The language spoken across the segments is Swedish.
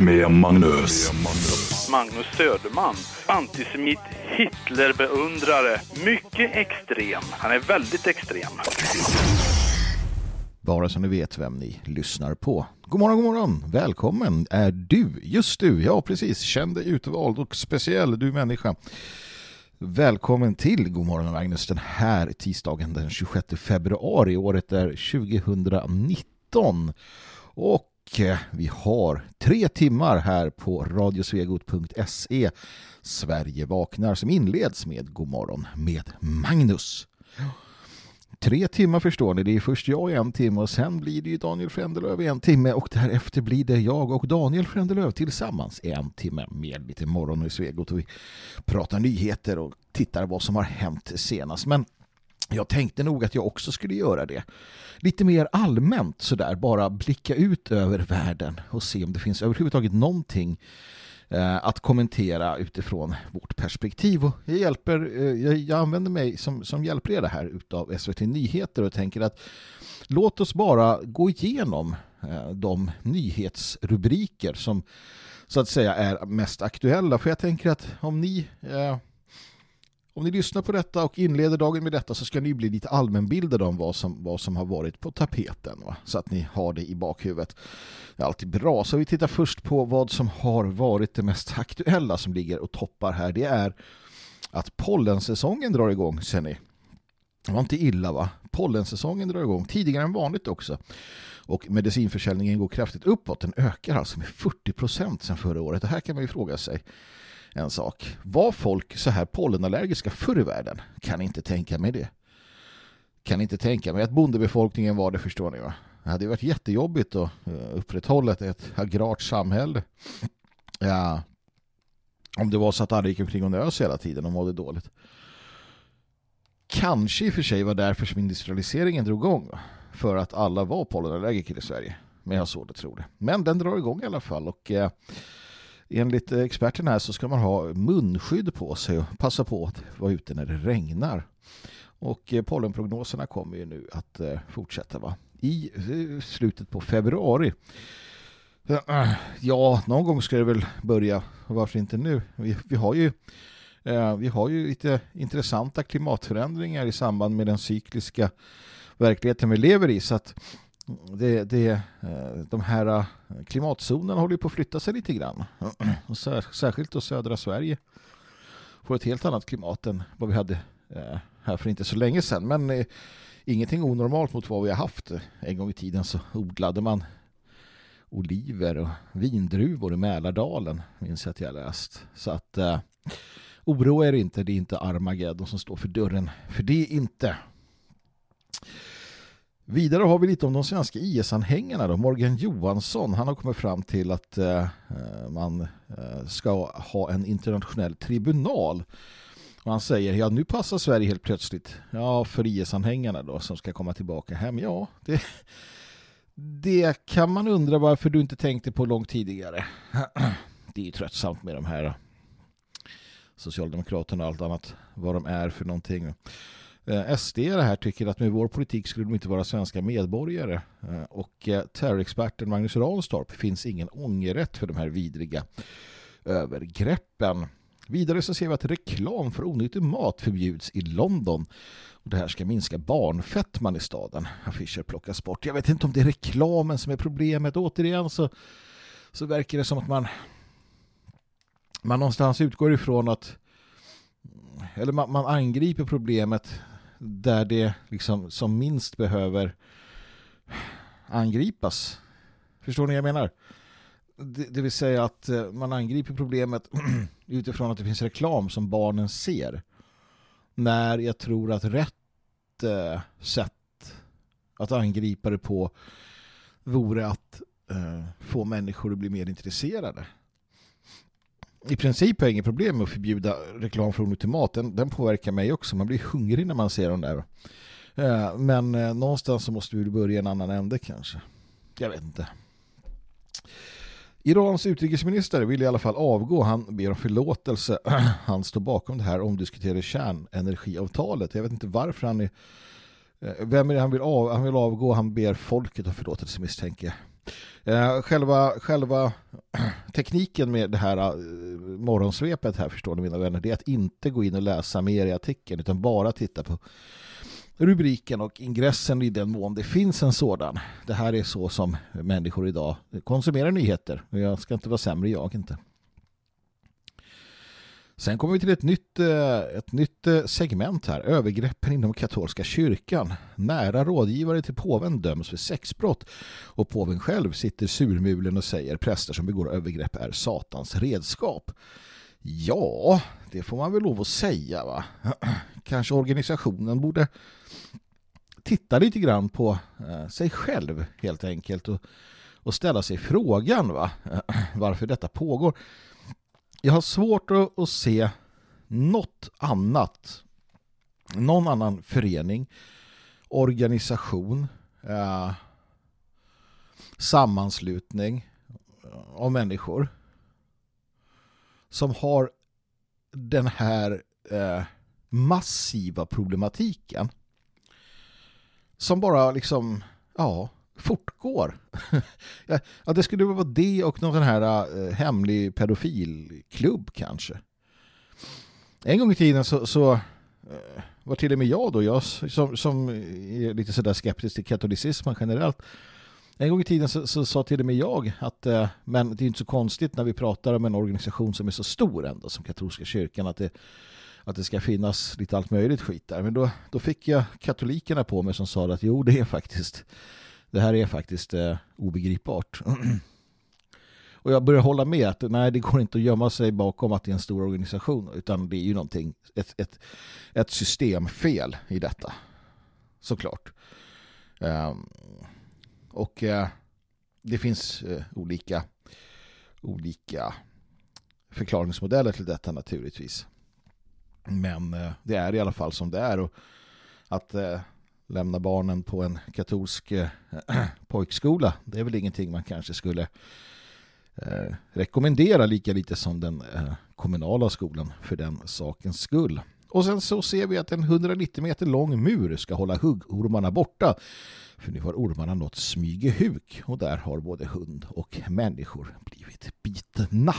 med Magnus. Magnus Söderman. Antisemit, Hitlerbeundrare. Mycket extrem. Han är väldigt extrem. Bara så ni vet vem ni lyssnar på. God morgon, god morgon. Välkommen är du, just du, ja precis, känd dig utvald och speciell du människa. Välkommen till God morgon Magnus den här tisdagen den 26 februari. Året är 2019. Och Eh, vi har tre timmar här på radiosvegot.se Sverige vaknar som inleds med God morgon med Magnus. Tre timmar förstår ni, det är först jag i en timme och sen blir det ju Daniel Frändelöv i en timme och därefter blir det jag och Daniel Frändelöv tillsammans i en timme med lite morgon i Svegot och vi pratar nyheter och tittar vad som har hänt senast. Men jag tänkte nog att jag också skulle göra det. Lite mer allmänt sådär, bara blicka ut över världen och se om det finns överhuvudtaget någonting eh, att kommentera utifrån vårt perspektiv. Och jag, hjälper, eh, jag, använder mig som, som hjälpreda här utav SVT Nyheter och tänker att låt oss bara gå igenom eh, de nyhetsrubriker som så att säga är mest aktuella. För jag tänker att om ni eh, om ni lyssnar på detta och inleder dagen med detta så ska ni bli lite allmänbildade om vad som, vad som har varit på tapeten. Va? Så att ni har det i bakhuvudet. Det är alltid bra. Så vi tittar först på vad som har varit det mest aktuella som ligger och toppar här. Det är att pollensäsongen drar igång, ser ni. Det var inte illa va? Pollensäsongen drar igång tidigare än vanligt också. Och medicinförsäljningen går kraftigt uppåt. Den ökar alltså med 40% sedan förra året. Det här kan man ju fråga sig en sak. Var folk så här pollenallergiska förr i världen? Kan inte tänka mig det. Kan inte tänka mig att bondebefolkningen var det, förstår ni va? Det hade varit jättejobbigt att eh, upprätthålla ett agrart samhälle. Ja, om det var så att alla gick omkring och nös hela tiden och mådde dåligt. Kanske i och för sig var därför som industrialiseringen drog igång. För att alla var pollenallergiker i Sverige. Men jag såg det, tror det. Men den drar igång i alla fall och eh, enligt experterna här så ska man ha munskydd på sig och passa på att vara ute när det regnar. Och eh, pollenprognoserna kommer ju nu att eh, fortsätta va? i eh, slutet på februari. Ja, någon gång ska det väl börja. Varför inte nu? Vi, vi har ju vi har ju lite intressanta klimatförändringar i samband med den cykliska verkligheten vi lever i så att det, det, eh, de här eh, klimatzonerna håller på att flytta sig lite grann. Och särskilt då södra Sverige får ett helt annat klimat än vad vi hade eh, här för inte så länge sedan. Men ingenting onormalt mot vad vi har haft. En gång i tiden så odlade man oliver och vindruvor i Mälardalen minns jag att jag läst. Så att eh, oroa er inte, det är inte Armageddon som står för dörren. För det är inte. Vidare har vi lite om de svenska IS-anhängarna. Morgan Johansson, han har kommit fram till att eh, eh man eh, ska ha en internationell tribunal. Och han säger, ja nu passar Sverige helt plötsligt. Ja, för IS-anhängarna då som ska komma tillbaka hem. Ja, det, det kan man undra varför du inte tänkte på långt tidigare. Det är ju tröttsamt med de här eh, Socialdemokraterna och allt annat, vad de är för någonting. Eh, SD det här tycker att med vår politik skulle de inte vara svenska medborgare. Eh, och eh, terrorexperten Magnus Ranstorp finns ingen ångerrätt för de här vidriga övergreppen. Vidare så ser vi att reklam för onyttig mat förbjuds i London. Och det här ska minska barnfettman i staden. Affischer plockas bort. Jag vet inte om det är reklamen som är problemet. Återigen så, så verkar det som att man man någonstans utgår ifrån att eller man, man angriper problemet där det liksom som minst behöver angripas. Förstår ni vad jag menar? Det, det vill säga att eh, man angriper problemet utifrån att det finns reklam som barnen ser. När jag tror att rätt eh, sätt att angripa det på vore att eh, få människor att bli mer intresserade. I princip har jag inget problem med att förbjuda reklam för onyttig mat. Den, den påverkar mig också. Man blir hungrig när man ser den där. Eh, men eh, någonstans så måste vi börja en annan ände kanske. Jag vet inte. Irans utrikesminister vill i alla fall avgå. Han ber om förlåtelse. Han står bakom det här omdiskuterade kärnenergiavtalet. Jag vet inte varför han är... Eh, vem är det han vill, av, han vill avgå? Han ber folket om förlåtelse misstänker jag. Eh, själva, själva tekniken med det här eh, morgonsvepet här förstår ni mina vänner det är att inte gå in och läsa mer i artikeln utan bara titta på rubriken och ingressen i den mån det finns en sådan. Det här är så som människor idag konsumerar nyheter. Jag ska inte vara sämre, jag inte. Sen kommer vi till ett nytt, eh, ett nytt eh, segment här. Övergreppen inom katolska kyrkan. Nära rådgivare till påven döms för sexbrott. Och påven själv sitter surmulen och säger präster som begår övergrepp är satans redskap. Ja, det får man väl lov att säga va. Kanske organisationen borde titta lite grann på eh, sig själv helt enkelt och, och ställa sig frågan va varför detta pågår. Jag har svårt att, att se något annat någon annan förening organisation eh, sammanslutning av människor som har den här eh, massiva problematiken som bara liksom ja, fortgår. ja, det skulle vara det och någon sån här eh, hemlig pedofilklubb kanske. En gång i tiden så, så eh, var till och med jag då, jag som, som är lite sådär skeptisk till katolicismen generellt. En gång i tiden så, så sa till och med jag att eh, men det är inte så konstigt när vi pratar om en organisation som är så stor ändå som katolska kyrkan att det att det ska finnas lite allt möjligt skit där. Men då, då fick jag katolikerna på mig som sa att jo, det är faktiskt det här är faktiskt eh, obegripbart. Och jag börjar hålla med att nej, det går inte att gömma sig bakom att det är en stor organisation utan det är ju någonting, ett, ett, ett systemfel i detta. Såklart. Um, och uh, det finns uh, olika olika förklaringsmodeller till detta naturligtvis. Men uh, det är i alla fall som det är och att lämna barnen på en katolsk äh, pojkskola. Det är väl ingenting man kanske skulle äh, rekommendera lika lite som den äh, kommunala skolan för den sakens skull. Och sen så ser vi att en 190 meter lång mur ska hålla huggormarna borta. För nu har ormarna nått Smygehuk och där har både hund och människor blivit bitna.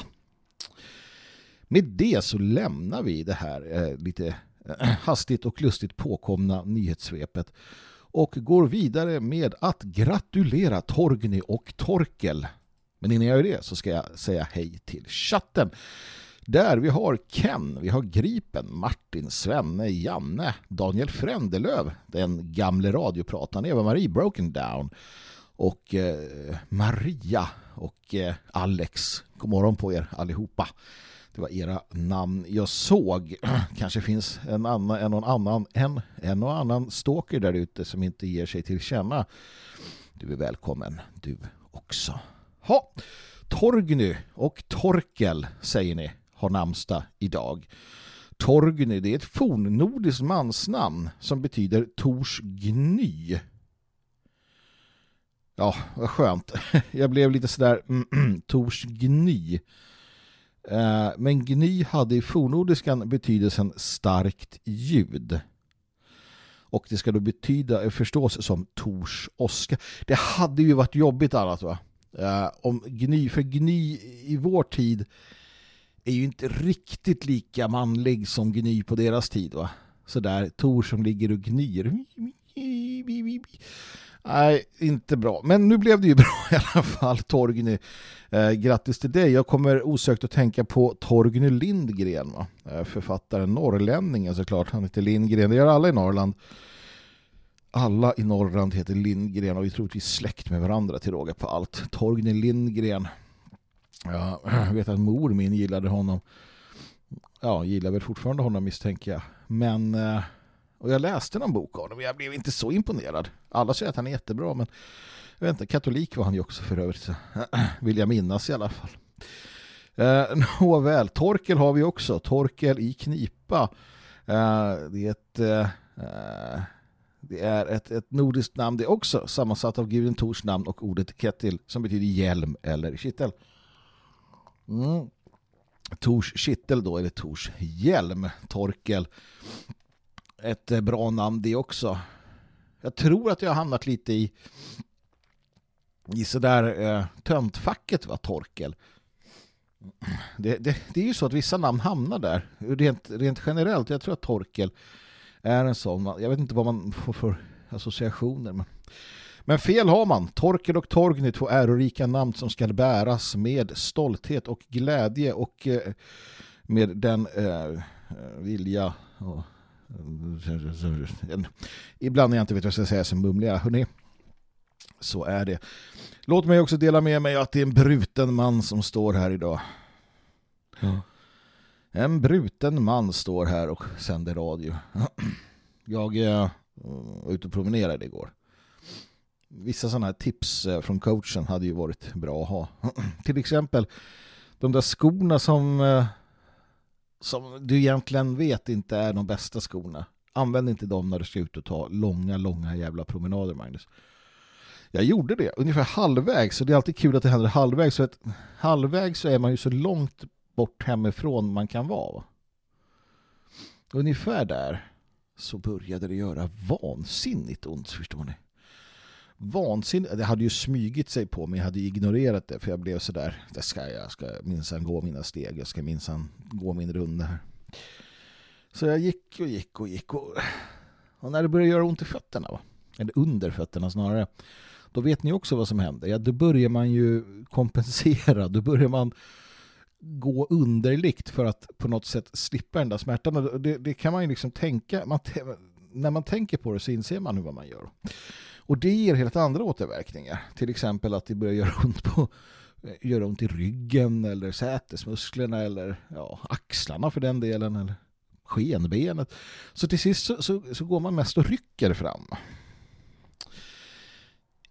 Med det så lämnar vi det här eh, lite hastigt och lustigt påkomna nyhetssvepet och går vidare med att gratulera Torgny och Torkel. Men innan jag gör det så ska jag säga hej till chatten. Där vi har Ken, vi har Gripen, Martin, Svenne, Janne, Daniel Frändelöv, den gamle radioprataren Eva-Marie Broken Down och eh, Maria och eh, Alex. God morgon på er allihopa. Det var era namn jag såg. Kanske finns en, annan, en, och annan, en, en och annan stalker där ute som inte ger sig till känna. Du är välkommen, du också. Ha! Torgny och Torkel säger ni har namnsdag idag. Torgny det är ett fornnordiskt mansnamn som betyder Tors gny. Ja, vad skönt. Jag blev lite sådär mm, mm, Tors gny. Eh, men gny hade i fornordiskan betydelsen starkt ljud. Och det ska då betyda, eh, förstås som Tors oska. Det hade ju varit jobbigt annat va? Eh, om gny, för gny i vår tid är ju inte riktigt lika manlig som gny på deras tid va? Sådär, Tor som ligger och gnyr. Nej, inte bra. Men nu blev det ju bra i alla fall, Torgny. Eh, grattis till dig. Jag kommer osökt att tänka på Torgny Lindgren, va? Eh, författaren norrlänningen såklart. Han heter Lindgren. Det gör alla i Norrland. Alla i Norrland heter Lindgren och vi tror att vi är släkt med varandra till råga på allt. Torgny Lindgren. Ja, jag vet att mor min gillade honom. Ja, gillar väl fortfarande honom misstänker jag. Men... Eh, och jag läste någon bok av honom och jag blev inte så imponerad. Alla säger att han är jättebra men jag vet inte, katolik var han ju också för övrigt. Så, vill jag minnas i alla fall. Eh, nåväl, Torkel har vi också. Torkel i knipa. Eh, det är ett... Eh, eh Det är ett, ett nordiskt namn det är också, sammansatt av Guden Tors namn och ordet kettil som betyder hjälm eller kittel. Mm. Tors kittel då, eller Tors hjälm, Torkel. Ett eh, bra namn det också. Jag tror att jag har hamnat lite i i sådär eh, töntfacket va, Torkel. Det, det, det, är ju så att vissa namn hamnar där. Rent, rent generellt, jag tror att Torkel är en sån. Jag vet inte vad man får för associationer. Men, men fel har man. Torkel och Torgny, är två ärorika namn som ska bäras med stolthet och glädje och eh, med den eh, eh vilja och, ibland när jag inte vet vad jag ska säga så mumliga. Hörrni, så är det. Låt mig också dela med mig att det är en bruten man som står här idag. Ja. En bruten man står här och sänder radio. Jag eh, var ute och promenerade igår. Vissa sådana här tips eh, från coachen hade ju varit bra att ha. Till exempel de där skorna som eh, som du egentligen vet inte är de bästa skorna. Använd inte dem när du ska ut och ta långa, långa jävla promenader, Magnus. Jag gjorde det ungefär halvvägs och det är alltid kul att det händer halvvägs så att halvvägs så är man ju så långt bort hemifrån man kan vara. Ungefär där så började det göra vansinnigt ont, förstår ni. Vansinnigt, det hade ju smygit sig på mig, jag hade ignorerat det för jag blev så där, det ska jag ska minsann gå mina steg, jag ska minsann gå min runda här. Så jag gick och gick och gick och, och när det började göra ont i fötterna, va? eller under fötterna snarare, då vet ni också vad som händer. Ja, då börjar man ju kompensera. Då börjar man gå underligt för att på något sätt slippa den där smärtan. Det, det kan man ju liksom tänka. Man, när man tänker på det så inser man hur vad man gör. Och det ger helt andra återverkningar. Till exempel att det börjar göra ont på eh, göra ont i ryggen eller sätesmusklerna eller ja, axlarna för den delen eller skenbenet. Så till sist så, så, så går man mest och rycker fram.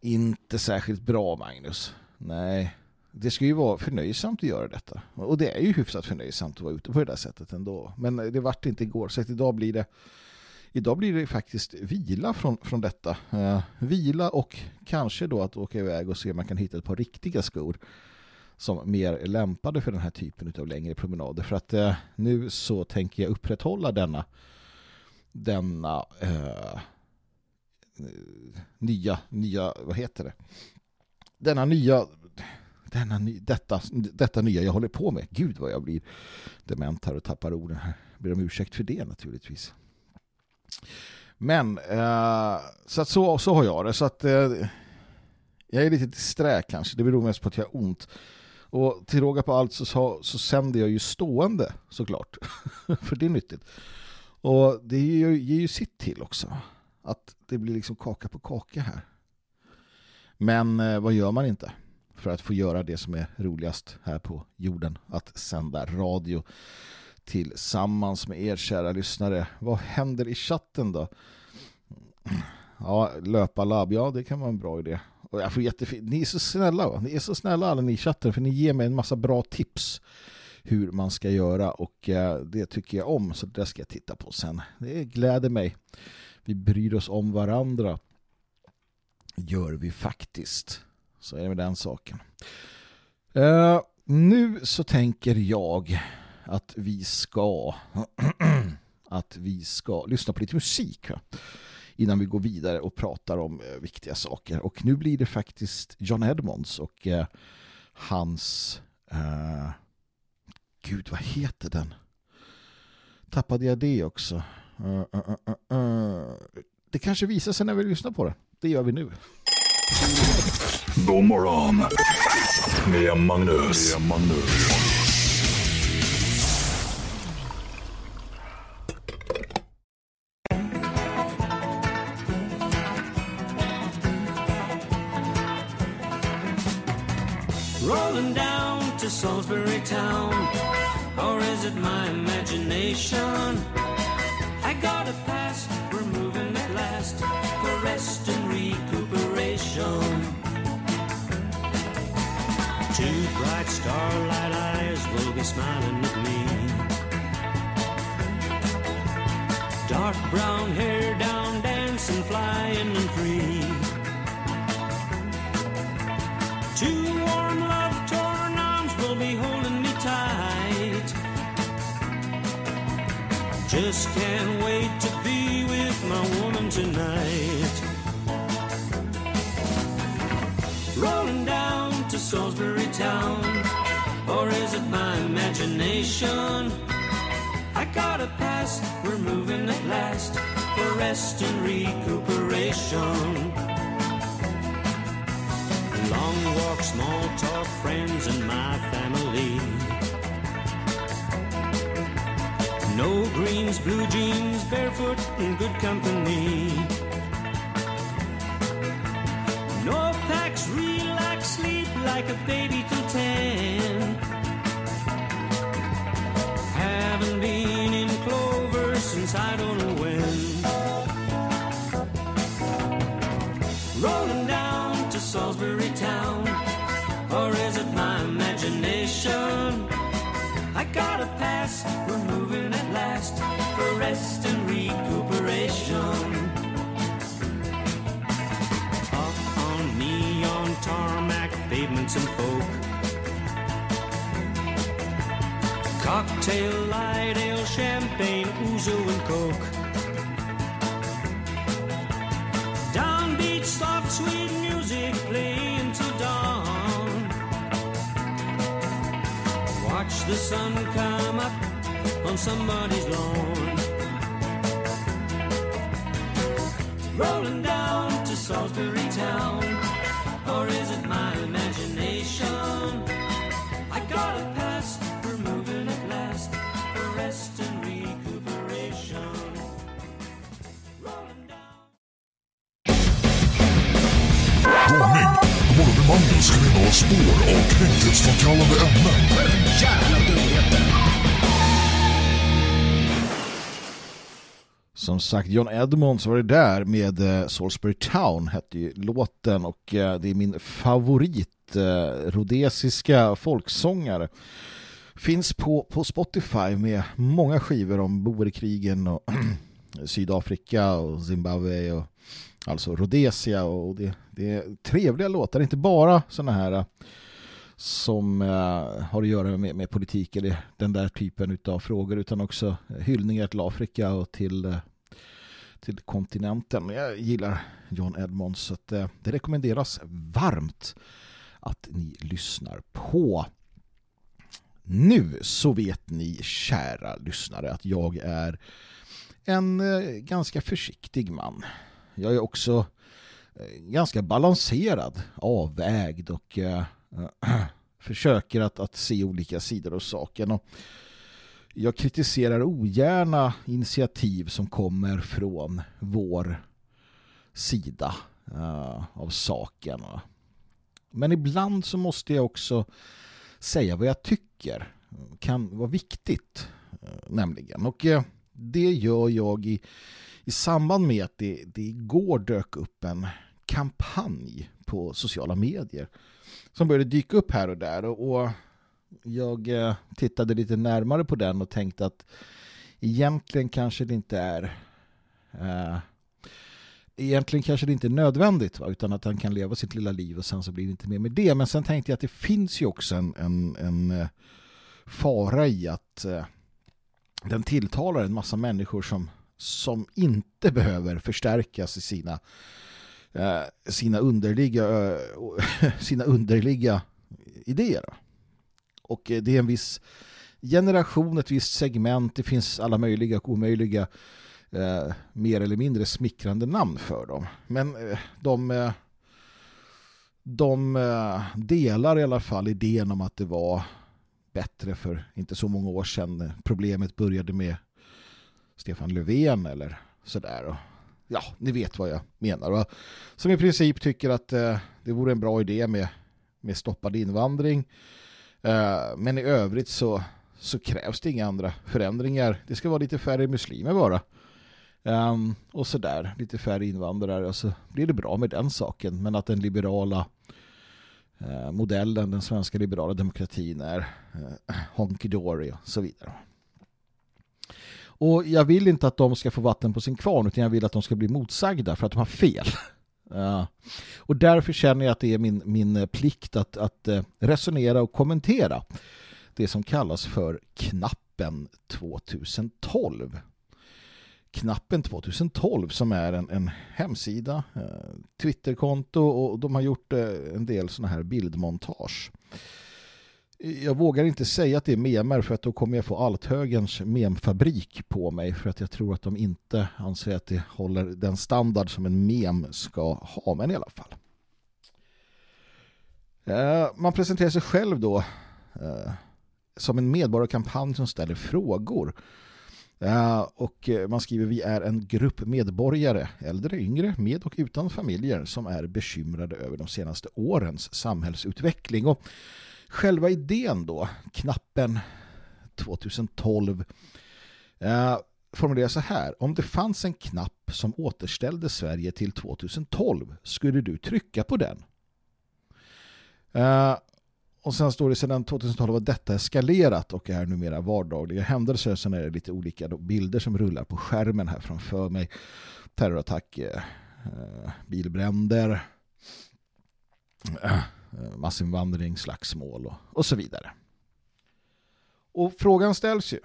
Inte särskilt bra, Magnus. Nej, det ska ju vara förnöjsamt att göra detta. Och det är ju hyfsat förnöjsamt att vara ute på det där sättet ändå. Men det vart inte igår, så idag blir det idag blir det faktiskt vila från, från detta. Eh, vila och kanske då att åka iväg och se om man kan hitta ett par riktiga skor som mer är lämpade för den här typen av längre promenader. För att eh, nu så tänker jag upprätthålla denna denna eh, nya, nya, vad heter det? Denna nya, denna, detta, detta nya jag håller på med. Gud vad jag blir dement här och tappar orden här. Jag ber om ursäkt för det naturligtvis. Men eh, så, att så, så har jag det. Så att eh, jag är lite disträ kanske. Det beror mest på att jag har ont. Och till råga på allt så, så, så sänder jag ju stående såklart. för det är nyttigt. Och det ger ju, ger ju sitt till också att det blir liksom kaka på kaka här. Men eh, vad gör man inte för att få göra det som är roligast här på jorden? Att sända radio tillsammans med er kära lyssnare. Vad händer i chatten då? Ja, löpa labb, ja det kan vara en bra idé. Och jag får jättefint. Ni är så snälla va? Ni är så snälla alla ni i chatten för ni ger mig en massa bra tips hur man ska göra och eh, det tycker jag om så det ska jag titta på sen. Det gläder mig vi bryr oss om varandra gör vi faktiskt. Så är det med den saken. Uh, nu så tänker jag att vi ska att vi ska lyssna på lite musik va? innan vi går vidare och pratar om eh, viktiga saker. Och nu blir det faktiskt John Edmonds och uh, hans eh, gud vad heter den? Tappade jag det också? Uh, uh, uh, det kanske visar sig när vi lyssnar på det. Det gör vi nu. God morgon med Magnus. Med Magnus. To Salisbury town Or is it my imagination? I got a past, we're moving at last for rest and recuperation. Two bright starlight eyes will be smiling at me. Dark brown hair Just can't wait to be with my woman tonight. Rolling down to Salisbury town, or is it my imagination? I got a pass, we're moving at last for rest and recuperation. Long walk, small talk, friends and my family. No greens, blue jeans, barefoot in good company. No packs, relax, sleep like a baby till ten. Haven't been in clover since I don't know when. Rolling rest and recuperation. Up on neon tarmac pavements and folk. Cocktail, light ale, champagne, ouzo and coke. Downbeat, soft, sweet music playing till dawn. Watch the sun come up on somebody's lawn. Rolling down to Salisbury town, or is it my imagination? I got a pass, we're moving at last for rest and recuperation. Rolling down. Varning! Morgonbemanningen skulle innehålla spår av kränkthetsframkallande ämnen. Som sagt, John Edmonds var det där med eh, Salisbury Town hette ju låten och eh, det är min favorit eh, rhodesiska folksångare. Finns på, på Spotify med många skivor om boerkrigen och Sydafrika och Zimbabwe och alltså Rhodesia och det, det är trevliga låtar, inte bara sådana här som eh, har att göra med, med politik eller den där typen av frågor utan också hyllningar till Afrika och till, eh, till kontinenten. Jag gillar John Edmonds så att, eh, det rekommenderas varmt att ni lyssnar på. Nu så vet ni kära lyssnare att jag är en eh, ganska försiktig man. Jag är också eh, ganska balanserad, avvägd och äh, försöker att, att se olika sidor av saken. Och jag kritiserar ogärna initiativ som kommer från vår sida uh, av saken. Men ibland så måste jag också säga vad jag tycker kan vara viktigt uh, nämligen. Och uh, det gör jag i, i samband med att det, det igår dök upp en kampanj på sociala medier som började dyka upp här och där och, och jag eh, tittade lite närmare på den och tänkte att egentligen kanske det inte är eh, egentligen kanske det inte är nödvändigt va? utan att han kan leva sitt lilla liv och sen så blir det inte mer med det men sen tänkte jag att det finns ju också en, en, en eh, fara i att eh, den tilltalar en massa människor som, som inte behöver förstärkas i sina eh, sina underliga sina underliga idéer. Och eh, det är en viss generation, ett visst segment, det finns alla möjliga och omöjliga eh, mer eller mindre smickrande namn för dem. Men eh, de, eh, de eh, delar i alla fall idén om att det var bättre för inte så många år sedan problemet började med Stefan Löfven eller sådär. Och, ja, ni vet vad jag menar. Och, som i princip tycker att eh, det vore en bra idé med, med stoppad invandring. Eh, men i övrigt så, så krävs det inga andra förändringar. Det ska vara lite färre muslimer bara. Um, och sådär, lite färre invandrare och så blir det bra med den saken. Men att den liberala eh, modellen, den svenska liberala demokratin är eh, honky-dory och så vidare. Och jag vill inte att de ska få vatten på sin kvarn utan jag vill att de ska bli motsagda för att de har fel. Ja. Och därför känner jag att det är min, min eh, plikt att, att eh, resonera och kommentera det som kallas för knappen 2012. Knappen 2012 som är en, en hemsida, eh, Twitterkonto och de har gjort eh, en del sådana här bildmontage. Jag vågar inte säga att det är memer för att då kommer jag få Althögens memfabrik på mig för att jag tror att de inte anser att det håller den standard som en mem ska ha, men i alla fall. Eh, man presenterar sig själv då eh, som en medborgarkampanj som ställer frågor. Eh, och man skriver vi är en grupp medborgare, äldre, yngre, med och utan familjer som är bekymrade över de senaste årens samhällsutveckling. Och själva idén då, knappen 2012, eh, formulerar så här. Om det fanns en knapp som återställde Sverige till 2012, skulle du trycka på den? Eh, och sen står det sedan 2012 att detta eskalerat och är numera vardagliga händelser. Sen är det lite olika bilder som rullar på skärmen här framför mig. Terrorattack, eh, eh bilbränder, Eh, massinvandring, slagsmål och, och så vidare. Och frågan ställs ju.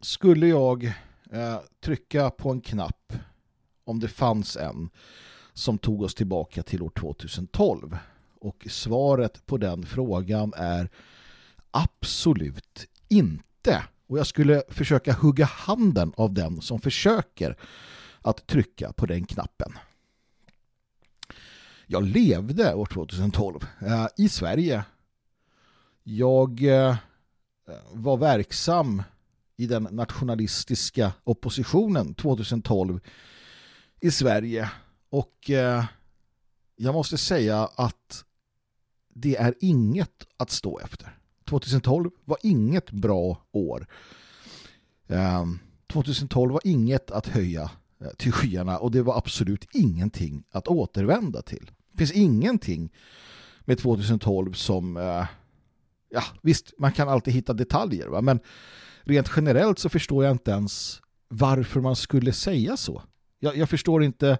Skulle jag eh, trycka på en knapp om det fanns en som tog oss tillbaka till år 2012 och svaret på den frågan är absolut inte. Och jag skulle försöka hugga handen av den som försöker att trycka på den knappen. Jag levde år 2012 eh, i Sverige. Jag eh, var verksam i den nationalistiska oppositionen 2012 i Sverige och eh, jag måste säga att det är inget att stå efter. 2012 var inget bra år. Eh, 2012 var inget att höja eh, till skyarna och det var absolut ingenting att återvända till. Det finns ingenting med 2012 som eh, ja, visst, man kan alltid hitta detaljer va? men rent generellt så förstår jag inte ens varför man skulle säga så. Jag, jag förstår inte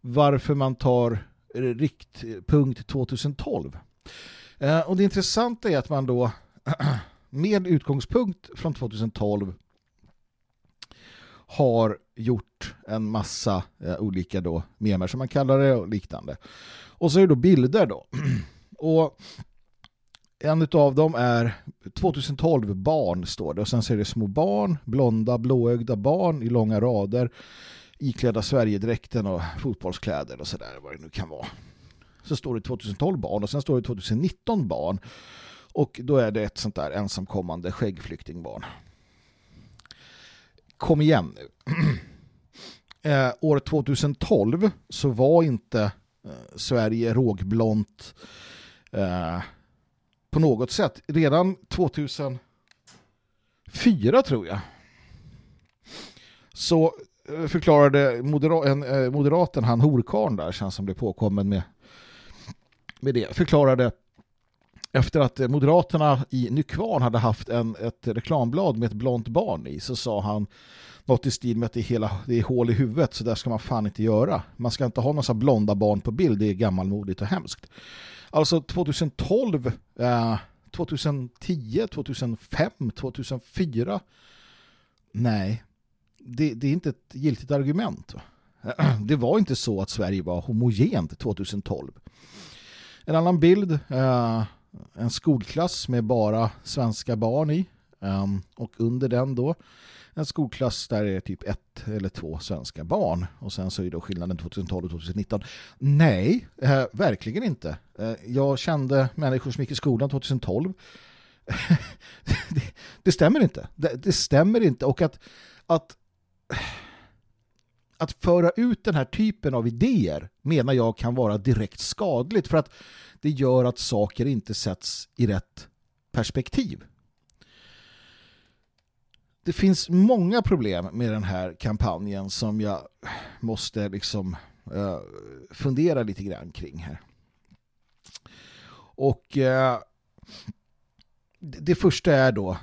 varför man tar riktpunkt 2012. Eh, och det intressanta är att man då med utgångspunkt från 2012 har gjort en massa eh, olika då memer som man kallar det och liknande. Och så är det då bilder då. och en av dem är 2012 barn står det och sen ser det små barn, blonda, blåögda barn i långa rader iklädda Sverigedräkten och fotbollskläder och sådär vad det nu kan vara så står det 2012 barn och sen står det 2019 barn. Och då är det ett sånt där ensamkommande skäggflyktingbarn. Kom igen nu. eh, år 2012 så var inte eh, Sverige rågblont eh, på något sätt. Redan 2004 tror jag så eh, förklarade modera en, eh, moderaten, han horkarn där, känns som blev påkommen med med det förklarade efter att Moderaterna i Nykvarn hade haft en, ett reklamblad med ett blont barn i så sa han något i stil med att det är, hela, det är hål i huvudet så där ska man fan inte göra. Man ska inte ha några blonda barn på bild, det är gammalmodigt och hemskt. Alltså 2012, eh, 2010, 2005, 2004 nej, det, det är inte ett giltigt argument. Det var inte så att Sverige var homogent 2012. En annan bild, eh, en skolklass med bara svenska barn i. Um, och under den då en skolklass där det är typ ett eller två svenska barn. Och sen så är då skillnaden 2012 och 2019. Nej, eh, verkligen inte. Eh, jag kände människor som gick i skolan 2012. det, det, stämmer inte. Det, det, stämmer inte. Och att, att att föra ut den här typen av idéer menar jag kan vara direkt skadligt för att det gör att saker inte sätts i rätt perspektiv. Det finns många problem med den här kampanjen som jag måste liksom eh, fundera lite grann kring här. Och eh, det första är då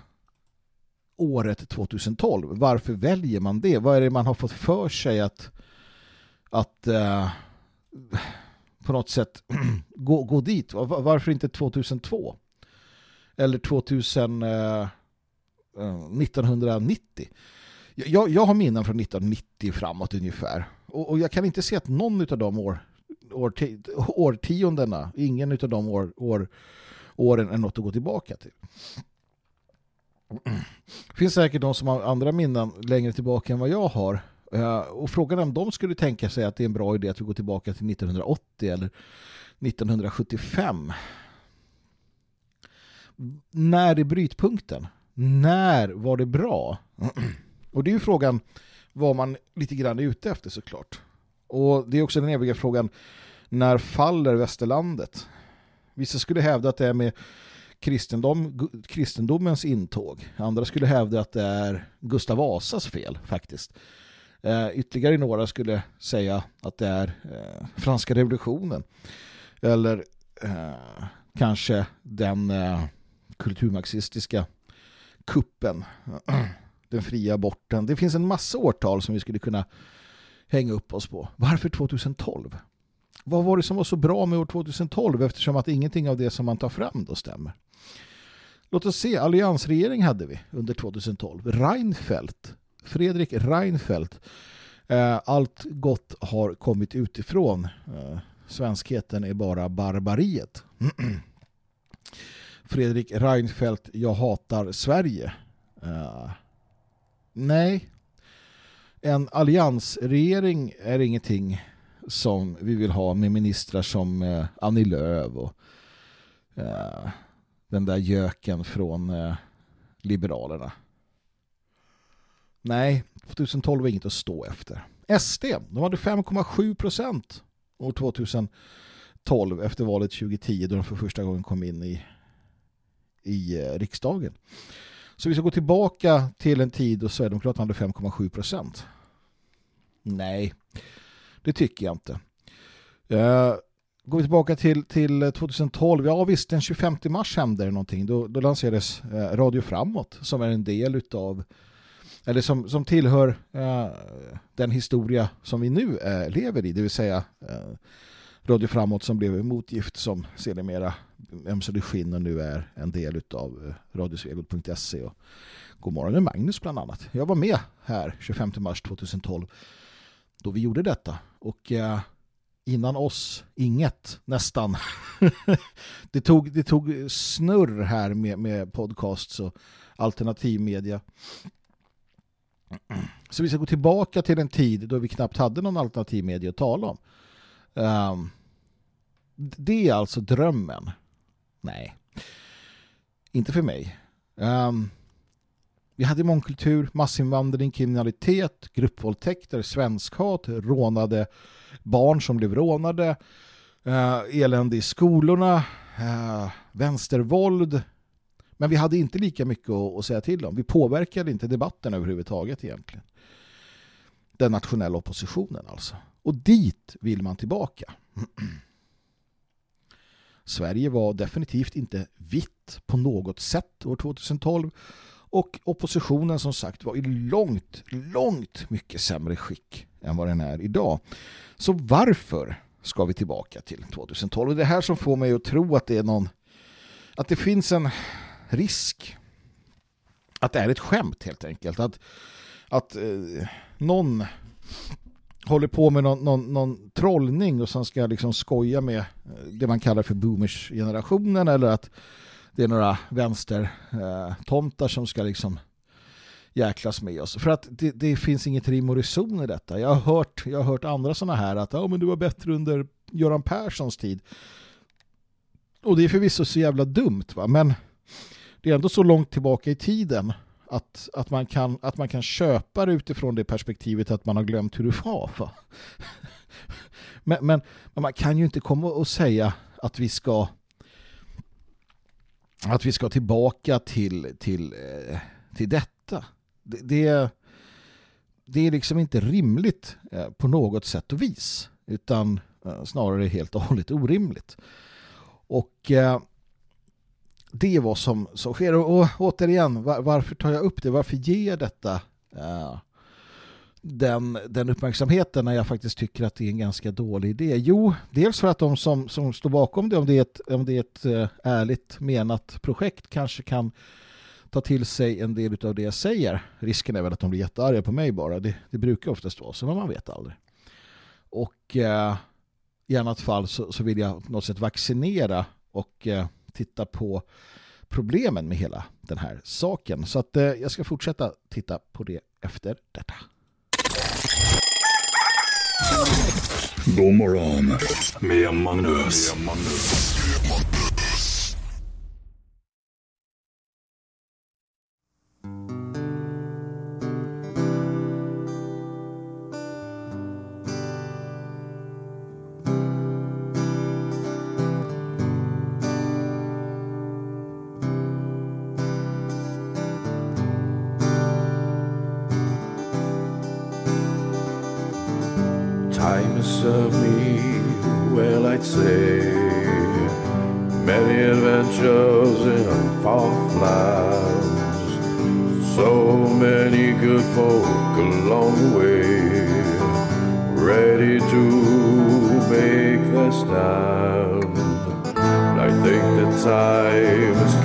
året 2012. Varför väljer man det? Vad är det man har fått för sig att, att uh, på något sätt gå, gå dit? Varför inte 2002? Eller 2000, eh, eh 1990? Jag, jag har minnen från 1990 framåt ungefär. Och, och jag kan inte se att någon av de år, år, årtiondena, ingen av de år, år, åren är något att gå tillbaka till. Det finns säkert de som har andra minnen längre tillbaka än vad jag har. Eh, och frågan är om de skulle tänka sig att det är en bra idé att vi går tillbaka till 1980 eller 1975. När är brytpunkten? När var det bra? Och det är ju frågan vad man lite grann är ute efter såklart. Och det är också den eviga frågan när faller västerlandet? Vissa skulle hävda att det är med kristendom, kristendomens intåg. Andra skulle hävda att det är Gustav Vasas fel faktiskt. Eh, ytterligare några skulle säga att det är eh, franska revolutionen. Eller eh, kanske den eh, kulturmarxistiska kuppen. den fria aborten. Det finns en massa årtal som vi skulle kunna hänga upp oss på. Varför 2012? Vad var det som var så bra med år 2012 eftersom att ingenting av det som man tar fram då stämmer? Låt oss se, alliansregering hade vi under 2012. Reinfeldt, Fredrik Reinfeldt. Eh, allt gott har kommit utifrån. Eh, svenskheten är bara barbariet. Fredrik Reinfeldt, jag hatar Sverige. Eh, nej, en alliansregering är ingenting som vi vill ha med ministrar som Annie Lööf och den där göken från Liberalerna. Nej, 2012 var inget att stå efter. SD, de hade 5,7 procent år 2012 efter valet 2010 då de för första gången kom in i i eh, riksdagen. Så vi ska gå tillbaka till en tid då Sverigedemokraterna hade 5,7 procent. Nej, det tycker jag inte. Uh, går vi tillbaka till, till 2012, ja visst den 25 mars hände det någonting. Då, då lanserades eh, Radio Framåt som är en del utav eller som, som tillhör eh, den historia som vi nu eh, lever i, det vill säga eh, Radio Framåt som blev motgift som sedermera Ömsade skinn och nu är en del av eh, radiosvegot.se och Godmorgon med Magnus bland annat. Jag var med här 25 mars 2012 då vi gjorde detta och eh, innan oss inget nästan. det, tog, det tog snurr här med, med podcasts och alternativmedia. Så vi ska gå tillbaka till en tid då vi knappt hade någon alternativ media att tala om. Um, det är alltså drömmen. Nej, inte för mig. Um, vi hade mångkultur, massinvandring, kriminalitet, gruppvåldtäkter, svenskhat, rånade barn som blev rånade, uh, elände i skolorna, uh, vänstervåld. Men vi hade inte lika mycket att, att säga till om. Vi påverkade inte debatten överhuvudtaget egentligen. Den nationella oppositionen alltså. Och dit vill man tillbaka. Sverige var definitivt inte vitt på något sätt år 2012 och oppositionen som sagt var i långt, långt mycket sämre skick än vad den är idag. Så varför ska vi tillbaka till 2012? Och det är här som får mig att tro att det är någon att det finns en risk att det är ett skämt helt enkelt. Att, att eh, någon håller på med någon, någon, någon trollning och sen ska liksom skoja med eh, det man kallar för boomers-generationen eller att det är några vänstertomtar eh, som ska liksom jäklas med oss. För att det, det, finns inget rim och reson i detta. Jag har hört, jag har hört andra sådana här att ja, men du var bättre under Göran Perssons tid. Och det är förvisso så jävla dumt va, men det är ändå så långt tillbaka i tiden att, att, man kan, att man kan köpa det utifrån det perspektivet att man har glömt hur det var. Men, men, men, man kan ju inte komma och säga att vi ska att vi ska tillbaka till, till, eh, till detta. Det, det, det är liksom inte rimligt eh, på något sätt och vis utan eh, snarare helt och hållet orimligt. Och det är vad som, som sker. Och, och återigen, var, varför tar jag upp det? Varför ger jag detta uh, den, den uppmärksamheten när jag faktiskt tycker att det är en ganska dålig idé? Jo, dels för att de som, som står bakom det, om det är ett, om det är ett uh, ärligt menat projekt, kanske kan ta till sig en del av det jag säger. Risken är väl att de blir jättearga på mig bara. Det, det brukar oftast vara så, men man vet aldrig. Och uh, i annat fall så, så vill jag på något sätt vaccinera och titta på problemen med hela den här saken. Så att eh, jag ska fortsätta titta på det efter detta. God morgon med Magnus. Med Magnus. Has me well, I'd say. Many adventures in far lands. So many good folk along the way. Ready to make their stand. I think the time has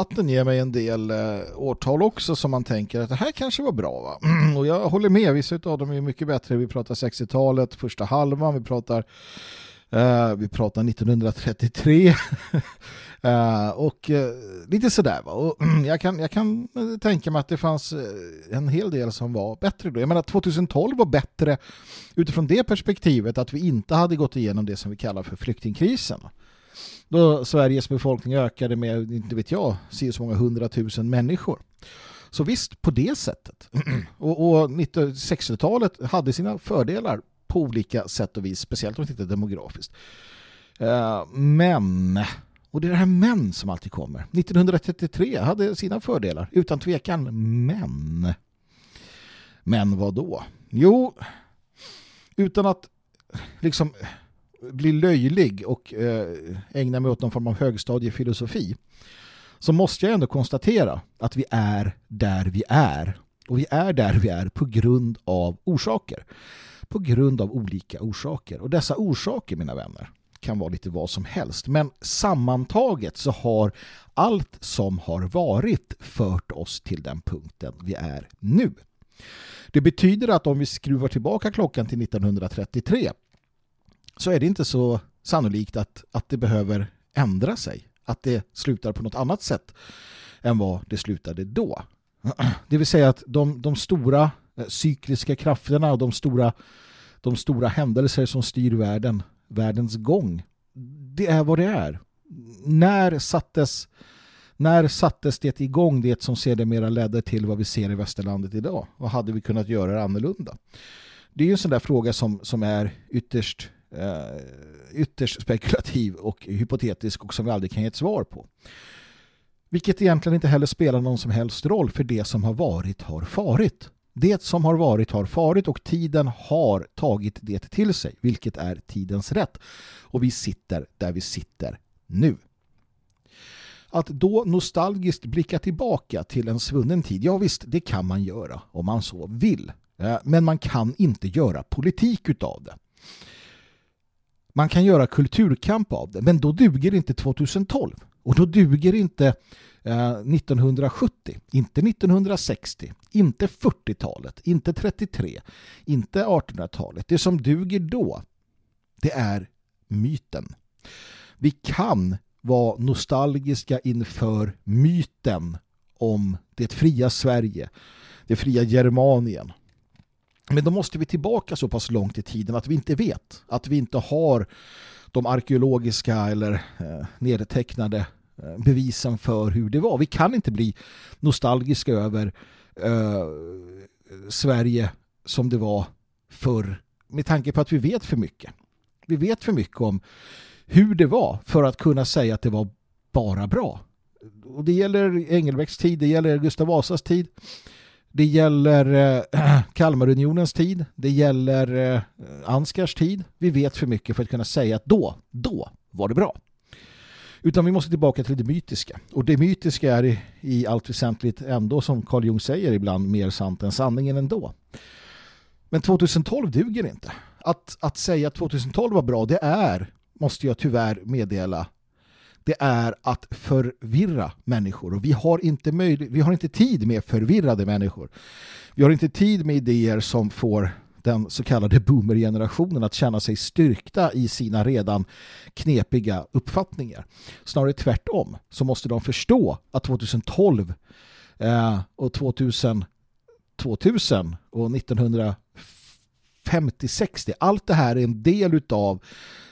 Chatten ger mig en del eh, årtal också som man tänker att det här kanske var bra va? Och jag håller med, vissa av dem är mycket bättre. Vi pratar 60-talet, första halvan, vi pratar eh, vi pratar 1933 Eh, och eh, lite sådär va. Och, jag, kan, jag kan eh, tänka mig att det fanns eh, en hel del som var bättre då. Jag menar 2012 var bättre utifrån det perspektivet att vi inte hade gått igenom det som vi kallar för flyktingkrisen. Då Sveriges befolkning ökade med, inte vet jag, så många hundratusen människor. Så visst, på det sättet. och, och 1960-talet eh, hade sina fördelar på olika sätt och vis, speciellt om vi tittar demografiskt. Uh, men, och det är det här män som alltid kommer. 1933 hade sina fördelar, utan tvekan, men. Men vad då? Jo, utan att liksom bli löjlig och eh, ägna mig åt någon form av högstadiefilosofi så måste jag ändå konstatera att vi är där vi är. Och vi är där vi är på grund av orsaker. På grund av olika orsaker. Och dessa orsaker, mina vänner, kan vara lite vad som helst. Men sammantaget så har allt som har varit fört oss till den punkten vi är nu. Det betyder att om vi skruvar tillbaka klockan till 1933 så är det inte så sannolikt att, att det behöver ändra sig att det slutar på något annat sätt än vad det slutade då. Det vill säga att de, de stora eh, cykliska krafterna och de stora, de stora händelser som styr världen, världens gång, det är vad det är. När sattes, när sattes det igång det som sedermera ledde till vad vi ser i västerlandet idag? Vad hade vi kunnat göra annorlunda? Det är ju en sån där fråga som, som är ytterst eh, ytterst spekulativ och hypotetisk och som vi aldrig kan ge ett svar på. Vilket egentligen inte heller spelar någon som helst roll för det som har varit har farit. Det som har varit har farit och tiden har tagit det till sig, vilket är tidens rätt. Och vi sitter där vi sitter nu. Att då nostalgiskt blicka tillbaka till en svunnen tid, ja visst, det kan man göra om man så vill. Eh, men man kan inte göra politik utav det. Man kan göra kulturkamp av det, men då duger inte 2012. Och då duger inte eh, 1970, inte 1960, inte 40-talet, inte 33, inte 1800-talet. Det som duger då, det är myten. Vi kan vara nostalgiska inför myten om det fria Sverige, det fria Germanien, men då måste vi tillbaka så pass långt i tiden att vi inte vet. Att vi inte har de arkeologiska eller eh, nedtecknade eh, bevisen för hur det var. Vi kan inte bli nostalgiska över eh, Sverige som det var förr med tanke på att vi vet för mycket. Vi vet för mycket om hur det var för att kunna säga att det var bara bra. Och det gäller Engelbrekts tid, det gäller Gustav Vasas tid. Det gäller äh, Kalmarunionens tid. Det gäller eh, äh, Anskars tid. Vi vet för mycket för att kunna säga att då, då var det bra. Utan vi måste tillbaka till det mytiska. Och det mytiska är i, i allt väsentligt ändå, som Carl Jung säger ibland, mer sant än sanningen ändå. Men 2012 duger inte. Att, att säga att 2012 var bra, det är, måste jag tyvärr meddela, det är att förvirra människor och vi har inte möjlig, vi har inte tid med förvirrade människor. Vi har inte tid med idéer som får den så kallade boomergenerationen att känna sig styrkta i sina redan knepiga uppfattningar. Snarare tvärtom så måste de förstå att 2012 eh, och 2000, 2000 och 1950-60 allt det här är en del utav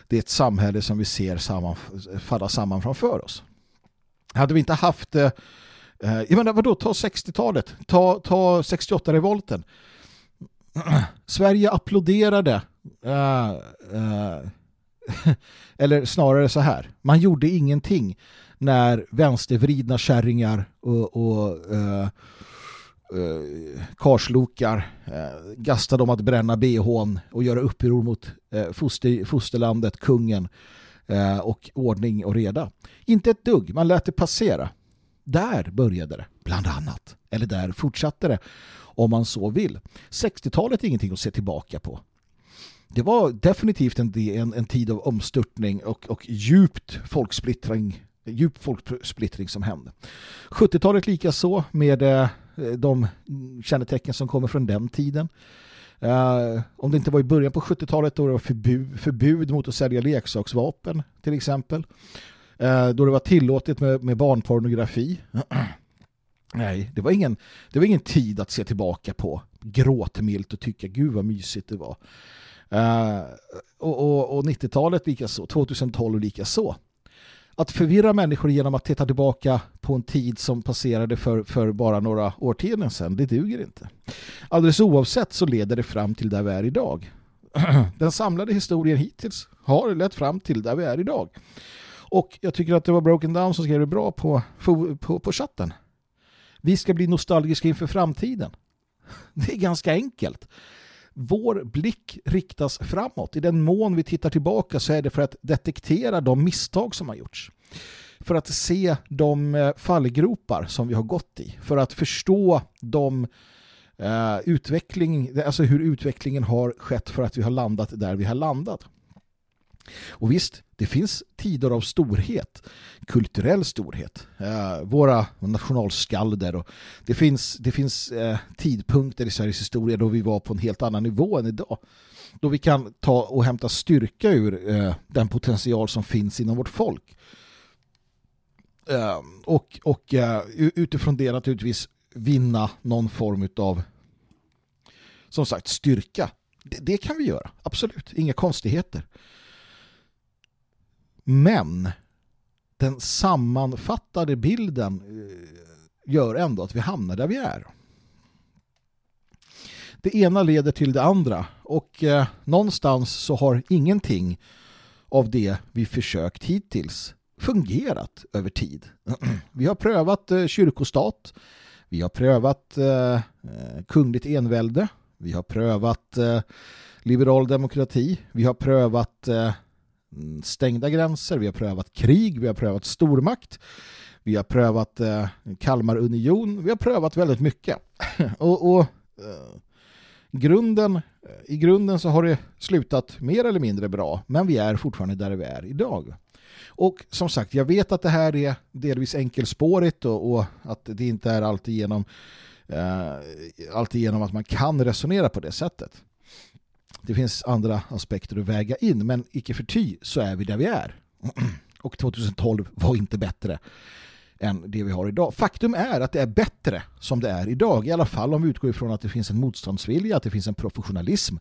det är ett samhälle som vi ser samman, falla samman framför oss. Hade vi inte haft eh, eh jag menar, vadå, ta 60-talet, ta, ta 68-revolten. Sverige applåderade uh, uh, eller snarare så här, man gjorde ingenting när vänstervridna kärringar och, och uh, eh, karslokar eh, gastade om att bränna behån och göra uppror mot eh, foster, fosterlandet, kungen eh, och ordning och reda. Inte ett dugg, man lät det passera. Där började det, bland annat. Eller där fortsatte det, om man så vill. 60-talet är ingenting att se tillbaka på. Det var definitivt en, en, en tid av omstörtning och, och djupt folksplittring djup folksplittring som hände. 70-talet lika så med eh, Eh, de kännetecken som kommer från den tiden. Uh, om det inte var i början på 70-talet då det var förbud, förbud mot att sälja leksaksvapen till exempel. Uh, då det var tillåtet med, med barnpornografi. Nej, det var, ingen, det var ingen tid att se tillbaka på gråtmilt och tycka gud vad mysigt det var. Uh, och, och, och 90-talet lika så, 2012 lika så att förvirra människor genom att titta tillbaka på en tid som passerade för, för bara några årtionden sedan, det duger inte. Alldeles oavsett så leder det fram till där vi är idag. Den samlade historien hittills har lett fram till där vi är idag. Och jag tycker att det var Broken Down som skrev det bra på, på, på chatten. Vi ska bli nostalgiska inför framtiden. Det är ganska enkelt. Vår blick riktas framåt. I den mån vi tittar tillbaka så är det för att detektera de misstag som har gjorts. För att se de eh, fallgropar som vi har gått i. För att förstå de uh, utveckling, alltså hur utvecklingen har skett för att vi har landat där vi har landat. Och visst, det finns tider av storhet, kulturell storhet. Eh, våra nationalskalder och det finns, det finns eh, tidpunkter i Sveriges historia då vi var på en helt annan nivå än idag. Då vi kan ta och hämta styrka ur eh, den potential som finns inom vårt folk. Eh, och och eh, utifrån det naturligtvis vinna någon form av som sagt styrka. Det, det kan vi göra, absolut. Inga konstigheter. Men den sammanfattade bilden eh, gör ändå att vi hamnar där vi är. Det ena leder till det andra och eh, någonstans så har ingenting av det vi försökt hittills fungerat över tid. Vi har prövat eh, kyrkostat, vi har prövat eh, eh, kungligt envälde, vi har prövat eh, liberal demokrati, vi har prövat eh, Mm, stängda gränser, vi har prövat krig, vi har prövat stormakt, vi har prövat eh, Kalmarunion, vi har prövat väldigt mycket. och, och eh, grunden, i grunden så har det slutat mer eller mindre bra, men vi är fortfarande där vi är idag. Och som sagt, jag vet att det här är delvis enkelspårigt och, och att det inte är alltid genom, eh, alltid genom att man kan resonera på det sättet. Det finns andra aspekter att väga in men icke förty så är vi där vi är. Och 2012 var inte bättre än det vi har idag. Faktum är att det är bättre som det är idag. I alla fall om vi utgår ifrån att det finns en motståndsvilja, att det finns en professionalism,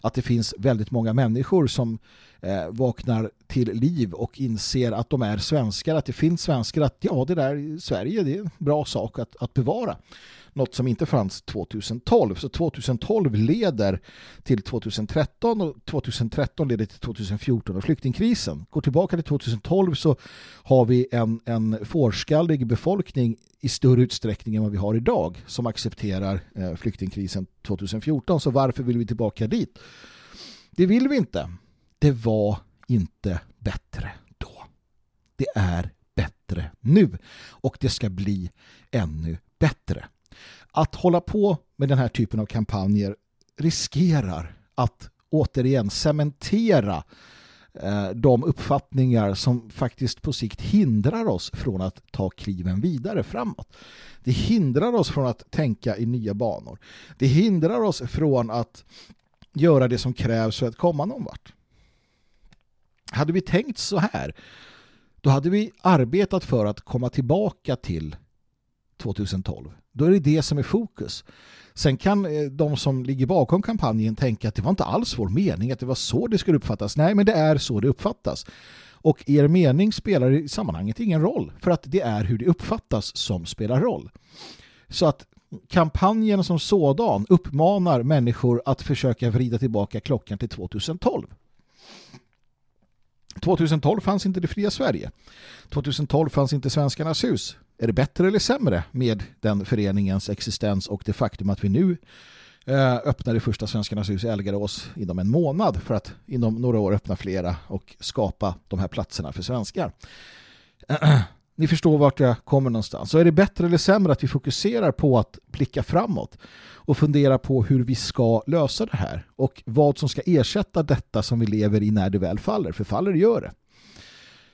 att det finns väldigt många människor som eh, vaknar till liv och inser att de är svenskar, att det finns svenskar, att ja, det där i Sverige det är en bra sak att, att bevara något som inte fanns 2012. Så 2012 leder till 2013 och 2013 leder till 2014 och flyktingkrisen. Går tillbaka till 2012 så har vi en, en fårskallig befolkning i större utsträckning än vad vi har idag som accepterar eh, flyktingkrisen 2014. Så varför vill vi tillbaka dit? Det vill vi inte. Det var inte bättre då. Det är bättre nu och det ska bli ännu bättre att hålla på med den här typen av kampanjer riskerar att återigen cementera Eh, de uppfattningar som faktiskt på sikt hindrar oss från att ta kliven vidare framåt. Det hindrar oss från att tänka i nya banor. Det hindrar oss från att göra det som krävs för att komma någon vart. Hade vi tänkt så här då hade vi arbetat för att komma tillbaka till 2012. Då är det det som är fokus. Sen kan eh, de som ligger bakom kampanjen tänka att det var inte alls vår mening, att det var så det skulle uppfattas. Nej, men det är så det uppfattas. Och er mening spelar i sammanhanget ingen roll, för att det är hur det uppfattas som spelar roll. Så att kampanjen som sådan uppmanar människor att försöka vrida tillbaka klockan till 2012. 2012 fanns inte det fria Sverige. 2012 fanns inte Svenskarnas hus. Är det bättre eller sämre med den föreningens existens och det faktum att vi nu eh, öppnar det första Svenskarnas hus i Elgarås inom en månad för att inom några år öppna flera och skapa de här platserna för svenskar. Ni förstår vart jag kommer någonstans. Så är det bättre eller sämre att vi fokuserar på att blicka framåt och fundera på hur vi ska lösa det här och vad som ska ersätta detta som vi lever i när det väl faller. För faller gör det.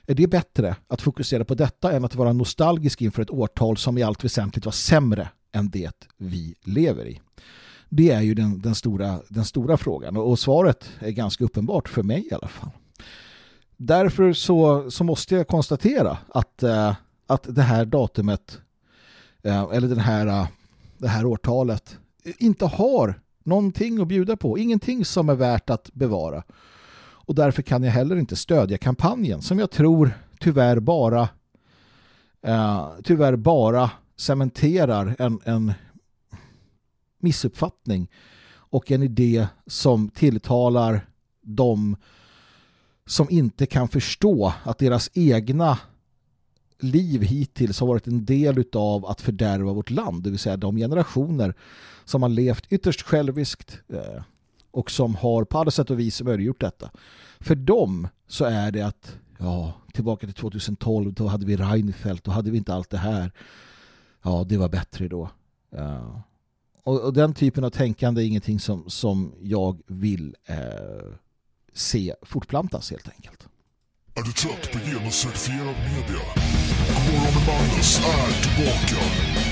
Är det bättre att fokusera på detta än att vara nostalgisk inför ett årtal som i allt väsentligt var sämre än det vi lever i? Det är ju den, den, stora, den stora frågan och, och svaret är ganska uppenbart för mig i alla fall. Därför så, så måste jag konstatera att, äh, att det här datumet äh, eller den här, äh, det här årtalet inte har någonting att bjuda på. Ingenting som är värt att bevara. Och därför kan jag heller inte stödja kampanjen som jag tror tyvärr bara eh, tyvärr bara cementerar en, en missuppfattning och en idé som tilltalar de som inte kan förstå att deras egna liv hittills har varit en del av att fördärva vårt land, det vill säga de generationer som har levt ytterst själviskt eh, och som har på alla sätt och vis möjliggjort detta. För dem så är det att ja, tillbaka till 2012 då hade vi Reinfeldt, då hade vi inte allt det här. Ja, det var bättre då. Ja. Och, och, den typen av tänkande är ingenting som, som jag vill eh, se fortplantas helt enkelt. Är du trött på genuscertifierad media? Godmorgon med Magnus är tillbaka.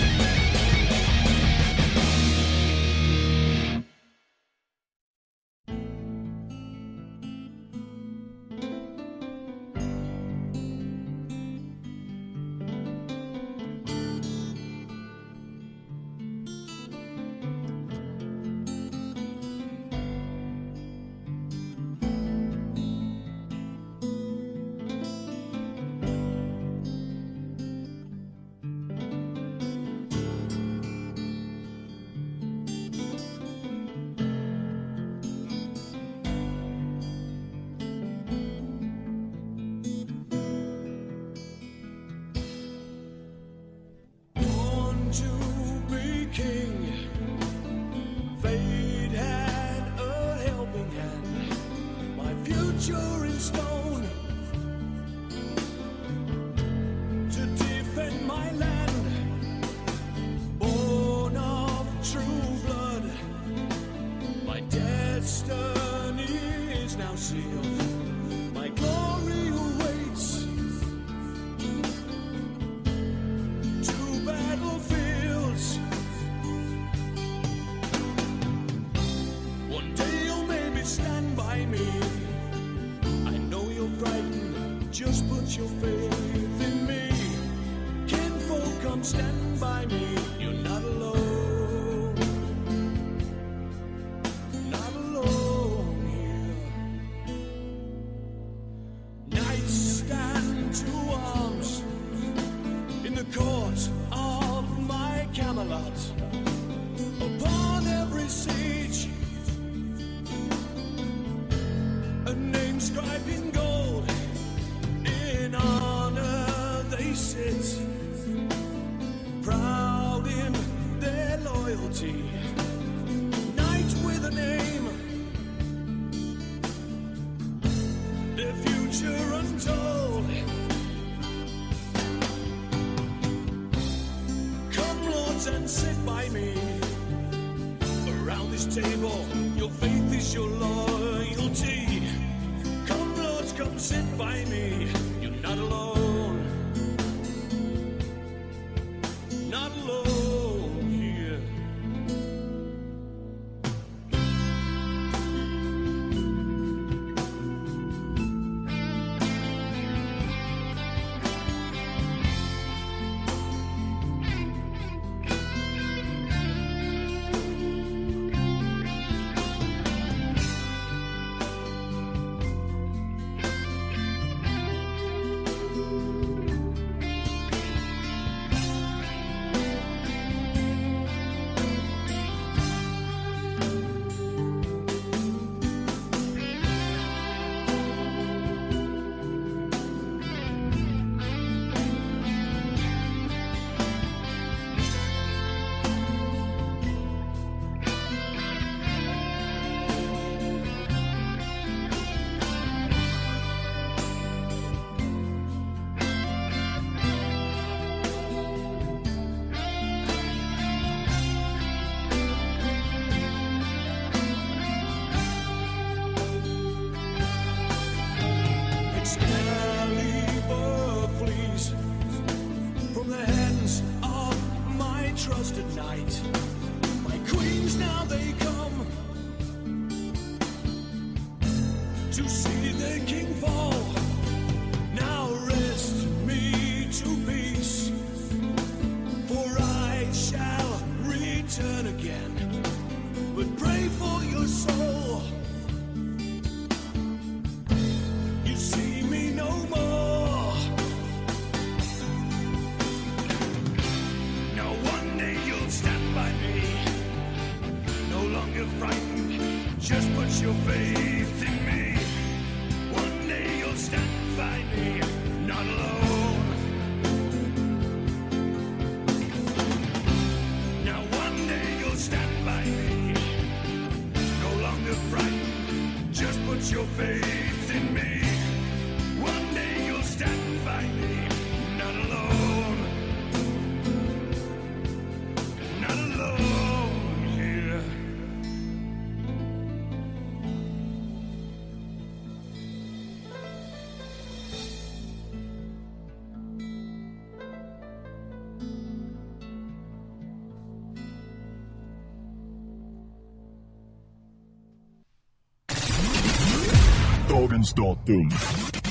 Dagens datum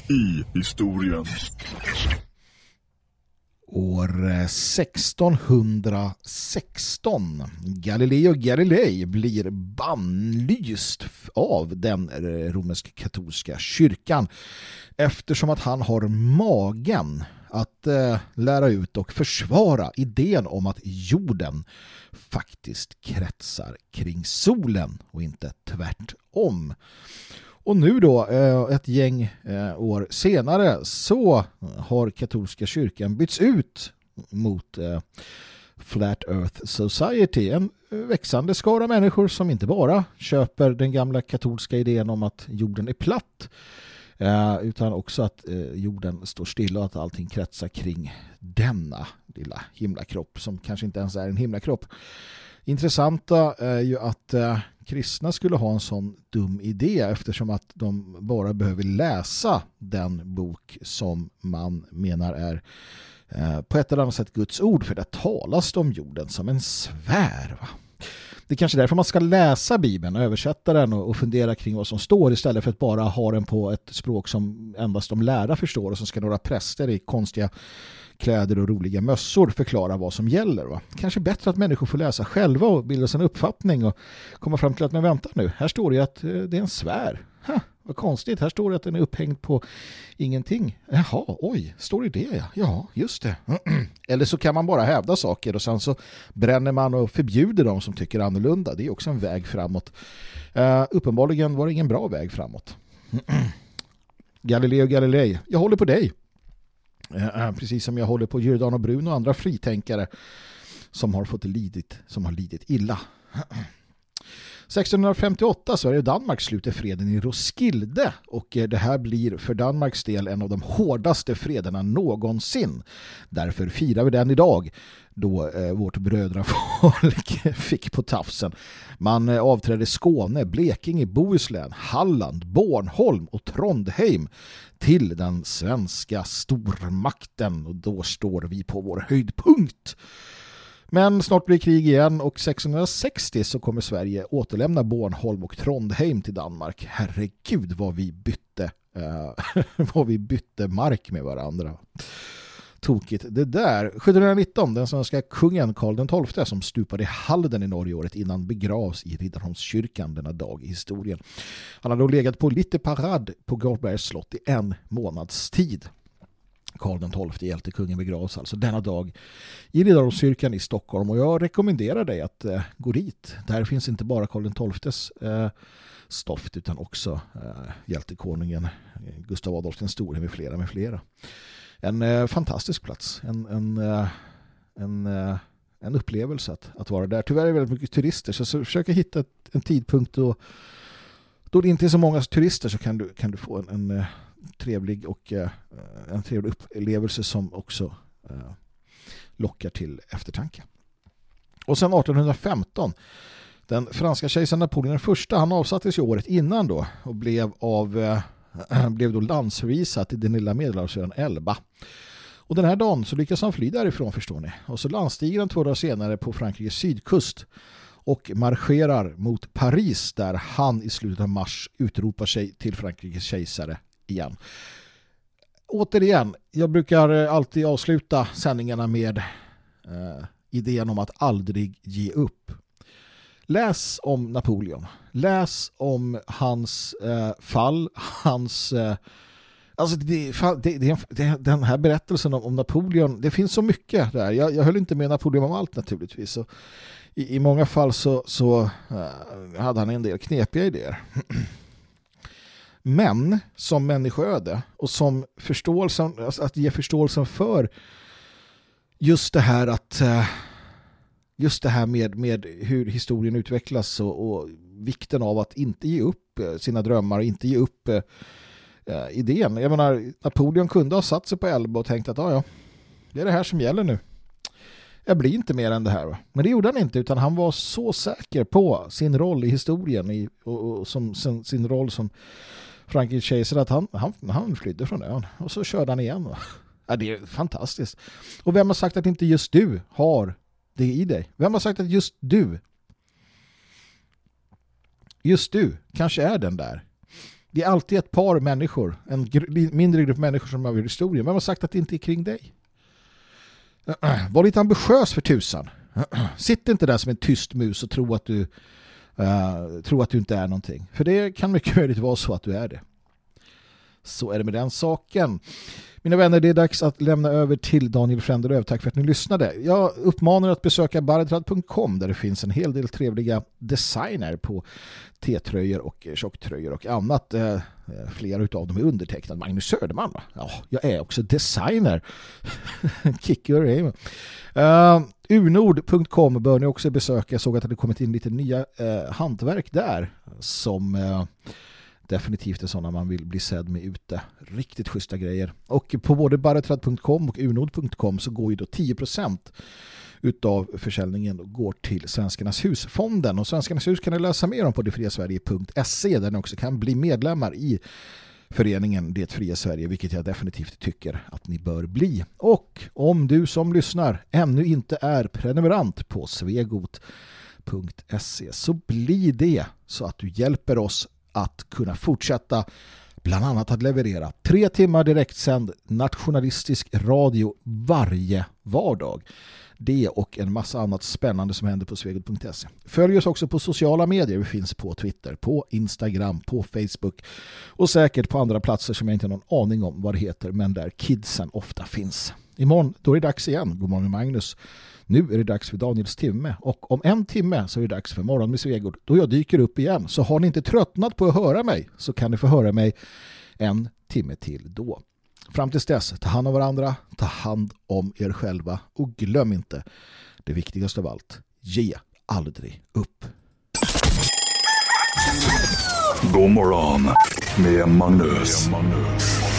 i historien. År eh, 1616. Galileo Galilei blir bannlyst av den eh, romersk-katolska kyrkan eftersom att han har magen att eh, lära ut och försvara idén om att jorden faktiskt kretsar kring solen och inte tvärtom. Och nu då, eh, ett gäng eh, år senare, så har katolska kyrkan bytts ut mot eh, Flat Earth Society. En växande skara människor som inte bara köper den gamla katolska idén om att jorden är platt utan också att jorden står stilla och att allting kretsar kring denna lilla himlakropp som kanske inte ens är en himlakropp. Intressanta är ju att eh, kristna skulle ha en sån dum idé eftersom att de bara behöver läsa den bok som man menar är eh, på ett eller annat sätt Guds ord för där talas det om jorden som en sfär. Va? Det är kanske därför man ska läsa Bibeln och översätta den och, fundera kring vad som står istället för att bara ha den på ett språk som endast de lärda förstår och som ska några präster i konstiga kläder och roliga mössor förklara vad som gäller. Va? Kanske bättre att människor får läsa själva och bilda sig en uppfattning och komma fram till att men vänta nu, här står det ju att eh, det är en sfär. Ha, vad konstigt, här står det att den är upphängd på ingenting. Jaha, oj, står det det ja? Ja, just det. Eller så kan man bara hävda saker och sen så bränner man och förbjuder de som tycker annorlunda. Det är också en väg framåt. Uh, uppenbarligen var det ingen bra väg framåt. Galileo Galilei, jag håller på dig. Eh, eh, precis som jag håller på Giordano Bruno och andra fritänkare som har fått lidit, som har lidit illa. 1658 Sverige och Danmark sluter freden i Roskilde och eh, det här blir för Danmarks del en av de hårdaste frederna någonsin. Därför firar vi den idag då eh, vårt brödrafolk fick på tafsen. Man eh, avträdde Skåne, Blekinge, Bohuslän, Halland, Bornholm och Trondheim till den svenska stormakten och då står vi på vår höjdpunkt. Men snart blir krig igen och 1660 så kommer Sverige återlämna Bornholm och Trondheim till Danmark. Herregud vad vi bytte, eh, vad vi bytte mark med varandra. Tokigt. Det där, 1719, den svenska kungen Karl XII som stupade i Halden i Norge året innan begravs i Riddarholmskyrkan denna dag i historien. Han hade då legat på lite parad på Garbergs slott i en månads tid. Karl XII hjältekungen begravs alltså denna dag i Riddarholmskyrkan i Stockholm och jag rekommenderar dig att eh, gå dit. Där finns inte bara Karl XIIs eh, stoft utan också eh, hjältekonungen eh, Gustav Adolf den store med flera med flera. En eh, fantastisk plats, en, en, eh, en, eh, en upplevelse att, att vara där. Tyvärr är det väldigt mycket turister så jag försöker hitta ett, en tidpunkt då, då det inte är så många turister så kan du, kan du få en, en eh, trevlig och eh, eh, en trevlig upplevelse som också eh, lockar till eftertanke. Och sen 1815 den franska kejsaren Napoleon I han avsattes ju året innan då och blev av eh, blev då landsförvisad till den lilla medelhavsön Elba. Och den här dagen så lyckas han fly därifrån förstår ni. Och så landstiger han två dagar senare på Frankrikes sydkust och marscherar mot Paris där han i slutet av mars utropar sig till Frankrikes kejsare igen. Återigen, jag brukar alltid avsluta sändningarna med eh, idén om att aldrig ge upp. Läs om Napoleon. Läs om hans eh, fall, hans... Eh, Alltså det, det, det, det, den här berättelsen om, om Napoleon, det finns så mycket där. Jag, jag höll inte med Napoleon om allt naturligtvis. Så i, I många fall så, så eh, hade han en del knepiga idéer. Men som människoöde och som förståelsen, alltså att ge förståelsen för just det här att eh, just det här med, med hur historien utvecklas och, och, vikten av att inte ge upp eh, sina drömmar och inte ge upp uh, idén. Jag menar, Napoleon kunde ha satt sig på Elba och tänkt att ja, det är det här som gäller nu. Jag blir inte mer än det här. Men det gjorde han inte utan han var så säker på sin roll i historien i, och, och som, sin, sin roll som Frankie Chaser att han, han, han flydde från ön och så körde han igen. Ja, det är fantastiskt. Och vem har sagt att inte just du har det i dig? Vem har sagt att just du just du kanske är den där? Det är alltid ett par människor, en gr mindre grupp människor som har historien. Vem har sagt att det inte är kring dig? Var lite ambitiös för tusan. Sitt inte där som en tyst mus och tro att du uh, tro att du inte är någonting. För det kan mycket möjligt vara så att du är det. Så är det med den saken. Mina vänner, det är dags att lämna över till Daniel Frändelöv. Tack för att ni lyssnade. Jag uppmanar att besöka barretrad.com där det finns en hel del trevliga designer på T-tröjor och tjocktröjor och annat. Eh, eh, flera av dem är undertecknade. Magnus Söderman, va? Ja, jag är också designer. Kick your aim. Eh, uh, unord.com bör ni också besöka. Jag såg att det kommit in lite nya uh, hantverk där som... Uh, definitivt är sådana man vill bli sedd med ute. Riktigt schyssta grejer. Och på både barretrad.com och unod.com så går ju då 10% utav försäljningen går till Svenskarnas husfonden. Och Svenskarnas hus kan ni läsa mer om på detfriasverige.se där ni också kan bli medlemmar i föreningen Det fria Sverige, vilket jag definitivt tycker att ni bör bli. Och om du som lyssnar ännu inte är prenumerant på svegot.se så bli det så att du hjälper oss att kunna fortsätta bland annat att leverera tre timmar direktsänd nationalistisk radio varje vardag. Det och en massa annat spännande som händer på svegot.se. Följ oss också på sociala medier. Vi finns på Twitter, på Instagram, på Facebook och säkert på andra platser som jag inte har någon aning om vad det heter men där kidsen ofta finns. Imorgon då är det dags igen. God morgon Magnus. Nu är det dags för Daniels timme och om en timme så är det dags för Morgon med Svegård då jag dyker upp igen. Så har ni inte tröttnat på att höra mig så kan ni få höra mig en timme till då. Fram tills dess, ta hand om varandra, ta hand om er själva och glöm inte det viktigaste av allt. Ge aldrig upp. God morgon med Magnus. Med Magnus.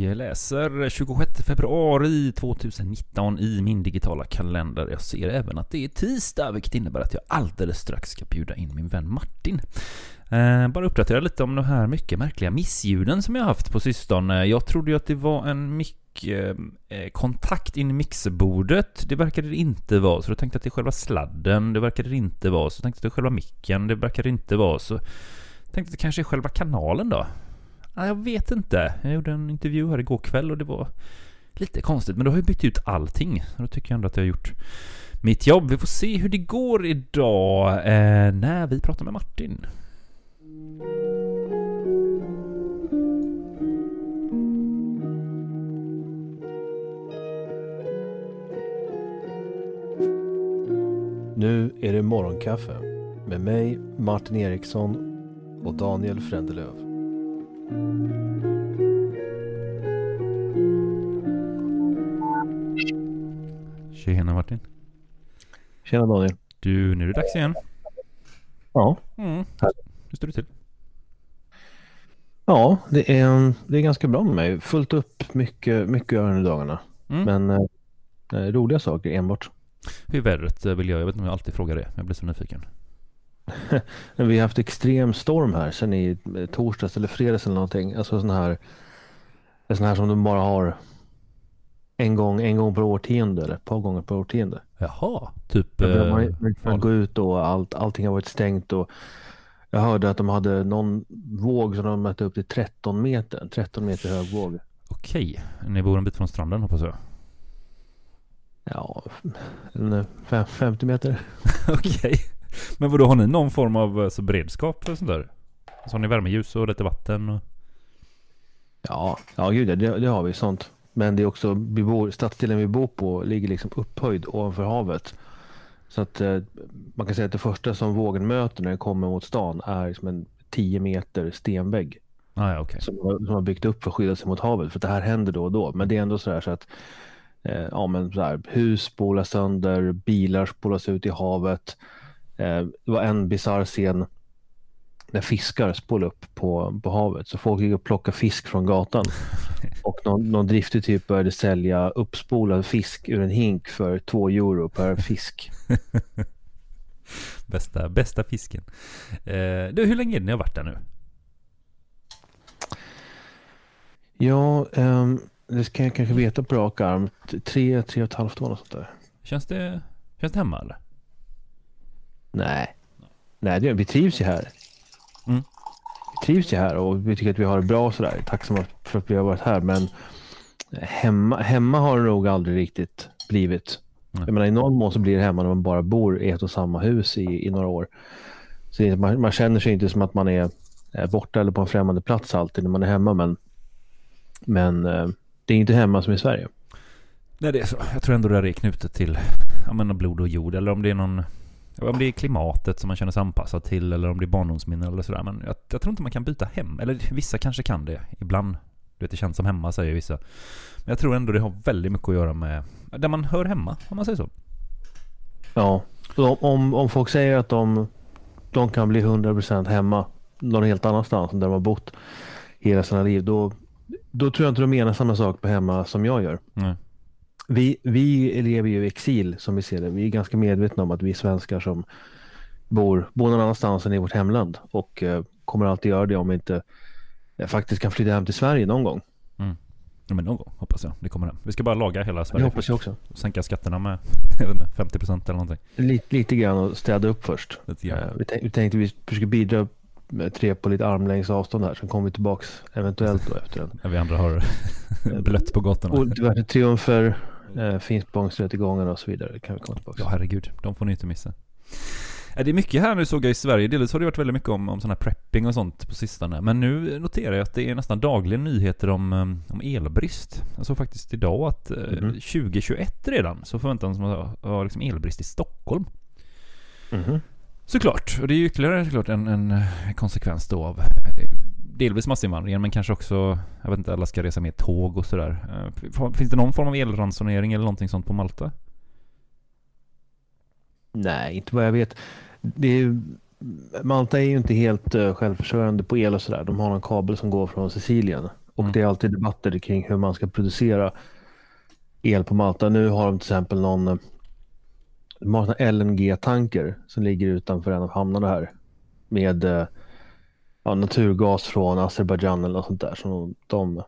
Läser 26 februari 2019 i min digitala kalender. Jag ser även att det är tisdag, vilket innebär att jag alldeles strax ska bjuda in min vän Martin. Eh, bara uppdatera lite om de här mycket märkliga missljuden som jag haft på sistone. Jag trodde ju att det var en mick-kontakt eh, eh, in i mixerbordet. Det verkade det inte vara, så då tänkte jag att det är själva sladden. Det verkade det inte vara, så tänkte jag att det är själva micken. Det verkade det inte vara, så tänkte att det kanske är själva kanalen då. Jag vet inte. Jag gjorde en intervju här igår kväll och det var lite konstigt. Men då har jag bytt ut allting. Och då tycker jag ändå att jag har gjort mitt jobb. Vi får se hur det går idag eh, när vi pratar med Martin. Nu är det morgonkaffe med mig, Martin Eriksson och Daniel Frändelöv. Tjena Martin. Tjena Daniel. Du, nu är det dags igen. Ja, Mm. Hur står det till? ja det, är, det är ganska bra med mig. Fullt upp, mycket, mycket att göra nu dagarna. Mm. Men eh, roliga saker enbart. Hur är vädret vill jag? Jag vet inte om jag alltid frågar det. men Jag blir så nyfiken. Vi har haft extrem storm här sen i eh, torsdags eller fredags eller någonting. Alltså sån här, sån här som de bara har en gång, en gång per årtionde eller ett par gånger per årtionde. Jaha, typ... Ja, man, man kan gå ut och allt, allting har varit stängt och jag hörde att de hade någon våg som de mätte upp till 13 meter, 13 meter hög våg. Okej, ni bor en bit från stranden hoppas jag. Ja, en fem- 50 meter. Okej. Men vadå, har ni någon form av alltså, beredskap för sånt där? Så har ni värmeljus och lite vatten och... Ja, ja gud det, det har vi sånt. Men det är också, vi bor, stadsdelen vi bor på ligger liksom upphöjd ovanför havet. Så att eh, man kan säga att det första som vågen möter när den kommer mot stan är liksom en 10 meter stenvägg. Ah, okej. som, har- som har byggt upp för att skydda sig mot havet. För det här händer då och då. Men det är ändå så här så att eh, ja, men så här, hus spolas sönder, bilar spolas ut i havet. Eh, det var en bisarr scen när fiskar spolade upp på, på havet. Så folk gick och plockade fisk från gatan. Och någon, någon driftig typ började sälja uppspolad fisk ur en hink för två euro per fisk. Bästa, bästa fisken. Eh, du, hur länge är det ni har varit där nu? Ja, ehm, det ska jag kanske veta på rak arm. Tre, tre och ett halvt år och sånt där. Känns det, känns det hemma eller? Nej. Nej, det, vi trivs ju här. Mm. Vi trivs ju här och vi tycker att vi har det bra och sådär. Tacksamma för att vi har varit här. Men hemma, hemma har det nog aldrig riktigt blivit. Nej. Jag menar, I någon mån så blir det hemma när man bara bor i ett och samma hus i, i några år. Så det man, man känner sig inte som att man är borta eller på en främmande plats alltid när man är hemma. Men, men eh, det är inte hemma som i Sverige. Nej, det är så. Jag tror ändå det är knutet till ja, blod och jord. Eller om det är någon... Om det är klimatet som man känner sig anpassad till. Eller om det är barndomsminnen eller sådär. Men jag, jag tror inte man kan byta hem. Eller vissa kanske kan det. Ibland. Du vet, det känns som hemma säger vissa. Men jag tror ändå det har väldigt mycket att göra med där man hör hemma. Om man säger så. Ja, om, om, folk säger att de, de kan bli 100% hemma någon helt annanstans där de har bott hela sina liv, då, då tror jag inte de menar samma sak på hemma som jag gör. Nej. Vi, vi lever ju i exil som vi ser det. Vi är ganska medvetna om att vi är svenskar som bor, bor någon annanstans än i vårt hemland och eh, kommer alltid göra det om vi inte eh, faktiskt kan flytta hem till Sverige någon gång. Ja, men någon gång hoppas jag. Det kommer hem. Vi ska bara laga hela Det Sverige. hoppas jag också. Sänka skatterna med jag vet inte, 50% eller någonting. Lite, lite grann och städa upp först. Eh, Vi, tänk, vi tänkte vi försöker bidra med tre på lite armlängds avstånd här. Sen kommer vi tillbaks eventuellt då efter en När vi andra har blött på gatorna. och diverse triumfer, eh, Finspångsrättegångar och så vidare. Kan vi komma tillbaks. Ja herregud, de får ni inte missa. Ja, Det är mycket här nu såg jag i Sverige. Dels har det varit väldigt mycket om, om sån här prepping och sånt på sistone. Men nu noterar jag att det är nästan dagligen nyheter om, eh, om elbrist. Jag såg faktiskt idag att eh, Mhm. 2021 redan så förväntas man ha, ha liksom elbrist i Stockholm. Mhm. Såklart, och det är ju ytterligare såklart en, en eh, konsekvens då av eh, delvis massinvandringen men kanske också, jag vet inte, alla ska resa mer tåg och sådär. Eh, Finns det någon form av elransonering eller någonting sånt på Malta? Nej, inte vad jag vet. Är, Malta är ju inte helt uh, självförsörjande på el och sådär. De har en kabel som går från Sicilien Och det är alltid debatter kring hur man ska producera el på Malta. Nu har de till exempel någon eh, de har såna LNG-tanker som ligger utanför en av hamnarna här med eh, ja, naturgas från Azerbajdzjan eller något sånt där som de, de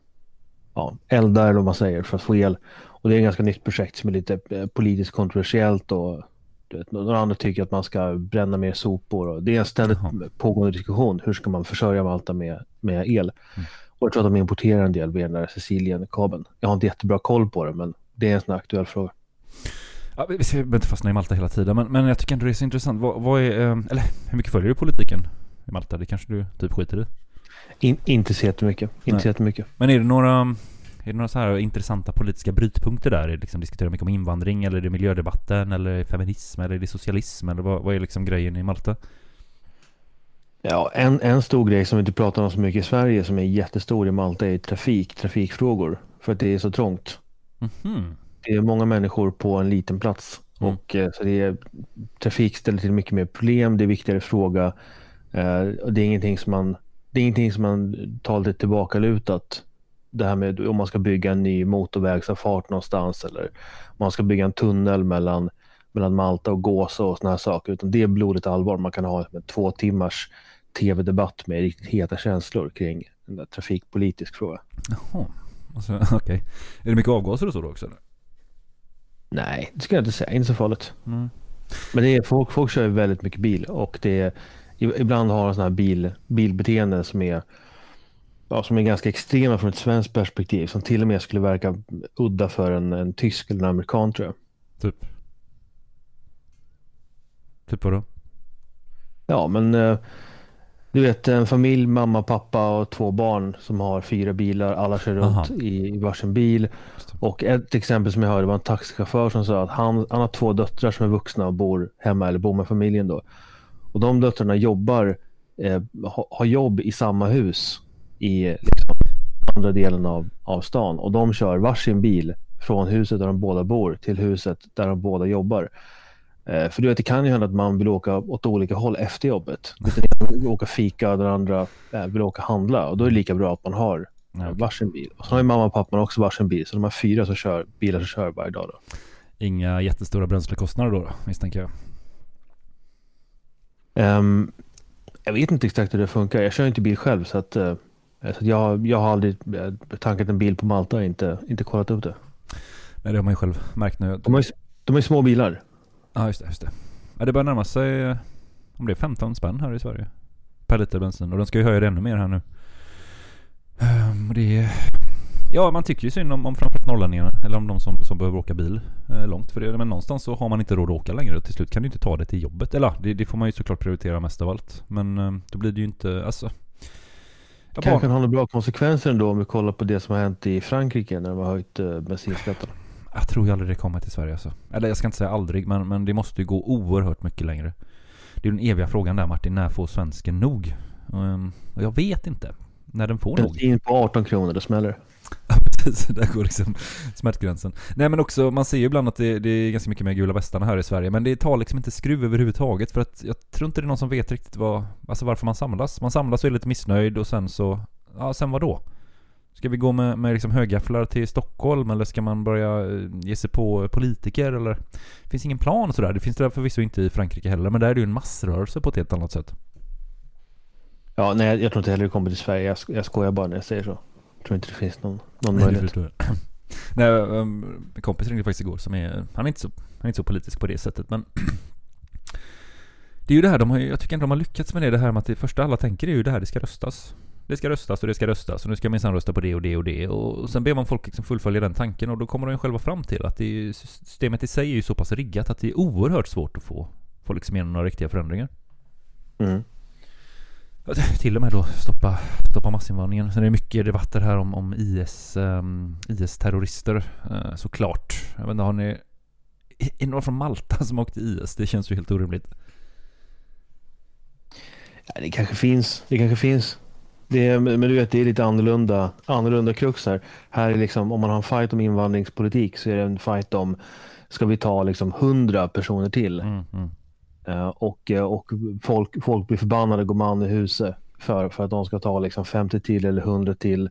ja, eldar eller vad man säger för att få el. Och det är ett ganska nytt projekt som är lite eh, politiskt kontroversiellt och vet, några andra tycker att man ska bränna mer sopor. Och det är en ständigt Jaha. pågående diskussion. Hur ska man försörja Malta med, med el? Och jag tror att de importerar en del via den där Sicilien-kabeln. Jag har inte jättebra koll på det, men det är en sån här aktuell fråga. Ja, vi behöver inte fastna i Malta hela tiden, men, men jag tycker ändå det är så intressant. Vad, vad är, eh, eller hur mycket följer du politiken Malta? Det kanske du typ skiter i? In, inte så jättemycket. Inte Nej. så jättemycket. Men är det några, är det några så här intressanta politiska brytpunkter där? Är det liksom diskuterar mycket om invandring, eller är det miljödebatten, eller är feminism, eller är det socialism, eller vad, vad är liksom grejen i Malta? Ja, en, en stor grej som vi inte pratar om så mycket i Sverige som är jättestor i Malta är trafik, trafikfrågor. För att det är så trångt. Mhm. Det är många människor på en liten plats. Mm. Och eh, så det är, trafik ställer till mycket mer problem, det är viktigare fråga. Eh, det är ingenting som man, det är ingenting som man tar lite tillbakalutat. Det här med om man ska bygga en ny motorvägsavfart någonstans eller om man ska bygga en tunnel mellan, mellan Malta och Gåsa och såna här saker. Utan det är blodigt allvar. Man kan ha en två timmars tv-debatt med riktigt heta känslor kring en där trafikpolitisk fråga. Jaha. Alltså, okej. Är det mycket avgaser och så då också? Eller? Nej, det ska jag inte säga. Inte så farligt. Mm. Men det är, folk, folk kör ju väldigt mycket bil och det är, ibland har sådana här bil, bilbeteenden som är, ja, som är ganska extrema från ett svenskt perspektiv. Som till och med skulle verka udda för en, en tysk eller en amerikan tror jag. Typ. Typ vadå? Ja, men eh, du vet en familj, mamma, pappa och två barn som har fyra bilar. Alla kör runt Aha. i, i varsin bil. Och ett exempel som jag hörde var en taxichaufför som sa att han, han har två döttrar som är vuxna och bor hemma eller bor med familjen då. Och de döttrarna jobbar, eh, ha, har jobb i samma hus i eh, liksom, andra delen av, av stan. Och de kör varsin bil från huset där de båda bor till huset där de båda jobbar. Eh, för du vet, det kan ju hända att man vill åka åt olika håll efter jobbet. Den vill åka fika den andra eh, vill åka handla. Och då är det lika bra att man har Ja, okej. varsin bil. Och så har mamma och pappa också varsin bil. Så de har fyra som kör, bilar som kör varje dag. Då. Inga jättestora bränslekostnader då misstänker jag. Ehm, jag vet inte exakt hur det funkar. Jag kör inte bil själv så att, eh, så att jag, jag har aldrig eh, tankat en bil på Malta inte, inte kollat upp det. Nej, det har man ju själv märkt nu. De har ju, de har ju små bilar. Ja, just det. Just det. Ja, det börjar närma sig, eh, om det är 15 spänn här i Sverige. Per liter bensin. Och de ska ju höja det ännu mer här nu. Och det är... Ja, man tycker ju synd om, om framförallt norrlänningarna. Eller om de som, som behöver åka bil eh, långt. För det, men någonstans så har man inte råd att åka längre. Och till slut kan du inte ta det till jobbet. Eller det, det får man ju såklart prioritera mest av allt. Men eh, då blir det ju inte, alltså... Jag Kanske bara- kan ha några bra konsekvenser ändå om vi kollar på det som har hänt i Frankrike när de har höjt eh, bensinskatten. Jag tror ju aldrig det kommer till Sverige alltså. Eller jag ska inte säga aldrig, men, men det måste ju gå oerhört mycket längre. Det är den eviga frågan där Martin, när får svensken nog? Ehm, och jag vet inte när den får nog. Bensin på 18 kronor, det smäller. Ja, precis. Där går liksom smärtgränsen. Nej men också, man ser ju ibland att det, det är ganska mycket mer gula västarna här i Sverige. Men det tar liksom inte skruv överhuvudtaget. För att jag tror inte det är någon som vet riktigt vad, alltså varför man samlas. Man samlas och är lite missnöjd och sen så, ja sen vad då? Ska vi gå med, med liksom högafflar till Stockholm eller ska man börja eh, ge sig på politiker eller? Det finns ingen plan sådär. Det finns det förvisso inte i Frankrike heller. Men där är det ju en massrörelse på ett helt annat sätt. Ja, nej, jag tror inte heller det kommer till Sverige. Jag, sk- jag skojar bara när jag säger så. Jag tror inte det finns någon, någon Nej, möjlighet. Nej, um, min kompis ringde faktiskt igår som är, han är inte så, han är inte så politisk på det sättet men Det är ju det här, de har jag tycker ändå de har lyckats med det, det här med att det första alla tänker är ju det här, det ska röstas. Det ska röstas och det ska röstas och nu ska man minsann rösta på det och det och det och sen ber man folk liksom fullfölja den tanken och då kommer de själva fram till att det är, systemet i sig är ju så pass riggat att det är oerhört svårt att få, få liksom igenom några riktiga förändringar. Mm. Till och med då stoppa, stoppa massinvandringen. Sen är det mycket debatter här om, om IS, um, IS-terrorister eh, såklart. Jag vet inte, har ni... Är några från Malta som åkt till IS? Det känns ju helt orimligt. Ja, det kanske finns. Det kanske finns. Det är, men men du vet, det är lite annorlunda, annorlunda krux här. Här är liksom, om man har en fight om invandringspolitik så är det en fight om, ska vi ta liksom 100 personer till? Mm, mm. Eh, och eh, och folk, folk blir förbannade, går man i huset för, för att de ska ta liksom 50 till eller 100 till.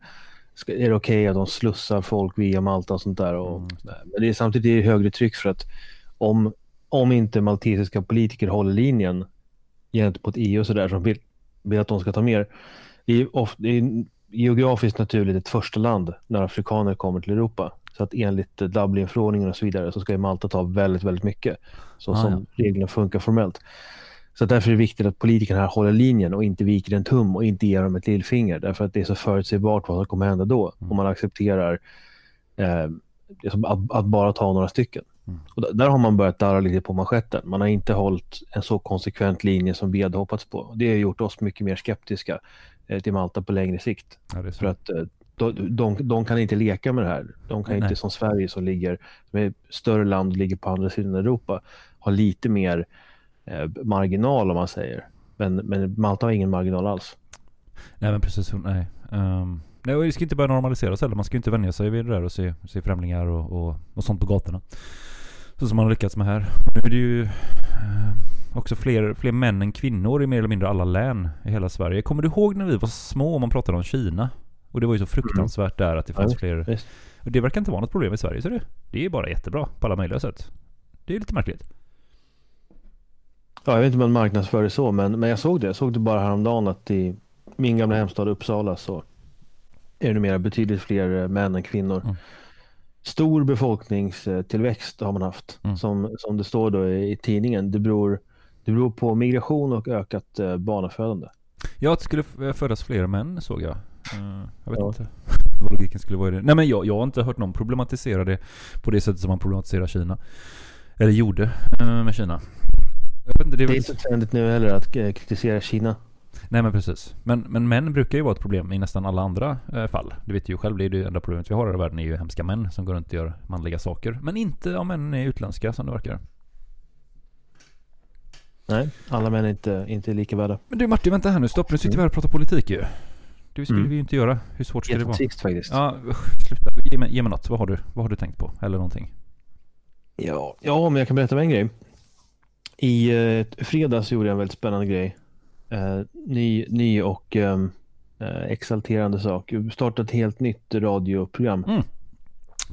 ska, är det okej att de slussar folk via Malta och sånt där? Och, Mm. Men det är samtidigt är det högre tryck för att om, om inte maltesiska politiker håller linjen gentemot EU och sådär som vill, vill att de ska ta mer. Det är, of, det är geografiskt naturligt ett första land när afrikaner kommer till Europa. Så att enligt Dublinförordningen och så vidare så ska ju Malta ta väldigt, väldigt mycket. Så Ah, som reglerna funkar formellt. Så därför är det viktigt att politikerna här håller linjen och inte viker en tum och inte ger dem ett lillfinger. Därför att det är så förutsägbart vad som kommer hända då. Om man accepterar eh, att, att bara ta några stycken. Och där, har man börjat darra lite på manschetten. Man har inte hållit en så konsekvent linje som vi hade hoppats på. Det har gjort oss mycket mer skeptiska eh, till Malta på längre sikt. Ja. För att eh, de, de, de kan inte leka med det här. De kan Nej. inte som Sverige som ligger, som är större land och ligger på andra sidan Europa, ha lite mer eh, marginal om man säger. Men, men Malta har ingen marginal alls. Nej men precis, nej. Um, nej och det ska inte börja normaliseras heller. Man ska inte vänja sig vid det där och se, se främlingar och, och, och sånt på gatorna. Så som man har lyckats med här. Nu är det ju ehm, också fler, fler män än kvinnor i mer eller mindre alla län i hela Sverige. Kommer du ihåg när vi var små och man pratade om Kina? Och det var ju så fruktansvärt där att det fanns Ja, fler. visst. Och det verkar inte vara något problem i Sverige så det. Det är bara jättebra på alla möjliga sätt. Det är lite märkligt. Ja, jag vet inte om man marknadsför det så, men, men jag såg det. Jag såg det bara häromdagen att i min gamla hemstad Uppsala så är det numera betydligt fler eh, män än kvinnor. Mm. Stor befolkningstillväxt har man haft. Mm. Som, som det står då i, i tidningen. Det beror, det beror på migration och ökat eh, barnafödande. Ja, det skulle födas fler män såg jag. Eh, jag vet Ja. inte vad logiken skulle vara i det. Nej men jag, jag har inte hört någon problematisera det på det sättet som man problematiserar Kina. Eller gjorde eh, med Kina. Jag vet inte, det är Det är väl... inte trendigt nu heller att eh, kritisera Kina. Nej men precis. Men, men män brukar ju vara ett problem i nästan alla andra eh, fall. Du vet ju själv, det är det enda problemet vi har i världen är ju hemska män som går runt och gör manliga saker. Men inte om männen är utländska som det verkar. Nej, alla män är inte, inte lika värda. Men du Martin, vänta här nu. Stopp, nu sitter vi här och pratar politik ju. Det skulle Mm. vi ju inte göra. Hur svårt ska det vara? Sist faktiskt. Ja, sluta. Ge mig, ge mig något. Vad har, du, vad har du tänkt på? Eller någonting? Ja, ja, men jag kan berätta om en grej. I eh, fredags gjorde jag en väldigt spännande grej. Eh, ny, ny och ehm, eh, exalterande sak. Jag startade ett helt nytt radioprogram. Mm.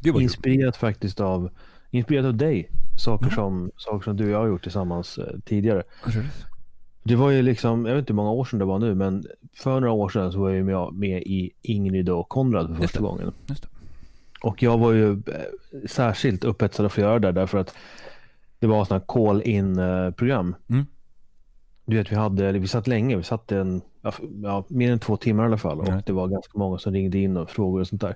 Var kul. Inspirerat faktiskt av, inspirerat av dig. Saker, som, saker som du och jag har gjort tillsammans eh, tidigare. Det var ju liksom, jag vet inte hur många år sedan det var nu, men för några år sedan så var jag med, med i Ingrid och Konrad för första gången. Och jag var ju eh, särskilt upphetsad att få göra det därför att det var sådana call-in eh, program. Mm. Du vet, vi hade, vi satt länge, vi satt en, ja, mer än två timmar i alla fall och Nej. det var ganska många som ringde in och frågor och sånt där.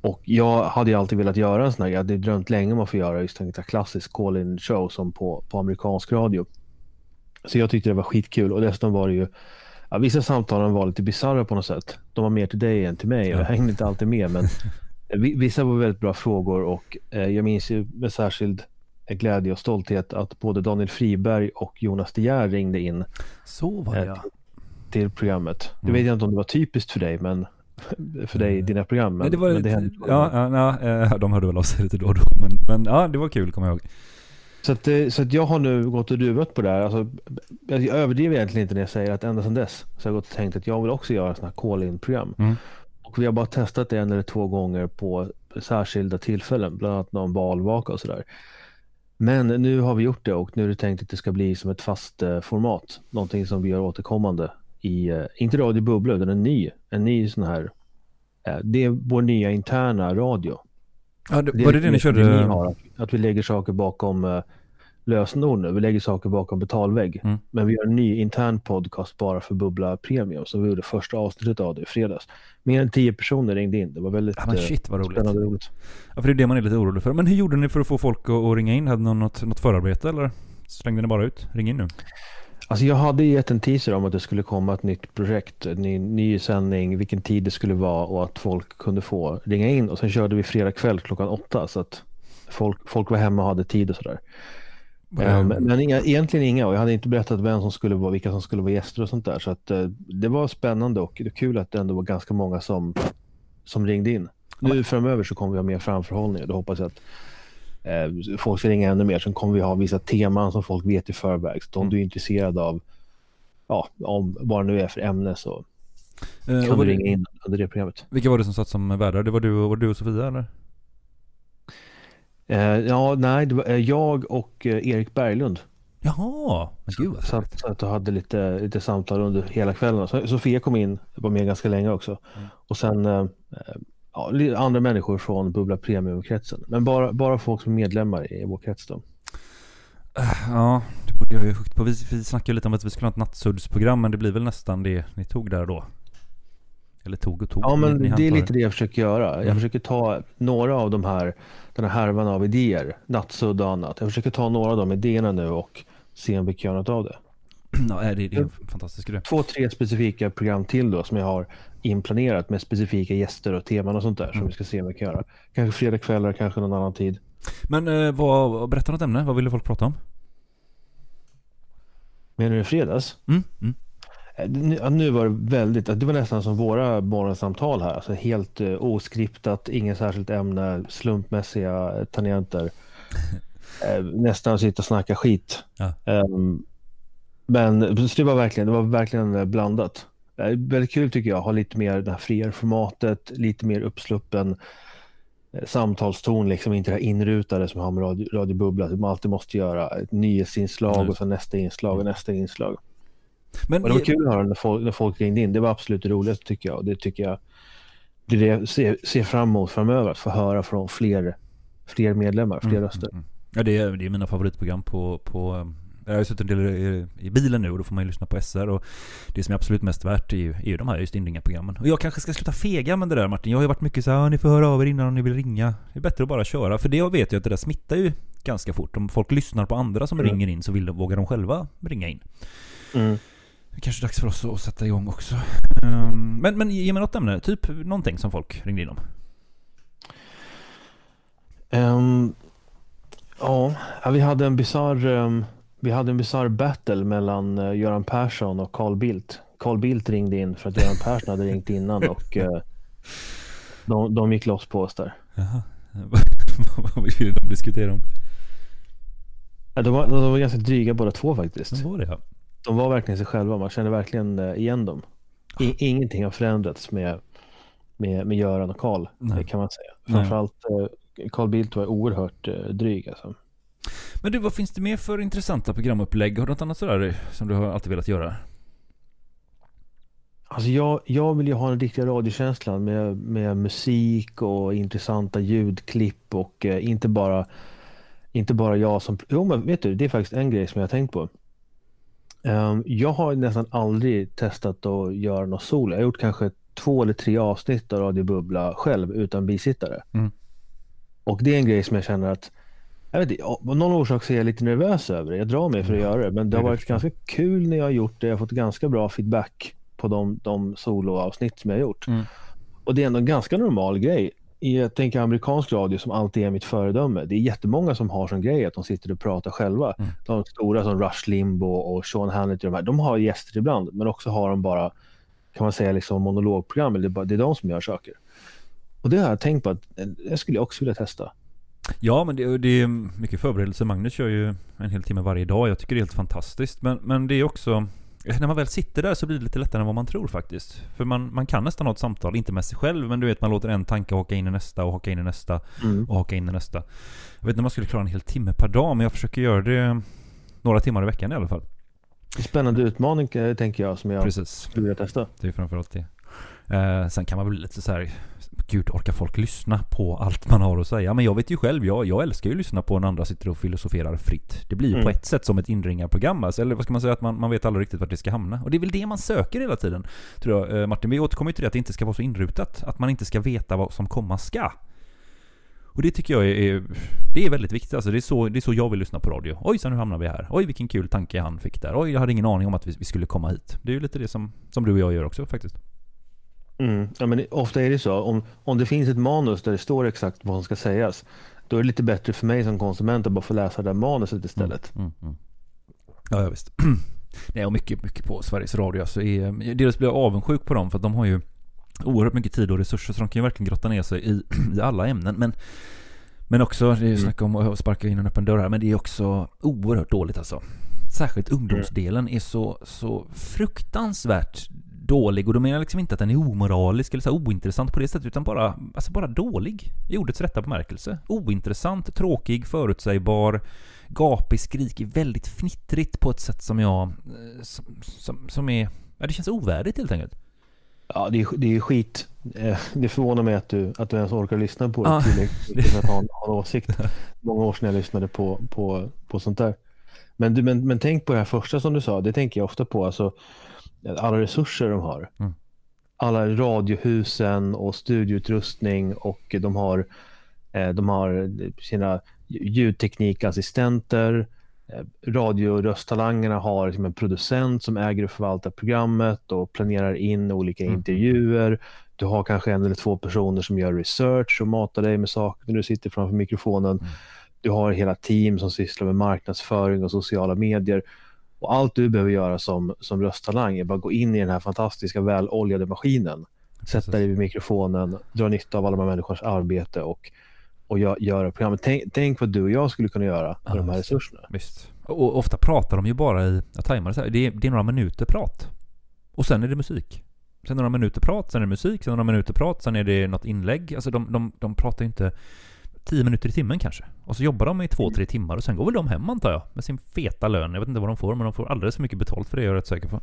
Och jag hade ju alltid velat göra en sån här, jag hade drömt länge om att få göra just en klassisk call-in show som på, på amerikansk radio. Så jag tyckte det var skitkul och dessutom var det ju, ja, vissa samtalen var lite bisarra på något sätt. De var mer till dig än till mig och Ja. jag hängde inte alltid med men vi- vissa var väldigt bra frågor och eh, jag minns ju med särskild glädje och stolthet att både Daniel Friberg och Jonas De Geer ringde in Så var det, det ja. ja. till programmet. Mm. vet jag inte om det var typiskt för dig, men för dig i dina program. Men, Nej, det var men hände. ja, ja, ja, eh, de hörde väl av sig lite då och då. Men, men ja, det var kul kommer jag ihåg. Så, att, eh, så att jag har nu gått och ruvat på det här. Alltså, jag överdriver egentligen inte när jag säger att ända sedan dess så har jag gått och tänkt att jag vill också göra sådana här call-in-program. Mm. Och vi har bara testat det en eller två gånger på särskilda tillfällen, bland annat någon valvaka och sådär. Men nu har vi gjort det och nu är det tänkt att det ska bli som ett fast eh, format. Någonting som vi gör återkommande i, eh, inte Radio Bubbla, utan en ny, en ny sån här, det är vår nya interna radio. Ja, det, var det det ni körde? har, att- att vi lägger saker bakom eh, lösenord nu. Vi lägger saker bakom betalvägg. Mm. Men vi gör en ny intern podcast bara för Bubbla Premium. Så vi gjorde första avsnittet av det i fredags. Mer än tio personer ringde in. Det var väldigt Ja men eh, shit vad roligt. spännande roligt. Ja, för det är det man är lite orolig för. Men hur gjorde ni för att få folk att, att ringa in? Hade ni något, något förarbete eller? Slängde ni bara ut? Ring in nu. Alltså jag hade gett en teaser om att det skulle komma ett nytt projekt, en ny, ny sändning, vilken tid det skulle vara och att folk kunde få ringa in. Och sen körde vi fredag kväll klockan åtta så att folk, folk var hemma och hade tid och sådär. Eh, Men, inga, egentligen inga och jag hade inte berättat vem som skulle vara, vilka som skulle vara gäster och sånt där. Så att, eh, det var spännande och det är kul att det ändå var ganska många som, som ringde in. Nu framöver så kommer vi ha mer framförhållning och då hoppas jag att eh, folk ska ringa ännu mer. Sen kommer vi ha vissa teman som folk vet i förväg. Så om du är intresserad av ja, om vad det nu är för ämne så Eh, och kan du ringa in under det programmet. vilka var det som satt som värdar? Det var du, och- var du och Sofia eller? Eh, ja, nej, det var eh, jag och eh, Erik Berglund. Jaha, men gud vad Så trevligt. att, så att jag hade lite, lite samtal under hela kvällen. Så, Sofia kom in, var med ganska länge också. Mm. Och sen ja, andra människor från Bubbla Premium-kretsen. Men bara, bara folk som är medlemmar i vår krets då. Ja, det borde jag ju hukt på. Vi, vi snackade lite om att vi skulle ha ett nattsuddsprogram men det blir väl nästan det ni tog där då? Eller tog och tog. Ja, men ni, ni det är lite det jag försöker göra. Mm. Jag försöker ta några av de här, den här härvan av idéer, nattsudd och annat. Jag försöker ta några av de idéerna nu och se om vi kan göra något av det. Ja, det, det är en fantastisk idé. Två, tre specifika program till då som jag har inplanerat med specifika gäster och teman och sånt där Mm. som vi ska se om vi kan göra. Kanske fredagskvällar, kanske någon annan tid. Men eh, vad, berätta något ämne. Vad ville folk prata om? Menar du fredags? Mm, mm. Eh, Nu, nu var det väldigt, det var nästan som våra morgonsamtal här. Alltså helt uh, oskriptat, inget särskilt ämne, slumpmässiga eh, tangenter. Eh, nästan sitta och snacka skit. Ja. Ehm, men det var verkligen, det var verkligen eh, blandat. Eh, väldigt kul tycker jag, ha lite mer det här friare formatet, lite mer uppsluppen eh, samtalston, liksom inte det här inrutade som har med radio, Radio Bubbla, att man alltid måste göra ett nyhetsinslag Nej. och så nästa inslag och nästa inslag. Men Och det var kul att höra när folk, när folk ringde in. Det var absolut det roligaste tycker jag. Och det tycker jag det är det jag ser, ser fram emot framöver. Att få höra från fler, fler medlemmar, fler Mm, röster. mm, mm. Ja, det är, det är mina favoritprogram på, på jag har suttit en del i, i bilen nu och då får man ju lyssna på SR och det som är absolut mest värt är ju, är ju de här just inringarprogrammen. Och jag kanske ska sluta fega med det där Martin. Jag har ju varit mycket så här, "Ja, ni får höra av er innan om ni vill ringa. Det är bättre att bara köra. För det jag vet ju att det där smittar ju ganska fort. Om folk lyssnar på andra som Mm. ringer in så vill vågar de själva ringa in. Mm. Det är kanske är dags för oss att sätta igång också. Ehm, Men, men ge mig något ämne, typ någonting som folk ringde in om. Ehm, ja, vi hade en bizarr um, vi hade en bizarr battle mellan eh, Göran Persson och Carl Bildt. Carl Bildt ringde in för att Göran Persson hade ringt innan och eh, de, de gick loss på oss där. Jaha. Vad vill de diskutera om? Ja, De var, de var ganska dryga båda två faktiskt. Vad var det? Ja. De var verkligen sig själva. Man kände verkligen eh, igen dem. I, ingenting har förändrats med, med, med Göran och Karl, Nej. kan man säga. Framförallt Carl Bildt var oerhört dryg. Alltså. Men du, vad finns det mer för intressanta programupplägg? Har du något annat sådär som du har alltid velat göra? Alltså jag, jag vill ju ha den riktiga radiokänslan med, med musik och intressanta ljudklipp och eh, inte bara inte bara jag som... Jo, men vet du, det är faktiskt en grej som jag har tänkt på. Ehm, jag har nästan aldrig testat att göra något solo. Jag har gjort kanske två eller tre avsnitt av Radio Bubbla själv utan bisittare. Mm. Och det är en grej som jag känner att jag vet inte, av någon orsak så är jag lite nervös över det. Jag drar mig för att göra det. Men det har det varit jag. ganska kul när jag har gjort det. Jag har fått ganska bra feedback på de, de soloavsnitt som jag har gjort. Mm. Och det är ändå en ganska normal grej. I, jag tänker amerikansk radio som alltid är mitt föredöme. Det är jättemånga som har som grej att de sitter och pratar själva. Mm. De stora som Rush Limbo och Sean Hannity, de, här, de har gäster ibland. Men också har de bara, kan man säga, liksom monologprogram. Eller det, är bara, det är de som gör saker. Och det har jag tänkt på att eh, jag skulle också vilja testa. Ja, men det, det är mycket förberedelse. Magnus kör ju en hel timme varje dag. Jag tycker det är helt fantastiskt. Men, men det är också... När man väl sitter där så blir det lite lättare än vad man tror faktiskt. För man, man kan nästan ha ett samtal, inte med sig själv, men du vet man låter en tanke haka in i nästa och haka in i nästa Mm. och haka in i nästa. Jag vet inte om man skulle klara en hel timme per dag, men jag försöker göra det några timmar i veckan i alla fall. Spännande utmaning eh, tänker jag som jag Precis. skulle vilja testa. Det är framförallt det. Eh, sen kan man bli lite så här. Gud, orkar folk lyssna på allt man har att säga? Men jag vet ju själv, jag, jag älskar ju att lyssna på när andra sitter och filosoferar fritt. Det blir ju på Mm. ett sätt som ett inringarprogram. Alltså, eller vad ska man säga, att man, man vet aldrig riktigt vart det ska hamna. Och det är väl det man söker hela tiden. Tror jag. Eh, Martin, vi återkommer ju till det att det inte ska vara så inrutat. Att man inte ska veta vad som komma ska. Och det tycker jag är, det är väldigt viktigt. Alltså det, är så, det är så jag vill lyssna på radio. Oj, så nu hamnar vi här. Oj, vilken kul tanke han fick där. Oj, jag hade ingen aning om att vi, vi skulle komma hit. Det är ju lite det som, som du och jag gör också faktiskt. Mm. Ja, men ofta är det så. Om, om det finns ett manus där det står exakt vad som ska sägas. Då är det lite bättre för mig som konsument att bara få läsa det där manuset istället. Mm, mm. Ja, ja visst. Nej, och mycket, mycket på Sveriges Radio. Alltså är, dels blir jag avundsjuk på dem för att de har ju oerhört mycket tid och resurser så de kan ju verkligen grotta ner sig i, i alla ämnen. Men, men också, det är ju Mm. snack om att sparka in en öppen dörr här, men det är också oerhört dåligt alltså. Särskilt ungdomsdelen är så, så fruktansvärt dålig. Och då menar jag liksom inte att den är omoralisk eller så ointressant på det sättet, utan bara, alltså bara dålig. I ordets rätta bemärkelse. Ointressant, tråkig, förutsägbar, gapig, skrikig, väldigt fnittrigt på ett sätt som jag... eh, Som, som, som är... Ja, det känns ovärdigt helt enkelt. Ja, det är, det är skit. Eh, Det förvånar mig att du, att du ens orkar lyssna på det tillräckligt för att ha en, ha en åsikt. Många år sedan jag lyssnade på, på, på sånt där. Men, du, men, men tänk på det här första som du sa, det tänker jag ofta på. Alltså, alla resurser de har. Mm. Alla radiohusen och studioutrustning och de har, eh, de har sina ljudteknikassistenter. Eh, Radiorösttalangerna har liksom en producent som äger och förvaltar programmet och planerar in olika Mm. intervjuer. Du har kanske en eller två personer som gör research och matar dig med saker när du sitter framför mikrofonen. Mm. Du har hela team som sysslar med marknadsföring och sociala medier. Och allt du behöver göra som, som rösttalang är bara gå in i den här fantastiska väloljade maskinen. Sätta dig vid mikrofonen, dra nytta av alla de här människors arbete och, och gö- göra programmet. Tänk, tänk vad du och jag skulle kunna göra med Ja, de här visst. resurserna. Visst. Och ofta pratar de ju bara i, jag tajmar det det är, det är några minuter prat. Och sen är det musik. Sen några minuter prat, sen är det musik, sen några minuter prat, sen är det något inlägg. Alltså de, de, de pratar inte tio minuter i timmen kanske. Och så jobbar de i två, tre timmar och sen går väl de hem antar jag. Med sin feta lön. Jag vet inte vad de får, men de får alldeles för mycket betalt för det, jag är rätt säker på.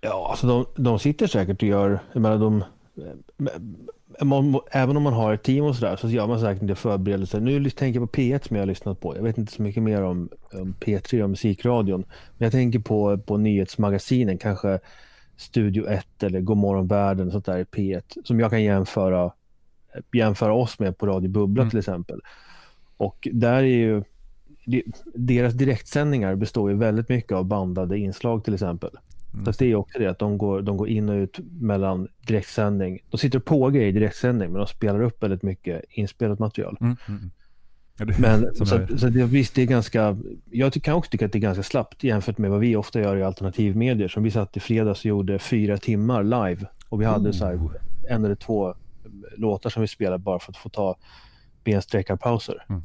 Ja, alltså de, de sitter säkert och gör, jag menar de, eh, man, även om man har ett team och sådär så gör man säkert del förberedelser. Nu tänker jag på P1 som jag har lyssnat på. Jag vet inte så mycket mer om, om P3 och musikradion. Men jag tänker på, på nyhetsmagasinen, kanske Studio 1 eller Godmorgon Världen och sånt där i P1 som jag kan jämföra, jämföra oss med på Radio Bubbla Mm. till exempel. Och där är ju deras direktsändningar består ju väldigt mycket av bandade inslag till exempel. Så att det är också det att de går, de går in och ut mellan direktsändning. De sitter på grejer i direktsändning men de spelar upp väldigt mycket inspelat material. Mm, mm, mm. Ja, det- Men så, så det, visst, det är ganska... Jag kan också tycka att det är ganska slappt jämfört med vad vi ofta gör i alternativmedier. Som vi satt i fredags och gjorde fyra timmar live. Och vi hade så här, Oh. en eller två låtar som vi spelade bara för att få ta bensträckarpauser. Mm.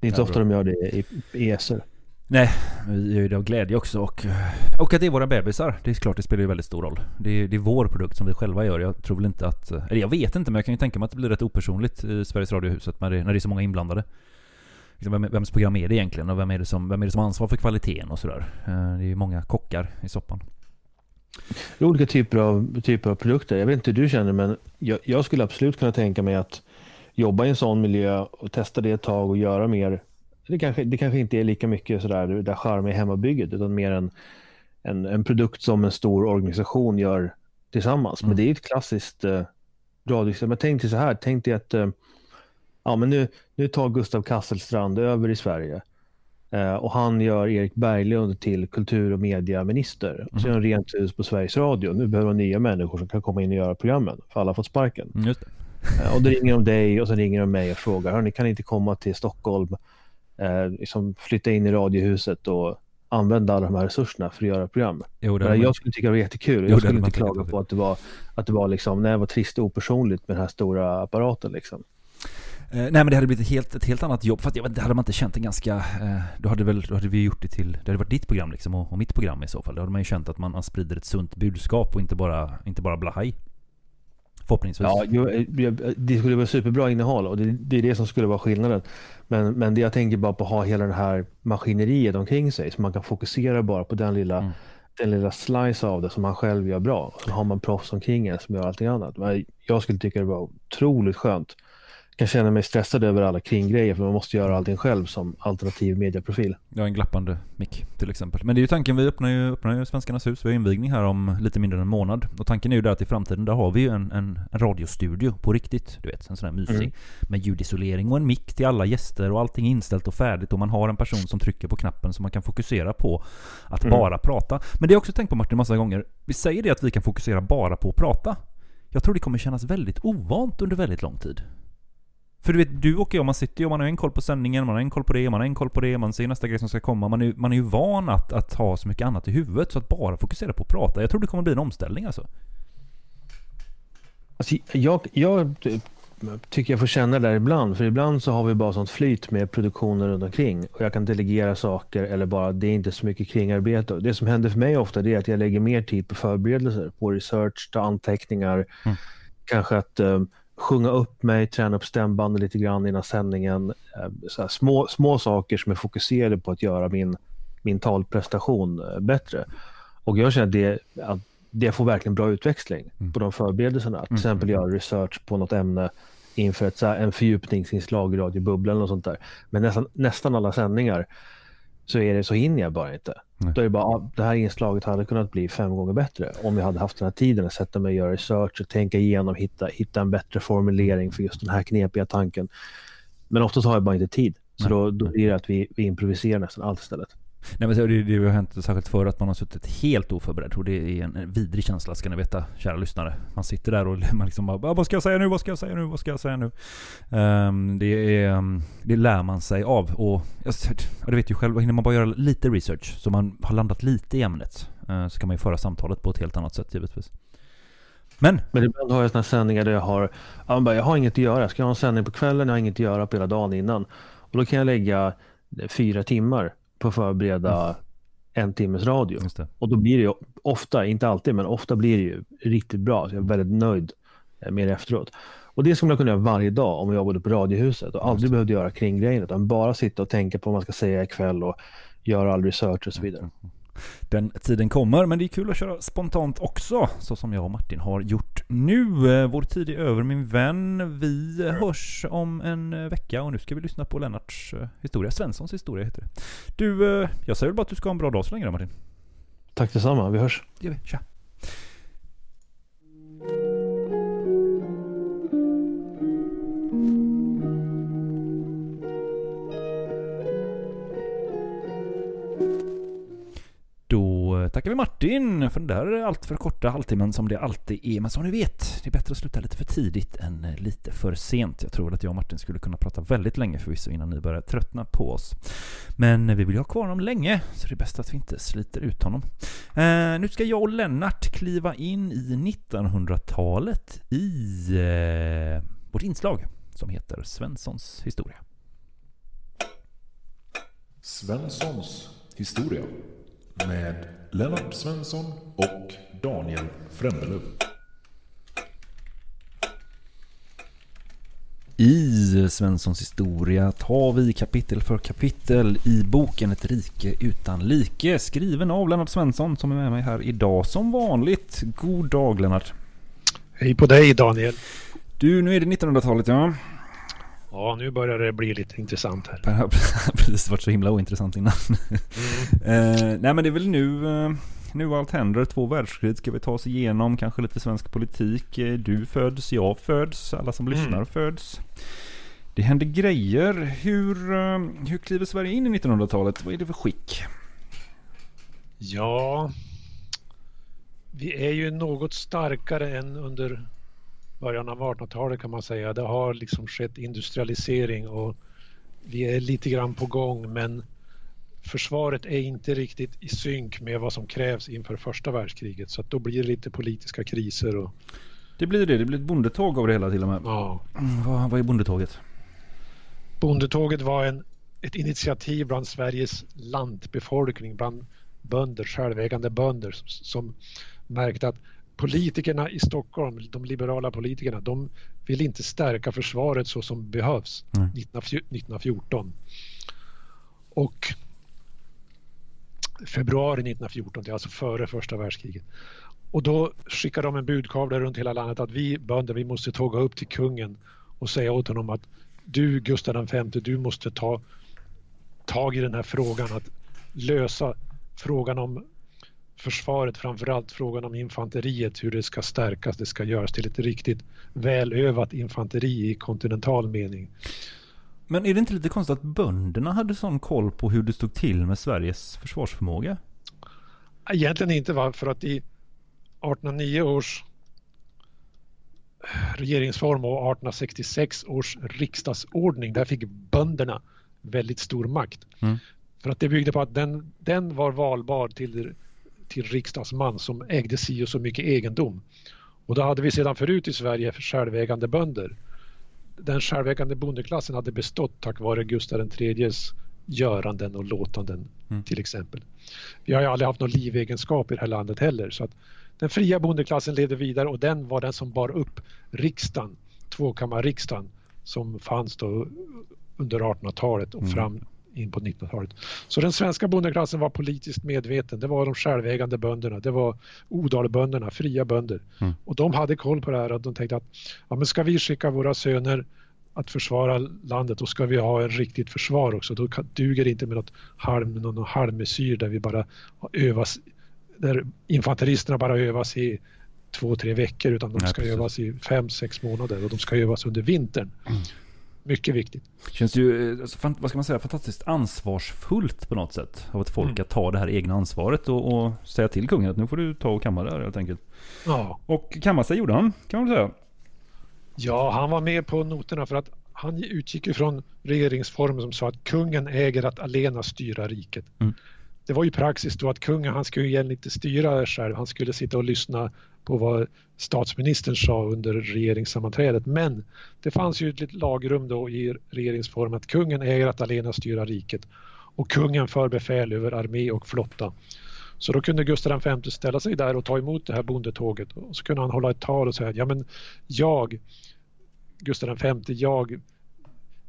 Det är inte Ja, ofta bra. de gör det i, i ESR. Nej, vi gör ju det av glädje också och, och att det är våra bebisar. Det är klart, det spelar ju väldigt stor roll. Det är, det är vår produkt som vi själva gör. Jag tror väl inte att... Eller jag vet inte, men jag kan ju tänka mig att det blir rätt opersonligt i Sveriges Radiohuset när det, när det är så många inblandade. Liksom, Vem, vems program är det egentligen och vem är det som, vem är det som har ansvar för kvaliteten och sådär. Eh, Det är ju många kockar i soppan. Det är olika typer av, typer av produkter. Jag vet inte hur du känner men jag, jag skulle absolut kunna tänka mig att jobba i en sån miljö och testa det ett tag och göra mer. Det kanske, det kanske inte är lika mycket sådär det där charmiga hemmabygget utan mer en, en, en produkt som en stor organisation gör tillsammans. Men Mm. det är ett klassiskt eh, radiosystem. Men tänk dig så här, tänk dig att eh, ja, men nu, nu tar Gustav Kasselstrand över i Sverige. Eh, och han gör Erik Berglund till kultur och mediaminister. Och så gör han rent hus på Sveriges Radio. Nu behöver de nya människor som kan komma in och göra programmen. För alla har fått sparken. Mm, just det. Eh, och då ringer de dig och så ringer de mig och frågar. Hörni, kan ni inte komma till Stockholm? Eh, liksom flytta in i radiohuset och använda alla de här resurserna för att göra program. Jo, det man- jag skulle tycka det var jättekul. det Jag skulle man inte klaga på att det var, att det var liksom, nej, det var trist och opersonligt med den här stora apparaten liksom. Eh, nej men det hade blivit ett helt, ett helt annat jobb. Jag vet inte, hade man inte känt en ganska... Eh, då hade väl, då hade vi gjort det till... Det hade varit ditt program liksom och, och mitt program i så fall. Då hade man ju känt att man, man sprider ett sunt budskap och inte bara, inte bara blahaj. Förhoppningsvis. Ja, eh, det skulle vara superbra innehåll och det, det är det som skulle vara skillnaden. Men, men det jag tänker bara på att ha hela det här maskineriet omkring sig så man kan fokusera bara på den lilla, Mm. den lilla slice av det som man själv gör bra. Så har man proffs omkring en som gör allting annat. Men jag skulle tycka det var otroligt skönt. Kan känna mig stressad över alla kringgrejer för man måste göra allting själv som alternativ medieprofil. Ja, en glappande mick till exempel. Men det är ju tanken, vi öppnar ju, öppnar ju Svenskarnas hus. Vi har invigning här om lite mindre än en månad. Och tanken är ju där att i framtiden, där har vi ju en, en, en radiostudio på riktigt. Du vet, en sån här mysig. Mm. Med ljudisolering och en mick till alla gäster och allting är inställt och färdigt. Och man har en person som trycker på knappen så man kan fokusera på att Mm. bara prata. Men det har jag också tänkt på Martin massa gånger. Vi säger det att vi kan fokusera bara på att prata. Jag tror det kommer kännas väldigt ovant under väldigt lång tid. För du vet, du och jag, man sitter ju och man har en koll på sändningen, man har en koll på det, man har en koll på det, man ser nästa grej som ska komma. Man är, man är ju van att, att ha så mycket annat i huvudet, så att bara fokusera på att prata. Jag tror det kommer bli en omställning alltså. Alltså, jag, jag tycker jag får känna där ibland. För ibland så har vi bara sånt flyt med produktionen runt omkring. Och jag kan delegera saker eller bara det är inte så mycket kringarbete. Det som händer för mig ofta det är att jag lägger mer tid på förberedelser. På research, ta anteckningar. Mm. Kanske att um, sjunga upp mig, träna upp stämbanden lite grann innan sändningen. Eh, så små, små saker som är fokuserade på att göra min, min talprestation eh, bättre. Och jag känner att det, att det får verkligen bra utväxling Mm. på de förberedelserna. Till exempel göra research på något ämne inför ett, så här, en fördjupningsinslag i Radio Bubblan och sånt där. Men nästan, nästan alla sändningar så, är det, så hinner jag bara inte. Nej. Då är det bara, det här inslaget hade kunnat bli fem gånger bättre om jag hade haft den här tiden att sätta mig och göra research och tänka igenom, hitta, hitta en bättre formulering för just den här knepiga tanken. Men oftast har jag bara inte tid. Så då, då blir det att vi, vi improviserar nästan allt istället. Nej, men det, det har hänt särskilt förr att man har suttit helt oförberedd. Och det är en vidrig känsla ska ni veta, kära lyssnare. Man sitter där och man liksom bara, ah, vad ska jag säga nu, vad ska jag säga nu, vad ska jag säga nu? Um, det, är, ehm, det lär man sig av. Och jag, du vet ju själv, hinner man bara göra lite research, så man har landat lite i ämnet, uh, så kan man ju föra samtalet på ett helt annat sätt givetvis. Men, Men ibland har jag sådana sändningar där jag har, jag, bara, jag har inget att göra. Ska jag ha en sändning på kvällen, jag har inget att göra på hela dagen innan. Och då kan jag lägga eh, fyra timmar på att förbereda en timmes radio. Och då blir det ju ofta, inte alltid, men ofta blir det ju riktigt bra. Så jag är väldigt nöjd eh, med det efteråt. Och det skulle man kunna göra varje dag om jag jobbade på Radiohuset och aldrig behövde göra kring grejen utan bara sitta och tänka på vad man ska säga ikväll och göra all research och så vidare. Den tiden kommer, men det är kul att köra spontant också, så som jag och Martin har gjort nu. Eh, Vår tid är över min vän. Vi hörs om en eh, vecka och nu ska vi lyssna på Lennarts eh, historia. Svenssons historia heter det. Du, jag säger väl bara att du ska ha en bra dag så länge då Martin. Tack detsamma, vi hörs. Det gör vi. Tja! Eh, tackar vi Martin för den där allt för korta halvtimmen som det alltid är. Men som ni vet, det är bättre att sluta lite för tidigt än eh, lite för sent. Jag tror väl att jag och Martin skulle kunna prata väldigt länge förvisso innan ni börjar tröttna på oss. Men vi vill ju ha kvar honom länge, så det är bäst att vi inte sliter ut honom. Eh, nu ska jag och Lennart kliva in i 1900-talet i eh, vårt inslag som heter Svenssons historia. Svenssons historia med Lennart Svensson och Daniel Frändelöv. I Svenssons historia tar vi kapitel för kapitel i boken Ett rike utan like skriven av Lennart Svensson som är med mig här idag som vanligt. God dag Lennart! Hej på dig Daniel. Du, nu är det 1900-talet ja. Ja, nu börjar det bli lite intressant här. Det har precis varit så himla ointressant innan. eh, nej men det är väl nu, eh, nu allt händer. Två världskrig ska vi ta oss igenom. Kanske lite svensk politik. Eh, Du föds, jag föds, alla som lyssnar föds. Det händer grejer. Hur, eh, hur kliver Sverige in i 1900-talet? Vad är det för skick? Ja, vi är ju något starkare än under början av 1800-talet kan man säga. Det har liksom skett industrialisering och vi är lite grann på gång men försvaret är inte riktigt i synk med vad som krävs inför första världskriget så att då blir det lite politiska kriser och Det blir det. Det blir ett bondetåg av det hela till och med. ja. Mm, vad, vad är bondetåget? Bondetåget var en, ett initiativ bland Sveriges lantbefolkning, bland bönder, självägande bönder som märkte att politikerna i Stockholm, de liberala politikerna, de vill inte stärka försvaret så som behövs Nej. 1914. Och februari 1914, det är alltså före första världskriget. Och då skickar de en budkavle runt hela landet att vi bönder, vi måste tåga upp till kungen och säga åt honom att du Gustav V, du måste ta tag i den här frågan att lösa frågan om försvaret, framförallt frågan om infanteriet, hur det ska stärkas, det ska göras till ett riktigt välövat infanteri i kontinental mening. Men är det inte lite konstigt att bönderna hade sån koll på hur det stod till med Sveriges försvarsförmåga? Egentligen inte va, för att i 1809 års regeringsform och 1866 års riksdagsordning, där fick bönderna väldigt stor makt. Mm. För att det byggde på att den, den var valbar till, till riksdagsman som ägde si och så mycket egendom. Och då hade vi sedan förut i Sverige självägande bönder. den självägande bondeklassen hade bestått tack vare Gustav IIIs göranden och låtanden Mm. till exempel. Vi har ju aldrig haft någon livegenskap i det här landet heller så att den fria bondeklassen levde vidare och den var den som bar upp riksdagen, tvåkammarriksdagen som fanns då under 1800-talet och Mm. fram in på 1900-talet. Så den svenska bondeklassen var politiskt medveten. Det var de självägande bönderna, det var odalbönderna, fria bönder. Mm. Och de hade koll på det här och de tänkte att ja, men ska vi skicka våra söner att försvara landet, då ska vi ha en riktigt försvar också. Då duger det inte med något halm, någon halvmesyr där vi bara övas, där infanteristerna bara övas i två, tre veckor utan de ska precis. övas i fem, sex månader och de ska övas under vintern. Mycket viktigt. Känns ju, eh, alltså, vad ska man säga, fantastiskt ansvarsfullt på något sätt. Av ett folk Mm. att ta det här egna ansvaret och, och säga till kungen att nu får du ta och kamma det här helt enkelt. Ja. Och kamma sig gjorde han, kan man säga. Ja, han var med på noterna för att han utgick ifrån regeringsformen som sa att kungen äger att alena styra riket. Mm. Det var ju praxis då att kungen, han skulle egentligen inte styra själv, han skulle sitta och lyssna på vad statsministern sa under regeringssammanträdet. Men det fanns ju ett lagrum då i regeringsformen att kungen äger att alena styra riket och kungen för befäl över armé och flotta. Så då kunde Gustav V ställa sig där och ta emot det här bondetåget och så kunde han hålla ett tal och säga ja men jag, Gustav V, jag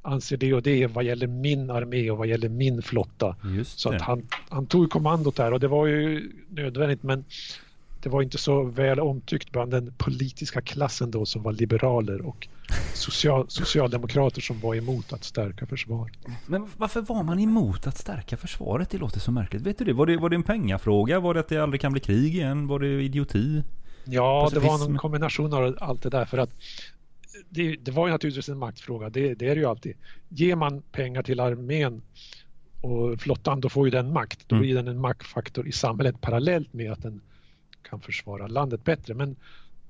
anser det och det vad gäller min armé och vad gäller min flotta. Så att han, han tog kommandot där och det var ju nödvändigt men det var inte så väl omtyckt bland den politiska klassen då som var liberaler och social, socialdemokrater som var emot att stärka försvaret. Men varför var man emot att stärka försvaret? Det låter så märkligt. Vet du det? Var det, var det en pengafråga? Var det att det aldrig kan bli krig igen? Var det idioti? Ja, det var en kombination av allt det där för att det, det var ju naturligtvis en maktfråga, det, det är det ju alltid. Ger man pengar till armén och flottan då får ju den makt. Då Mm. blir den en maktfaktor i samhället parallellt med att den kan försvara landet bättre. Men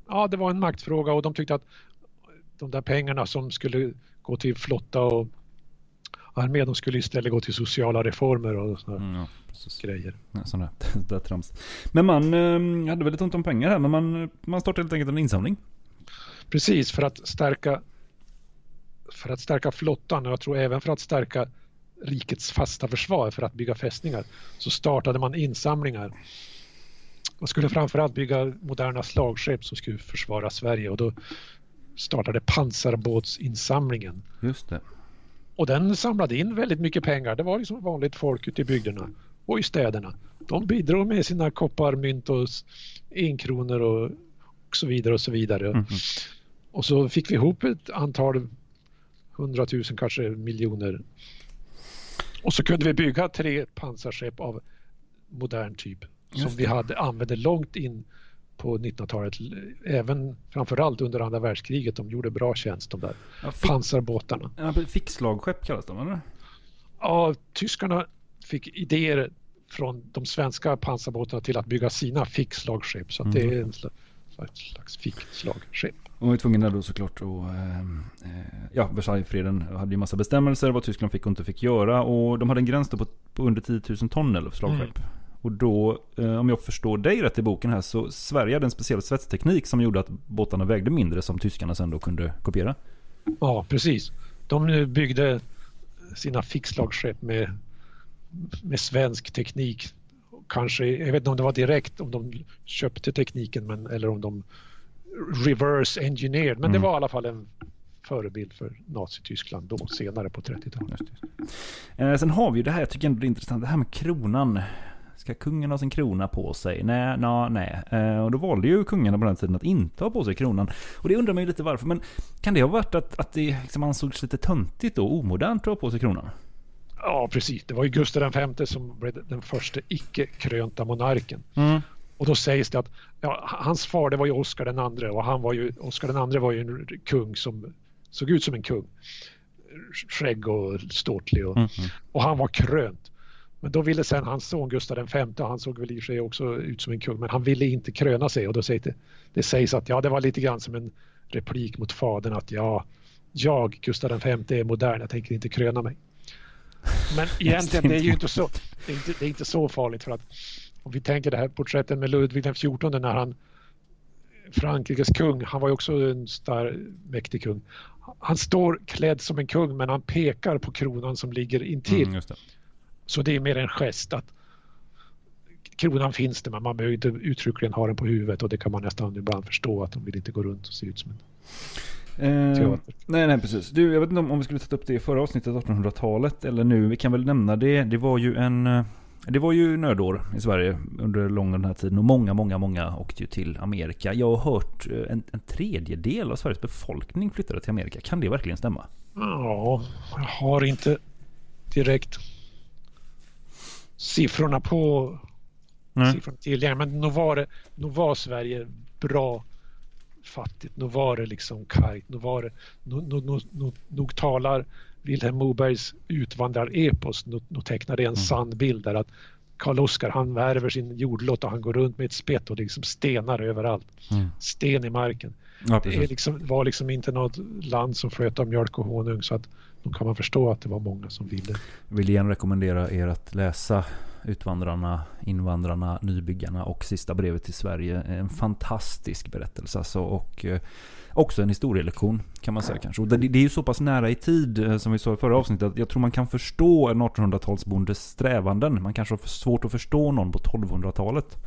ja, det var en maktfråga och de tyckte att de där pengarna som skulle gå till flotta och armé, de skulle istället gå till sociala reformer och sådana Mm, ja, grejer. Ja, där, där trams. Men man eh, hade väldigt ont om pengar här, men man, man startade helt enkelt en insamling. Precis, för att stärka för att stärka flottan och jag tror även för att stärka rikets fasta försvar för att bygga fästningar så startade man insamlingar. Man skulle framförallt bygga moderna slagskepp som skulle försvara Sverige och då startade pansarbåtsinsamlingen. Just det. Och den samlade in väldigt mycket pengar. Det var liksom vanligt folk ute i bygderna och i städerna. De bidrog med sina koppar, mynt och enkronor och, och så vidare och så vidare. Mhm. Och så fick vi ihop ett antal hundratusen, kanske miljoner. Och så kunde vi bygga tre pansarskepp av modern typ som vi hade använde långt in på 1900-talet. Även framförallt under andra världskriget. De gjorde bra tjänst de där Ja, pansarbåtarna. ja, fickslagskepp kallas de, eller? Ja, tyskarna fick idéer från de svenska pansarbåtarna till att bygga sina fickslagskepp. Så att det är en slags, slags fickslagskepp. Man var tvungen där då såklart att... Eh, eh, ja, Versaillesfreden hade ju massa bestämmelser vad Tyskland fick och inte fick göra. Och de hade en gräns då på, på under 10 000 ton eller slagskepp. Och då, eh, om jag förstår dig rätt i boken här, så Sverige hade en speciell svetsteknik som gjorde att båtarna vägde mindre som tyskarna sen då kunde kopiera. Ja, precis. De eh, byggde sina fickslagsskepp med, med svensk teknik. Kanske, jag vet inte om det var direkt om de köpte tekniken men, eller om de reverse engineered. Men det Mm. var i alla fall en förebild för Nazityskland då senare på 30-talet. Just det. Eh, sen har vi ju det här, jag tycker ändå det är intressant, det här med kronan. Ska kungen ha sin krona på sig? Nej, na, nej. Eh, och då valde ju kungarna på den tiden att inte ha på sig kronan. Och det undrar man ju lite varför. Men kan det ha varit att, att det liksom ansågs lite töntigt och omodernt att ha på sig kronan? Ja, precis. Det var ju Gustav V som blev den första icke-krönta monarken. Mm. Och då sägs det att ja, hans far det var ju Oscar den andre och han var ju, Oscar den andre var ju en kung som såg ut som en kung. Skägg och ståtlig och, Mm. och han var krönt. Men då ville sen hans son Gustav V, och han såg väl i sig också ut som en kung, men han ville inte kröna sig och då sägs det, det sägs att ja, det var lite grann som en replik mot fadern att ja, jag, Gustav V, är modern, jag tänker inte kröna mig. Men egentligen, det är ju inte så, det är inte, det är inte så farligt för att om vi tänker det här porträtten med Ludvig XIV när han Frankrikes kung, han var ju också en star, mäktig kung. Han står klädd som en kung men han pekar på kronan som ligger intill. Mm. Så det är mer en gest att kronan finns det men man behöver inte uttryckligen ha den på huvudet och det kan man nästan ibland förstå att de vill inte gå runt och se ut som en Eh, nej, nej, precis. Du, jag vet inte om, om vi skulle ta upp det i förra avsnittet, 1800-talet, eller nu. Vi kan väl nämna det. Det var ju en... eh, Det var ju nödår i Sverige under lång den här tiden och många, många, många åkte ju till Amerika. Jag har hört eh, en, en tredjedel av Sveriges befolkning flyttade till Amerika. Kan det verkligen stämma? Ja, jag har inte direkt siffrorna på Nej. siffrorna tillgängliga. Men nog var, det, nog var Sverige bra fattigt. Nog var det liksom kargt. Nog, var det, nog, nog, nog, nog, nog talar Vilhelm Mobergs utvandrarepos, nog, nog tecknar det en sann bild där att Karl Oskar han värver sin jordlott och han går runt med ett spett och det är liksom stenar överallt. Mm. Sten i marken. Ja, Det liksom, var liksom inte något land som flöt av mjölk och honung så att då kan man förstå att det var många som ville. Jag vill igen rekommendera er att läsa Utvandrarna, Invandrarna, Nybyggarna och Sista brevet till Sverige. En fantastisk berättelse alltså, och eh, också en historielektion kan man säga kanske. Och det, det är ju så pass nära i tid eh, som vi sa i förra avsnittet att jag tror man kan förstå en 1800-talsbondes strävanden. Man kanske har svårt att förstå någon på 1200-talet.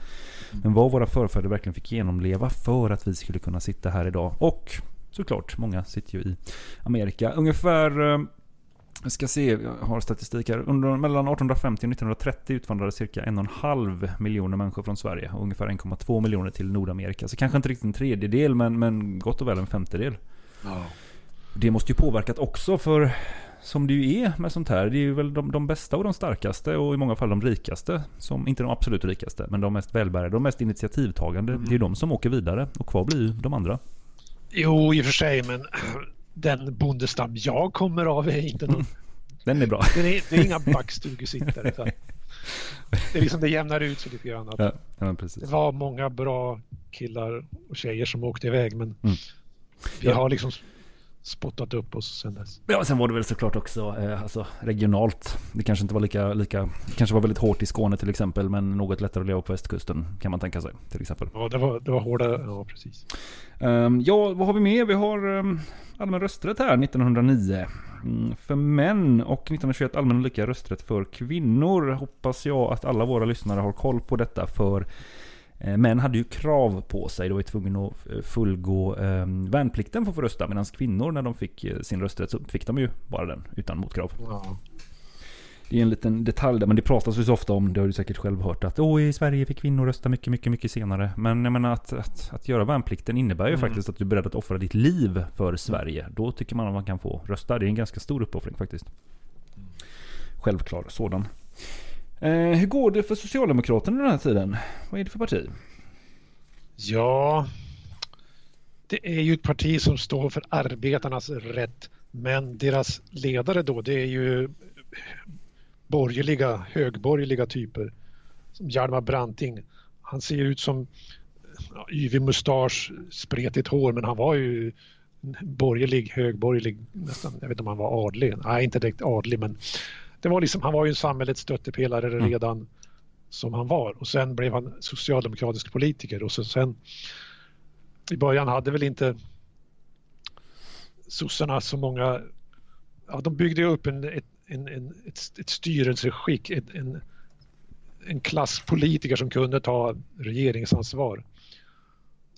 Men vad våra förfäder verkligen fick genomleva för att vi skulle kunna sitta här idag. Och såklart, många sitter ju i Amerika. Ungefär eh, jag ska se, jag har statistik här. Under, mellan 1850 och 1930 utvandrade cirka en och en halv miljoner människor från Sverige. Och ungefär 1,2 miljoner till Nordamerika. Så kanske inte riktigt en tredjedel, men, men gott och väl en femtedel. Det måste ju påverkat också för som det ju är med sånt här. Det är ju väl de, de bästa och de starkaste och i många fall de rikaste. Som, inte de absolut rikaste, men de mest välbärgade, de mest initiativtagande. Det är ju de som åker vidare och kvar blir ju de andra. Jo, i och för sig, men den bondestam jag kommer av är inte någon... Den är bra. Det är, det är inga backstugesittare. så att Det är liksom det jämnar ut sig lite grann. Att Ja, ja Det var många bra killar och tjejer som åkte iväg men Mm. vi Ja. har liksom spottat upp oss sen dess. Ja, sen var det väl såklart också eh, alltså, regionalt. Det kanske inte var lika, lika, kanske var väldigt hårt i Skåne till exempel, men något lättare att leva på västkusten kan man tänka sig till exempel. Ja, det var, det var hårda, ja precis. Ehm, ja, vad har vi med? Vi har um, allmän rösträtt här 1909. Mm, för män och 1921 allmän och lika rösträtt för kvinnor. Hoppas jag att alla våra lyssnare har koll på detta för Män hade ju krav på sig, de var tvungna att eh, fullgå eh, värnplikten för att få rösta. Medan kvinnor när de fick eh, sin rösträtt så fick de ju bara den utan motkrav. Ja. Det är en liten detalj där, men det pratas ju så ofta om, det har du säkert själv hört, att Åh, i Sverige fick kvinnor rösta mycket, mycket, mycket senare. Men jag menar att, att, att göra värnplikten innebär ju Mm. faktiskt att du är beredd att offra ditt liv för Sverige. Då tycker man att man kan få rösta. Det är en ganska stor uppoffring faktiskt. Självklar sådan. Eh, hur går det för Socialdemokraterna den här tiden? Vad är det för parti? ja, det är ju ett parti som står för arbetarnas rätt men deras ledare då det är ju borgerliga, högborgerliga typer. Som Hjalmar Branting. Han ser ut som ja, yvig mustasch, spretigt hår men han var ju borgerlig, högborgerlig nästan. Jag vet inte om han var adlig. Nej, inte direkt adlig men det var liksom, han var ju en samhällets stöttepelare Mm. redan som han var och sen blev han socialdemokratisk politiker och så sen i början hade väl inte sossarna så många ja, de byggde upp en, ett, en, en, ett, ett styrelseskick, ett, en, en klass politiker som kunde ta regeringsansvar.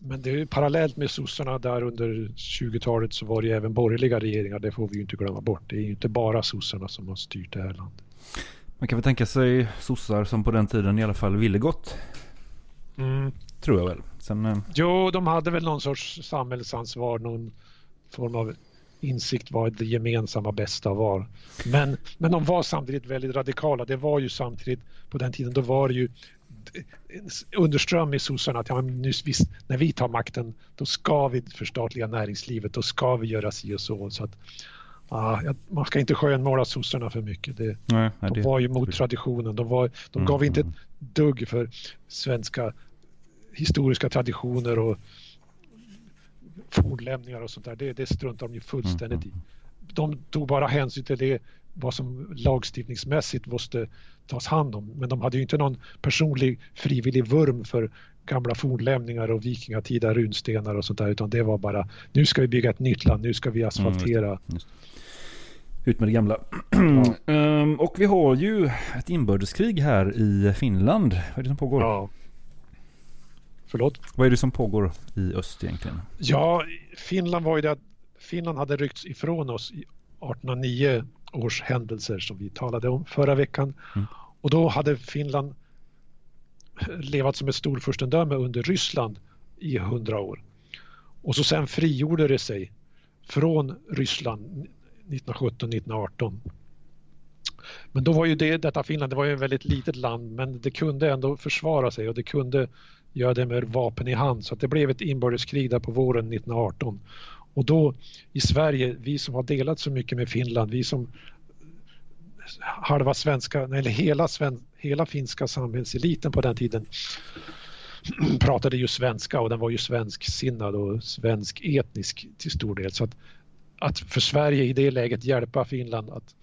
Men det är parallellt med sossarna där under 20-talet så var det ju även borgerliga regeringar, det får vi ju inte glömma bort. Det är ju inte bara sossarna som har styrt det här landet. Man kan väl tänka sig sossar som på den tiden i alla fall ville gott. Mm. Tror jag väl. Sen, eh, Jo, de hade väl någon sorts samhällsansvar, någon form av insikt vad det gemensamma bästa var. Men, men de var samtidigt väldigt radikala. Det var ju samtidigt på den tiden, då var det ju underström i sossarna att ja, nu, visst, när vi tar makten då ska vi förstatliga näringslivet, då ska vi göra si och så. så att, ja, man ska inte skönmåla sossarna för mycket. Det, nej, de det, var ju mot traditionen. De, var, de Mm, gav inte ett mm. dugg för svenska historiska traditioner och fornlämningar och sånt där. Det, det struntar de ju fullständigt i. Mm, De tog bara hänsyn till det vad som lagstiftningsmässigt måste tas hand om. Men de hade ju inte någon personlig frivillig vurm för gamla fornlämningar och vikingatida runstenar och sånt där utan det var bara nu ska vi bygga ett nytt land, nu ska vi asfaltera. Ut med det gamla. Ehm, och vi har ju ett inbördeskrig här i Finland. Vad är det som pågår? Ja. Förlåt? Vad är det som pågår i öst egentligen? Ja, Finland var ju det att Finland hade ryckts ifrån oss i 1809 års händelser som vi talade om förra veckan. Mm. Och då hade Finland levat som ett storfurstendöme under Ryssland i hundra år. Och så sen frigjorde det sig från Ryssland 1917-1918. Men då var ju det, detta Finland, det var ju ett väldigt litet land men det kunde ändå försvara sig och det kunde göra det med vapen i hand så att det blev ett inbördeskrig där på våren 1918. Och då i Sverige, vi som har delat så mycket med Finland, vi som halva svenska, eller hela, sven, hela finska samhällseliten på den tiden pratade ju svenska och den var ju svensksinnad och svensk etnisk till stor del. Så att, att för Sverige i det läget hjälpa Finland att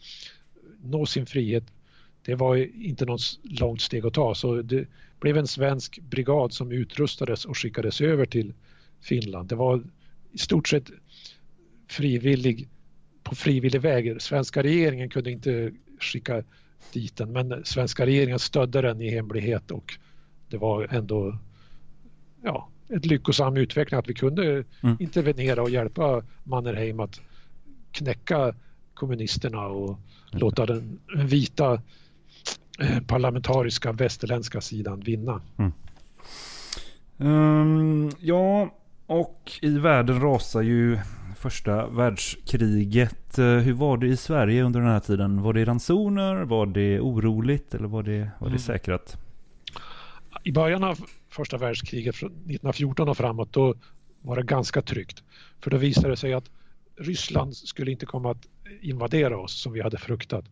nå sin frihet, det var ju inte något långt steg att ta. Så det blev en svensk brigad som utrustades och skickades över till Finland. Det var i stort sett frivillig på frivillig väg. Svenska regeringen kunde inte skicka dit den men svenska regeringen stödde den i hemlighet och det var ändå ja, ett lyckosam utveckling att vi kunde Mm. intervenera och hjälpa Mannerheim att knäcka kommunisterna och låta den vita eh, parlamentariska västerländska sidan vinna. Ehm, ja, och i världen rasar ju första världskriget. Eh, Hur var det i Sverige under den här tiden? Var det ransoner? Var det oroligt? Eller var det, var det Mm. säkrat? I början av första världskriget från 1914 och framåt då var det ganska tryggt. För då visade det sig att Ryssland skulle inte komma att invadera oss som vi hade fruktat.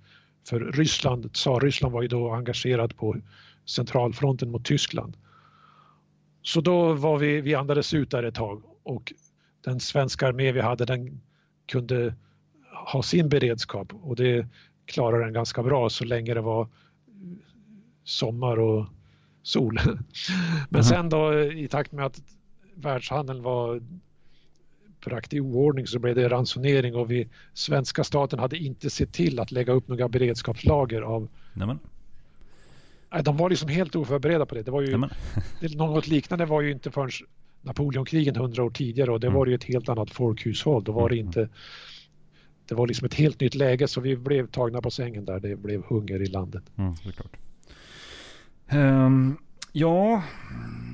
För Ryssland, tsar-Ryssland var ju då engagerad på centralfronten mot Tyskland. Så då var vi, vi andades ut där ett tag och den svenska armé vi hade den kunde ha sin beredskap och det klarade den ganska bra så länge det var sommar och sol. Men sen då i takt med att världshandeln var bragt i oordning så blev det ransonering och vi, svenska staten hade inte sett till att lägga upp några beredskapslager av Nämen. De var liksom helt oförberedda på det. Det var ju, något liknande var ju inte förrän Napoleonkrigen hundra år tidigare och det Mm. var ju ett helt annat folkhushåll. Då var det Mm. inte det var liksom ett helt nytt läge så vi blev tagna på sängen där. Det blev hunger i landet. Mm. Ehm, ja,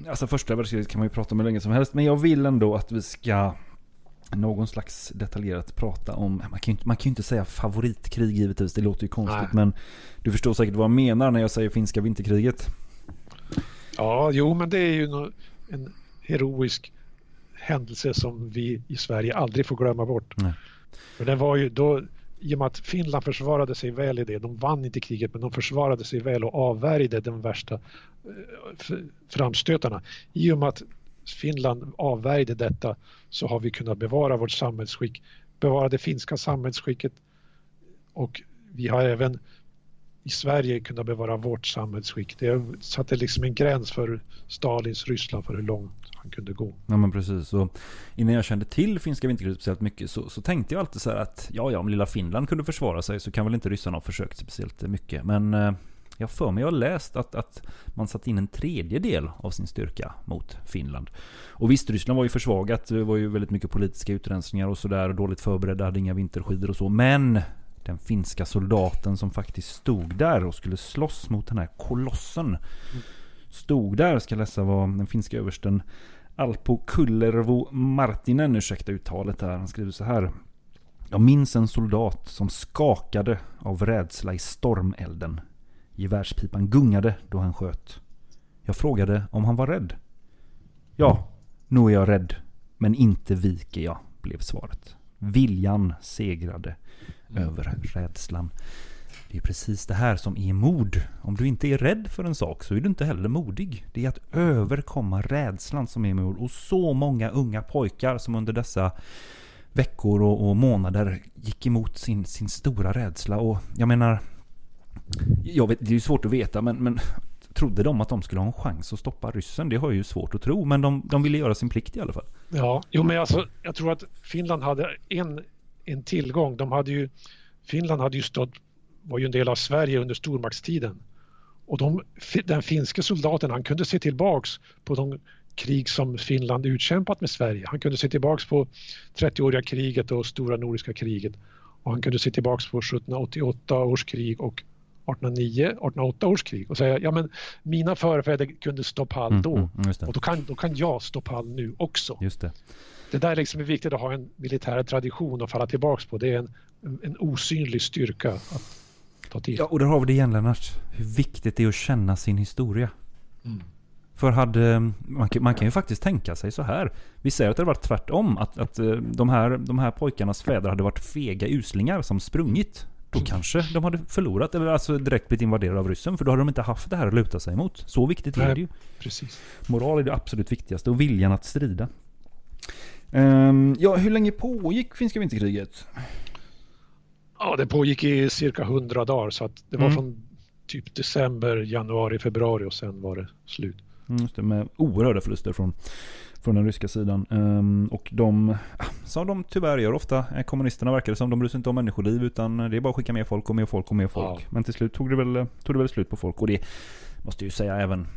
alltså första världskriget kan man ju prata om hur länge som helst. Men jag vill ändå att vi ska någon slags detaljerat prata om, man kan ju inte, man kan inte säga favoritkrig givetvis, det låter ju konstigt. Nej. Men du förstår säkert vad jag menar när jag säger finska vinterkriget. Ja, jo, men det är ju en heroisk händelse som vi i Sverige aldrig får glömma bort. Nej. För det var ju då, i och med att Finland försvarade sig väl i det, de vann inte kriget men de försvarade sig väl och avvärjde de värsta eh, framstötarna. I och med att Finland avvärjde detta så har vi kunnat bevara vårt samhällsskick, bevara det finska samhällsskicket och vi har även i Sverige kunnat bevara vårt samhällsskick. Det satte liksom en gräns för Stalins Ryssland för hur långt han kunde gå. Ja men precis. Och innan jag kände till finska vinterkriget speciellt mycket så, så tänkte jag alltid så här att ja, ja, om lilla Finland kunde försvara sig så kan väl inte ryssarna ha försökt speciellt mycket. Men eh, jag har för mig jag har läst att, att man satt in en tredjedel av sin styrka mot Finland. Och visst, Ryssland var ju försvagat. Det var ju väldigt mycket politiska utrensningar och sådär. Dåligt förberedda, hade inga vinterskidor och så. Men den finska soldaten som faktiskt stod där och skulle slåss mot den här kolossen. Stod där, ska jag läsa vad den finska översten Alpo Kullervo Martinen, ursäkta uttalet här, han skriver så här. Jag minns en soldat som skakade av rädsla i stormelden. Gevärspipan gungade då han sköt. Jag frågade om han var rädd. Ja, nog är jag rädd, men inte viker jag, blev svaret. Viljan segrade över rädslan. Det är precis det här som är mod. Om du inte är rädd för en sak så är du inte heller modig. Det är att överkomma rädslan som är mod. Och så många unga pojkar som under dessa veckor och, och månader gick emot sin, sin stora rädsla. Och jag menar, jag vet, det är ju svårt att veta men, men trodde de att de skulle ha en chans att stoppa ryssen? Det har jag ju svårt att tro, men de, de ville göra sin plikt i alla fall. Ja, jo men alltså jag tror att Finland hade en, en tillgång. De hade ju, Finland hade ju stått, var ju en del av Sverige under stormaktstiden. Och de, den finske soldaten han kunde se tillbaks på de krig som Finland utkämpat med Sverige. Han kunde se tillbaks på 30-åriga kriget och stora nordiska kriget. Och han kunde se tillbaks på 1788 års krig och 1809, 1808 års krig och säga ja men mina förfäder kunde stå pall Mm, då mm, just det. och då kan, då kan jag stå pall nu också. Just det. Det där liksom är viktigt att ha en militär tradition att falla tillbaks på. Det är en, en, osynlig styrka att ta till. Ja, och där har vi det igen Lennart. Hur viktigt det är att känna sin historia. Mm. För hade, man, kan, man kan ju faktiskt tänka sig så här. Vi säger att det hade varit tvärtom. Att, att eh, de, här, de här pojkarnas fäder hade varit fega uslingar som sprungit. Då kanske de hade förlorat, eller alltså direkt blivit invaderade av ryssen. För då hade de inte haft det här att luta sig emot. Så viktigt är Nej. det ju. Precis. Moral är det absolut viktigaste och viljan att strida. Ehm, ja, hur länge pågick finska vinterkriget? Ja, det pågick i cirka 100 dagar så att det var Mm. från typ december, januari, februari och sen var det slut. Mm, Just det, med oerhörda förluster från, från den ryska sidan. Ehm, och de, som de tyvärr gör ofta, eh, kommunisterna verkar det som, de bryr sig inte om människoliv utan det är bara att skicka mer folk och mer folk och mer folk. Ja. Men till slut tog det, väl, tog det väl slut på folk och det måste ju säga även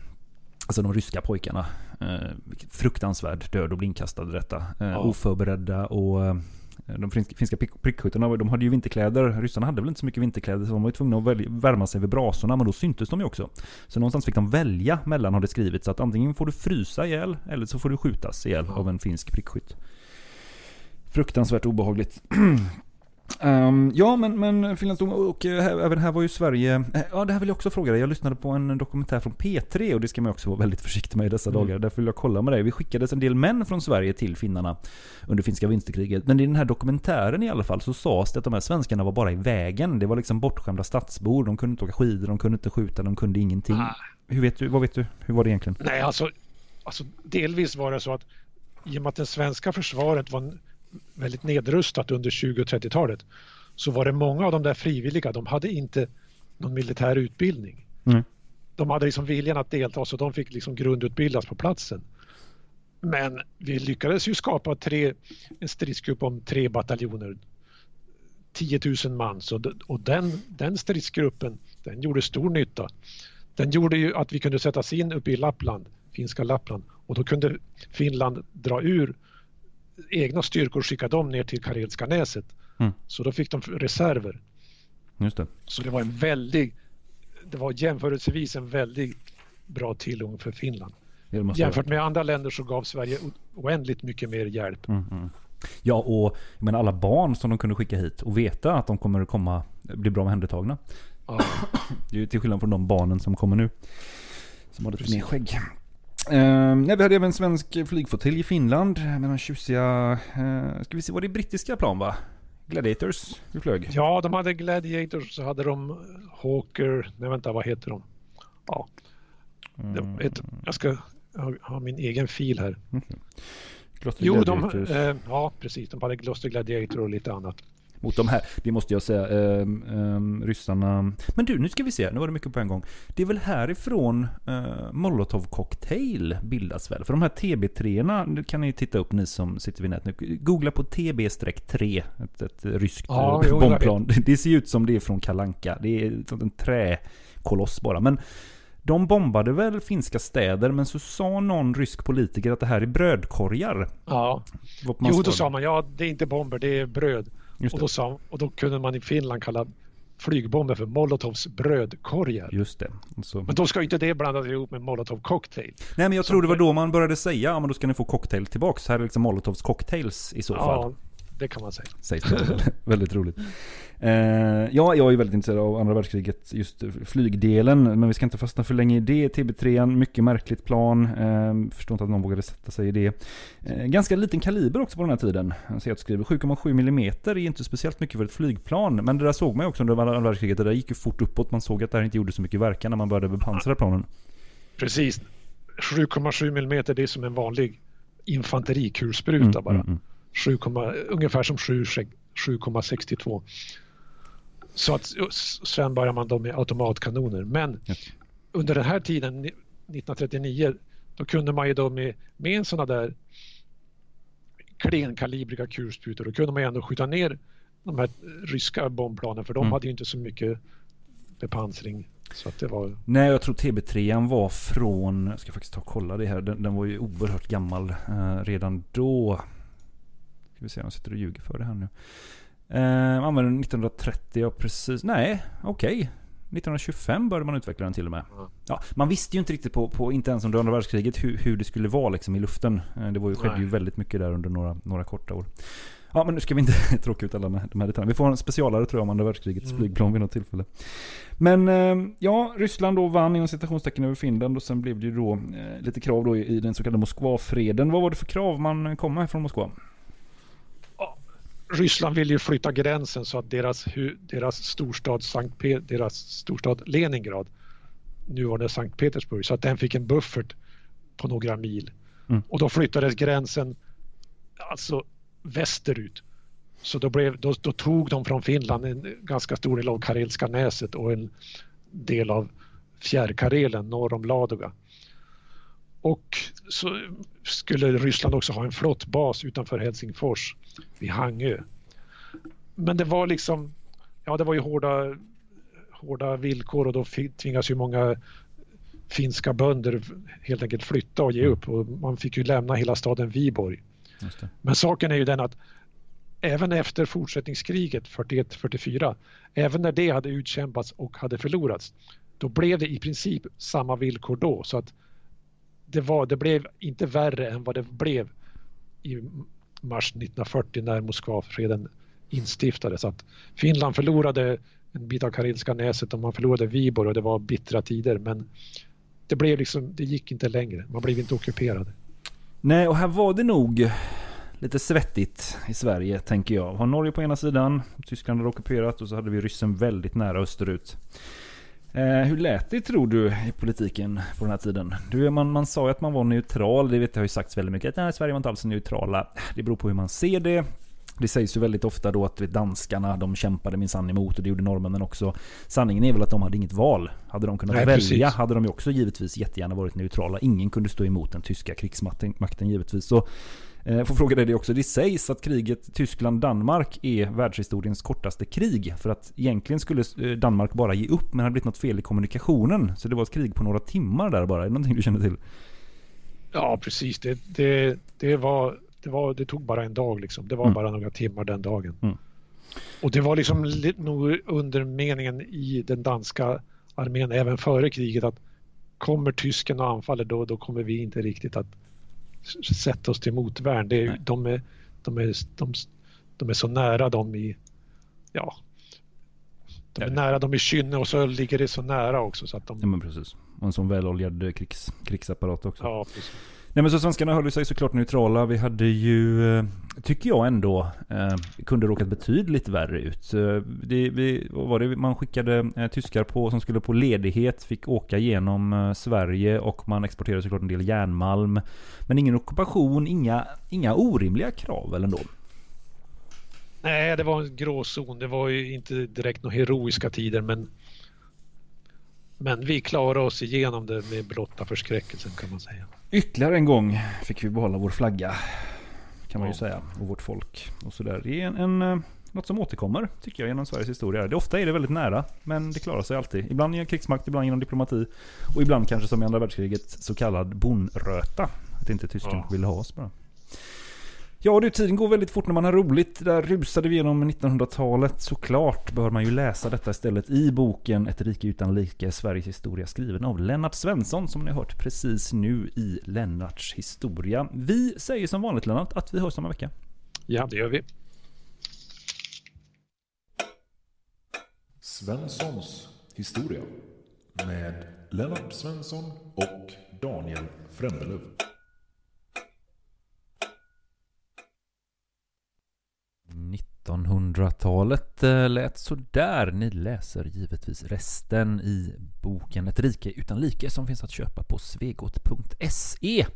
Alltså de ryska pojkarna. Eh, fruktansvärd död och bli inkastade i detta. Eh, Ja. Oförberedda och de finska, prickskyttarna de hade ju vinterkläder. Ryssarna hade väl inte så mycket vinterkläder så de var ju tvungna att välja, värma sig vid brasorna men då syntes de ju också. Så någonstans fick de välja mellan har det skrivits att antingen får du frysa ihjäl eller så får du skjutas ihjäl av en finsk prickskytt. Fruktansvärt obehagligt. Ehm, ja, men, men Finlandsdom och eh, här, även här var ju Sverige... eh, Ja, det här vill jag också fråga dig. Jag lyssnade på en dokumentär från P3 och det ska man också vara väldigt försiktig med i dessa Mm. dagar. Därför vill jag kolla med dig. Vi skickades en del män från Sverige till finnarna under finska vinterkriget. Men i den här dokumentären i alla fall så sades det att de här svenskarna var bara i vägen. Det var liksom bortskämda stadsbor. De kunde inte åka skidor, de kunde inte skjuta, de kunde ingenting. Ah. Hur vet du? Vad vet du? Hur var det egentligen? Nej, alltså, alltså delvis var det så att i och med att det svenska försvaret var väldigt nedrustat under 20 och 30-talet så var det många av de där frivilliga, de hade inte någon militär utbildning. Mm. De hade liksom viljan att delta så de fick liksom grundutbildas på platsen. Men vi lyckades ju skapa tre, en stridsgrupp om tre bataljoner. 10 000 man så, och den, den stridsgruppen den gjorde stor nytta. Den gjorde ju att vi kunde sättas in uppe i Lappland, finska Lappland och då kunde Finland dra ur egna styrkor och skicka dem ner till Karelska näset. Mm. Så då fick de reserver. Just det. Så det var en väldig, det var jämförelsevis en väldigt bra tillgång för Finland. Jämfört med andra länder så gav Sverige oändligt mycket mer hjälp. Mm, mm. Ja, och menar alla barn som de kunde skicka hit och veta att de kommer att komma, bli bra omhändertagna. Ja, Det är ju till skillnad från de barnen som kommer nu. Som har lite mer skägg. Uh, nej, vi hade även en svensk flygflottilj i Finland med de tjusiga... Uh, ska vi se, var det brittiska plan va? Gladiators vi flög. ja de hade Gladiators så hade de Hawker, nej vänta vad heter de? Ja, Mm. ett, jag ska ha, ha min egen fil här. Gloucester Jo, de, eh, ja precis, de hade Gloucester Gladiator och lite annat. Mot de här, det måste jag säga, ehm, ehm, ryssarna... Men du, nu ska vi se, nu var det mycket på en gång. Det är väl härifrån uh, Molotov Cocktail bildas väl? För de här TB3, nu kan ni titta upp ni som sitter vid nät nu. Googla på TB-3, ett, ett ryskt Ja, eh, jo, bombplan. Det ser ut som det är från Kalanka. Det är en träkoloss bara. Men de bombade väl finska städer, men så sa någon rysk politiker att det här är brödkorgar. Ja, jo då sa man ja det är inte bomber, det är bröd. Och då, sa, och då kunde man i Finland kalla flygbomber för Molotovs brödkorgar. Just det. Så- Men då ska inte det blandas ihop med Molotov cocktail. Nej men jag tror det var då man började säga, ja men då ska ni få cocktail tillbaks. Här är liksom Molotovs cocktails i så Ja, fall. Det kan man säga. Sägs det. väldigt, roligt. Eh, ja, jag är väldigt intresserad av andra världskriget, just flygdelen. Men vi ska inte fastna för länge i det. TB3, mycket märkligt plan. Eh, förstår inte att någon vågade sätta sig i det. Eh, ganska liten kaliber också på den här tiden. Jag skriver 7,7 mm är inte speciellt mycket för ett flygplan. Men det där såg man ju också under andra världskriget. Det där gick ju fort uppåt. Man såg att det här inte gjorde så mycket verkan när man började bepansra planen. Precis. 7,7 mm det är som en vanlig infanterikulspruta bara. mm. 7, ungefär som 7 7,62. Så att sen börjar man då med automatkanoner. Men under den här tiden, ni- 1939, då kunde man ju då med, med en sån där klenkalibriga kulsprutor, då kunde man ju ändå skjuta ner de här ryska bombplanen för de Mm. hade ju inte så mycket bepansring. Så att det var... Nej, jag tror TB3 var från, jag ska faktiskt ta och kolla det här, den, den var ju oerhört gammal eh, redan då. Ska vi se om jag sitter och ljuger för det här nu. Eh, använde den 1930, ja precis. Nej, okej. 1925 började man utveckla den till och med. Ja. Ja, man visste ju inte riktigt på, på inte ens under andra världskriget hur, hur det skulle vara liksom i luften. Eh, Det var ju, skedde ju väldigt mycket där under några, några korta år. Ja, men nu ska vi inte tråka ut alla här, de här detaljerna. Vi får en specialare tror jag om andra världskrigets Mm. flygplan vid något tillfälle. Men eh, ja, Ryssland då vann inom citationstecken över Finland och sen blev det ju då eh, lite krav då i, i den så kallade Moskvafreden. Vad var det för krav man kom med från Moskva? Ryssland ville ju flytta gränsen så att deras, deras storstad Sankt Pe- deras storstad Leningrad, nuvarande Sankt Petersburg, så att den fick en buffert på några mil. Mm. Och då flyttades gränsen alltså västerut. Så då, blev, då, då tog de från Finland en ganska stor del av Karelska näset och en del av Fjärrkarelen norr om Ladoga. Och så skulle Ryssland också ha en flottbas utanför Helsingfors vid Hangö. Men det var liksom, ja det var ju hårda, hårda villkor och då tvingas ju många finska bönder helt enkelt flytta och ge upp och man fick ju lämna hela staden Viborg. Men saken är ju den att även efter fortsättningskriget 41-44, även när det hade utkämpats och hade förlorats, då blev det i princip samma villkor då. Så att det, var, det blev inte värre än vad det blev i mars 1940 när Moskvafreden instiftades. Att Finland förlorade en bit av Karelska näset och man förlorade Viborg och det var bittra tider men det, blev liksom, det gick inte längre. Man blev inte ockuperad. Nej, och här var det nog lite svettigt i Sverige, tänker jag. Har Norge på ena sidan, Tyskland hade ockuperat och så hade vi ryssen väldigt nära österut. Eh, hur lät det tror du i politiken på den här tiden? Du, man, man sa ju att man var neutral, det vet jag har ju sagts väldigt mycket. Att nej, Sverige var inte alls neutrala. Det beror på hur man ser det. Det sägs ju väldigt ofta då att vet, danskarna, de kämpade minsann emot och det gjorde norrmännen också. Sanningen är väl att de hade inget val. Hade de kunnat Nej, välja precis. hade de ju också givetvis jättegärna varit neutrala. Ingen kunde stå emot den tyska krigsmakten makten, givetvis. Så får fråga dig det också. Det sägs att kriget Tyskland-Danmark är världshistoriens kortaste krig. För att egentligen skulle eh, Danmark bara ge upp men det hade blivit något fel i kommunikationen. Så det var ett krig på några timmar där bara. Är det någonting du känner till? Ja, precis. Det, det, det, var, det, var, det tog bara en dag liksom. Det var Mm. bara några timmar den dagen. Mm. Och det var liksom li- nog undermeningen i den danska armén även före kriget att kommer tysken och anfaller då, då kommer vi inte riktigt att sätta oss till motvärn. Det är, de, är, de, är, de, de är så nära dem i ja, de är Ja. nära dem i kynne och så ligger det så nära också så att de Ja men precis. Och en sån väloljad eh, krigs, krigsapparat också. Ja, precis. Nej men så svenskarna höll sig såklart neutrala. Vi hade ju, eh, tycker jag ändå, eh, kunde råkat betydligt värre ut. Eh, det, vi, vad var det man skickade eh, tyskar på som skulle på ledighet, fick åka genom eh, Sverige och man exporterade såklart en del järnmalm. Men ingen ockupation, inga, inga orimliga krav väl ändå? Nej, det var en gråzon. Det var ju inte direkt några heroiska tider men men vi klarade oss igenom det med blotta förskräckelsen kan man säga. Ytterligare en gång fick vi behålla vår flagga. Kan man ju säga. Och vårt folk. Och sådär. Det är en, en, eh, något som återkommer tycker jag genom Sveriges historia. Det, ofta är det väldigt nära. Men det klarar sig alltid. Ibland genom krigsmakt, ibland genom diplomati. Och ibland kanske som i andra världskriget så kallad bonröta. Att inte tysken Ja. ville ha oss bara. Ja du, tiden går väldigt fort när man har roligt. Där rusade vi igenom 1900-talet. Såklart bör man ju läsa detta istället i boken Ett rike utan like, Sveriges historia skriven av Lennart Svensson som ni har hört precis nu i Lennarts historia. Vi säger som vanligt Lennart att vi hörs om en vecka. Ja, det gör vi. Svenssons historia med Lennart Svensson och Daniel Frändelöv. 1900-talet eh, lät sådär. Ni läser givetvis resten i boken Ett rike utan like som finns att köpa på svegot.se.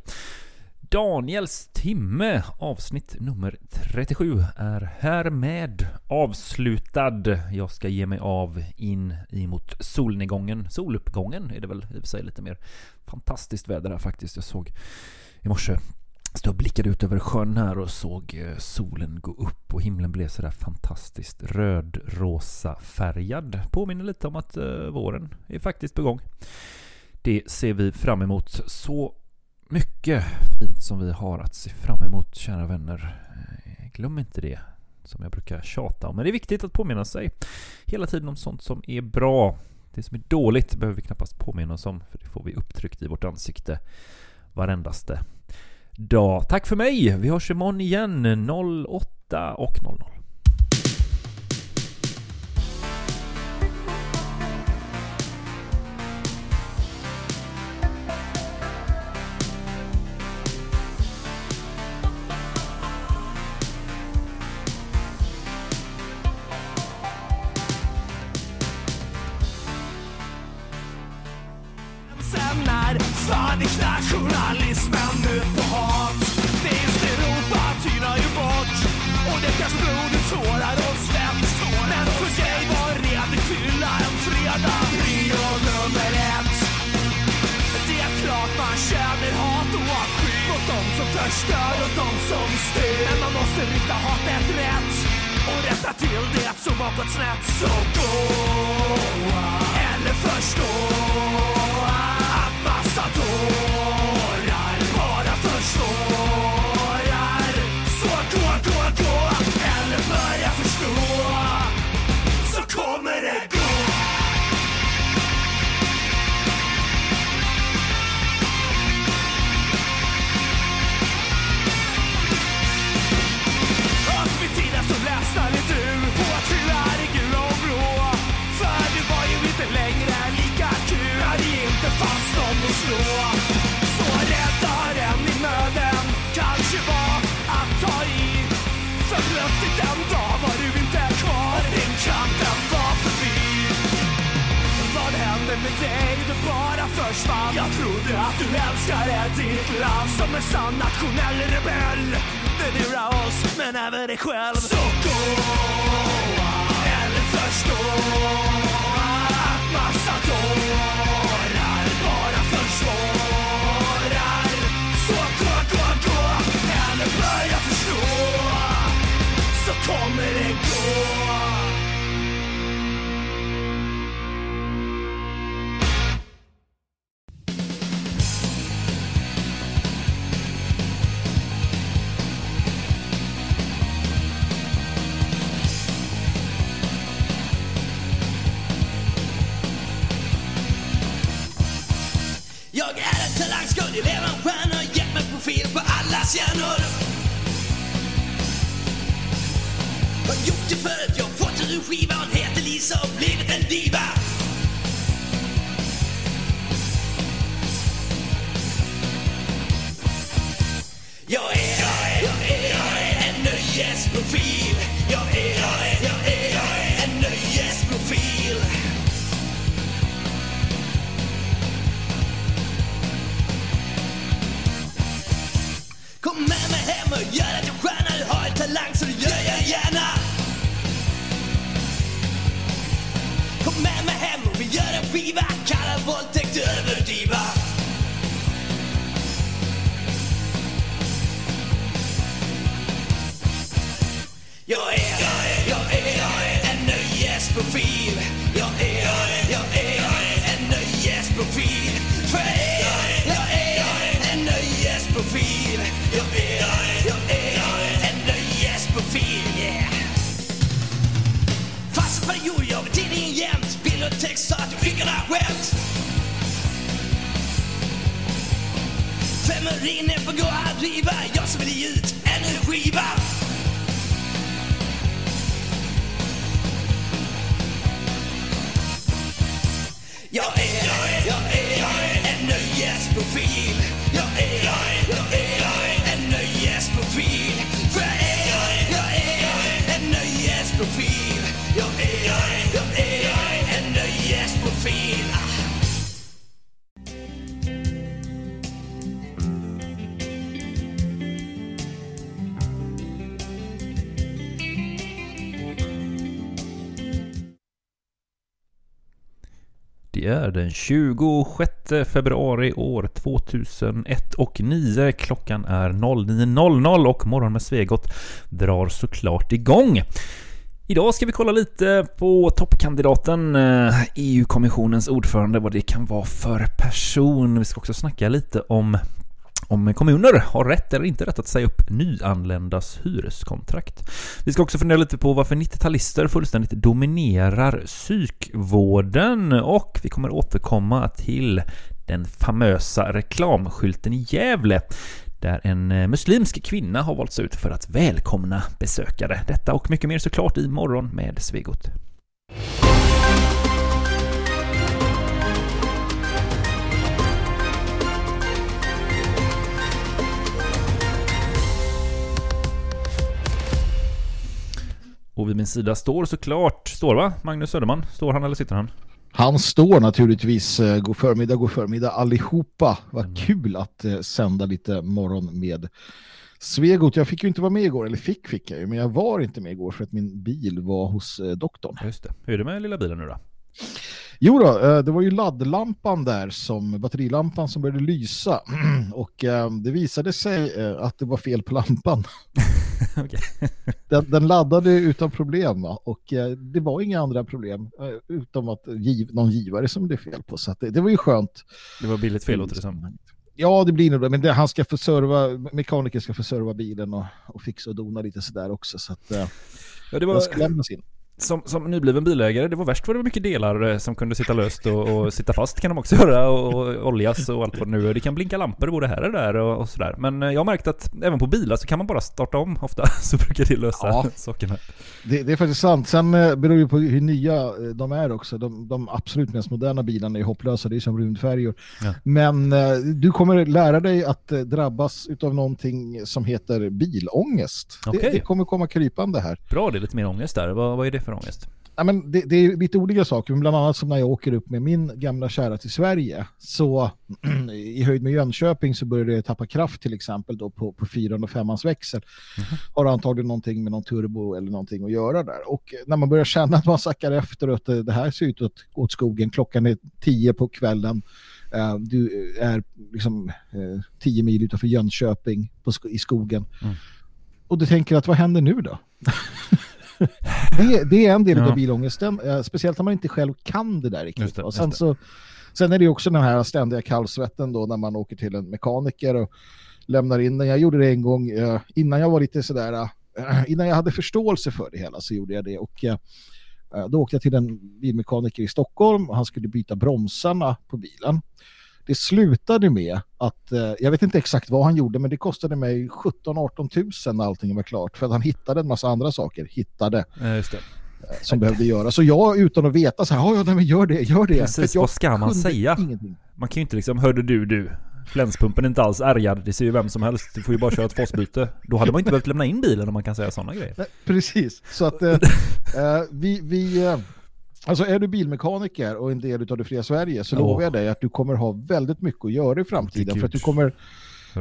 Daniels timme, avsnitt nummer 37, är härmed avslutad. Jag ska ge mig av in emot solnedgången, soluppgången är det väl i och för sig lite mer fantastiskt väder här faktiskt. Jag såg i morse stod och blickade ut över sjön här och såg eh, solen gå upp och himlen blev sådär fantastiskt röd-rosa färgad. Påminner lite om att eh, våren är faktiskt på gång. Det ser vi fram emot så mycket fint som vi har att se fram emot, kära vänner. Eh, glöm inte det, som jag brukar tjata om. Men det är viktigt att påminna sig hela tiden om sånt som är bra. Det som är dåligt behöver vi knappast påminna oss om, för det får vi upptryckt i vårt ansikte varendaste dag. Tack för mig! Vi hörs imorgon igen 08 och 00. Är den 26 februari år 2001 och 9. Klockan är 09.00 och Morgon med Svegot drar såklart igång. Idag ska vi kolla lite på toppkandidaten eh, e EU-kommissionens ordförande, vad det kan vara för person. Vi ska också snacka lite om om kommuner har rätt eller inte rätt att säga upp nyanländas hyreskontrakt. Vi ska också fundera lite på varför 90-talister fullständigt dominerar psykvården och vi kommer återkomma till den famösa reklamskylten i Gävle där en eh, muslimsk kvinna har valts ut för att välkomna besökare. Detta och mycket mer såklart i morgon med Svegot. Och vid min sida står såklart, står va? Magnus Söderman, står han eller sitter han? Han står naturligtvis. eh, God förmiddag, god förmiddag allihopa. Vad Mm. kul att eh, sända lite morgon med Svegot. Jag fick ju inte vara med igår, eller fick fick jag ju, men jag var inte med igår för att min bil var hos eh, doktorn. Just det. Hur är det med lilla bilen nu då? Jo då, eh, det var ju laddlampan där som batterilampan som började lysa och eh, det visade sig eh, att det var fel på lampan. Okej. Den, den laddade utan problem va? och det var inga andra problem utom att giv, någon givare som det är fel på. Så det, det var ju skönt. Det var billigt fel låter det som. Ja, det blir nog det. Men det, han ska få serva, mekaniker ska få serva bilen och, och fixa och dona lite sådär också. Så att Ja, det var, den ska lämnas in. Som, som nybliven bilägare, det var värst vad det var mycket delar eh, som kunde sitta löst och, och sitta fast kan de också göra och, och oljas och allt vad det nu är. Det kan blinka lampor både här och där och, och sådär. Men eh, jag har märkt att även på bilar så kan man bara starta om ofta så brukar det lösa Ja. sakerna. Det, det är faktiskt sant. Sen eh, beror det på hur nya de är också. De, de absolut mest moderna bilarna är hopplösa, det är som rymdfärjor. Ja. Men du kommer lära dig att drabbas av någonting som heter bilångest. Det, Okej. det kommer komma krypande här. Bra, det är lite mer ångest där. Vad, vad är det för ångest? Ja, men det, det är lite olika saker, men bland annat som när jag åker upp med min gamla kära till Sverige så i höjd med Jönköping så börjar det tappa kraft till exempel då på, på 4 och 5 växel. Har antagligen någonting med någon turbo eller någonting att göra där. Och när man börjar känna att man sackar efter att det- här ser ut åt, åt skogen, klockan är 10 på kvällen, eh, du är liksom eh, 10 mil utanför Jönköping på, i skogen. Mm. Och du tänker att vad händer nu då? det, det är en del Ja. av bilångesten, eh, speciellt när man inte själv kan det där riktigt. Det, och sen, så, sen är det också den här ständiga kallsvetten då när man åker till en mekaniker och lämnar in den. Jag gjorde det en gång eh, innan jag var lite sådär, eh, innan jag hade förståelse för det hela så gjorde jag det. Och då åkte jag till en bilmekaniker i Stockholm och han skulle byta bromsarna på bilen. Det slutade med att, eh, jag vet inte exakt vad han gjorde, men det kostade mig 17-18 tusen när allting var klart. För att han hittade en massa andra saker, hittade, Eh, just det. som behövde göras. Så jag utan att veta så här, "Ja, ja, nej, men gör det, gör det. Precis, vad ska man säga? Ingenting. Man kan ju inte liksom, hörde du du, flänspumpen är inte alls ärgad, det ser ju vem som helst, du får ju bara köra ett fasbyte. Då hade man inte behövt lämna in bilen om man kan säga sådana grejer. Nej, precis. Så att eh, eh, vi, vi eh, alltså är du bilmekaniker och en del av det fria Sverige så Ja. lovar jag dig att du kommer ha väldigt mycket att göra i framtiden. För att du kommer,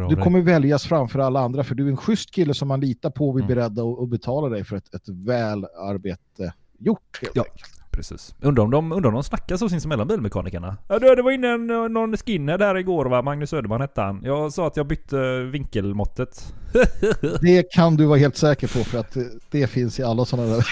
du kommer väljas framför alla andra för du är en schysst kille som man litar på och är Mm. beredda att, betala dig för ett, ett väl arbete gjort. Helt Ja. enkelt. Precis. Undrar om de, undrar om de snackar så sinsemellan bilmekanikerna. Ja det var inne en, någon skinner där igår va? Magnus Söderman hette han. Jag sa att jag bytte vinkelmåttet. Det kan du vara helt säker på för att det finns i alla sådana där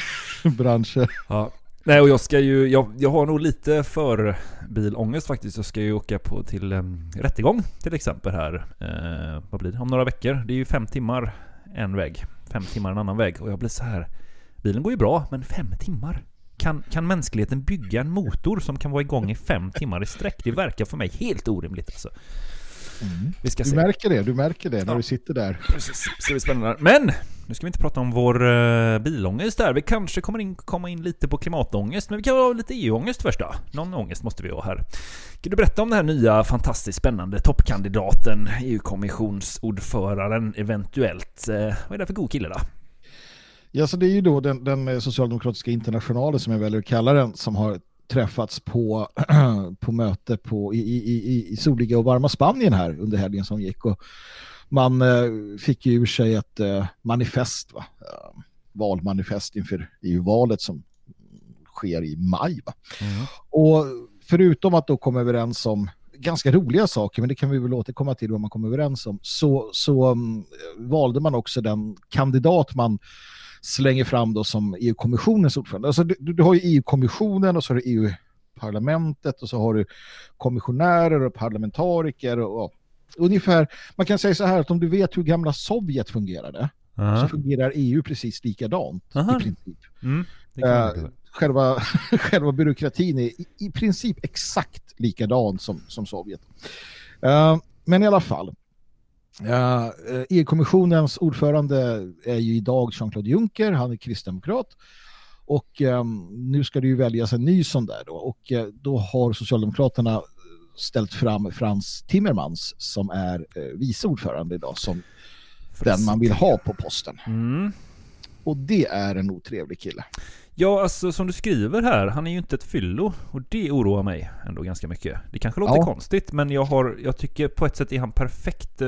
branscher. Ja. Nej och jag ska ju, jag, jag har nog lite för bilångest faktiskt. Jag ska ju åka på till um, rättegång till exempel här. Eh, vad blir det? Om några veckor. Det är ju fem timmar en väg. Fem timmar en annan väg. Och jag blir så här. Bilen går ju bra, men fem timmar? Kan, kan mänskligheten bygga en motor som kan vara igång i fem timmar i sträck? Det verkar för mig helt orimligt alltså. Vi ska Du se. märker det, du märker det när Ja. du sitter där. Precis, det ska bli spännande. Men! Nu ska vi inte prata om vår uh, bilångest där. Vi kanske kommer in, komma in lite på klimatångest, men vi kan ha lite EU-ångest först då. Någon ångest måste vi ha här. Kan du berätta om den här nya fantastiskt spännande toppkandidaten, EU-kommissionsordföraren eventuellt? Eh, vad är det för god kille då? Ja, så det är ju då den, den eh, socialdemokratiska internationalen som jag väljer att kalla den som har träffats på, på möte på, i, i, i, soliga och varma Spanien här under helgen som gick. Och man eh, fick ju ur sig ett eh, manifest, va? Eh, valmanifest inför EU-valet som sker i maj. Va? Och förutom att då komma överens om ganska roliga saker, men det kan vi väl återkomma till vad man kom överens om, så, så um, valde man också den kandidat man slänger fram då som EU-kommissionens ordförande. Alltså, du, du har ju EU-kommissionen och så har du EU-parlamentet och så har du kommissionärer och parlamentariker och, och ungefär, man kan säga så här att om du vet hur gamla Sovjet fungerade Aha. så fungerar EU precis likadant Aha. i princip. Mm, säga. själva, själva byråkratin är i, i princip exakt likadan som, som Sovjet. Eh, men i alla fall. Eh, eh, EU-kommissionens ordförande är ju idag Jean-Claude Juncker, han är kristdemokrat. Och eh, nu ska det ju väljas en ny sån där då. Och eh, då har Socialdemokraterna ställt fram Frans Timmermans som är eh, vice ordförande idag som den man vill ha på posten. Mm. Och det är en otrevlig kille. Ja, alltså som du skriver här, han är ju inte ett fyllo. Och det oroar mig ändå ganska mycket. Det kanske låter Ja. konstigt, men jag, har, jag tycker på ett sätt är han perfekt eh,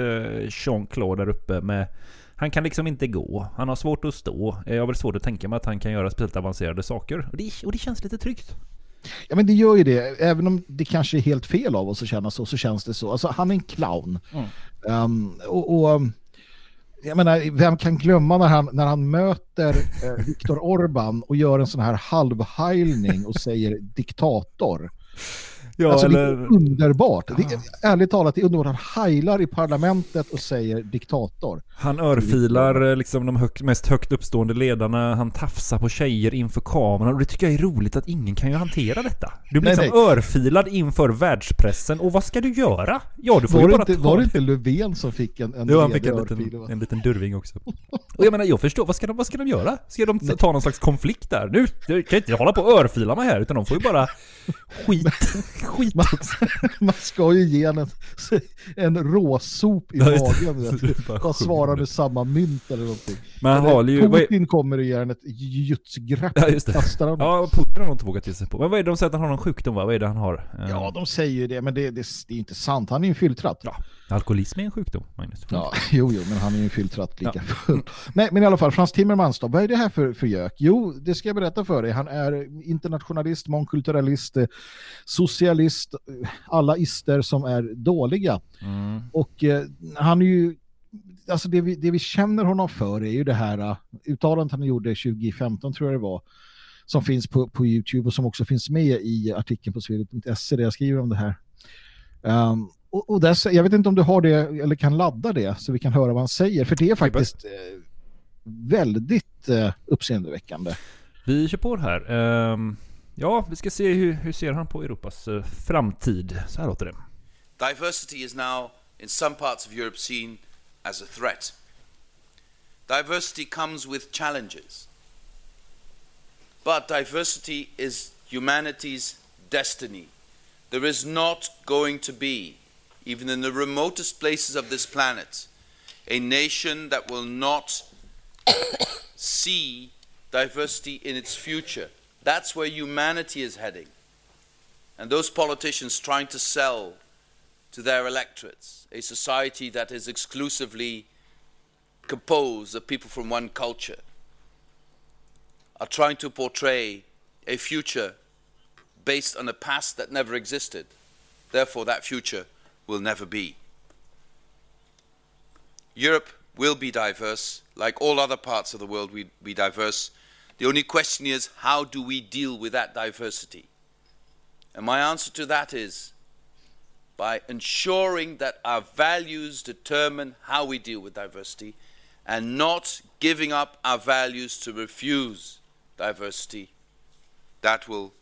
Jean-Claude där uppe med han kan liksom inte gå, han har svårt att stå. Eh, Jag har väl svårt att tänka mig att han kan göra speciellt avancerade saker. Och det, och det känns lite tryggt. Ja men det gör ju det, även om det kanske är helt fel av oss att känna så, så känns det så. Alltså han är en clown. Um, och, och jag menar, vem kan glömma när han, när han möter eh, Viktor Orban och gör en sån här halvheilning och säger diktator. Ja, alltså det eller- är underbart. Det är, ärligt talat, det är underbart. Han heilar i parlamentet och säger diktator. Han örfilar liksom de hög, mest högt uppstående ledarna, han tafsar på tjejer inför kameran och det tycker jag är roligt att ingen kan ju hantera detta. Du blir Nej, liksom örfilad inför världspressen och vad ska du göra? Ja, du får Var ju det, bara inte, ta var det inte Löfven som fick en, en Jo, han fick en liten, en liten durving också. Och jag menar, jag förstår, vad ska de, vad ska de göra? Ska de ta någon slags konflikt där? Nu, kan inte hålla på och örfila mig här, utan de får ju bara skit, skit man, man ska ju ge en, en råsop i Ja, magen. vet Så det du. är bara Och svara med samma mynt eller någonting. Men Eller ju- vad är- Putin kommer och ger en ett jutsgrepp Ja, just det. kastar honom. Ja, Putin har nog inte vågat ge sig på. Men vad är det de säger att han har någon sjukdom va? Vad är det han har? Eh, Ja, de säger ju det, men det, det, det är inte sant. Han är ju infiltrat. Ja, alkoholism är en sjukdom, Magnus. Ja, jo, jo, men han är ju infiltrat lika full. Nej, men i alla fall, Frans Timmermans då, vad är det här för, för gök? Jo, det ska jag berätta för dig. Han är internationalist, mångkulturalist, eh, socialist, alla ister som är dåliga. Mm. Och eh, han är ju, alltså det vi, det vi känner honom för är ju det här uh, uttalandet han gjorde 2015 tror jag det var, som finns på, på YouTube och som också finns med i artikeln på sved.se där jag skriver om det här. Um, och, och där, jag vet inte om du har det eller kan ladda det så vi kan höra vad han säger, för det är faktiskt eh, väldigt eh, uppseendeväckande. Vi kör på det här. Ehm, ja, vi ska se hur, hur ser han på Europas eh, framtid. Så här låter det. Diversity is now, in some parts of Europe, seen as a threat. Diversity comes with challenges. But diversity is humanity's destiny. There is not going to be, even in the remotest places of this planet, a nation that will not see diversity in its future. That's where humanity is heading. And those politicians trying to sell to their electorates a society that is exclusively composed of people from one culture are trying to portray a future based on a past that never existed. Therefore, that future will never be. Europe will be diverse. Like all other parts of the world, we be diverse. The only question is how do we deal with that diversity? And my answer to that is by ensuring that our values determine how we deal with diversity and not giving up our values to refuse diversity. That will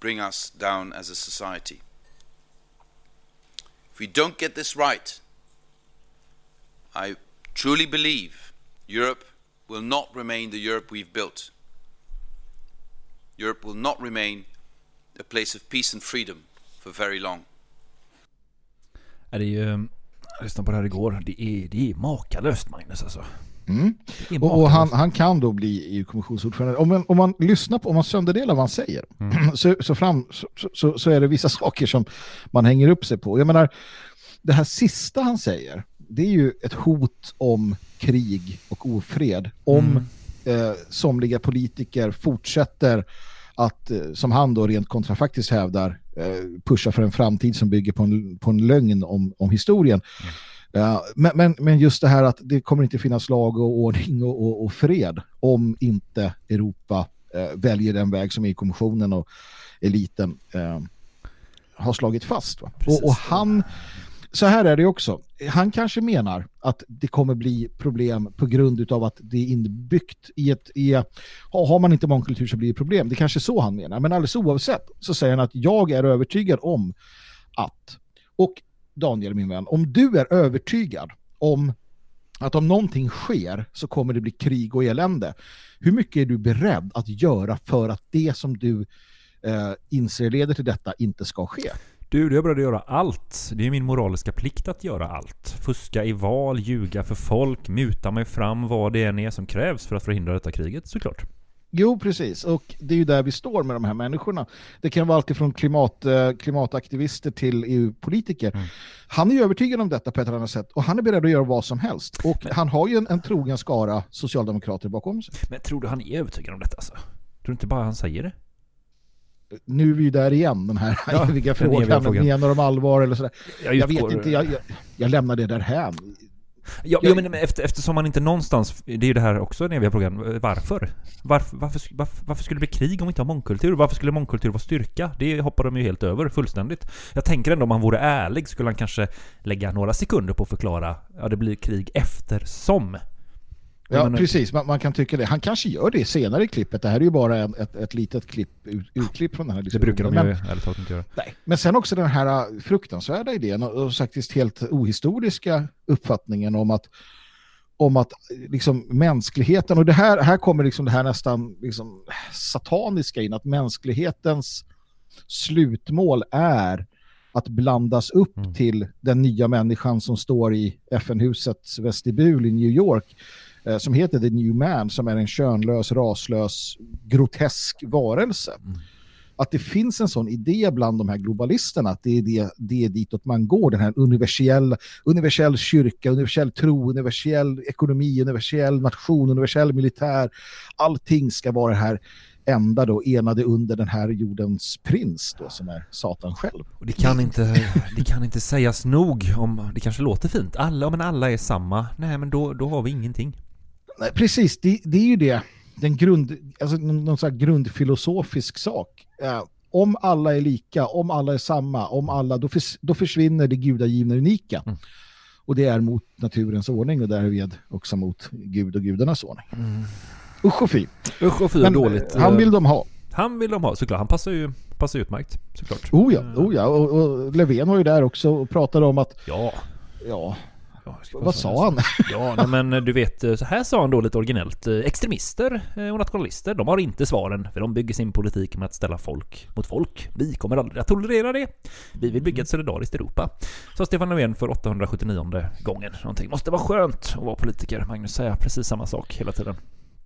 bring us down as a society. If we don't get this right, I truly believe Europe will not remain the Europe we've built. Europe will not remain a place of peace and freedom for very long. Är det är ju, jag lyssnade på det här igår. Det är, det är makalöst Magnus alltså. Mm. Och, och han, han kan då bli EU-kommissionsordförande. Om man, om man lyssnar på, om man sönderdelar vad han säger så, så, fram, så, så, så är det vissa saker som man hänger upp sig på. Jag menar, det här sista han säger, det är ju ett hot om krig och ofred. Om eh, somliga politiker fortsätter att, eh, som han då rent kontrafaktiskt hävdar, eh, pusha för en framtid som bygger på en, på en lögn om, om historien. Eh, men, men, men just det här att det kommer inte finnas lag och ordning och, och, och fred om inte Europa eh, väljer den väg som EU-kommissionen och eliten eh, har slagit fast. Och, och han, så här är det också, han kanske menar att det kommer bli problem på grund av att det är inbyggt i ett, i, har man inte mångkultur så blir det problem. Det är kanske är så han menar, men alldeles oavsett så säger han att jag är övertygad om att, och Daniel min vän, om du är övertygad om att om någonting sker så kommer det bli krig och elände. Hur mycket är du beredd att göra för att det som du eh, inser leder till detta inte ska ske? Du, beredd att göra allt. Det är min moraliska plikt att göra allt. Fuska i val, ljuga för folk, muta mig fram vad det än är som krävs för att förhindra detta kriget, såklart. Jo, precis. Och det är ju där vi står med de här människorna. Det kan vara alltifrån klimat, eh, klimataktivister till EU-politiker. Mm. Han är ju övertygad om detta på ett eller annat sätt och han är beredd att göra vad som helst. Och han har ju en, en trogen skara socialdemokrater bakom sig. Men tror du han är övertygad om detta alltså? Tror du inte bara han säger det? Nu är vi ju där igen, den här Ja, eviga eviga frågan. frågan. Menar de allvar eller sådär? Jag Jag, vet inte, jag, jag, jag lämnar det därhän. Ja, Jag- ja men efter, eftersom man inte någonstans, det är ju det här också den eviga frågan, varför? Varför, varför, varför, varför skulle det bli krig om vi inte har mångkultur? Varför skulle mångkultur vara styrka? Det hoppar de ju helt över fullständigt. Jag tänker ändå om han vore ärlig skulle han kanske lägga några sekunder på att förklara, ja det blir krig eftersom. Ja, Men- precis. Man, man kan tycka det. Han kanske gör det senare i klippet. Det här är ju bara en, ett, ett litet klipp, ut, utklipp från den här Det diskussionen. brukar de ju ärligt talat inte göra. Nej. Men sen också den här äh, fruktansvärda idén och, och faktiskt helt ohistoriska uppfattningen om att om att äh, liksom mänskligheten, och det här, här kommer liksom det här nästan liksom sataniska in, att mänsklighetens slutmål är att blandas upp Mm. till den nya människan som står i FN-husets vestibul i New York eh, som heter The New Man som är en könlös, raslös, grotesk varelse. Att det finns en sån idé bland de här globalisterna att det är, det, det är ditåt man går, den här universell, universell kyrka, universell tro, universell ekonomi, universell nation, universell militär. Allting ska vara det här enda då enade under den här jordens prins då som är Satan själv. Och det kan inte, det kan inte sägas nog om, det kanske låter fint, alla, men alla är samma. Nej men då, då har vi ingenting. Nej, precis, det, det är ju det. Den grund, alltså någon, någon grundfilosofisk sak. Eh, om alla är lika, om alla är samma, om alla, då, förs, då försvinner det gudagivna unika. Mm. Och det är mot naturens ordning och därmed också mot Gud och gudarnas ordning. Usch och fy. Usch och fy Men, dåligt. eh, Han vill de ha. Han vill de ha, såklart. Han passar ju, passar utmärkt, såklart. Oh ja, oh ja. Och, och Löfven var ju där också och pratade om att, Ja. ja, vad sa han? Ja, nej, men du vet, så här sa han då lite originellt. Eh, Extremister eh, och nationalister, de har inte svaren, för de bygger sin politik med att ställa folk mot folk. Vi kommer aldrig att tolerera det. Vi vill bygga ett solidariskt Europa. Sa Stefan Löfven för 879 gången. Någonting. Måste vara skönt att vara politiker. Magnus säger precis samma sak hela tiden.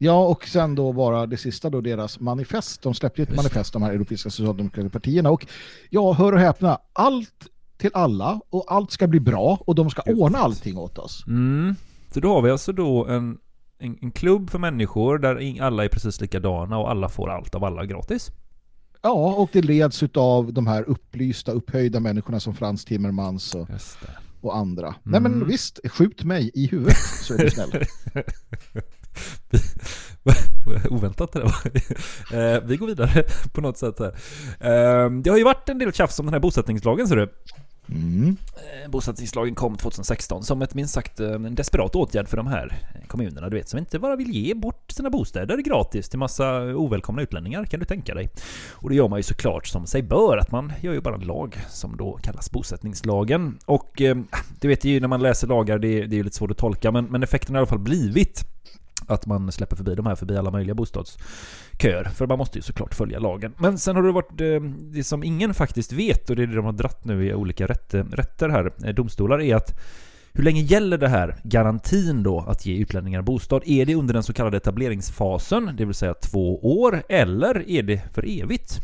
Ja, och sen då bara det sista då, deras manifest. De släppte ju ett manifest, de här europeiska socialdemokratiska partierna. Och ja, hör och häpna, allt till alla och allt ska bli bra och de ska ordna allting åt oss. Mm. Så då har vi alltså då en, en, en klubb för människor där alla är precis likadana och alla får allt av alla gratis. Ja, och det leds av de här upplysta, upphöjda människorna som Frans Timmermans och, och andra. Nej men Mm. visst, skjut mig i huvudet så är du snäll. Oväntat det där var. Eh, Vi går vidare på något sätt här. Eh, Det har ju varit en del tjafs om den här bosättningslagen ser du. Mm. Eh, bosättningslagen kom 2016 som ett minst sagt eh, en desperat åtgärd för de här kommunerna du vet som inte bara vill ge bort sina bostäder gratis till massa ovälkomna utlänningar kan du tänka dig. Och det gör man ju såklart som sig bör att man gör ju bara en lag som då kallas bosättningslagen. Och eh, du vet ju när man läser lagar det, är- det är ju lite svårt att tolka men, men effekten har i alla fall blivit att man släpper förbi de här förbi alla möjliga bostadsköer. För man måste ju såklart följa lagen. Men sen har det varit eh, det som ingen faktiskt vet och det är det de har dratt nu i olika rätt, rätter här, eh, domstolar, är att hur länge gäller det här garantin då att ge utlänningar bostad? Är det under den så kallade etableringsfasen, det vill säga två år, eller är det för evigt?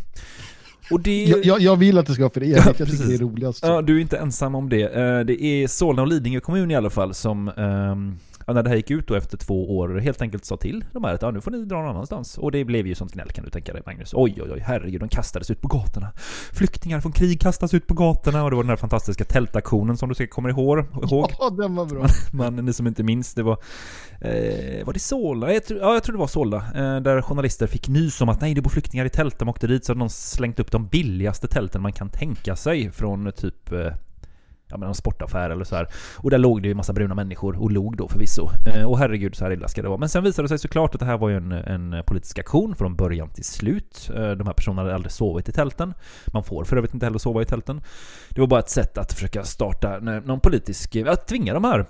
Och det... Jag, jag, jag vill att det ska vara för evigt, jag tycker det är roligast. Ja, du är inte ensam om det. Eh, Det är Solna och Lidingö kommun i alla fall som ehm, ja, när det här gick ut då efter två år helt enkelt sa till de här att ja, nu får ni dra någon annanstans. Och det blev ju sånt gnäll kan du tänka dig Magnus. Oj oj oj, herregud, de kastades ut på gatorna. Flyktingar från krig kastas ut på gatorna och det var den här fantastiska tältaktionen som du säkert kommer ihåg. Ja, den var bra. Men ni som inte minns, det var... Eh, var det Solna? Jag tror, ja, jag tror det var Solna. Eh, där journalister fick nys om att nej, det bor flyktingar i tält. De åkte dit så hade de slängt upp de billigaste tälten man kan tänka sig från typ eh, ja, men en sportaffär eller så här. Och där låg det ju en massa bruna människor och låg då förvisso. Eh, och herregud så här illa ska det vara. Men sen visade det sig såklart att det här var ju en, en politisk aktion från början till slut. Eh, de här personerna hade aldrig sovit i tälten. Man får för övrigt inte heller sova i tälten. Det var bara ett sätt att försöka starta någon politisk, att tvinga de här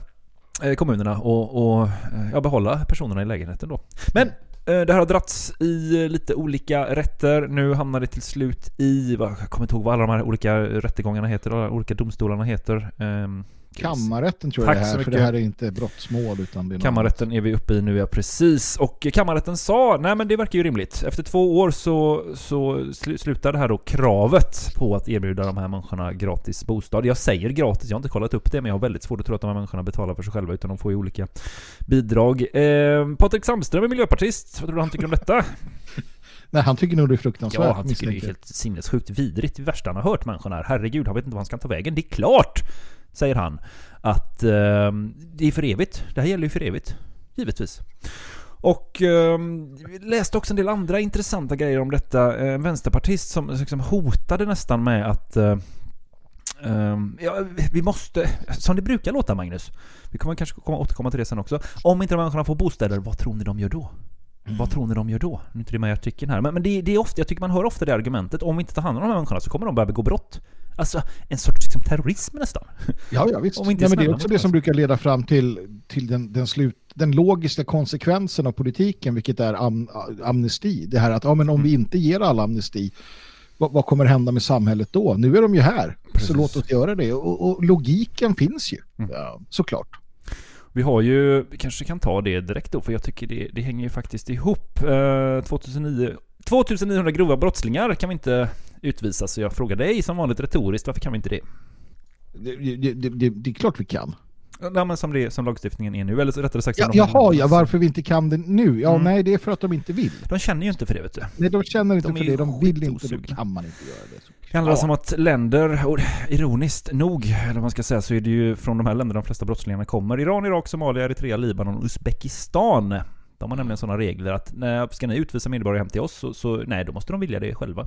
eh, kommunerna och, och eh, ja, behålla personerna i lägenheten då. Men Eh, det här har dratts i eh, lite olika rätter. Nu hamnar det till slut i, jag kommer inte ihåg vad alla de här olika rättegångarna heter, alla olika domstolarna heter. Ehm, Kammarrätten tror Tack jag det så är här, för det här är inte brottsmål utan det är något Kammarrätten är vi uppe i nu, ja precis. Och kammarrätten sa, nej men det verkar ju rimligt. Efter två år så, så sl- slutar det här då kravet på att erbjuda de här människorna gratis bostad. Jag säger gratis, jag har inte kollat upp det, men jag har väldigt svårt att tro att de här människorna betalar för sig själva, utan de får ju olika bidrag. Eh, Patrik Sandström är miljöpartist, vad tror du han tycker om detta? Nej, han tycker nog det är fruktansvärt. Ja, han tycker det är helt sinnessjukt vidrigt. Det värsta han har hört människorna här. Herregud, han vet inte vad han ska ta vägen. Det är klart, säger han, att eh, det är för evigt. Det här gäller ju för evigt. Givetvis. Och eh, vi läste också en del andra intressanta grejer om detta. En vänsterpartist som liksom hotade nästan med att eh, eh, ja, vi måste, som det brukar låta Magnus, vi kommer kanske komma, återkomma till det sen också. Om inte de människorna får bostäder, vad tror ni de gör då? Vad tror ni de gör då? Nu är inte det med i artikeln här. Men, men det, det är ofta, jag tycker man hör ofta det argumentet. Om vi inte tar hand om de här människorna så kommer de börja begå brott. Alltså en sorts liksom, terrorism nästan. Ja, ja visst. Om vi inte ja, men det är också det som brukar leda fram till, till den, den, slut, den logiska konsekvensen av politiken, vilket är am, amnesti. Det här att ja, men om vi Mm. inte ger alla amnesti, vad, vad kommer hända med samhället då? Nu är de ju här, Precis. så låt oss göra det. Och, och logiken finns ju, Mm. ja, såklart. Vi har ju, vi kanske kan ta det direkt då, för jag tycker det, det hänger ju faktiskt ihop. Eh, 2009, 2900 grova brottslingar kan vi inte utvisa, så jag frågar dig som vanligt retoriskt, varför kan vi inte det? Det, det, det, det, är klart vi kan. Ja, men som, det, som lagstiftningen är nu, eller rättare sagt Ja, jaha, ja, varför vi inte kan det nu? Ja, Mm. nej, det är för att de inte vill. De känner ju inte för det vet du. Nej, de känner inte De för det, de vill inte, då kan man inte göra det. Det handlar Ja. alltså om att länder, och ironiskt nog, eller man ska säga, så är det ju från de här länderna de flesta brottslingarna kommer. Iran, Irak, Somalia, Eritrea, Libanon och Uzbekistan. De har nämligen sådana regler att nej, ska ni utvisa medborgare hem till oss så, så nej, då måste de vilja det själva.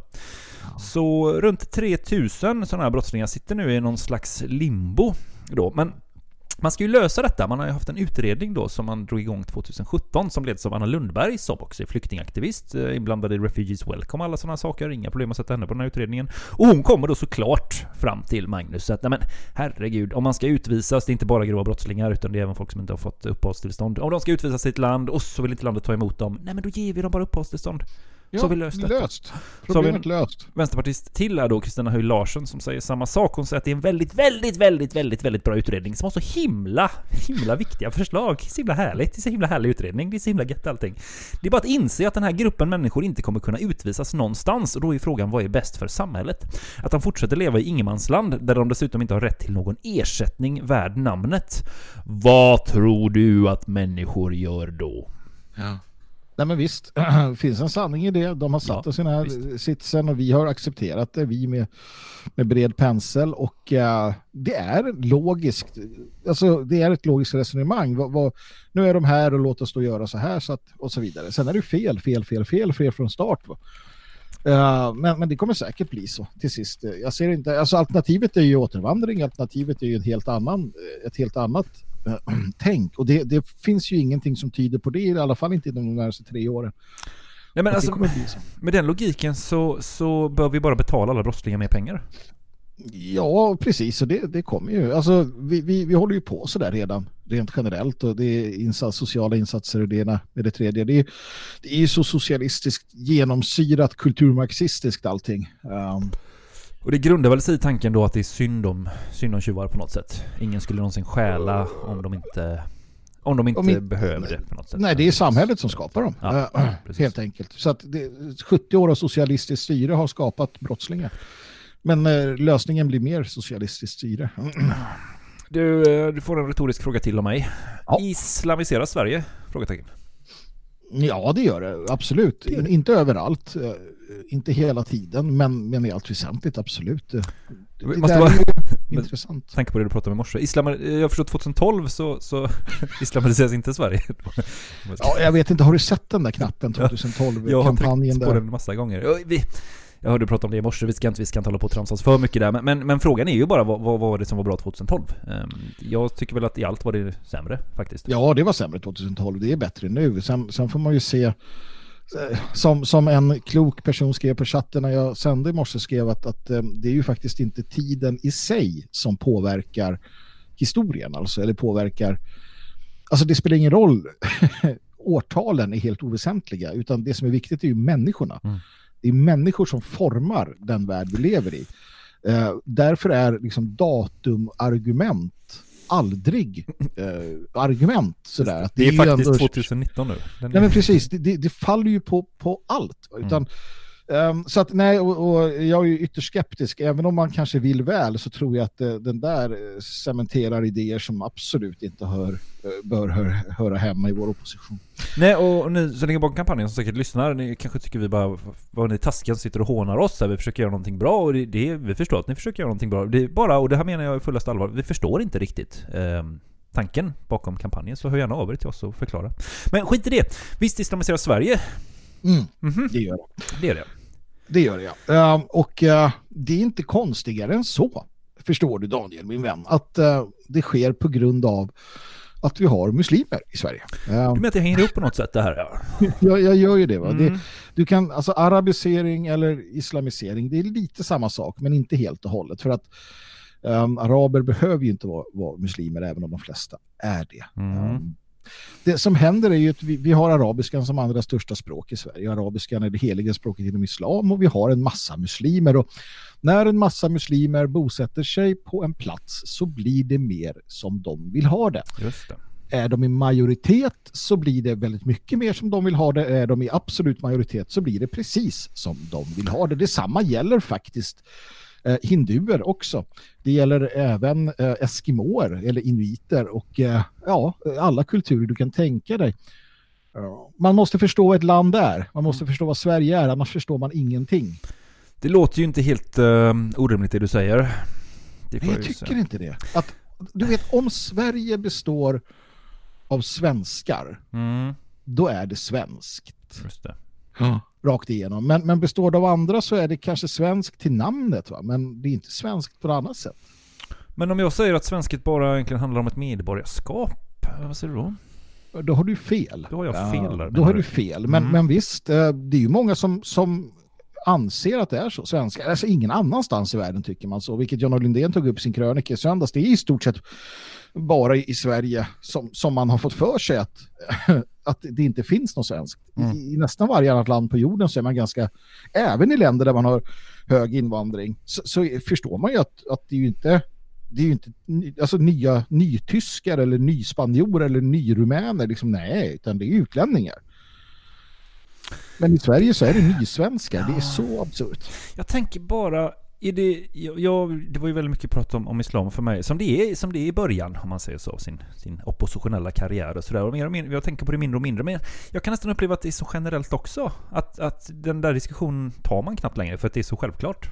Så runt 3000 sådana här brottslingar sitter nu i någon slags limbo då. Men man ska ju lösa detta. Man har ju haft en utredning då som man drog igång 2017 som leds av Anna Lundberg som också är flyktingaktivist, eh, inblandad i Refugees Welcome och alla sådana saker. Inga problem att sätta henne på den här utredningen. Och hon kommer då såklart fram till Magnus att nej men herregud, om man ska utvisas, det är inte bara grova brottslingar utan det är även folk som inte har fått uppehållstillstånd. Om de ska utvisas till ett land och så vill inte landet ta emot dem, nej men då ger vi dem bara uppehållstillstånd så har vi löst detta. löst. Så har vi Problemet en löst. vänsterpartist till är då Kristina Höj Larsen som säger samma sak. Hon säger att det är en väldigt, väldigt, väldigt, väldigt, väldigt bra utredning som har så himla, himla viktiga förslag. Det är så himla härligt. Det är så himla härlig utredning. Det är så himla gött allting. Det är bara att inse att den här gruppen människor inte kommer kunna utvisas någonstans och då är frågan vad är bäst för samhället? Att de fortsätter leva i ingenmansland där de dessutom inte har rätt till någon ersättning värd namnet. Vad tror du att människor gör då? Nej men visst, det finns en sanning i det. De har satt Ja, här visst. sitsen och vi har accepterat det, vi med, med bred pensel och eh, det är logiskt. Alltså det är ett logiskt resonemang. Vad, vad, nu är de här och låt oss då göra så här så att, och så vidare. Sen är det fel, fel, fel, fel, fel från start. Va? Eh, men, men det kommer säkert bli så till sist. Jag ser inte, alltså alternativet är ju återvandring, alternativet är ju en helt annan, ett helt annat tänk. Och det, det finns ju ingenting som tyder på det, i alla fall inte inom de närmaste tre åren. Nej, men alltså, med den logiken så, så bör vi bara betala alla brottslingar mer pengar. Ja, precis. Och det, det kommer ju. Alltså, vi, vi, vi håller ju på så där redan, rent generellt. Och det är insats, sociala insatser och det ena med det tredje. Det är, det är ju så socialistiskt genomsyrat, kulturmarxistiskt allting. Um, Och det grundar väl sig i tanken då att det är synd om, synd om tjuvar på något sätt. Ingen skulle någonsin stjäla om de inte, om de inte Om behöver det på något sätt. nej, det är samhället som skapar dem. Ja, precis. helt enkelt. Så att det, 70 år av socialistiskt styre har skapat brottslingar. Men eh, lösningen blir mer socialistiskt styre. Du, eh, du får en retorisk fråga till av mig. Islamiseras Sverige? Frågetecken. Ja, det gör det. Absolut. In- Inte överallt. eh, Inte hela tiden, men, men i allt väsentligt, absolut. Det, det Måste Men- intressant. Tänk på det du pratade om i morse. Islam, jag förstår 2012 så, så islamiseras inte Sverige. Ja, jag vet inte, har du sett den där knappen 2012? Jag har tryckt på den massa gånger. Vi, jag hörde prata om det i morse, vi ska inte, vi ska inte hålla på och tramsa oss för mycket där. Men, men, men frågan är ju bara vad, vad var det som var bra 2012? Ehm, Jag tycker väl att i allt var det sämre faktiskt. Ja, det var sämre 2012. Det är bättre nu. Sen, sen får man ju se, eh, som, som en klok person skrev på chatten när jag sände i morse, skrev att, att eh, det är ju faktiskt inte tiden i sig som påverkar historien, alltså, eller påverkar... Alltså det spelar ingen roll. Årtalen är helt oväsentliga, utan det som är viktigt är ju människorna. Det är människor som formar den värld vi lever i. Eh, därför är liksom datumargument aldrig eh, argument sådär. Att Det är ju faktiskt ändå- 2019 nu. Den Nej är- men precis, det, det, det faller ju på, på allt. Utan, ehm, så att nej, och, och jag är ju ytterst skeptisk. Även om man kanske vill väl så tror jag att eh, den där eh, cementerar idéer som absolut inte hör, eh, bör hör, höra hemma i vår opposition. Nej och ni som ligger bakom kampanjen som säkert lyssnar, ni kanske tycker vi bara vad ni taskiga som sitter och hånar oss här, vi försöker göra någonting bra och det, det, vi förstår att ni försöker göra någonting bra. Det är bara, och det här menar jag i fullaste allvar, vi förstår inte riktigt eh, tanken bakom kampanjen så hör gärna av er till oss och förklara. Men skit i det, visst islamiseras Sverige? Mm, Mhm. Det gör det. Det är det. Det gör det, ja. Ehm, och eh, det är inte konstigare än så, förstår du Daniel, min vän, att eh, det sker på grund av att vi har muslimer i Sverige. Ehm, Du menar att det hänger ihop på något sätt det här? Ja. jag, jag gör ju det. Va? Mm. det du kan, alltså arabisering eller islamisering, det är lite samma sak, men inte helt och hållet. För att ehm, araber behöver ju inte vara, vara muslimer, även om de flesta är det. Mm. Ehm, det som händer är ju att vi, vi har arabiskan som andra största språk i Sverige. Arabiskan är det heliga språket inom islam och vi har en massa muslimer. Och när en massa muslimer bosätter sig på en plats så blir det mer som de vill ha det. Just det. Är de i majoritet så blir det väldigt mycket mer som de vill ha det. Är de i absolut majoritet så blir det precis som de vill ha det. Detsamma gäller faktiskt eh, hinduer också. Det gäller även eh, eskimoer eller inuiter och eh, ja, alla kulturer du kan tänka dig. Ja, Man måste förstå vad ett land är. Man måste förstå vad Sverige är, annars förstår man ingenting. Det låter ju inte helt uh, orimligt det du säger. Det Nej, jag tycker säga. inte det. Att, du vet, om Sverige består av svenskar, Mm, då är det svenskt. just det. Rakt igenom. Men, men består det av andra så är det kanske svenskt till namnet, va? men det är inte svenskt på något annat sätt. Men om jag säger att svenskhet bara egentligen handlar om ett medborgarskap, vad säger du då? Då har du fel. Då har jag Ja, fel där, Då har du? fel. Men, Mm. men visst, eh, det är ju många som, som anser att det är så. Svenska, alltså ingen annanstans i världen tycker man så. Vilket John Lundén tog upp i sin krönika i söndags. Det är i stort sett bara i, Sverige som, som man har fått för sig att, att det inte finns något svenskt. Mm. I, I nästan varje annat land på jorden så är man ganska, även i länder där man har hög invandring, så, så förstår man ju att, att det är ju inte det är ju inte alltså nya nytyskar eller nyspanjorer eller nyrumäner, liksom, nej, utan det är utlänningar. Men i Sverige så är det nysvenskar, det är så absurt. Jag tänker bara, är det, jag, det var ju väldigt mycket prat om, om islam för mig, som det, är, som det är i början, om man säger så, sin, sin oppositionella karriär och sådär. Och mer och mindre, jag tänker på det mindre och mindre, men jag kan nästan uppleva att det är så generellt också. Att, att den där diskussionen tar man knappt längre, för att det är så självklart.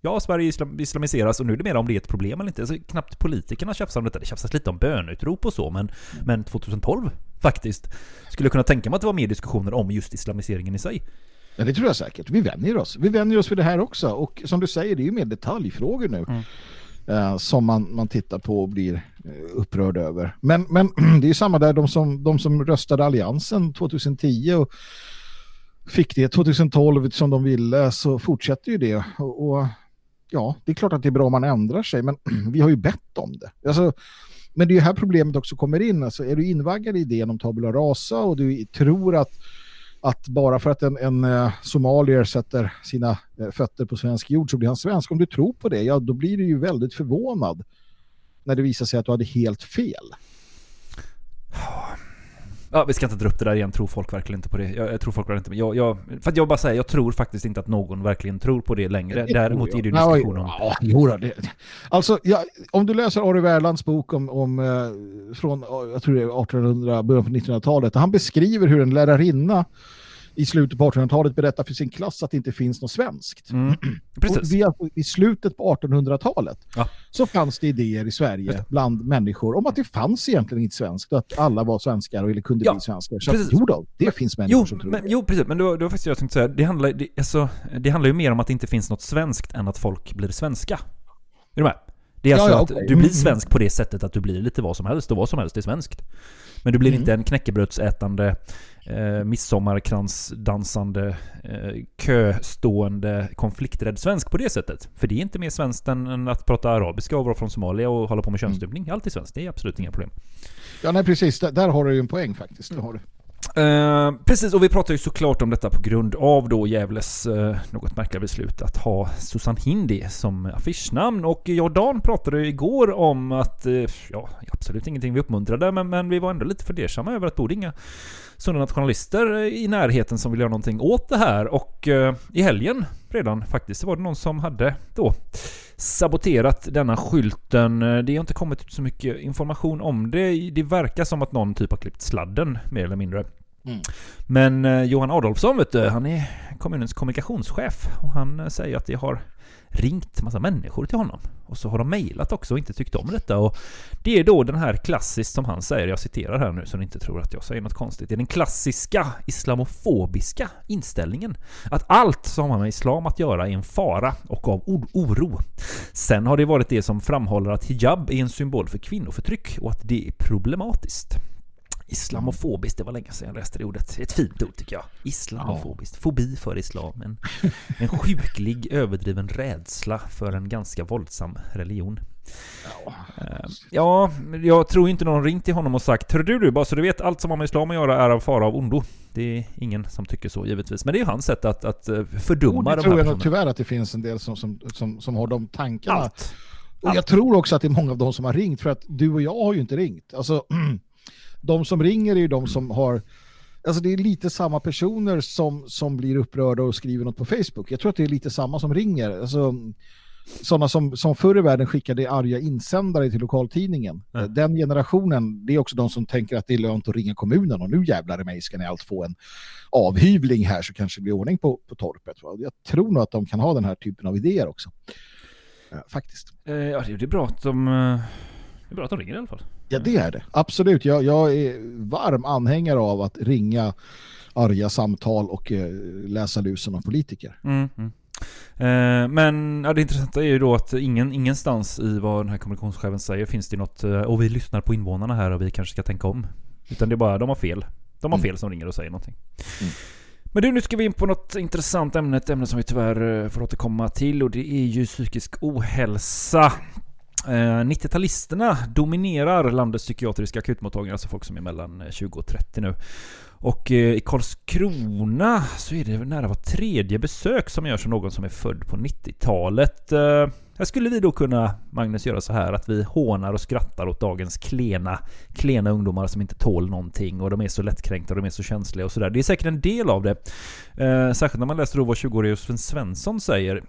Ja, Sverige islam, islamiseras och nu är det mer om det är ett problem eller inte. Alltså, knappt politikerna tjafsar om detta. Det tjafsas lite om bönutrop och så, men, men 2012 faktiskt skulle jag kunna tänka mig att det var mer diskussioner om just islamiseringen i sig. Ja, det tror jag säkert. Vi vänjer oss. Vi vänjer oss vid det här också. Och som du säger, det är ju mer detaljfrågor nu. eh, som man, man tittar på och blir eh, upprörd över. Men, men det är ju samma där, de som, de som röstade Alliansen 2010 och fick det 2012 som de ville så fortsätter ju det. Och, och ja, det är klart att det är bra om man ändrar sig, men vi har ju bett om det. Alltså, men det är ju här problemet också kommer in. Alltså, är du invaggad i idén om tabula rasa och du tror att, att bara för att en, en eh, somalier sätter sina eh, fötter på svensk jord så blir han svensk. Om du tror på det, ja då blir du ju väldigt förvånad när det visar sig att du hade helt fel. Ja, vi ska inte dra upp det där igen, tror folk verkligen inte på det? Jag, jag tror folk verkligen inte jag, jag, För att jag bara säger, jag tror faktiskt inte att någon verkligen tror på det längre. Det Däremot är det ju diskussion om... Ja, jo, det, alltså, ja, om du läser Ari Wärlands bok om, om eh, från jag tror det är 1800, början på 1900-talet, han beskriver hur en lärarinna i slutet på 1800-talet berättar för sin klass att det inte finns något svenskt. Mm. Precis. vi, I slutet på 1800-talet Ja. så fanns det idéer i Sverige bland människor om att det fanns egentligen inte svenskt och att alla var svenskar och eller kunde Ja, bli svenskar. Så att, precis. jo då, det finns människor Jo, som tror men, det. jo, precis. Men det var, det var faktiskt jag tänkte säga. Det handlar, det, alltså, det handlar ju mer om att det inte finns något svenskt än att folk blir svenska. Är du med? Det är Ja, alltså ja, att okej. du blir Mm. svensk på det sättet att du blir lite vad som helst och vad som helst är svenskt. Men du blir Mm. inte en knäckebrödsätande, eh, midsommarkransdansande, eh, köstående, konflikträdd svensk på det sättet. För det är inte mer svenskt än, att prata arabiska och vara från Somalia och hålla på med könsstympning. Det är alltid svenskt, det är absolut inga problem. Ja, nej precis. Där, där har du ju en poäng faktiskt. Det har du. Eh, precis, och vi pratar ju såklart om detta på grund av då Gävles eh, något märkliga beslut att ha Susan Hindi som affischnamn. Och jag och Dan pratade ju igår om att, eh, ja, absolut ingenting vi uppmuntrade, men, men vi var ändå lite fundersamma över att borde inga sådana nationalister eh, i närheten som vill göra någonting åt det här. Och eh, i helgen redan faktiskt så var det någon som hade då saboterat denna skylten. Eh, Det har inte kommit ut så mycket information om det. Det verkar som att någon typ har klippt sladden mer eller mindre. Mm. Men eh, Johan Adolfsson vet du, han är kommunens kommunikationschef och han eh, säger att det har ringt massa människor till honom. Och så har de mejlat också och inte tyckt om detta. Och det är då den här klassiskt som han säger, jag citerar här nu så ni inte tror att jag säger något konstigt. Det är den klassiska islamofobiska inställningen. Att allt som har med islam att göra är en fara och av oro. Sen har det varit det som framhåller att hijab är en symbol för kvinnoförtryck och att det är problematiskt. Islamofobiskt, det var länge sedan jag läste det ordet. Ett fint ord tycker jag. Islamofobiskt. Fobi för islam. En, en sjuklig, överdriven rädsla för en ganska våldsam religion. Eh, Ja, jag tror inte någon ringt till honom och sagt Hör du du, bara så du vet, allt som har med islam att göra är av fara av ondo. Det är ingen som tycker så givetvis. Men det är ju hans sätt att, att eh, fördumma de det här tror jag personerna. tyvärr att det finns en del som, som, som, som har de tankarna. Allt. Och jag tror också att det är många av de som har ringt, för att du och jag har ju inte ringt. Alltså, de som ringer är ju de som har Alltså det är lite samma personer som, som blir upprörda och skriver något på Facebook. Jag tror att det är lite samma som ringer. Alltså, sådana som, som förr i världen skickade arga insändare till lokaltidningen. Den generationen, det är också de som tänker att det är lönt att ringa kommunen och nu jävlar i mig ska ni allt få en avhyvling här så kanske det blir ordning på, på torpet. Va? Jag tror nog att de kan ha den här typen av idéer också. Ja, faktiskt. Eh, Ja, det är bra att de... eh, Det är bra att de ringer i alla fall. Ja, det är det. Absolut. Jag, jag är varm anhängare av att ringa arga samtal och eh, läsa lusen av politiker. Mm, mm. Eh, men ja, det intressanta är ju då att ingen, ingenstans i vad den här kommunikationschefen säger finns det något eh, och vi lyssnar på invånarna här och vi kanske ska tänka om. Utan det är bara, de har fel. De har Mm. fel som ringer och säger någonting. Men du, nu ska vi in på något intressant ämne, ett ämne som vi tyvärr eh, får återkomma till och det är ju psykisk ohälsa. Eh, 90-talisterna dominerar landets psykiatriska akutmottagningar, alltså folk som är mellan eh, 20 och 30 nu. Och eh, i Karlskrona så är det nära var tredje besök som görs av någon som är född på 90-talet. Här skulle vi då kunna, Magnus, göra så här att vi hånar och skrattar åt dagens klena, klena ungdomar som inte tål någonting och de är så lättkränkta och de är så känsliga och sådär. Det är säkert en del av det. Särskilt när man läser då vad 20-årige Josefin Svensson säger.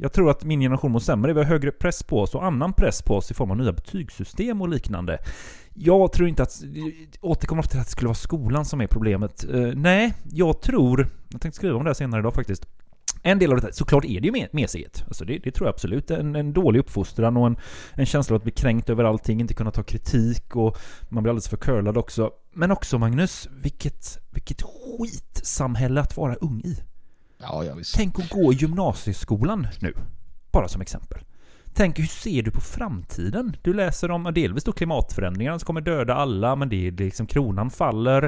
Jag tror att min generation mår sämre. Vi har högre press på oss och annan press på oss i form av nya betygssystem och liknande. Jag tror inte att... Återkommer ofta till att det skulle vara skolan som är problemet. Uh, nej, jag tror... Jag tänkte skriva om det här senare idag faktiskt. En del av det, såklart är det ju mesighet. Alltså det, det tror jag absolut. En, en dålig uppfostran och en, en känsla av att bli kränkt över allting, inte kunna ta kritik och man blir alldeles för curlad också. Men också Magnus, vilket, vilket skitsamhälle att vara ung i. Ja, ja visst. Tänk att gå i gymnasieskolan nu. Bara som exempel. Tänk hur ser du på framtiden? Du läser om delvis då klimatförändringarna som kommer döda alla, men det är liksom kronan faller.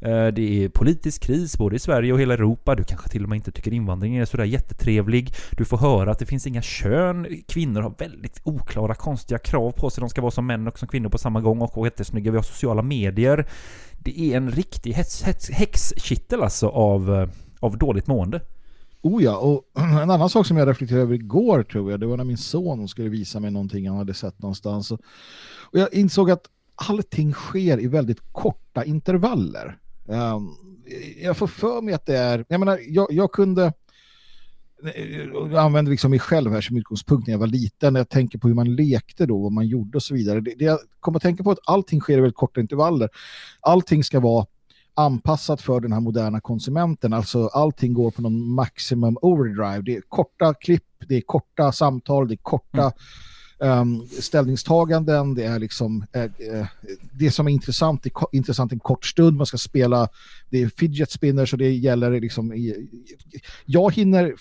Eh, det är politisk kris både i Sverige och hela Europa. Du kanske till och med inte tycker invandringen är sådär jättetrevlig. Du får höra att det finns inga kön. Kvinnor har väldigt oklara, konstiga krav på sig. De ska vara som män och som kvinnor på samma gång och vara jättesnygga. Vi har sociala medier. Det är en riktig häxkittel alltså av, eh, av dåligt mående. Oh ja, och en annan sak som jag reflekterade över igår tror jag, det var när min son skulle visa mig någonting han hade sett någonstans. Och jag insåg att allting sker i väldigt korta intervaller. Ehm, jag får för mig att det är, jag menar, jag, jag kunde jag använder liksom mig själv här som utgångspunkt när jag var liten. När jag tänker på hur man lekte då, vad man gjorde och så vidare. Det, det jag kommer att tänka på är att allting sker i väldigt korta intervaller. Allting ska vara anpassat för den här moderna konsumenten. Alltså allting går på någon maximum overdrive. Det är korta klipp, det är korta samtal, det är korta um, ställningstaganden. Det är liksom eh, det som är intressant, det är intressant en kort stund. Man ska spela, det är fidget spinners och det gäller liksom i, jag hinner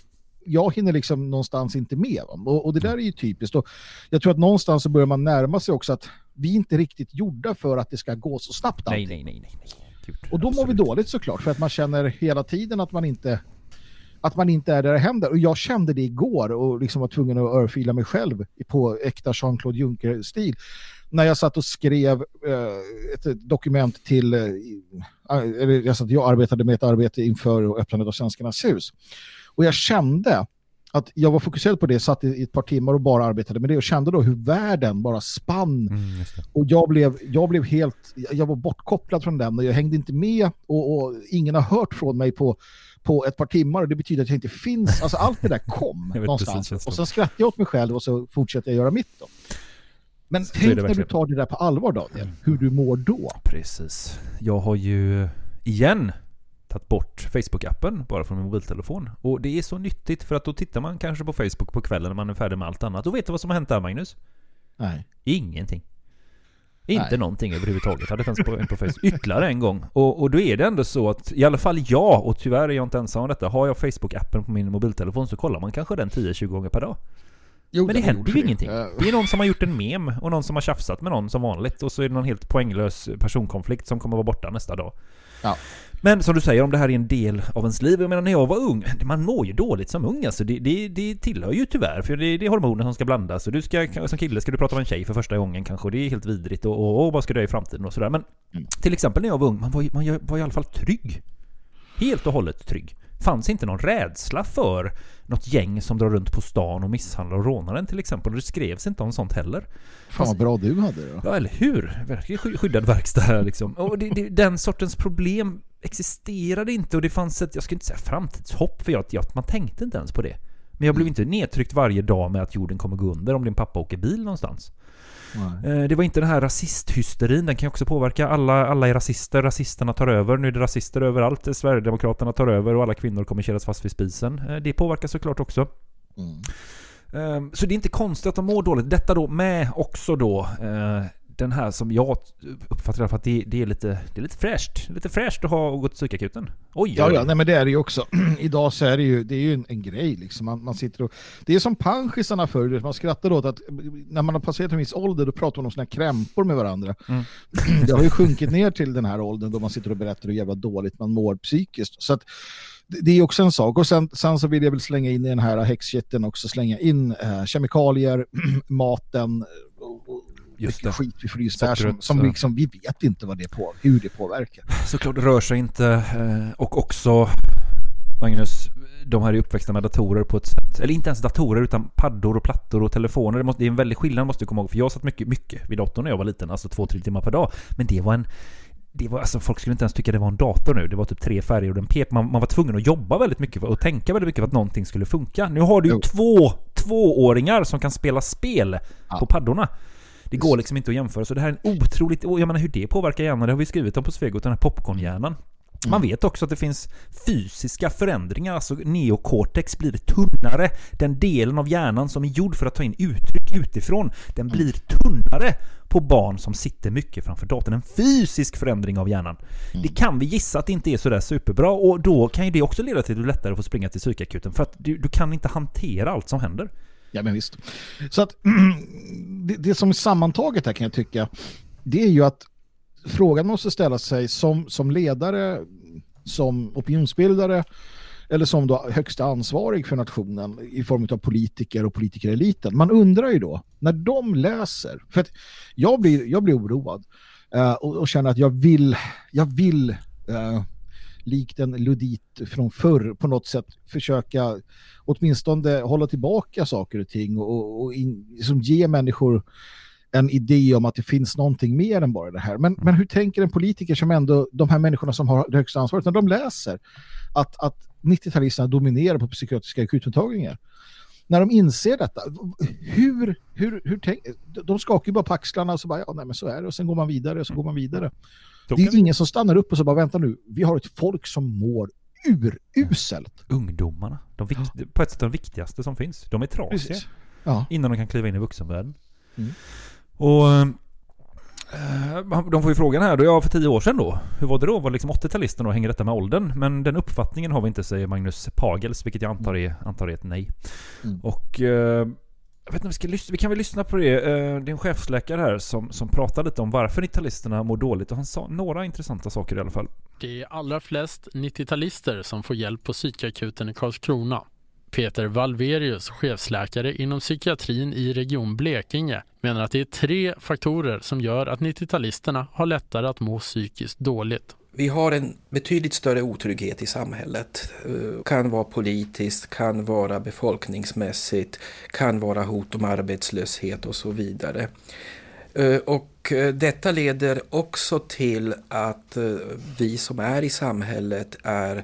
jag hinner liksom någonstans inte med. Och, och det där är ju typiskt. Och jag tror att någonstans så börjar man närma sig också att vi är inte riktigt gjorda för att det ska gå så snabbt. Allting. nej, nej, nej. nej. Gud, Och då mår vi dåligt såklart för att man känner hela tiden att man inte att man inte är där det händer. Och jag kände det igår och liksom var tvungen att örfila mig själv på äkta Jean-Claude Juncker-stil. När jag satt och skrev eh, ett dokument till, eh, jag, satt, jag arbetade med ett arbete inför öppnandet av Svenskarnas hus. Och jag kände att jag var fokuserad på det, satt i, ett par timmar och bara arbetade med det och kände då hur världen bara spann Mm, och jag blev, jag blev helt, jag var bortkopplad från den och jag hängde inte med och, och ingen har hört från mig på, på ett par timmar och det betyder att jag inte finns, alltså allt det där kom någonstans. precis. Och sen skrattade jag åt mig själv och så fortsätter jag göra mitt då. Men Så tänk när du tar det där på allvar Daniel, hur du mår då. Precis. Jag har ju igen tagit bort Facebook-appen bara från min mobiltelefon. Och det är så nyttigt för att då tittar man kanske på Facebook på kvällen när man är färdig med allt annat. Och vet du vad som har hänt där Magnus? Nej. Ingenting. Inte Nej. någonting överhuvudtaget. Hade ens på, på Facebook ytterligare en gång. Och, och då är det ändå så att i alla fall jag, och tyvärr är jag inte ensam om detta, har jag Facebook-appen på min mobiltelefon så kollar man kanske den 10-20 gånger per dag. Jo, Men det händer ju ingenting. Eh, Det är någon som har gjort en mem och någon som har tjafsat med någon som vanligt och så är det någon helt poänglös personkonflikt som kommer vara borta nästa dag. Ja. Men som du säger, om det här är en del av ens liv, jag menar när jag var ung, man mår ju dåligt som ung alltså. Det, det, det tillhör ju tyvärr, för det, det är hormoner som ska blandas och du ska, som kille ska du prata med en tjej för första gången kanske det är helt vidrigt och, och, och vad ska du göra i framtiden och sådär. Men till exempel när jag var ung, man var, man var i alla fall trygg. Helt och hållet trygg. Fanns inte någon rädsla för något gäng som drar runt på stan och misshandlar och rånar en till exempel. Och det skrevs inte om sånt heller. Fan vad bra du hade då. Ja, eller hur? Verkligen sky- skyddad verkstad här liksom. Och det, det, den sortens problem existerade inte och det fanns ett, jag ska inte säga framtidshopp, för jag, jag, man tänkte inte ens på det. Men jag blev inte nedtryckt varje dag med att jorden kommer gå under om din pappa åker bil någonstans. Eh, Det var inte den här rasisthysterin, den kan ju också påverka. Alla, alla är rasister, rasisterna tar över. Nu är det rasister överallt. Sverigedemokraterna tar över och alla kvinnor kommer köras fast vid spisen. Eh, Det påverkar såklart också. Eh, Så det är inte konstigt att de mår dåligt. Detta då med också då eh, den här som jag uppfattar i alla fall att det, det, är lite, det är lite fräscht. Lite fräscht att ha och gå till psykakuten. Oj, Ja, ja, nej, men det är det ju också. Idag så är det ju, det är ju en, en grej liksom. Man, man sitter och, det är som panschisarna förr, man skrattar åt att när man har passerat en viss ålder då pratar man om sina krämpor med varandra. Mm. Det har ju sjunkit ner till den här åldern då man sitter och berättar hur jävla dåligt man mår psykiskt. Så att det det är också en sak. Och sen, sen så vill jag väl slänga in i den här häxkitten också, slänga in eh, kemikalier, maten och, och Just mycket det. skit vi fryser här som, som så. liksom, vi vet inte vad det på, hur det påverkar. Såklart rör sig inte. eh, Och också Magnus, de här är uppväxta med datorer på ett sätt, eller inte ens datorer utan paddor och plattor och telefoner. Det, måste, det är en väldig skillnad måste du komma ihåg. För jag satt mycket, mycket vid datorn när jag var liten, alltså två, tre timmar per dag. Men det var en det var, alltså folk skulle inte ens tycka det var en dator nu. Det var typ tre färger och den pep. Man, man var tvungen att jobba väldigt mycket för, och tänka väldigt mycket för att någonting skulle funka. Nu har du ju Jo. två tvååringar som kan spela spel Ja. på paddorna. Det går liksom inte att jämföra. Så det här är en otroligt... Jag menar hur det påverkar hjärnan, det har vi skrivit om på Svegot, den här popcornhjärnan. Man vet också att det finns fysiska förändringar, alltså neokortex blir tunnare. Den delen av hjärnan som är gjord för att ta in uttryck utifrån, den blir tunnare på barn som sitter mycket framför datorn. En fysisk förändring av hjärnan. Det kan vi gissa att det inte är sådär superbra och då kan ju det också leda till att du lättare får springa till psykakuten för att du, du kan inte hantera allt som händer. Ja, men visst. Så att det, det som är sammantaget här kan jag tycka, det är ju att frågan måste ställa sig som, som ledare, som opinionsbildare eller som då högsta ansvarig för nationen i form av politiker och politikereliten. Man undrar ju då, när de läser, för att jag blir, jag blir oroad eh, och, och känner att jag vill, jag vill eh, likt en ludit från förr på något sätt försöka åtminstone hålla tillbaka saker och ting och, och in, liksom ge människor en idé om att det finns någonting mer än bara det här. Men, men hur tänker en politiker som ändå, de här människorna som har det högsta ansvaret, när de läser att, att 90-talisterna dominerar på psykiatriska akutmottagningar, när de inser detta, hur, hur, hur tänker de skakar ju bara på axlarna och så bara, ja nej men så är det, och sen går man vidare och så går man vidare. Det är ingen som stannar upp och så bara, vänta nu, vi har ett folk som mår uruselt. Ungdomarna, de vikt, på ett sätt de viktigaste som finns. De är trasiga. Ja. Innan de kan kliva in i vuxenvärlden. Mm. Och eh, de får ju frågan här då, ja för tio år sedan då, hur var det då? Var liksom 80-talisten då? Hänger detta med åldern? Men den uppfattningen har vi inte, säger Magnus Pagels, vilket jag antar är, antar är ett nej. Mm. Och eh, jag vet inte, vi, ska lyssna, vi kan väl lyssna på det. Eh, det är en chefsläkare här som, som pratar lite om varför 90-talisterna mår dåligt och han sa några intressanta saker i alla fall. Det är allra flest 90-talister som får hjälp på psykakuten i Karlskrona. Peter Valverius, chefsläkare inom psykiatrin i Region Blekinge, menar att det är tre faktorer som gör att 90-talisterna har lättare att må psykiskt dåligt. Vi har en betydligt större otrygghet i samhället. Eh, kan vara politiskt, kan vara befolkningsmässigt, kan vara hot om arbetslöshet och så vidare. Eh, och eh, detta leder också till att vi som är i samhället är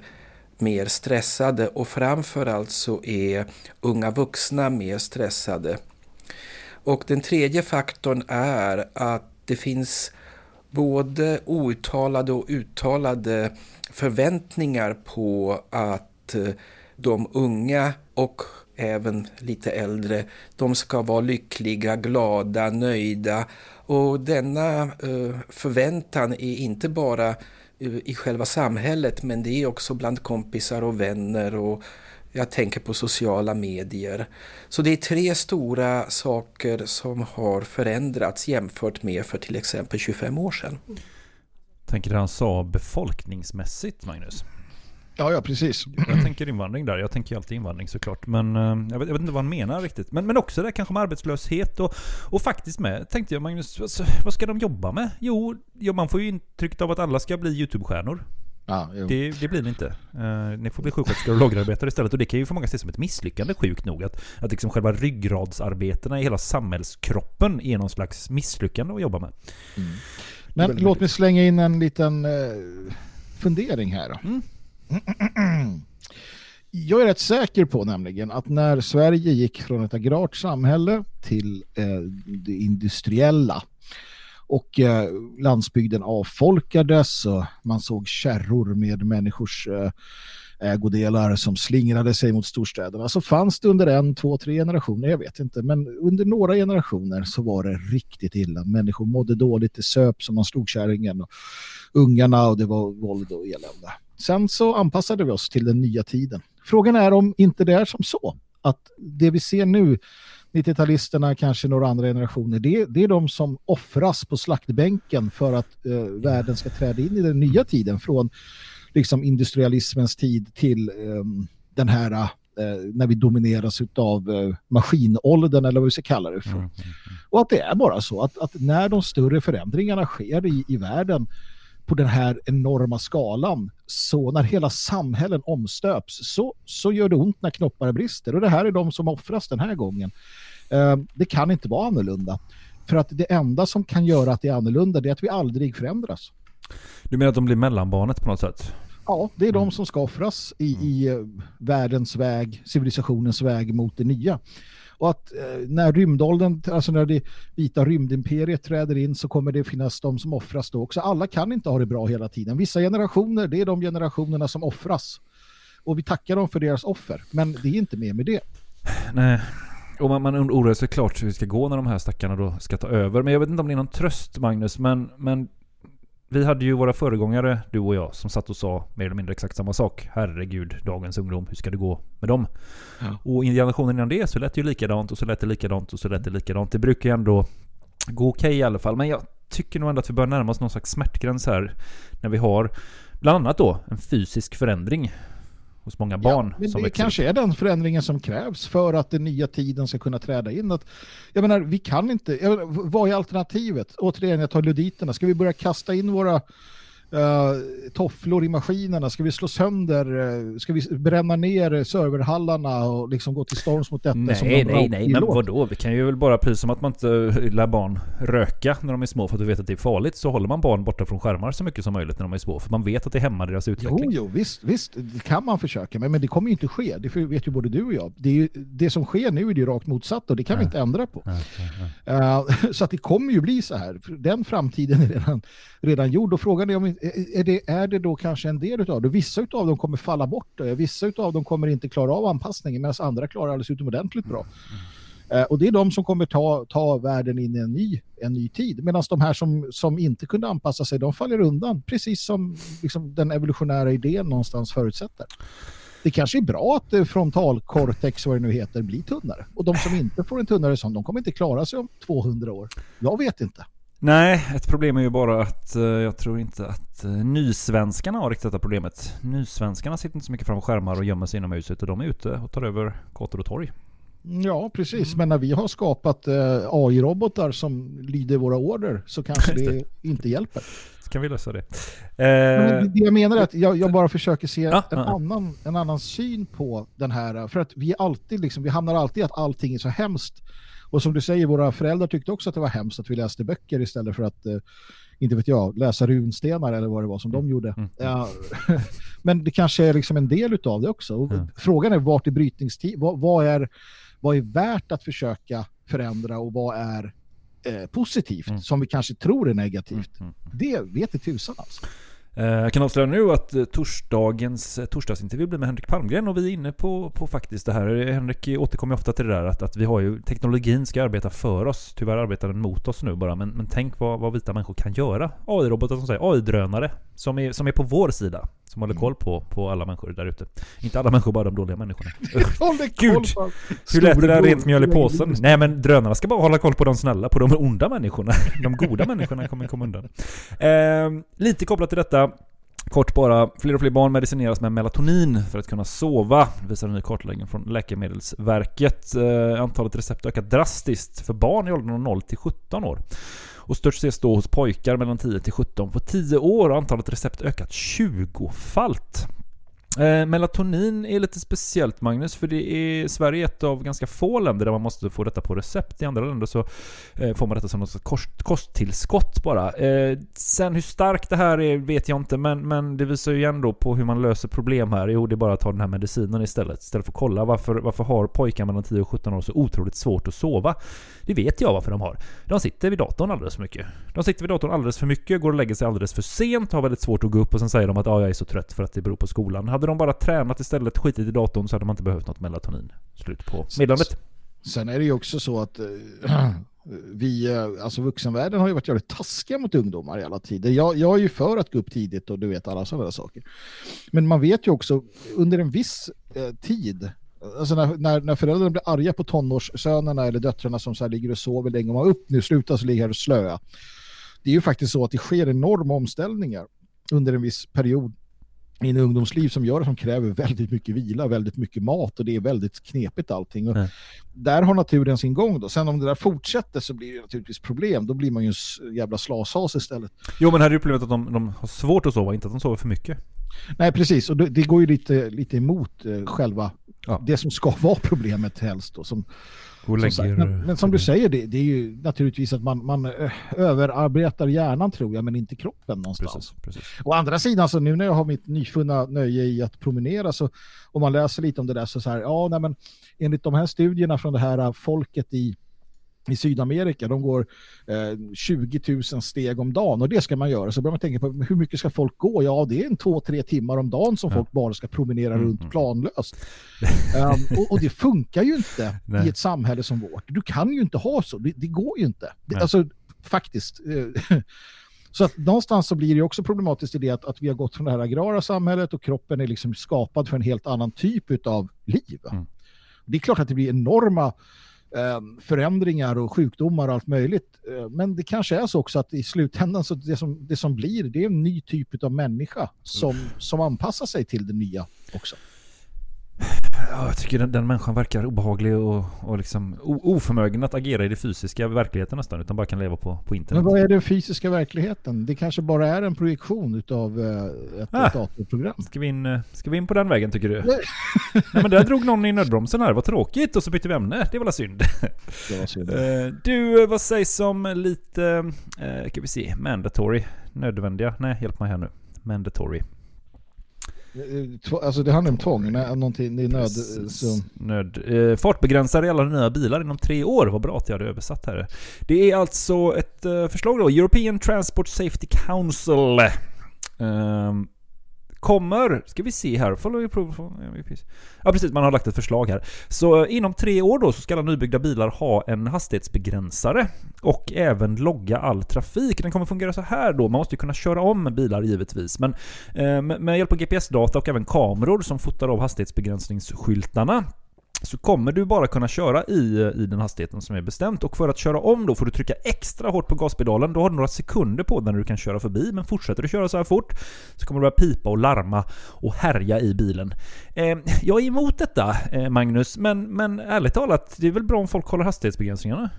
mer stressade och framförallt så är unga vuxna mer stressade. Och den tredje faktorn är att det finns både outtalade och uttalade förväntningar på att eh, de unga och även lite äldre, de ska vara lyckliga, glada, nöjda. Och denna eh, förväntan är inte bara eh, i själva samhället men det är också bland kompisar och vänner och jag tänker på sociala medier. Så det är tre stora saker som har förändrats jämfört med för till exempel 25 år sedan. Tänker det han sa befolkningsmässigt, Magnus? Ja, ja, precis. Jag tänker invandring där. Jag tänker ju alltid invandring såklart. Men eh, jag vet, jag vet inte vad han menar riktigt. Men, men också det kanske med arbetslöshet och, och faktiskt med, tänkte jag Magnus, vad, vad ska de jobba med? Jo, ja, man får ju intrycket av att alla ska bli YouTube-stjärnor. Ja, jo. Det, det blir det inte. Eh, ni får bli sjuksköterskor och lagerarbetare istället. Och det kan ju för många ses som ett misslyckande, sjukt nog. Att, att liksom själva ryggradsarbetena i hela samhällskroppen är någon slags misslyckande att jobba med. Men låt mig slänga in en liten eh, fundering här. Då. Jag är rätt säker på nämligen att när Sverige gick från ett agrart samhälle till eh, det industriella och eh, landsbygden avfolkades och man såg kärror med människors eh, ägodelar som slingrade sig mot storstäderna så fanns det under en, två, tre generationer, jag vet inte, men under några generationer så var det riktigt illa. Människor mådde dåligt, det söp som man slog kärringen och ungarna och det var våld och elände. Sen så anpassade vi oss till den nya tiden. Frågan är om inte det är som så att det vi ser nu 90-talisterna, kanske några andra generationer, det, det är de som offras på slaktbänken för att eh, världen ska träda in i den nya tiden från liksom industrialismens tid till eh, den här eh, när vi domineras av eh, maskinåldern eller vad vi ska kalla det för. Och att det är bara så att, att när de större förändringarna sker i, i världen på den här enorma skalan, så när hela samhällen omstöps, så, så gör det ont när knoppar brister. Och det här är de som offras den här gången. Eh, det kan inte vara annorlunda. För att det enda som kan göra att det är annorlunda det är att vi aldrig förändras. Du menar att de blir mellanbarnet på något sätt? Ja, det är de som ska offras i, i eh, världens väg, civilisationens väg mot det nya. Och att eh, när rymdåldern, alltså när det vita rymdimperiet träder in så kommer det finnas de som offras då också. Alla kan inte ha det bra hela tiden. Vissa generationer, det är de generationerna som offras. Och vi tackar dem för deras offer. Men det är inte mer med det. Nej. Och man, man oroar sig klart hur det ska gå när de här stackarna då ska ta över. Men jag vet inte om det är någon tröst Magnus, men, men vi hade ju våra föregångare, du och jag, som satt och sa mer eller mindre exakt samma sak. Herregud, dagens ungdom, hur ska det gå med dem? Ja. Och i generationen innan det så lät det ju likadant och så lät det likadant och så lät det likadant. Det brukar ju ändå gå okej i alla fall. Men jag tycker nog ändå att vi börjar närma oss någon slags smärtgräns här. När vi har bland annat då en fysisk förändring hos många barn. Men som det växer upp. kanske är den förändringen som krävs för att den nya tiden ska kunna träda in. Att, jag menar, vi kan inte, jag menar, vad är alternativet? Återigen, jag tar luditerna. Ska vi börja kasta in våra eh, tofflor i maskinerna? Ska vi slå sönder? eh, ska vi bränna ner serverhallarna och liksom gå till storms mot detta? som Nej, någon nej, nej, men vadå? Vi kan ju väl bara, precis som att man inte lär barn röka när de är små för att du vet att det är farligt, så håller man barn borta från skärmar så mycket som möjligt när de är små, för man vet att det hämmar deras Jo, utveckling. jo, visst, visst, det kan man försöka, men, men det kommer ju inte ske. Det vet ju både du och jag. Det, är ju, det som sker nu är ju rakt motsatt och det kan vi inte ändra på. Eh, så att det kommer ju bli så här. Den framtiden är redan, redan gjord och frågan är om är det, är det då kanske en del av det? Vissa av dem kommer falla bort, eh, vissa av dem kommer inte klara av anpassningen medan andra klarar alldeles utomordentligt bra. Eh, Och det är de som kommer ta, ta världen in i en ny, en ny tid. Medan de här som, som inte kunde anpassa sig, de faller undan. Precis som liksom, den evolutionära idén någonstans förutsätter. Det kanske är bra att eh, frontalkortex, vad det nu heter, blir tunnare. Och de som inte får en tunnare sån, de kommer inte klara sig om 200 år. Jag vet inte. Nej, ett problem är ju bara att eh, jag tror inte att uh, nysvenskarna har riktigt detta problemet. Nysvenskarna sitter inte så mycket framför skärmar och gömmer sig inom huset, och de är ute och tar över gator och torg. Ja, precis. Men när vi har skapat eh, AI-robotar som lyder våra order så kanske det inte hjälper. Så kan vi lösa det. Eh, det- jag menar är att jag, jag bara försöker se Ja, en, ja. Annan, en annan syn på den här, för att vi alltid liksom, vi hamnar alltid i att allting är så hemskt. Och som du säger, våra föräldrar tyckte också att det var hemskt att vi läste böcker istället för att, eh, inte vet jag, läsa runstenar eller vad det var som Mm. de gjorde. Ja, men det kanske är liksom en del utav det också. Och Frågan är vart är brytningstid, vad, vad, är, vad är värt att försöka förändra och vad är eh, positivt Mm. som vi kanske tror är negativt. Det vet i tusan alltså. Eh, jag kan avslöja nu att eh, torsdagens eh, torsdagsintervju blir med Henrik Palmgren och vi är inne på, på faktiskt det här. Henrik återkommer ofta till det där att, att vi har ju teknologin ska arbeta för oss. Tyvärr arbetar den mot oss nu bara. Men, men tänk vad, vad vita människor kan göra. AI-robotar som säger AI-drönare som är, som är på vår sida. Som håller koll på, på alla människor där ute. Inte alla människor, bara de dåliga människorna. Håller koll Gud! Hur lät det där rent mjöl i påsen? Nej men drönarna ska bara hålla koll på de snälla, på de onda människorna. De goda människorna kommer komma undan. Eh, lite kopplat till detta, Kort bara, fler och fler barn medicineras med melatonin för att kunna sova, visar en ny kartläggning från Läkemedelsverket. Eh, antalet recept ökar drastiskt för barn i åldern 0 till 17 år. Och störst ses då hos pojkar mellan 10 till 17. På 10 år har antalet recept ökat 20-falt. Eh, melatonin är lite speciellt Magnus, för det är Sverige är ett av ganska få länder där man måste få detta på recept. I andra länder så eh, får man detta som något kost, kosttillskott bara. Eh, sen hur starkt det här är vet jag inte, men, men det visar ju igen då på hur man löser problem här. Jo, det är bara att ta den här medicinen istället. Istället för att kolla varför, varför har pojkar mellan 10 och 17 år så otroligt svårt att sova? Det vet jag varför de har. De sitter vid datorn alldeles för mycket. De sitter vid datorn alldeles för mycket, går och lägger sig alldeles för sent, har väldigt svårt att gå upp och sen säger de att ah, jag är så trött för att det beror på skolan. Hade de bara tränat istället, skitit i datorn så hade man inte behövt något melatonin. Slut på meddelandet. Sen är det ju också så att eh, vi, eh, alltså vuxenvärlden har ju varit jävligt taskiga mot ungdomar i alla tider. Jag, jag är ju för att gå upp tidigt och du vet alla sådana saker. Men man vet ju också under en viss eh, tid, alltså när, när, när föräldrarna blir arga på tonårssönerna eller döttrarna som så här ligger och sover länge och man upp nu, slutar så ligger här och slöa. Det är ju faktiskt så att det sker enorma omställningar under en viss period i en ungdomsliv som gör att de kräver väldigt mycket vila, väldigt mycket mat och det är väldigt knepigt allting. Och där har naturen sin gång då. Sen om det där fortsätter så blir det naturligtvis problem. Då blir man ju en jävla slashas istället. Jo men här är problemet att de, de har svårt att sova, inte att de sover för mycket. Nej, precis. Och det, det går ju lite, lite emot eh, själva det som ska vara problemet helst. Då, som, som sagt, men, men som du säger, det, det är ju naturligtvis att man, man eh, överarbetar hjärnan tror jag, men inte kroppen någonstans. Å andra sidan, så nu när jag har mitt nyfunna nöje i att promenera, så om man läser lite om det där, så, så här, ja, nej, men enligt de här studierna från det här eh, folket i i Sydamerika, de går eh, 20 000 steg om dagen och det ska man göra. Så börjar man tänka på hur mycket ska folk gå? Ja, det är en två, tre timmar om dagen som folk bara ska promenera Mm, runt planlöst. um, och, och det funkar ju inte Nej. i ett samhälle som vårt. Du kan ju inte ha så. Det, det går ju inte. Det, alltså, faktiskt. eh, Så att någonstans så blir det också problematiskt i det att, att vi har gått från det här agrara samhället och kroppen är liksom skapad för en helt annan typ av liv. Det är klart att det blir enorma förändringar och sjukdomar och allt möjligt. Eh, men det kanske är så också att i slutändan så det som, det som blir det är en ny typ av människa som, som anpassar sig till det nya också. Ja, jag tycker den, den människan verkar obehaglig och, och liksom oförmögen att agera i det fysiska verkligheten nästan, utan bara kan leva på, på internet. Men vad är den fysiska verkligheten? Det kanske bara är en projektion av ett, Ah. ett datorprogram. Ska vi, in, eh, ska vi in på den vägen tycker du? Nej men där drog någon i nödbromsen här, vad tråkigt. Och så bytte vi ämne, det var väl synd. Det var synd. Eh, Du, eh, vad sägs om lite, eh, kan vi se, mandatory, nödvändiga? Nej, hjälp mig här nu. Mandatory. Alltså det handlar om tvång, någonting, det är nöd... Så, Nöd. Eh, fartbegränsare i alla nya bilar inom tre år. Vad bra att jag hade översatt här. Det är alltså ett eh, förslag då. European Transport Safety Council. Ehm, kommer, ska vi se här, follow approval. Ja precis, man har lagt ett förslag här. Så eh, inom tre år då så ska alla nybyggda bilar ha en hastighetsbegränsare. Och även logga all trafik. Den kommer fungera så här då, man måste ju kunna köra om bilar givetvis. Men eh, med hjälp av GPS-data och även kameror som fotar av hastighetsbegränsningsskyltarna så kommer du bara kunna köra i, i den hastigheten som är bestämt. Och för att köra om då får du trycka extra hårt på gaspedalen. Då har du några sekunder på dig när du kan köra förbi. Men fortsätter du köra så här fort så kommer du börja pipa och larma och härja i bilen. Eh, jag är emot detta eh, Magnus, men, men ärligt talat, det är väl bra om folk håller hastighetsbegränsningarna?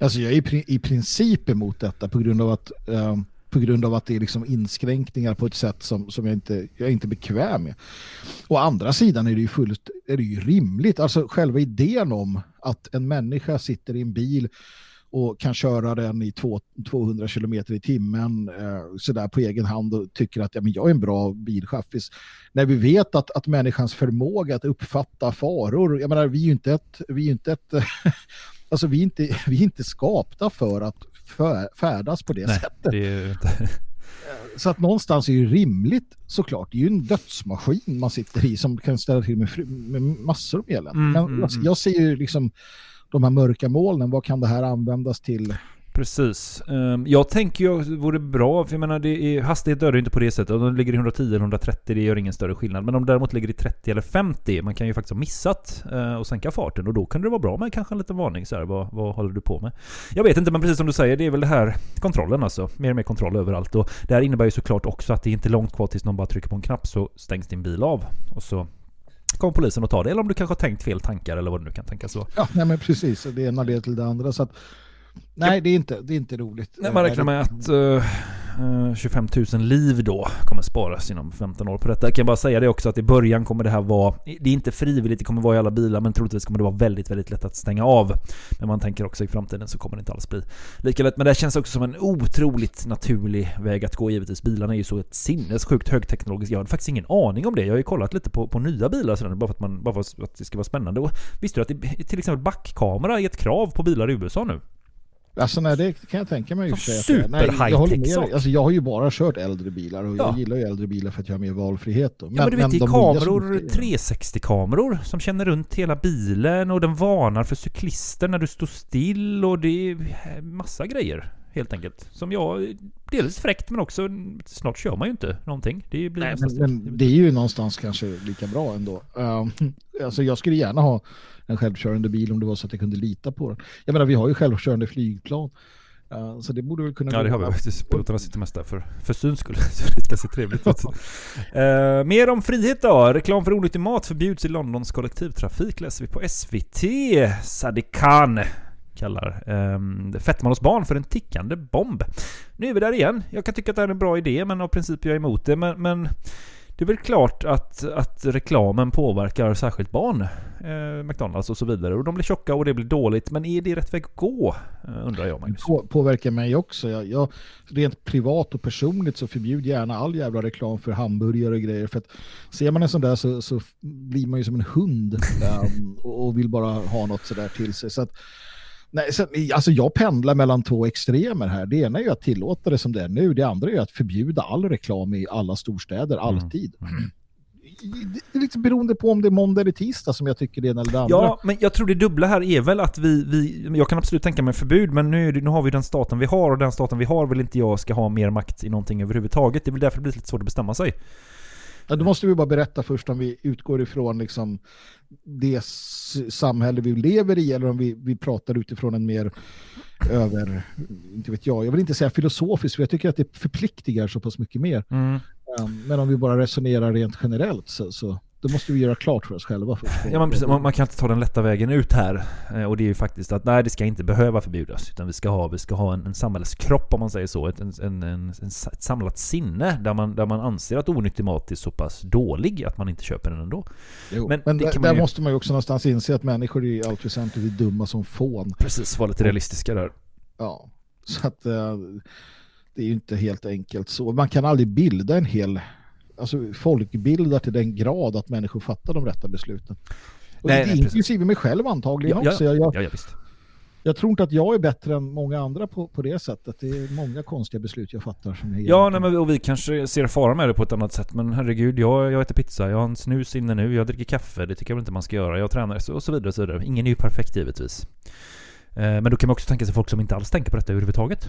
Alltså jag är i, pri- i princip emot detta på grund av att, eh, på grund av att det är liksom inskränkningar på ett sätt som, som jag, inte, jag är inte bekväm med. Å andra sidan är det ju fullt är det ju rimligt. Alltså själva idén om att en människa sitter i en bil och kan köra den i två, 200 kilometer i timmen eh, sådär på egen hand och tycker att ja, men jag är en bra bilchaffis. När vi vet att, att människans förmåga att uppfatta faror, jag menar vi är ju inte ett, vi är inte ett alltså vi är inte, vi är inte skapta för att färdas på det Nej, sättet. det är ju inte... Så att någonstans är det rimligt såklart. Det är ju en dödsmaskin man sitter i som kan ställa till med, med massor med elände. Mm, Men mm, jag, mm. jag ser ju liksom de här mörka molnen, vad kan det här användas till? Precis. Ehm, jag tänker ju att det vore bra, för jag menar det är, hastighet dör ju inte på det sättet. Om de ligger i 110 eller 130 det gör ingen större skillnad. Men om de däremot ligger i 30 eller 50, man kan ju faktiskt ha missat eh, och att sänka farten. Och då kan det vara bra med kanske en liten varning så här, vad, vad håller du på med? Jag vet inte, men precis som du säger, det är väl det här kontrollen alltså. Mer och mer kontroll överallt. Och det här innebär ju såklart också att det är inte långt kvar tills någon bara trycker på en knapp så stängs din bil av. Och så kommer polisen och tar det. Eller om du kanske har tänkt fel tankar eller vad du nu kan tänka så. Ja, nej men precis. Det ena leder till det andra. Så att, nej, det är inte, det är inte roligt. Nej, man räknar med att eh, eh, 25 000 liv då kommer sparas inom 15 år på detta. Jag kan bara säga det också att i början kommer det här vara, det är inte frivilligt, det kommer vara i alla bilar, men troligtvis kommer det vara väldigt, väldigt lätt att stänga av. Men man tänker också i framtiden så kommer det inte alls bli lika lätt. Men det känns också som en otroligt naturlig väg att gå givetvis. Bilarna är ju så ett sinnessjukt högteknologiskt. Jag har faktiskt ingen aning om det. Jag har ju kollat lite på, på nya bilar sådär, bara för att, man, bara för att det ska vara spännande. Och visste du att det, till exempel backkamera är ett krav på bilar i USA nu? Alltså nej, det kan jag tänka mig. Super nej, jag, håller med. Alltså, jag har ju bara kört äldre bilar och Ja. jag gillar ju äldre bilar för att jag har mer valfrihet. Då. Ja men, du vet det är kameror, 360-kameror som känner runt hela bilen och den varnar för cyklister när du står still och det är massa grejer helt enkelt. Som jag, delvis fräckt men också snart kör man ju inte någonting. Det blir Nej, men, men det är ju någonstans kanske lika bra ändå. Um, alltså jag skulle gärna ha en självkörande bil om det var så att jag kunde lita på den. Jag menar, vi har ju självkörande flygplan. Uh, så det borde väl kunna Ja det har vi faktiskt. Piloterna sitter mest där för, för syns skull. Så det ska se trevligt ut. Eh, mer om frihet då. Reklam för onyttig mat förbjuds i Londons kollektivtrafik läser vi på SVT. Sadiq Khan kallar um, Fettman hos barn för en tickande bomb. Nu är vi där igen. Jag kan tycka att det här är en bra idé men av princip är jag emot det. Men, men det är väl klart att, att reklamen påverkar särskilt barn. Eh, McDonalds och så vidare. Och de blir tjocka och det blir dåligt. Men är det rätt väg att gå? Eh, undrar jag Magnus. På, påverkar mig också. Jag, jag, rent privat och personligt så förbjud gärna all jävla reklam för hamburgare och grejer. För att ser man en sån där så, så blir man ju som en hund um, och och vill bara ha något sådär till sig. Så att, nej, så, alltså jag pendlar mellan två extremer här. Det ena är ju att tillåta det som det är nu. Det andra är att förbjuda all reklam i alla storstäder, alltid. Det är lite beroende på om det är måndag eller tisdag som jag tycker det ena eller det andra. Ja, men jag tror det dubbla här är väl att vi, vi jag kan absolut tänka mig förbud, men nu, det, nu har vi den staten vi har och den staten vi har vill inte jag ska ha mer makt i någonting överhuvudtaget. Det är väl därför det blir lite svårt att bestämma sig. Ja, då måste vi bara berätta först om vi utgår ifrån liksom det samhälle vi lever i eller om vi, vi pratar utifrån en mer över, inte vet jag, jag vill inte säga filosofisk för jag tycker att det förpliktigar så pass mycket mer. Mm. Um, men om vi bara resonerar rent generellt så, så Då måste vi göra klart för oss själva först. Ja, men precis, man, man kan inte ta den lätta vägen ut här. Eh, Och det är ju faktiskt att nej, det ska inte behöva förbjudas. Utan vi ska ha, vi ska ha en, en samhällskropp om man säger så. Ett, en, en, en, ett samlat sinne där man, där man anser att onyttig mat är så pass dålig att man inte köper den ändå. Jo, Men men det där, man ju- måste man ju också någonstans inse att människor är i allt väsentligt är dumma som fån. Precis, vara lite realistiska där. Ja, så att eh, det är ju inte helt enkelt så. Man kan aldrig bilda en hel, alltså folkbilda till den grad att människor fattar de rätta besluten. Och Nej, det, nej, precis. inklusive mig själv antagligen Ja, ja, också. Jag, jag, ja, ja, visst. jag tror inte att jag är bättre än många andra på, på det sättet. Det är många konstiga beslut jag fattar som är Ja, nej, men, och vi kanske ser fara med det på ett annat sätt. Men herregud, jag, jag äter pizza, jag har en snus inne nu, jag dricker kaffe, det tycker jag väl inte man ska göra. Jag tränar och så vidare. Och så vidare. Ingen är ju perfekt givetvis. Eh, Men då kan man också tänka sig folk som inte alls tänker på detta överhuvudtaget.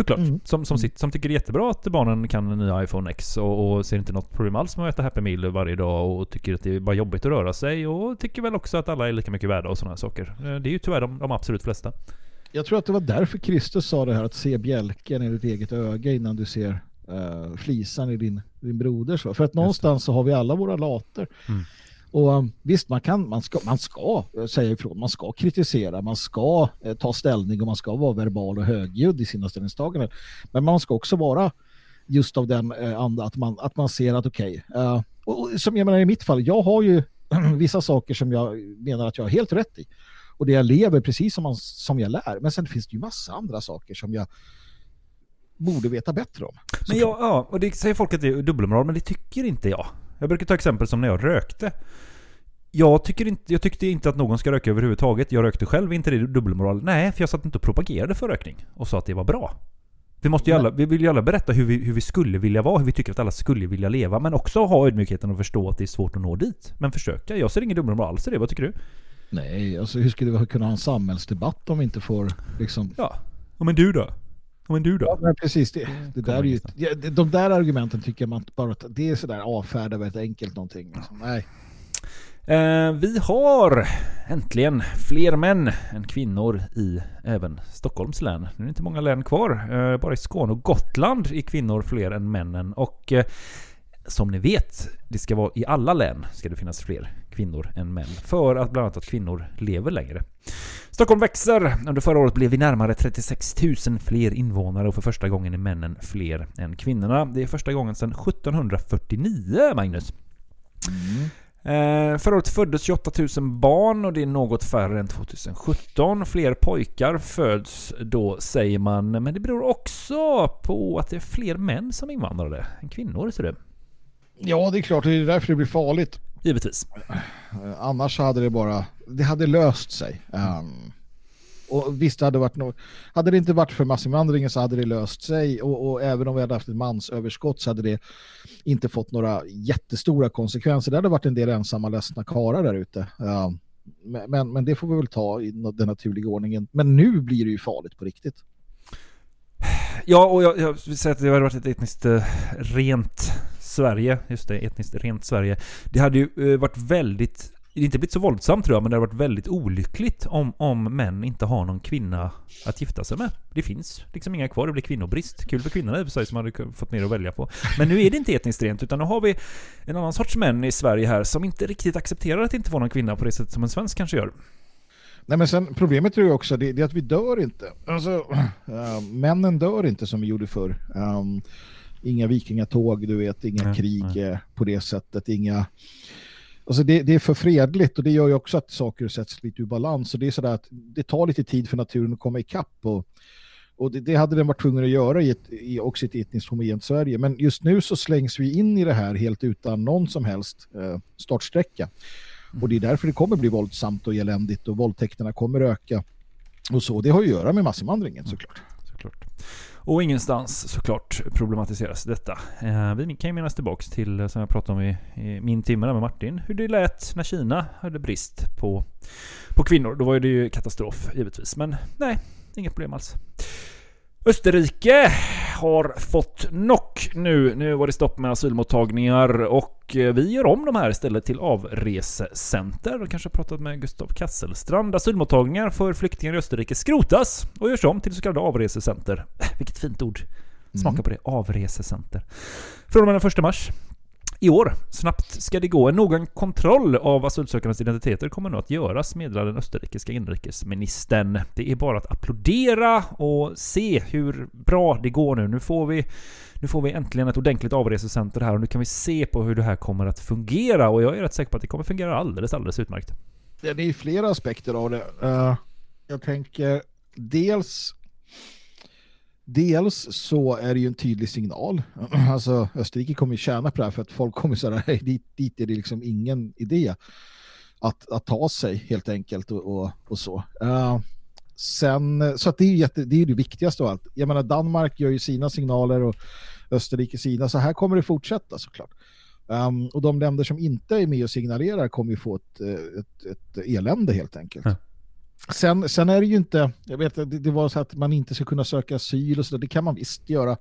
Såklart. Mm. Som, som, sitter, som tycker det är jättebra att barnen kan en ny iPhone X och, och ser inte något problem alls med att äta Happy Meal varje dag och tycker att det är bara jobbigt att röra sig och tycker väl också att alla är lika mycket värda och sådana saker. Eh, Det är ju tyvärr de, de absolut flesta. Jag tror att det var därför Kristus sa det här att se bjälken i ditt eget öga innan du ser uh, flisan i din, din broders. För att någonstans så har vi alla våra later. Mm. Och um, visst, man, kan, man, ska, man ska eh, säga ifrån, man ska kritisera, man ska eh, ta ställning och man ska vara verbal och högljudd i sina ställningstaganden. Men man ska också vara just av den eh, anda att man, att man ser att okej, eh, och, och som jag menar i mitt fall, jag har ju vissa saker som jag menar att jag har helt rätt i. Och det jag lever precis som, man, som jag lär. Men sen finns det ju massa andra saker som jag borde veta bättre om. Men jag, ja, och det säger folk att det är dubbelmoral, men det tycker inte jag. Jag brukar ta exempel som när jag rökte. Jag, tycker inte, jag tyckte inte att någon ska röka överhuvudtaget. Jag rökte själv, inte det dubbelmoral? Nej, för jag satt inte och propagerade för rökning och sa att det var bra. Vi, måste ju alla, vi vill ju alla berätta hur vi, hur vi skulle vilja vara, hur vi tycker att alla skulle vilja leva, men också ha ödmjukheten och förstå att det är svårt att nå dit. Men försöka. Jag ser ingen dubbelmoral alls i det. Vad tycker du? Nej, alltså hur skulle vi kunna ha en samhällsdebatt om vi inte får liksom... Ja, ja men du då? Ja men du då? Ja, men precis. Det, det där är ju, ja, de där argumenten tycker man bara att det är sådär avfärda väldigt enkelt någonting. Liksom. Nej. Eh, vi har äntligen fler män än kvinnor i även Stockholms län. Nu är det inte många län kvar. Eh, bara i Skåne och Gotland är kvinnor fler än männen. Och eh, som ni vet, det ska vara i alla län ska det finnas fler kvinnor än män. För att bland annat att kvinnor lever längre. Stockholm växer. Under förra året blev vi närmare 36 000 fler invånare och för första gången är männen fler än kvinnorna. Det är första gången sedan 1749, Magnus. Eh, förra året föddes 28 000 barn och det är något färre än 2017. Fler pojkar föds då säger man, men det beror också på att det är fler män som invandrare än kvinnor, ser du. Ja, det är klart. Det är därför det blir farligt. Givetvis. Eh, Annars hade det bara... Det hade löst sig. Um, och visst, hade, varit no hade det inte varit för massinvandringen så hade det löst sig. Och, och även om vi hade haft ett mansöverskott så hade det inte fått några jättestora konsekvenser. Det hade varit en del ensamma ledsna karlar där ute. Um, men, men, det får vi väl ta i den naturliga ordningen. Men nu blir det ju farligt på riktigt. Ja, och jag, jag vill säga att det hade varit ett etniskt eh, rent Sverige. Just det, etniskt rent Sverige. Det hade ju eh, varit väldigt... Det inte blivit så våldsamt tror jag, men det hade varit väldigt olyckligt om, om män inte har någon kvinna att gifta sig med. Det finns liksom inga kvar, det blir kvinnobrist. Kul för kvinnorna i och för sig som hade fått mer att välja på. Men nu är det inte etniskt rent, utan nu har vi en annan sorts män i Sverige här som inte riktigt accepterar att inte få någon kvinna på det sättet som en svensk kanske gör. Nej men sen problemet tror jag också det, det är att vi dör inte. Alltså, äh, männen dör inte som vi gjorde förr. Um, inga vikingatåg, du vet, inga Nej, krig eh, på det sättet, inga... Alltså det, det är för fredligt och det gör ju också att saker sätts lite ur balans. Och det är sådär att det tar lite tid för naturen att komma ikapp och, och det, det hade den varit tvungen att göra i, ett, i också ett etniskt homogent Sverige. Men just nu så slängs vi in i det här helt utan någon som helst eh, startsträcka. Och det är därför det kommer bli våldsamt och eländigt och våldtäkterna kommer öka. Och så, det har ju att göra med massinvandringen såklart. Såklart. Och ingenstans såklart problematiseras detta. Eh, vi kan ju minnas tillbaks till, eh, som jag pratade om i, i min timme där med Martin, hur det lät när Kina hade brist på, på kvinnor. Då var det ju katastrof givetvis. Men nej, inget problem alls. Österrike har fått knock nu. Nu var det stopp med asylmottagningar och eh, vi gör om de här istället till avresecenter. Och kanske har pratat med Gustav Kasselstrand. Asylmottagningar för flyktingar i Österrike skrotas och görs om till så kallade avresecenter. Äh, Vilket fint ord. Smaka på det. Avresecenter. Från och med den 1 mars i år. Snabbt ska det gå. Någon kontroll av asylsökandes identiteter kommer nu att göras, meddelar den österrikiska inrikesministern. Det är bara att applådera och se hur bra det går nu. Nu får vi nu får vi äntligen ett ordentligt avresecenter här och nu kan vi se på hur det här kommer att fungera och jag är rätt säker på att det kommer fungera alldeles, alldeles utmärkt. Det är flera aspekter av det. Eh, jag tänker dels Dels så är det ju en tydlig signal. Alltså Österrike kommer ju tjäna på det här för att folk kommer säga att dit, dit är det liksom ingen idé att, att ta sig helt enkelt och, och, och så. Uh, sen, så att det är ju jätte, det, är det viktigaste av allt. Jag menar Danmark gör ju sina signaler och Österrike sina, så här kommer det fortsätta såklart. Um, och de länder som inte är med och signalerar kommer ju få ett, eh, ett, ett elände helt enkelt. Mm. Sen, sen är det ju inte, jag vet det, det var så att man inte ska kunna söka asyl och så där, det kan man visst göra.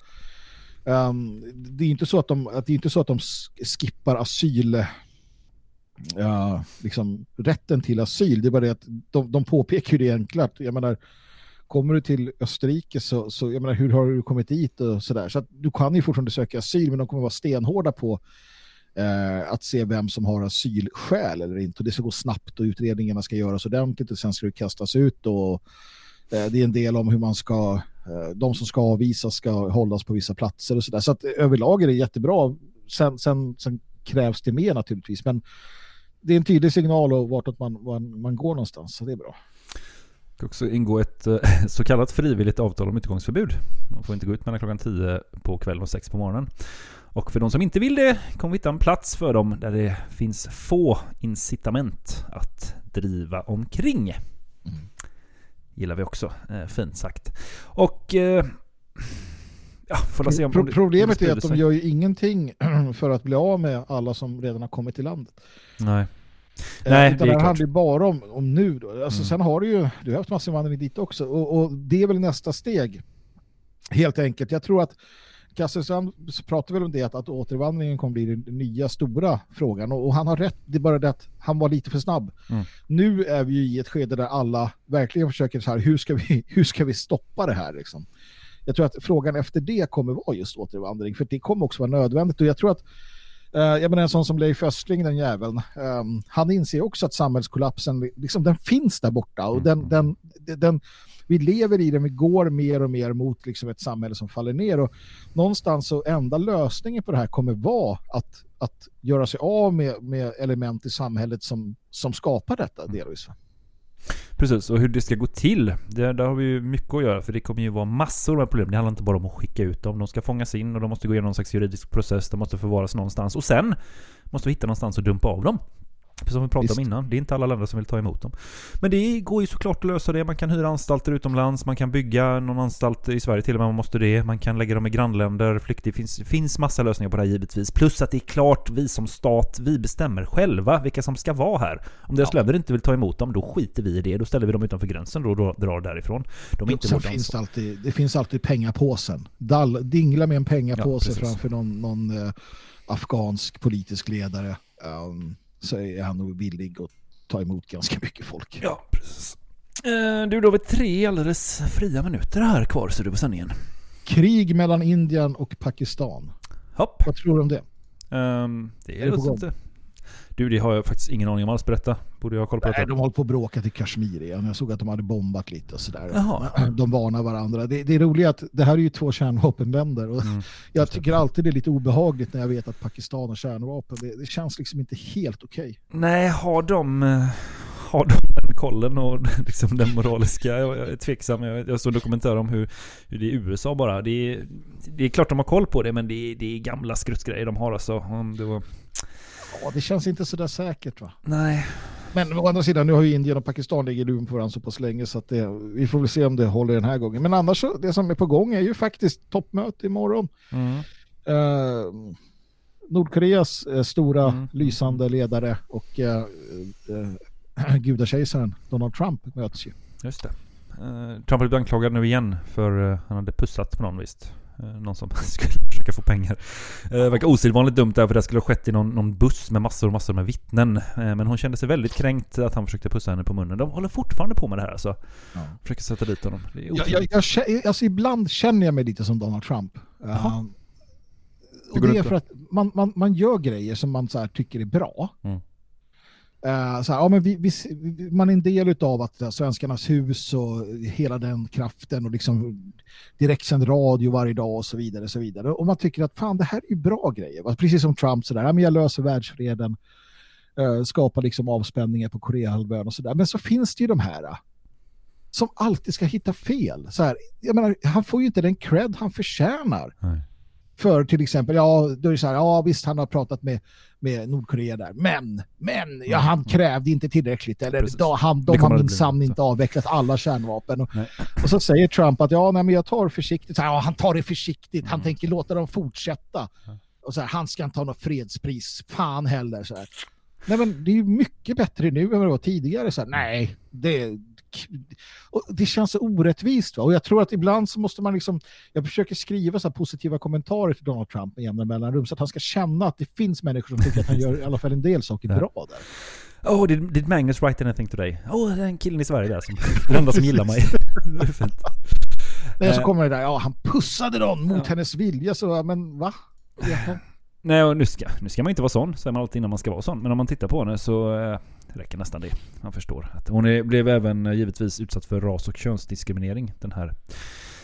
Um, det är inte så att de, att det är inte så att de skippar asyl uh, liksom rätten till asyl. Det är bara det att de, de påpekar ju det enklart. Jag menar, kommer du till Österrike så, så jag menar, hur har du kommit dit och sådär. Så att du kan ju fortfarande söka asyl men de kommer vara stenhårda på eh, att se vem som har asylskäl eller inte. Och det ska gå snabbt och utredningarna ska göras ordentligt och sen ska det kastas ut och eh, det är en del om hur man ska eh, de som ska avvisas ska hållas på vissa platser och sådär. Så att överlag är det jättebra. Sen, sen, sen krävs det mer naturligtvis men det är en tydlig signal och vartåt man, man, man går någonstans så det är bra. Det ska också ingå ett eh, så kallat frivilligt avtal om utgångsförbud. Man får inte gå ut mellan klockan 10 på kvällen och 6 på morgonen. Och för de som inte vill det kommer vi hitta en plats för dem där det finns få incitament att driva omkring. Mm. Gillar vi också. Eh, fint sagt. Och... Eh, ja, får se om Pro Problemet är att de gör ju ingenting för att bli av med alla som redan har kommit till landet. Nej. Eh, Nej, det, det handlar ju bara om, om nu. Då. Alltså, mm. Sen har du ju du har haft massinvandring dit också. Och, och det är väl nästa steg. Helt enkelt. Jag tror att Kasselstrand pratar väl om det att, att återvandringen kommer bli den nya stora frågan och, och, han har rätt, det är bara det att han var lite för snabb. Mm. Nu är vi i ett skede där alla verkligen försöker så här, hur ska vi, hur ska vi stoppa det här liksom? Jag tror att frågan efter det kommer vara just återvandring för det kommer också vara nödvändigt och jag tror att Uh, jag menar en sån som Leif Östling, den jäveln, um, han inser också att samhällskollapsen, liksom, den finns där borta och mm. den, den, den, vi lever i den, vi går mer och mer mot liksom ett samhälle som faller ner och någonstans så enda lösningen på det här kommer vara att, att göra sig av med, med element i samhället som, som skapar detta delvis. Precis, och hur det ska gå till, det, där har vi ju mycket att göra för det kommer ju vara massor med problem. Det handlar inte bara om att skicka ut dem. De ska fångas in och de måste gå igenom någon slags juridisk process. De måste förvaras någonstans och sen måste vi hitta någonstans att dumpa av dem. Som vi pratade Visst. om innan. Det är inte alla länder som vill ta emot dem. Men det går ju såklart att lösa det. Man kan hyra anstalter utomlands. Man kan bygga någon anstalt i Sverige till och med om man måste det. Man kan lägga dem i grannländer. Flykt. Det finns, finns massa lösningar på det här givetvis. Plus att det är klart, vi som stat, vi bestämmer själva vilka som ska vara här. Om deras ja. länder inte vill ta emot dem, då skiter vi i det. Då ställer vi dem utanför gränsen och då drar därifrån. De är inte finns det, alltid, det finns alltid pengapåsen. Dall, dingla med en pengapåse ja, framför någon, någon eh, afghansk politisk ledare. Um, så är han nog villig att ta emot ganska mycket folk. Ja, precis. Eh, du, då har vi tre alldeles fria minuter här kvar så du på sändningen. Krig mellan Indien och Pakistan. Hopp. Vad tror du om det? Um, det är, är det inte. Du, det har jag faktiskt ingen aning om alls. Berätta. Borde jag ha koll på Nej, de håller på att bråka till Kashmir igen. Jag såg att de hade bombat lite och sådär. Jaha. De varnar varandra. Det, det är roligt att det här är ju två kärnvapenländer. Och mm. Jag tycker alltid det är lite obehagligt när jag vet att Pakistan har kärnvapen. Det, det känns liksom inte helt okej. Okay. Nej, har de eh, har de den kollen och liksom den moraliska, jag är tveksam. Jag såg en dokumentär om hur, hur det är i USA bara. Det är, det är klart de har koll på det men det är, det är gamla skruttgrejer de har alltså. Det var... Ja, det känns inte sådär säkert va? Nej. Men å andra sidan, nu har ju Indien och Pakistan ligger luven på varandra så pass länge så att det, vi får väl se om det håller den här gången. Men annars, så, det som är på gång är ju faktiskt toppmöte imorgon. Mm. Uh, Nordkoreas uh, stora mm. lysande ledare och uh, uh, gudakejsaren Donald Trump möts ju. Just det. Trump har blivit anklagad nu igen för han hade pussat på någon visst. Eh, någon som skulle försöka få pengar. Eh, det verkar osedvanligt dumt där för det skulle ha skett i någon, någon buss med massor och massor med vittnen. Eh, men hon kände sig väldigt kränkt att han försökte pussa henne på munnen. De håller fortfarande på med det här alltså. Ja. Försöker sätta dit honom. Det är jag, jag, jag, alltså ibland känner jag mig lite som Donald Trump. Uh, och det är för att man, man, man gör grejer som man så här tycker är bra. Mm. Uh, så här, ja, men vi, vi, man är en del av att här, Svenskarnas hus och hela den kraften och liksom direktsänd radio varje dag och så vidare. Och, så vidare. och man tycker att fan det här är ju bra grejer. Precis som Trump sådär, ja, men jag löser världsfreden, uh, skapar liksom avspänningar på Koreahalvön och sådär. Men så finns det ju de här uh, som alltid ska hitta fel. Så här, jag menar, han får ju inte den cred han förtjänar. Nej. För till exempel, ja, då är det så här, ja visst han har pratat med, med Nordkorea där, men, men, ja han krävde inte tillräckligt, eller Precis. då, han, de har minsann inte avvecklat alla kärnvapen. Och, och så säger Trump att ja, nej, men jag tar försiktigt, så här, ja han tar det försiktigt, Mm. han tänker låta dem fortsätta. Och så här, han ska inte ha något fredspris, fan heller. Så här. Nej men det är ju mycket bättre nu än vad det var tidigare. Så här, nej, det, och det känns så orättvist. Va? Och jag tror att ibland så måste man liksom, jag försöker skriva så positiva kommentarer till Donald Trump med jämna mellanrum så att han ska känna att det finns människor som tycker att han gör i alla fall en del saker Ja. bra där. Oh, did, did Magnus write anything today? Oh, det är en killen i Sverige där som, den enda som gillar mig. Det är fint. Men så Eh. kommer det där, ja han pussade någon mot hennes vilja, så men va? Jaha. Nej, och nu ska, nu ska man inte vara sån, säger man alltid innan man ska vara sån. Men om man tittar på henne så eh, räcker nästan det. Man förstår. Att hon är, blev även eh, givetvis utsatt för ras och könsdiskriminering. Den här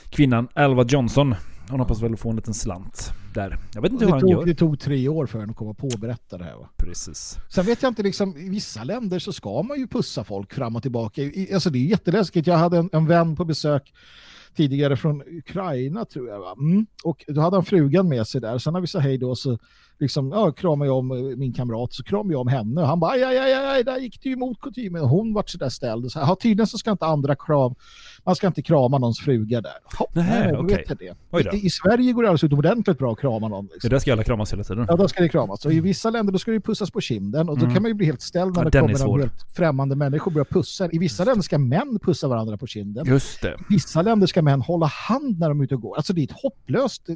kvinnan, Alva Johnson. Hon hoppas väl få en liten slant där. Jag vet inte hur han tog, gör. det tog tre år för henne att komma på att berätta det här. Va? Precis. Sen vet jag inte, liksom, i vissa länder så ska man ju pussa folk fram och tillbaka. Alltså det är jätteläskigt. Jag hade en, en vän på besök tidigare från Ukraina tror jag. Va? Mm. Och då hade han frugan med sig där. Sen när vi sa hej då så liksom, ja, kramade jag om eh, min kamrat så kramade jag om henne. Och han bara, aj, aj, aj, aj, där gick det ju emot kutymen. Hon vart så där ställd. Så här, ja, tydligen så ska inte andra kram, man ska inte krama någons fruga där. Ja, Nej, då okej. vet det. I, I Sverige går det alldeles utomordentligt bra att krama någon. Liksom. Det där ska alla kramas hela tiden. Ja, då ska det kramas. Och i vissa länder då ska det pussas på kinden och då Mm. kan man ju bli helt ställd när Ja, det kommer någon helt främmande människor börjar pussa. I vissa länder ska män pussa varandra på kinden. Just det. I vissa länder ska män hålla hand när de är ute och går. Alltså det är ett hopplöst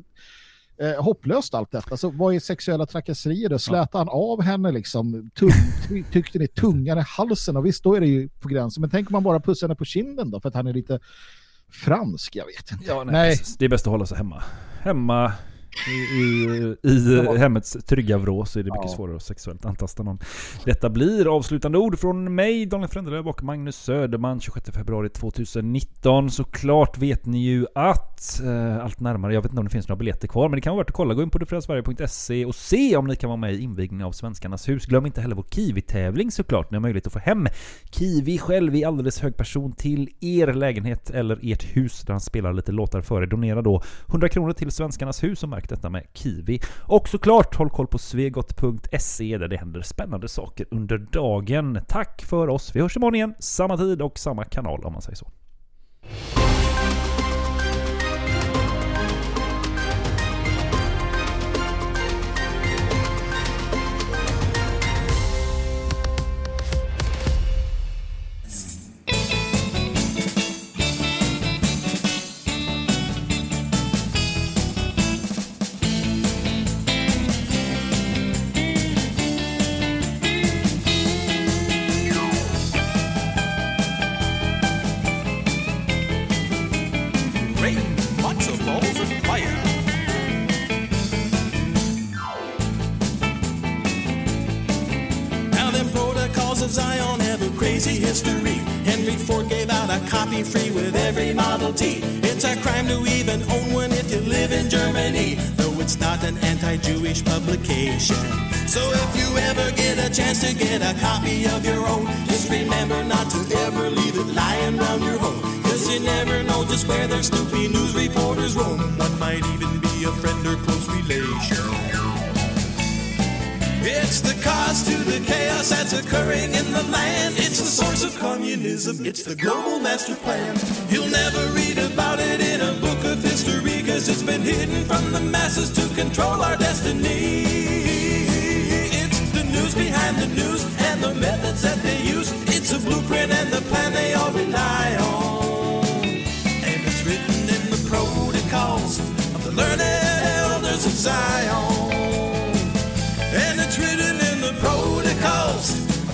eh, hopplöst allt detta. Så vad är sexuella trakasserier då? Slätar han av henne liksom? Tung, ty- tyckte ni tungan i halsen? Och visst, då är det ju på gränsen. Men tänk om man bara pussar henne på kinden då? För att han är lite fransk, jag vet inte. Ja, nej, Precis. Det är bäst att hålla sig hemma. Hemma i, i, i hemmets trygga vrå så är det mycket svårare att sexuellt antasta någon. Detta blir avslutande ord från mig, Daniel Frändelöv och Magnus Söderman 26 februari 2019. Såklart vet ni ju att eh, allt närmare, jag vet inte om det finns några biljetter kvar, men det kan vara värt att kolla. Gå in på detfriasverige.se och se om ni kan vara med i invigningen av Svenskarnas hus. Glöm inte heller vår Kiwi-tävling såklart. Ni har möjlighet att få hem Kiwi själv i alldeles hög person till er lägenhet eller ert hus där han spelar lite låtar för er. Donera då 100 kronor till Svenskarnas hus och märk detta med Kiwi. Och såklart håll koll på svegot.se där det händer spännande saker under dagen. Tack för oss. Vi hörs imorgon igen, samma tid och samma kanal om man säger så. Occurring in the land. It's the source of communism. It's the global master plan. You'll never read about it in a book of history because it's been hidden from the masses to control our destiny. It's the news behind the news and the methods that they use. It's a blueprint and the plan they all rely on. And it's written in the protocols of the learned elders of Zion.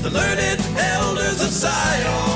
The learned elders of Zion.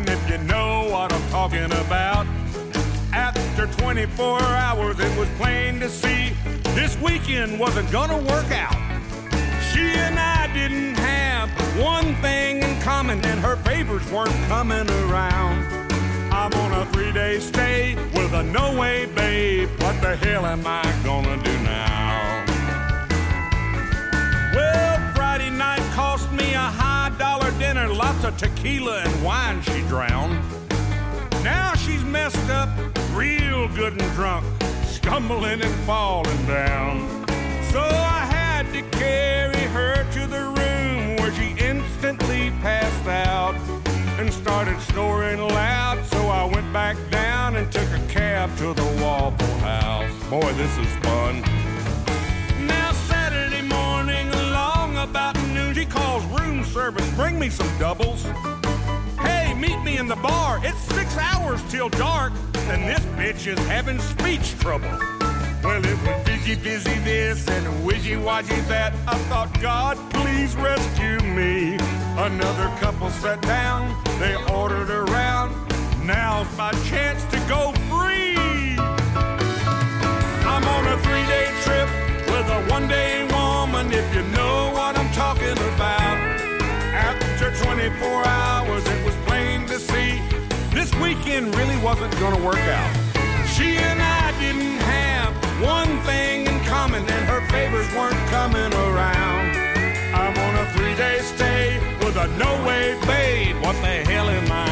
If you know what I'm talking about. After 24 hours, it was plain to see this weekend wasn't gonna work out. She and I didn't have one thing in common, and her favors weren't coming around. I'm on a three day stay with a no way babe. What the hell am I gonna do lots of tequila and wine she drowned. Now she's messed up, real good and drunk, stumbling and falling down. So I had to carry her to the room where she instantly passed out and started snoring loud. So I went back down and took a cab to the Waffle House. Boy, this is fun. Now Saturday morning along about she calls room service, bring me some doubles. Hey, meet me in the bar. It's six hours till dark, and this bitch is having speech trouble. Well, it was busy, busy this and wishy washy that. I thought, God, please rescue me. Another couple sat down, they ordered around. Now's my chance to go free. I'm on a three day trip with a one day woman, if you know talking about. After 24 hours, it was plain to see this weekend really wasn't gonna work out. She and I didn't have one thing in common, and her favors weren't coming around. I'm on a three day stay with a no way babe. What the hell am I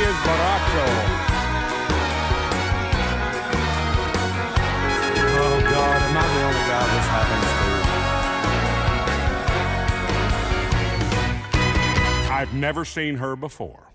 is Baracho. Oh God, am I the only guy this happens to? I've never seen her before.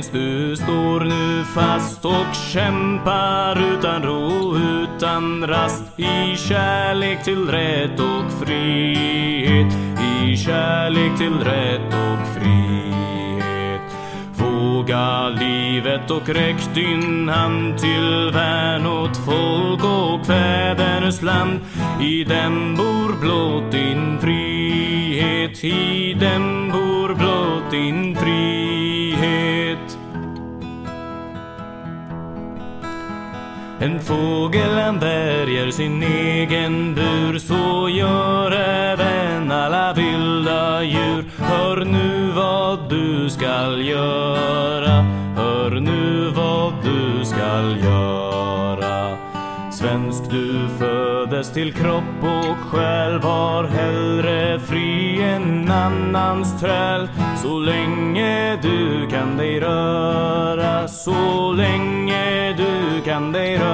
minns du står nu fast och kämpar utan ro, utan rast i kärlek till rätt och frihet, i kärlek till rätt och frihet. Våga livet och räck din hand till värn åt folk och fäders land. I den bor blott din frihet Fågeln värjer sin egen bur Så gör även alla vilda djur. Hör nu vad du skall göra Hör nu vad du skall göra. Svensk du föddes till kropp och själ Var hellre fri än annans träl. Så länge du kan dig röra Så länge du kan dig röra.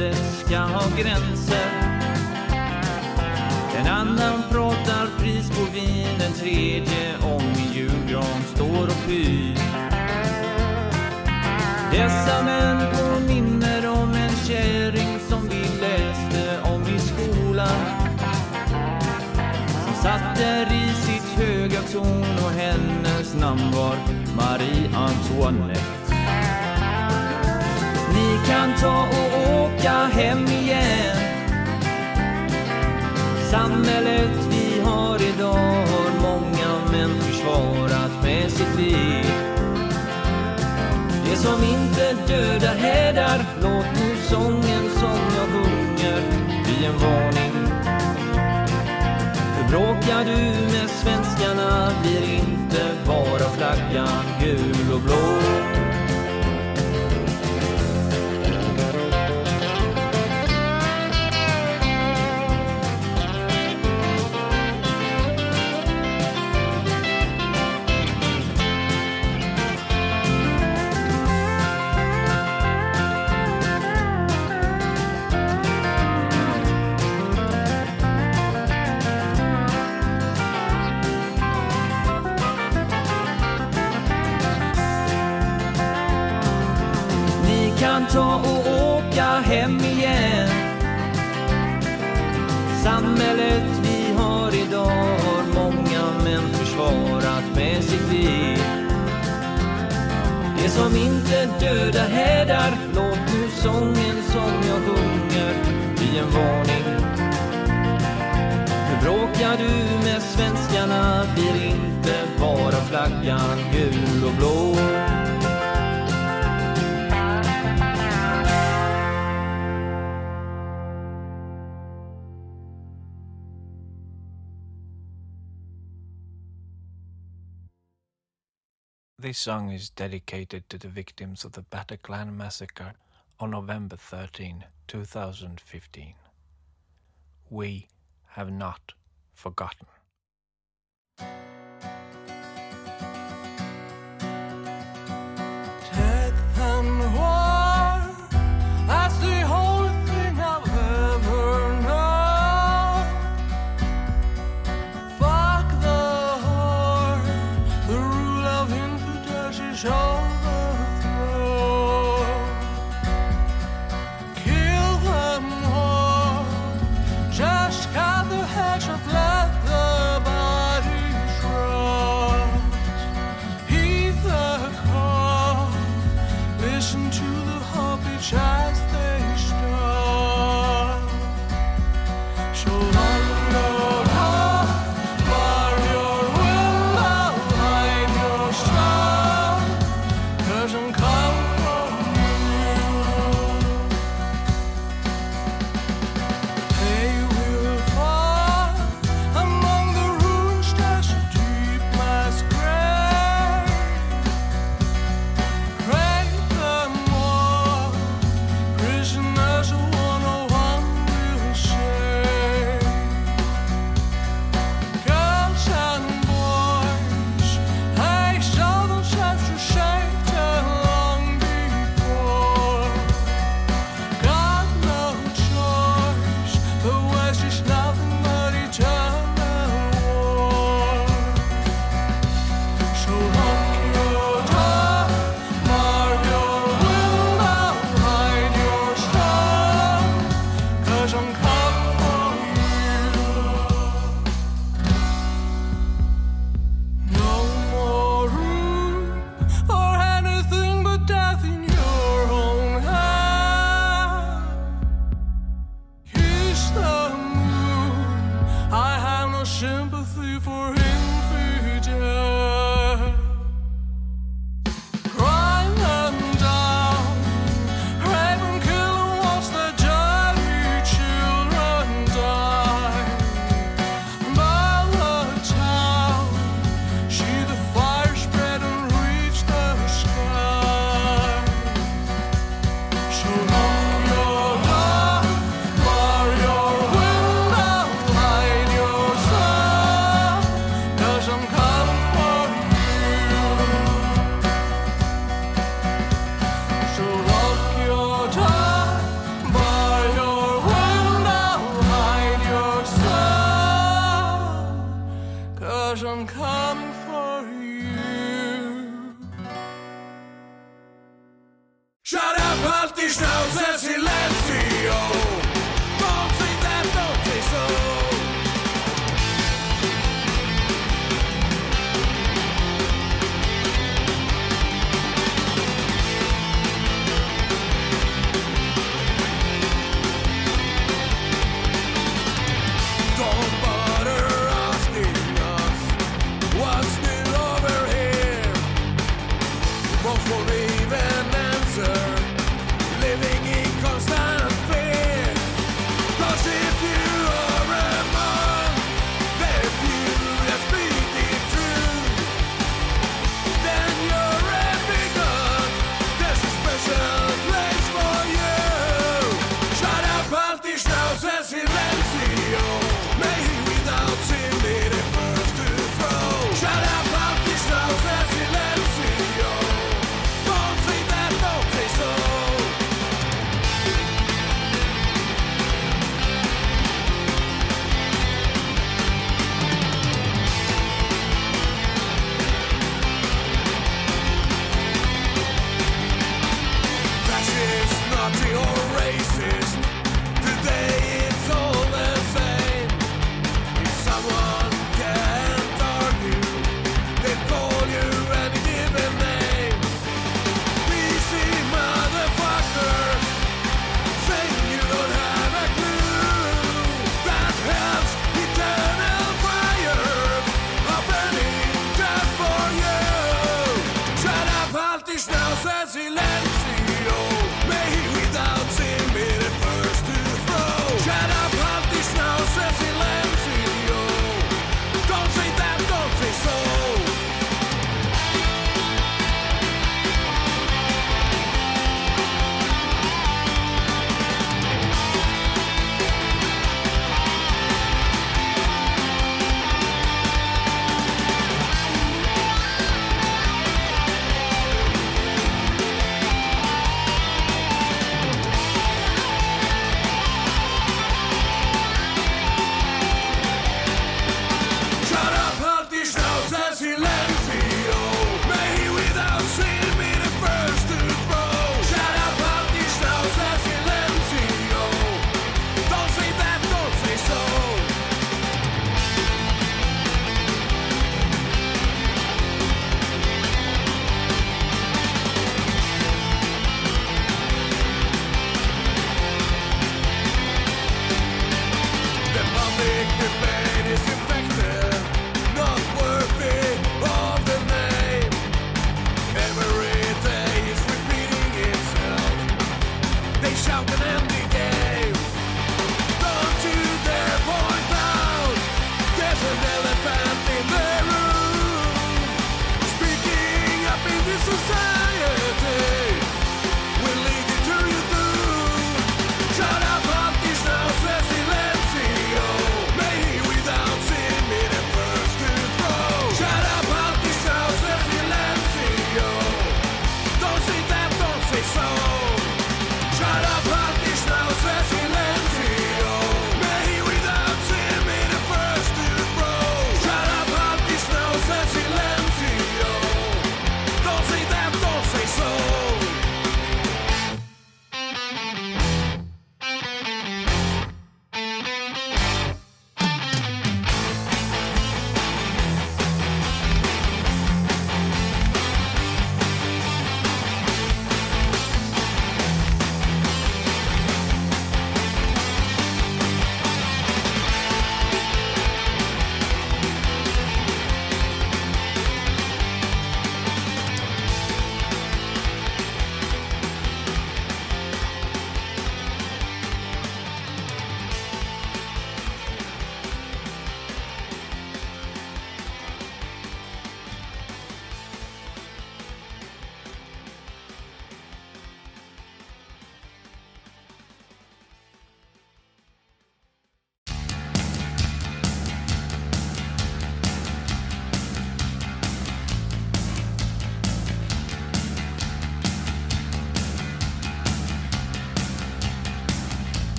landet ska ha gränser. En annan pratar pris på vin, den tredje om min julgran står och pyr. Dessa män påminner om en kärring som vi läste om i skolan. Som satt där i sitt höga torn och hennes namn var Marie Antoinette vi kan ta och åka hem igen. Samhället vi har idag har många män försvarat med sitt liv. Det som inte dödar hädar Låt nu sången som jag sjunger bli en varning. För bråkar du med svenskarna blir inte bara flaggan gul och blå. This song is dedicated to the victims of the Bataclan massacre on November 13, 2015. We have not forgotten. Death and war, I see.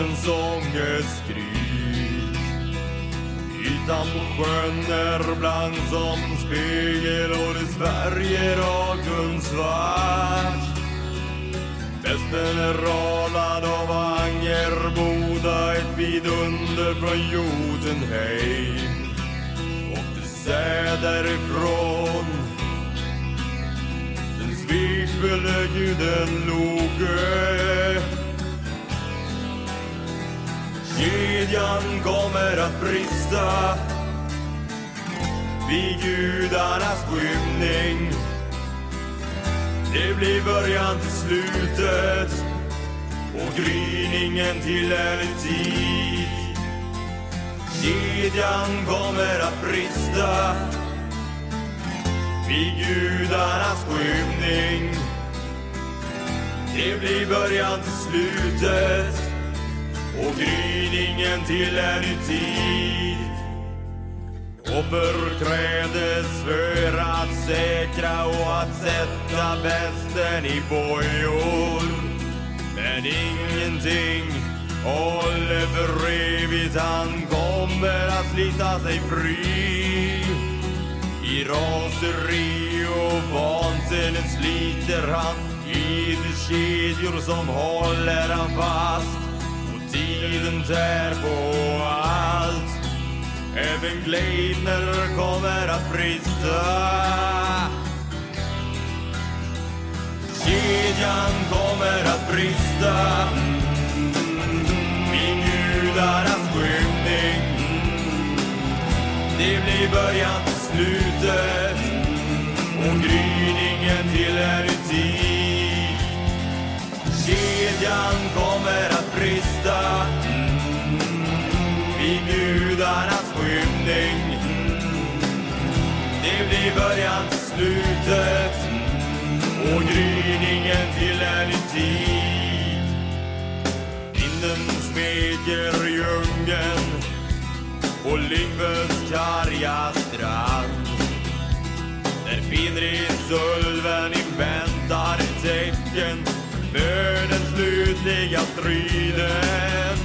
Festens ångestskrik. Ytan på sjön blir början till slutet och gryningen till ärlig tid. Kedjan kommer att brista vid gudarnas skymning. Det blir början till slutet och gryningen till en ny tid. Offer krävdes för att säkra och att sätta bäst västen i bojor. Men ingenting håller för evigt, han kommer att slita sig fri. I raseri och vansinne sliter han i de kedjor som håller han fast. Och tiden tär på allt. Även Gleidner kommer att brista. Kedjan kommer att brista. i gudarnas skymning. Det blir början till slutet och gryningen till en ny tid. Kedjan kommer att brista vid gudarnas skymning. Det blir början till slutet och gryningen tid. Vinden smeker djungeln på Lyngves karga strand. Där Fenrisulven inväntar tecken för den slutliga striden.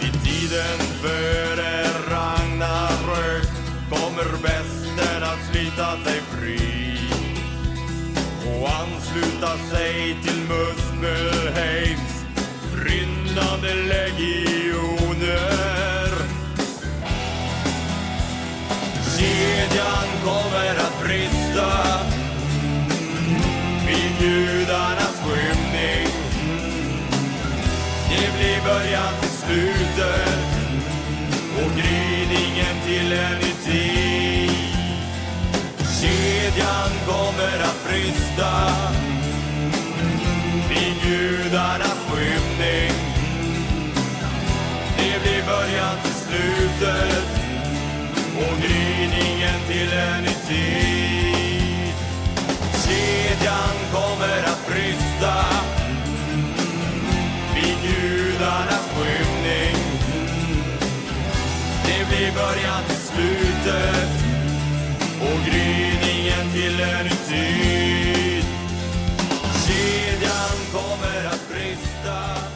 Vid tiden före Ragnarök kommer besten att slita sig fri och ansluta sig till Muspelheims brinnande legioner. Kedjan kommer att brista vid gudarnas skymning. Det blir början till slutet och gryningen till en ny tid. Kedjan kommer att brista vid gudarnas skymning. Det blir början till slutet och gryningen till en ny tid. Kedjan kommer att brista vid gudarnas skymning. Det blir början till slutet och gryningen till en ny tid. Brista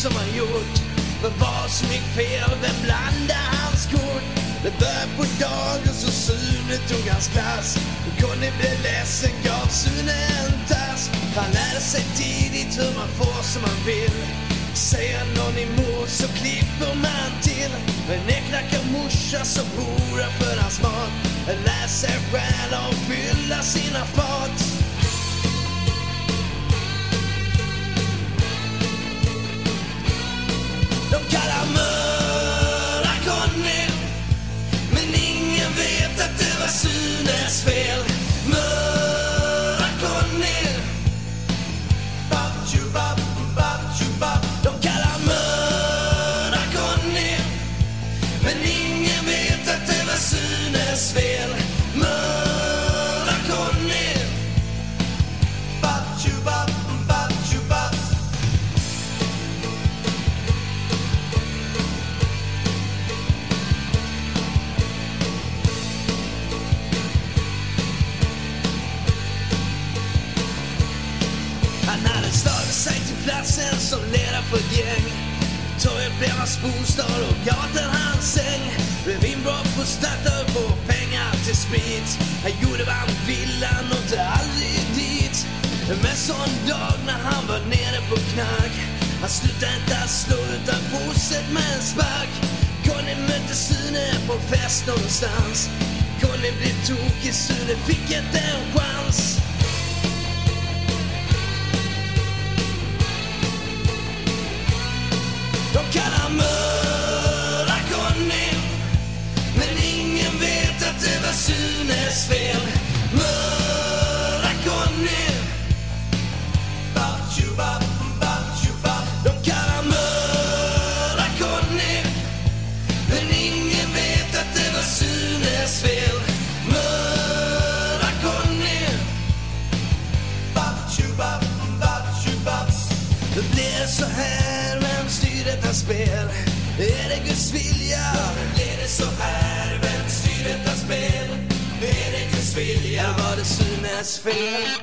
som han gjort. Men vad som gick fel, vem blandade hans kort? Det började på dagen så Sune tog hans glass Och Conny blev ledsen, gav Sune en tass. Han lärde sig tidigt hur man får som man vill. Säger någon emot så klipper man till. En äcknackad morsa som horar för hans mat. Lär sig stjäla och fylla sina fat. Med en spark. Conny mötte Sune på fest någonstans. Conny blev tokig, Sune fick inte en chans. Feel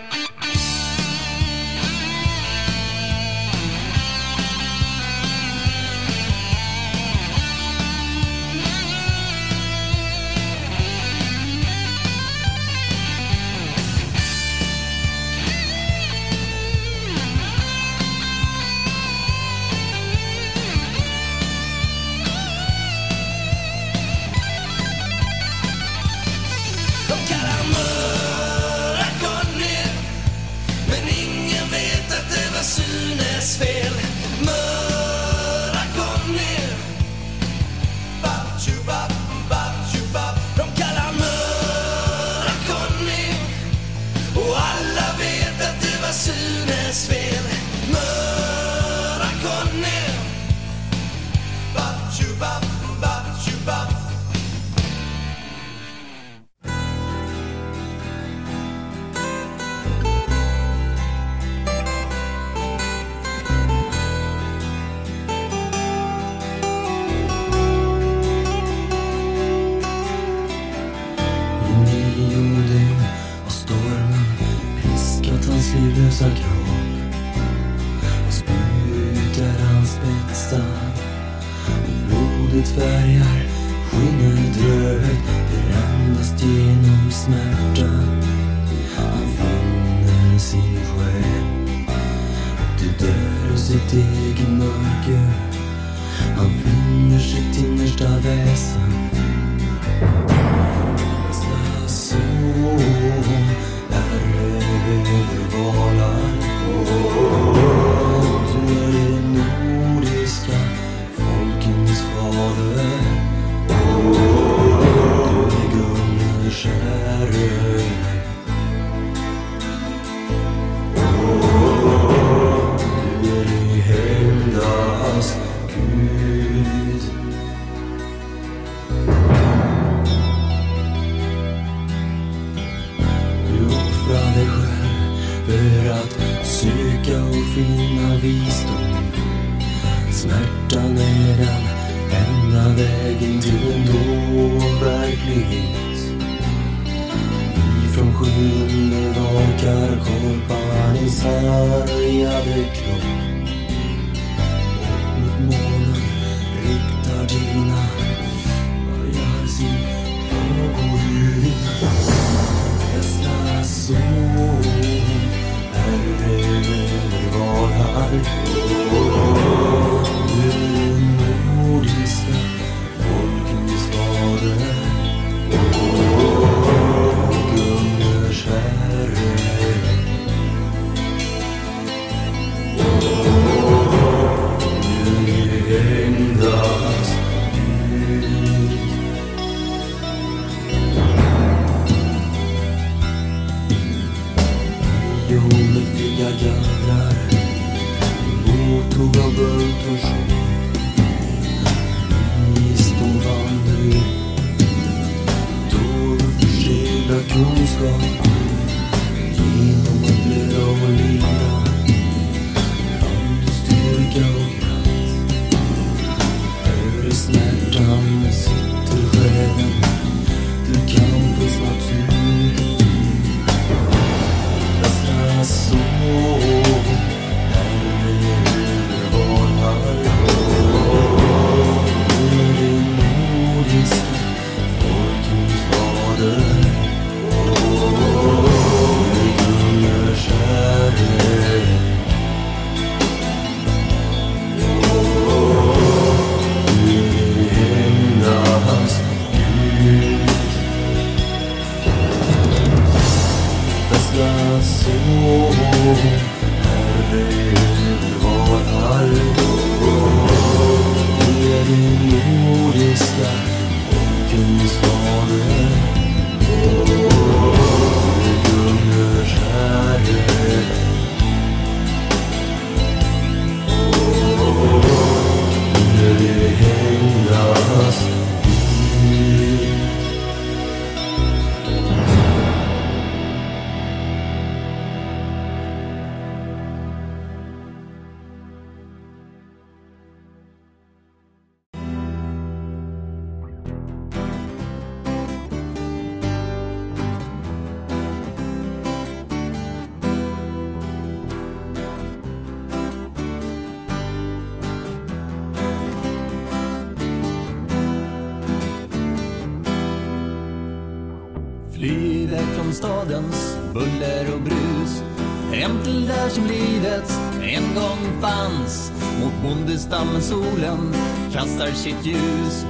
kastar sitt ljus.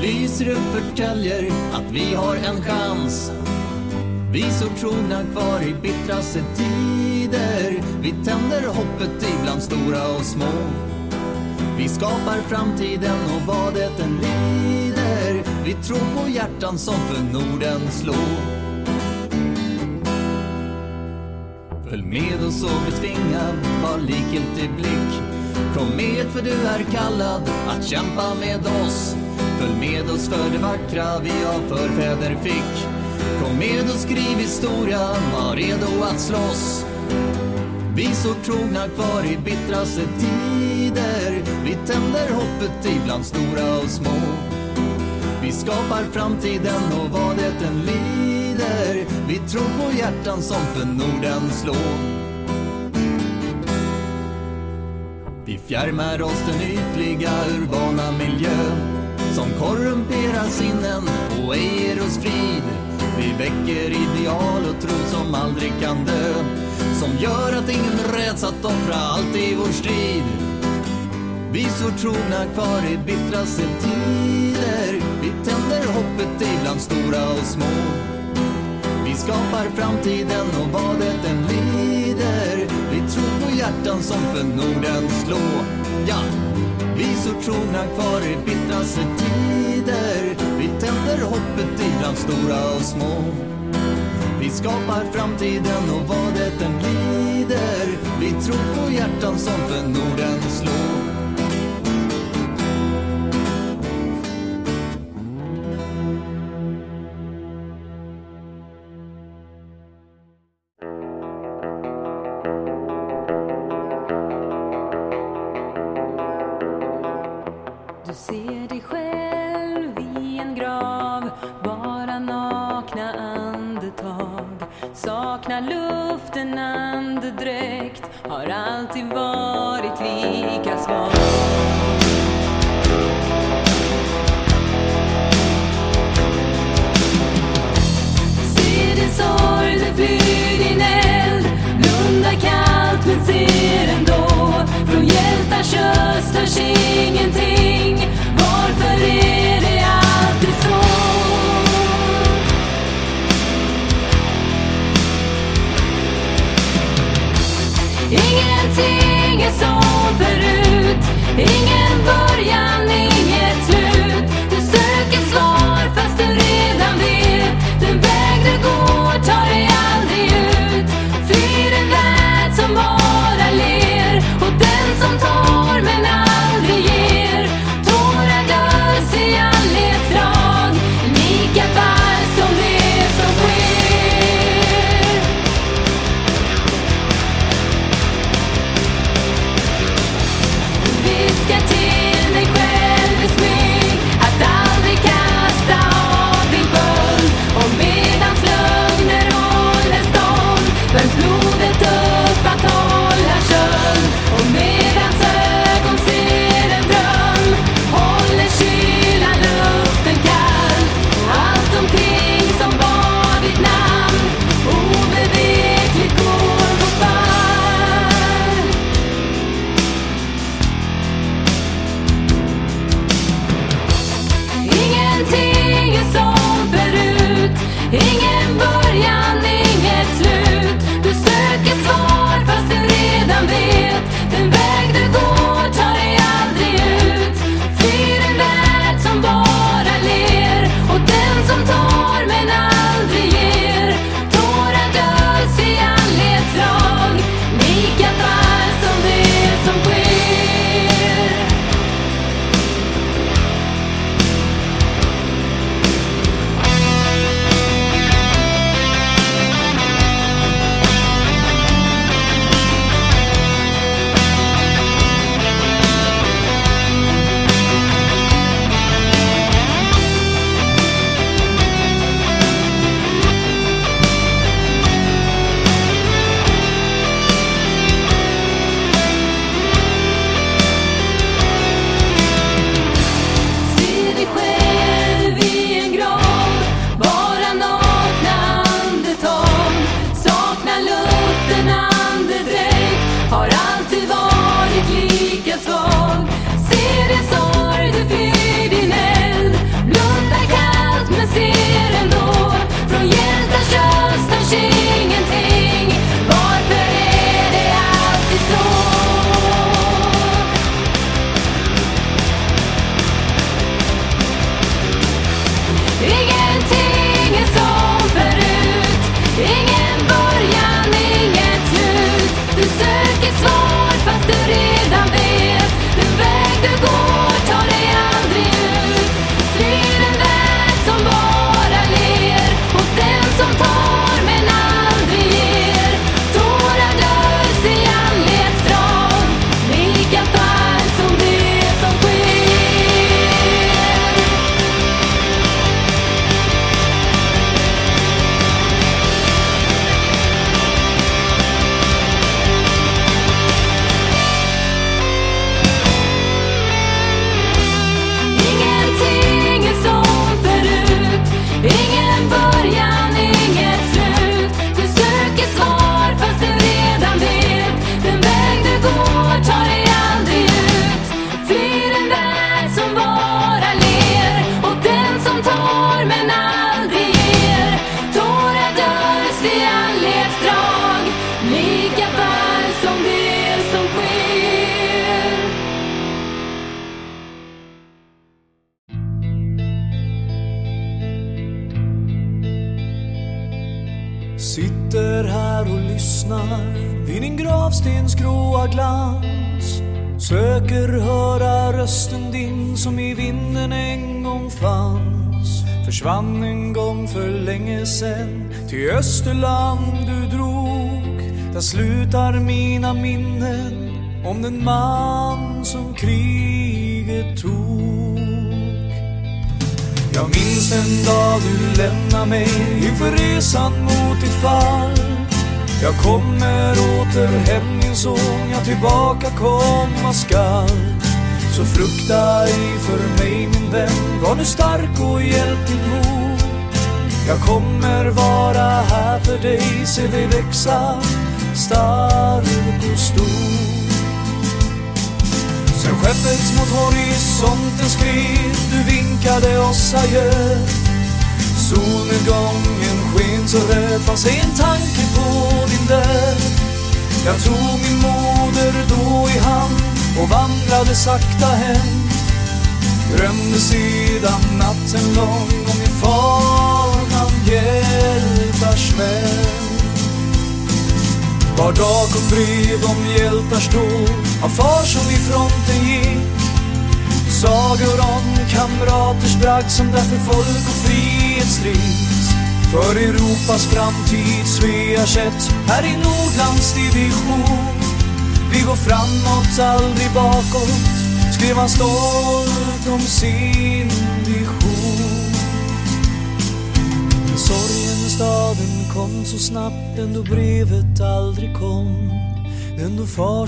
Lyser upp förtäljer att vi har en chans. Vi står trogna kvar i bittraste tider Vi tänder hoppet ibland stora och små. Vi skapar framtiden och vad det än lider. Vi tror på hjärtan som för Norden slår. Följ med oss och bli tvingad, var likgiltig blick med för du är kallad att kämpa med oss. Följ med oss för det vackra vi av förfäder fick. Kom med och skriv historia, var redo att slåss. Vi står trogna kvar i bittraste tider. Vi tänder hoppet ibland stora och små. Vi skapar framtiden och vad det än lider. Vi tror på hjärtan som för Norden slår. Fjärmar oss den ytliga urbana miljön som korrumperar sinnen och ej ger oss frid. Vi väcker ideal och tro som aldrig kan dö som gör att ingen räds att offra allt i vår strid. Vi står trogna kvar i bittraste tider Vi tänder hoppet ibland stora och små Vi skapar framtiden och vad det än lider vi tror på hjärtan som för Norden slå. Ja, vi så trogna kvar i bittraste tider. Vi tänder hoppet ibland stora och små. Vi skapar framtiden och vad det än lider. Vi tror på hjärtan som för Norden slår.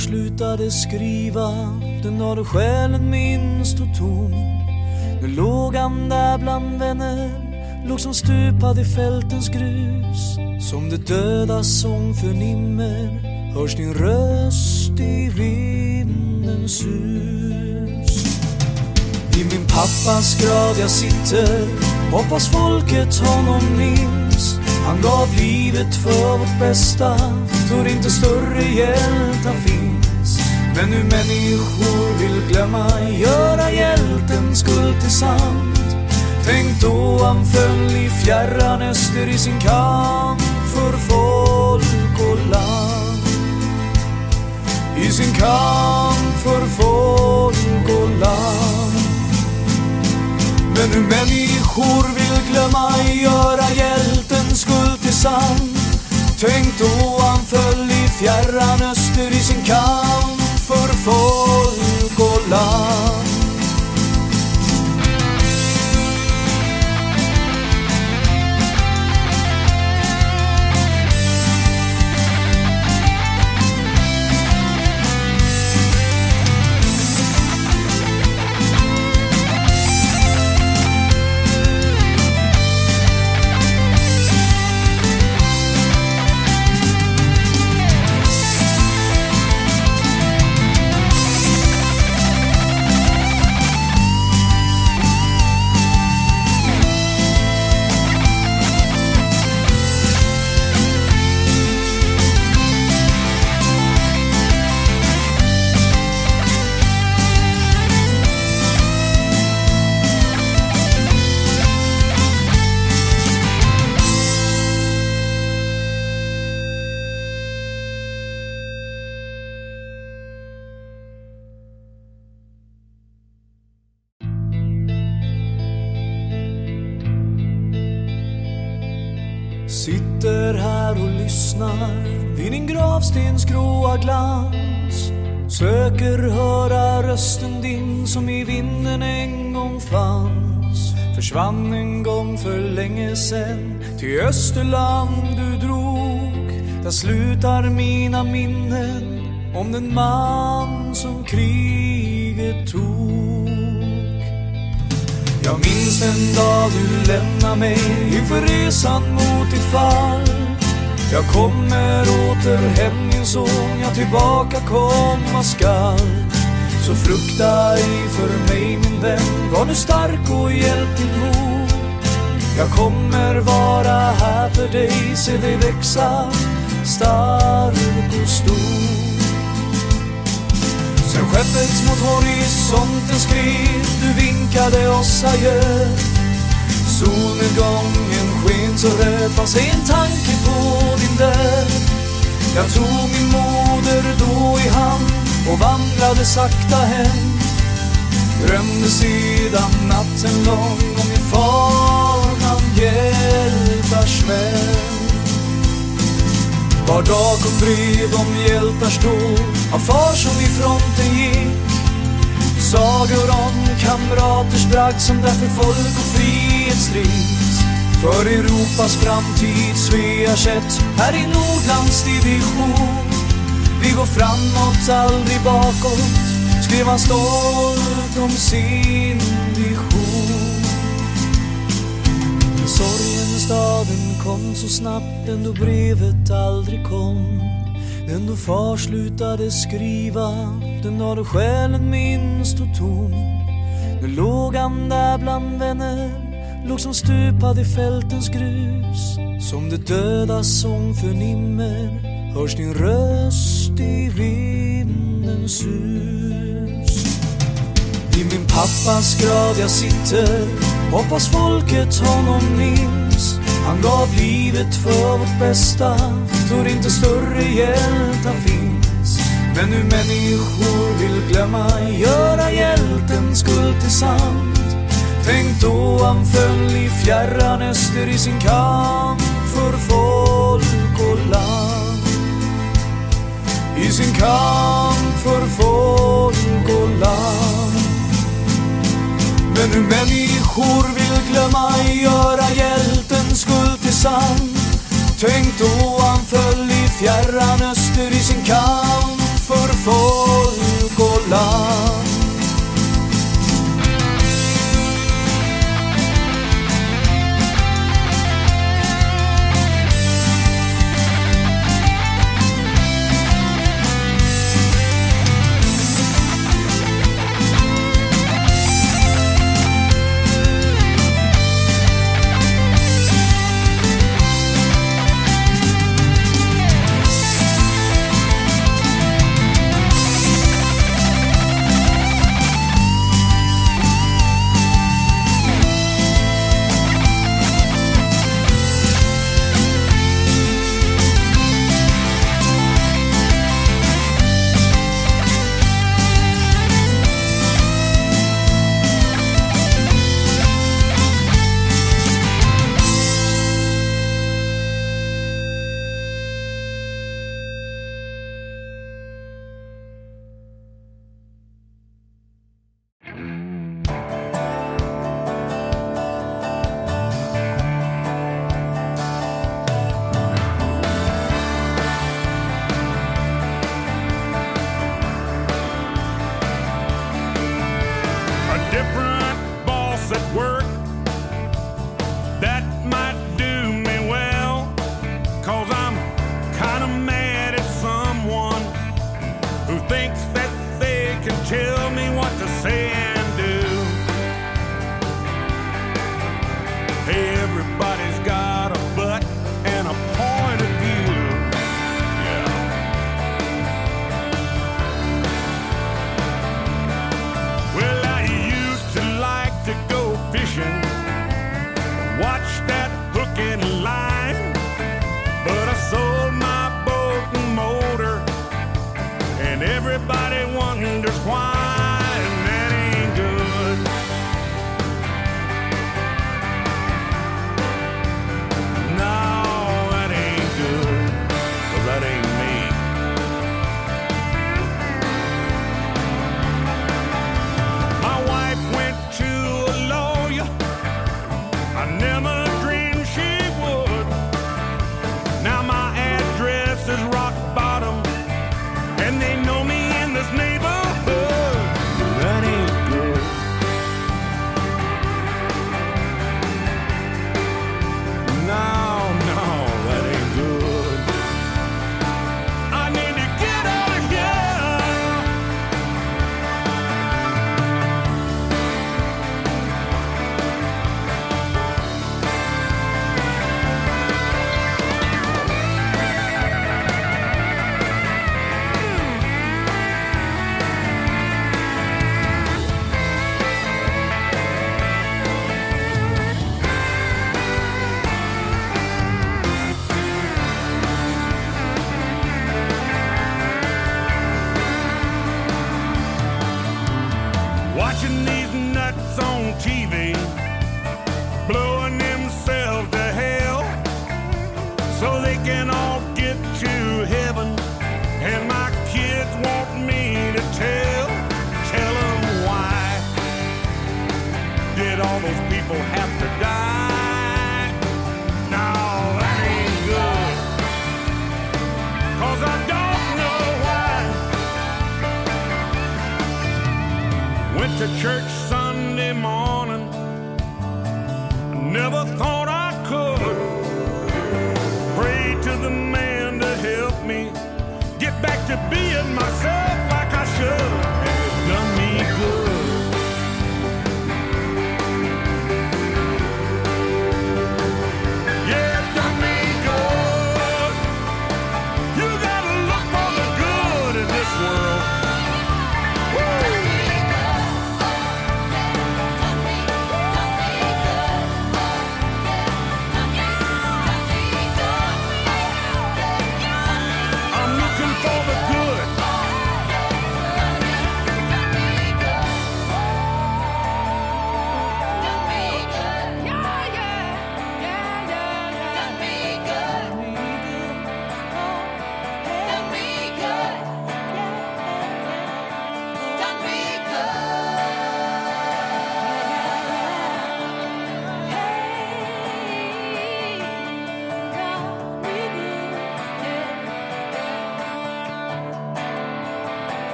Slutade skriva. Den dag då själen minst stod tom Nu låg han där bland vänner Låg som stupad i fältens grus. Som det dödas sång förnimmer Hörs din röst i vindens sus. I min pappas grav jag sitter Hoppas folket honom minns. Han gav livet för vårt bästa för inte större hjältar men nu människor vill glömma Göra hjältens skuld till sand. Tänk då han föll i fjärran öster i sin kamp för folk och land. I sin kamp för folk och land. Men nu människor vill glömma göra hjältens skuld till sann Tänk då han föll i fjärran öster i sin kamp för folk och resen till Österland du drog. Där slutar mina minnen om den man som kriget tog. Jag minns den dag du lämnar mig inför resan mot ditt fall. Jag kommer åter hem min son, jag tillbaka komma skall. Så frukta ej för mig min vän, var nu stark och hjälp din mor jag kommer vara här för dig, se dig växa stark och stor Sen skeppet mot horisonten skred Du vinkade oss adjö Solnedgången sken så röd fanns en tanke på din död. Jag tog min moder då i hand och vandrade sakta hem. Drömde sedan natten lång om min far hjältars vän. Var dag kom brev om hjältars dåd av far som i fronten gick. Sagor om kamraters bragd som därför folk och frihet strids. För Europas framtid Svea sett här i Nordlands division. Vi går framåt, aldrig bakåt, skrev han stolt om sin vision. Sorgen i staden kom så snabbt den då brevet aldrig kom. Den då far slutade skriva, den dag då själen minst stod tom. Nu låg han där bland vänner, låg som stupad i fältens grus. Som det dödas sång förnimmer, hörs din röst i vindens sus. I min pappas grav jag sitter, hoppas folket honom minns. Han gav livet för vårt bästa, tror inte större hjältar finns. Men nu människor vill glömma, göra hjältens skuld till sant. Tänk då han föll i fjärran öster i sin kamp för folk och land. I sin kamp för folk och land. Men nu människor Människor vill glömma, göra hjältens skuld till sann. Tänk då han föll i fjärran öster i sin kamp för folk och land.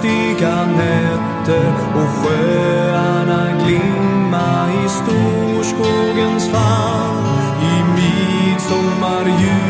nattliga nätter och sjöarna glimma i storskogens famn i midsommarljus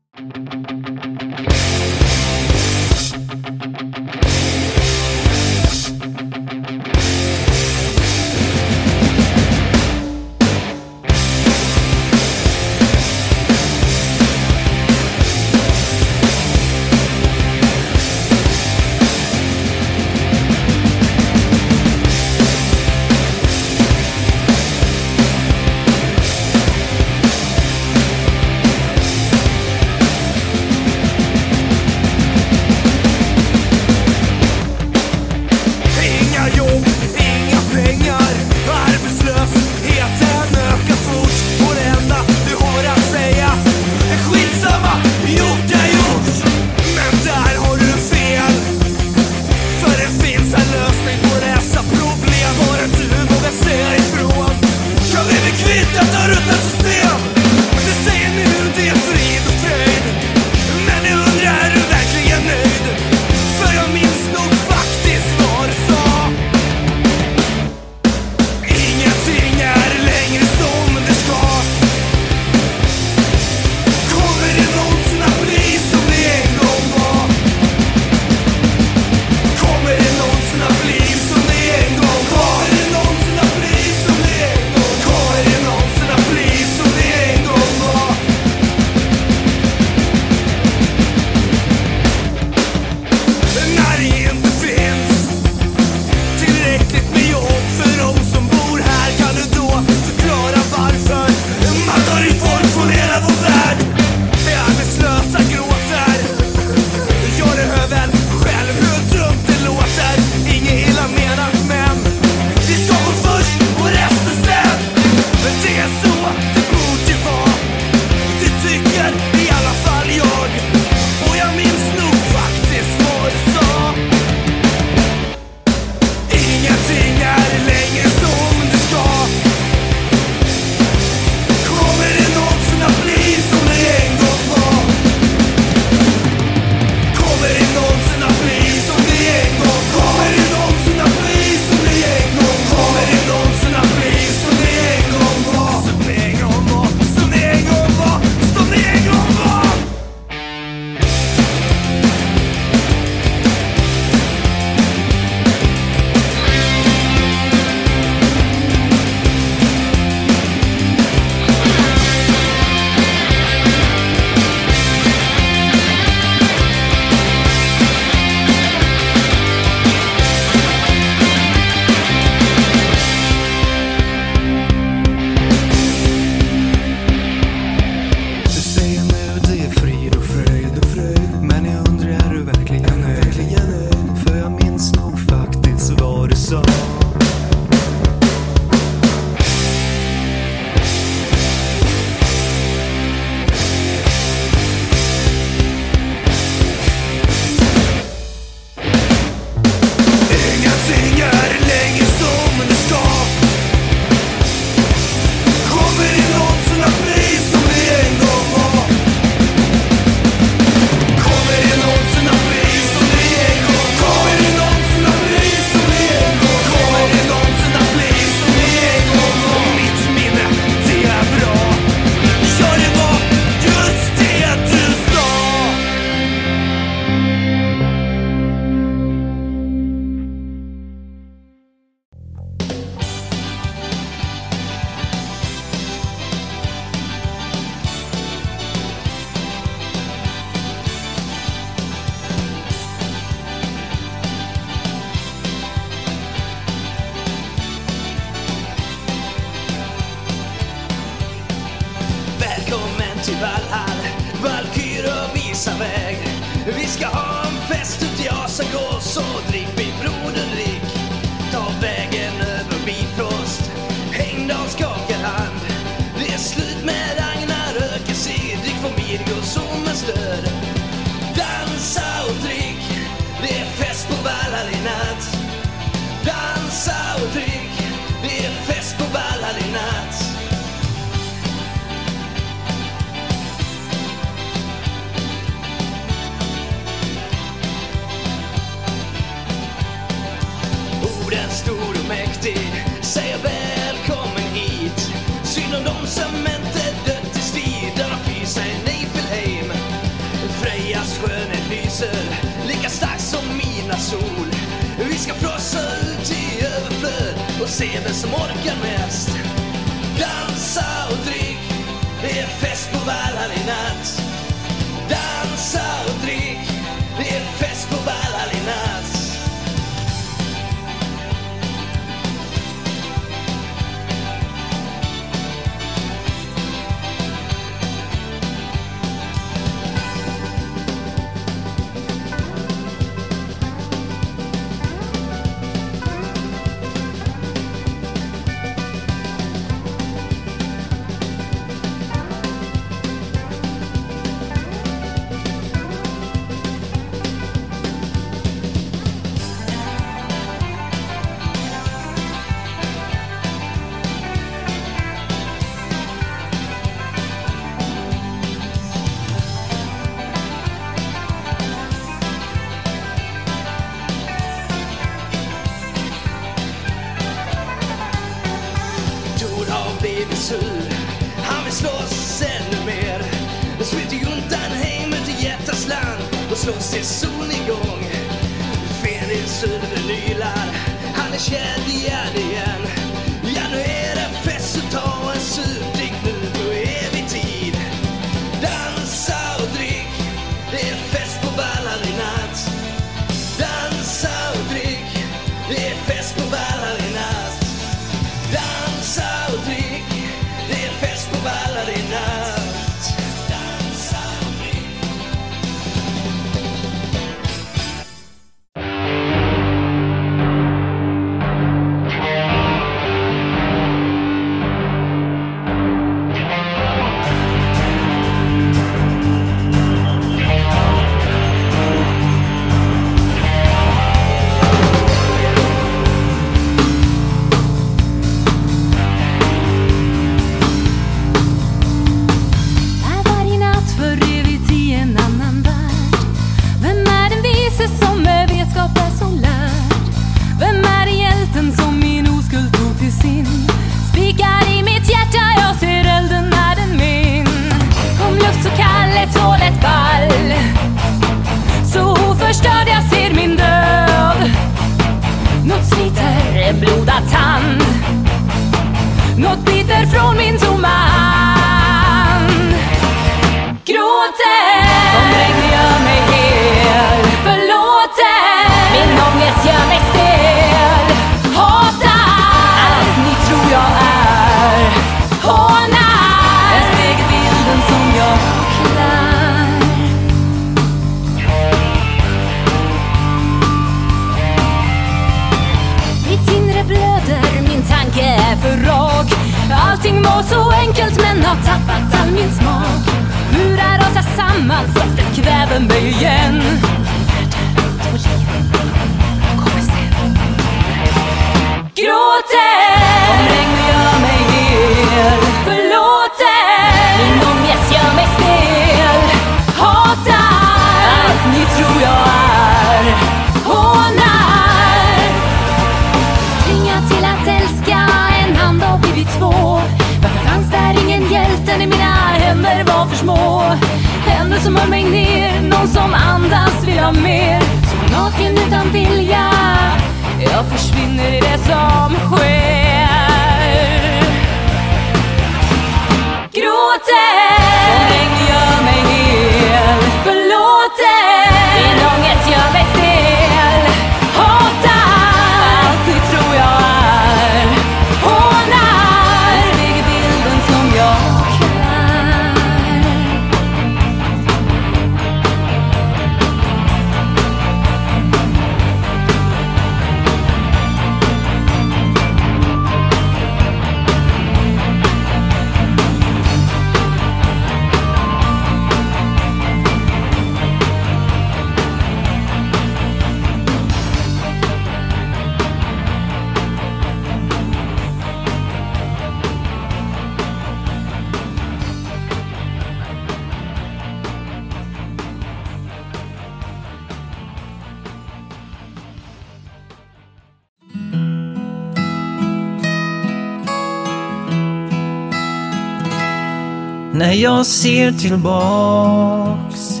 jag ser tillbaks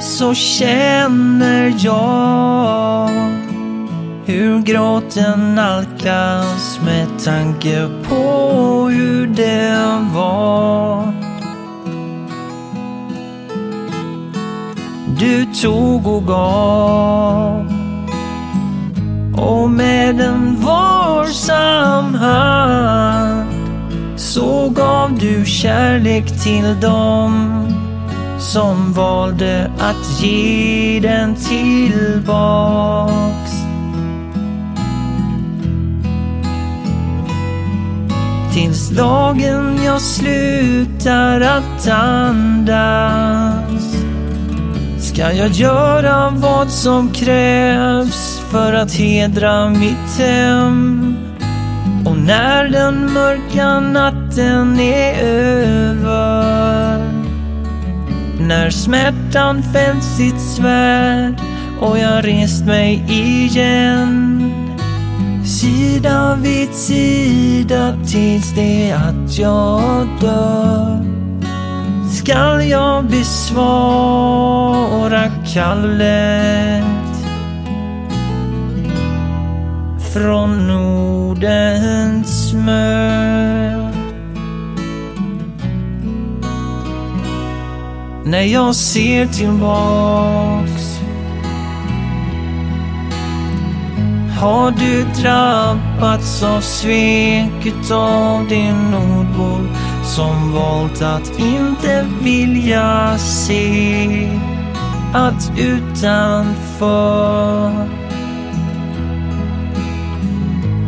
så känner jag hur gråten nalkas med tanke på hur det var. Du tog och gav och med en varsam hand så gav du kärlek till dem som valde att ge den tillbaks. Tills dagen jag slutar att andas ska jag göra vad som krävs för att hedra mitt hem. Och när den mörka natten är över. När smärtan fällt sitt svärd och jag rest mig igen. Sida vid sida tills det att jag dör. Skall jag besvara kallet från Nordens mö när jag ser tillbaks. Har du drabbats av sveket av din nordbor som valt att inte vilja se att utanför?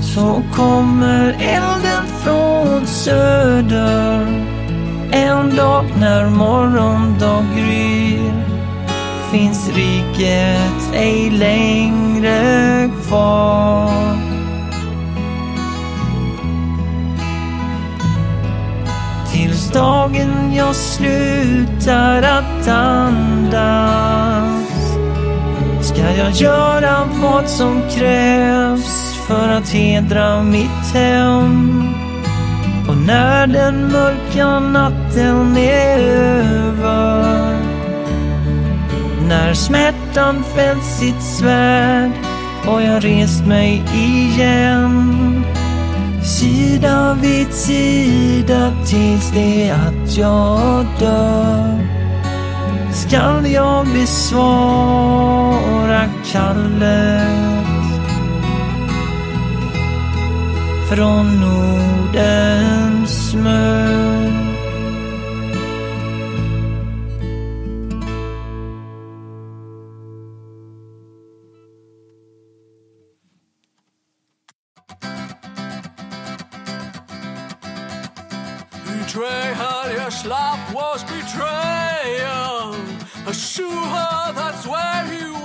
Så kommer elden från söder en dag när morgondag gryr finns riket ej längre kvar. Tills dagen jag slutar att andas ska jag göra vad som krävs för att hedra mitt hem. Och när den mörka natten är över När smärtan fällt sitt svärd och jag rest mig igen. Sida vid sida tills det att jag dör. Skall jag besvara kallet från Nordens mö. Betrayal, yes, love was betrayal. Assure that's where you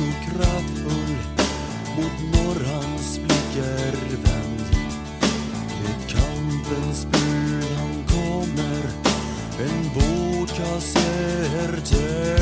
och kraftfull mot morgons blickar vänd. Med kampens bud han kommer, en vårdkasse är död.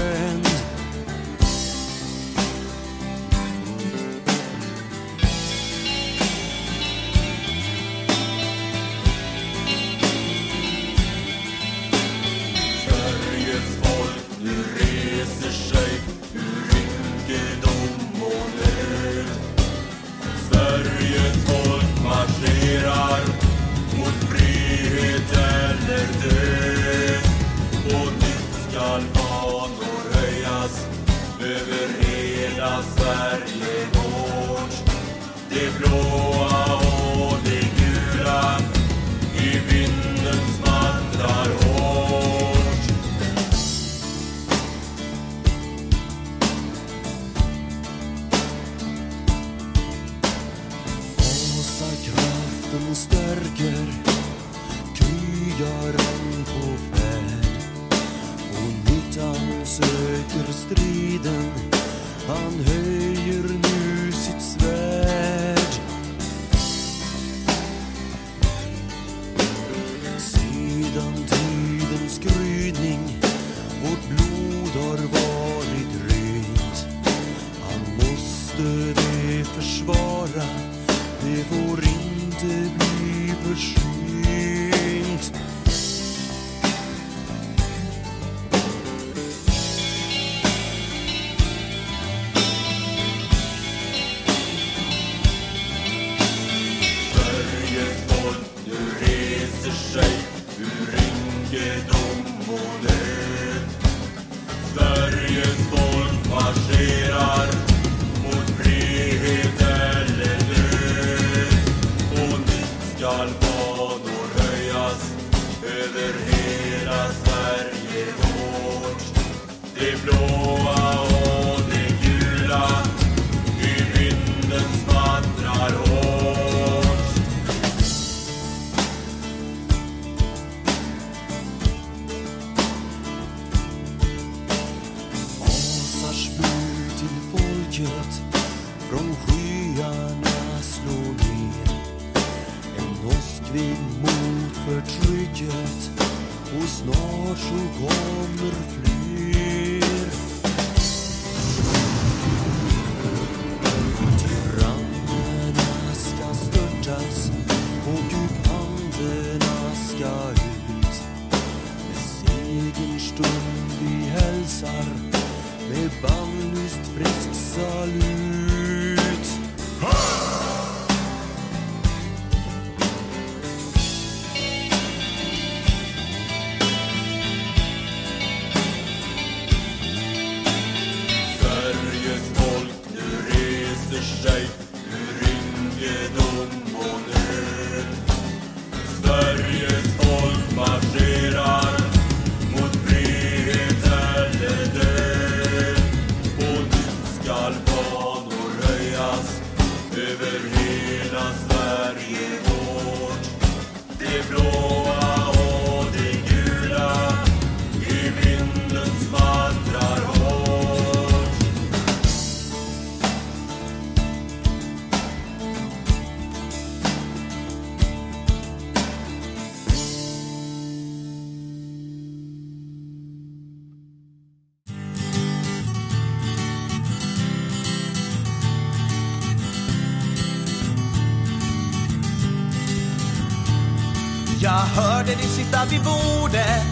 Hörde dig sitta vid bordet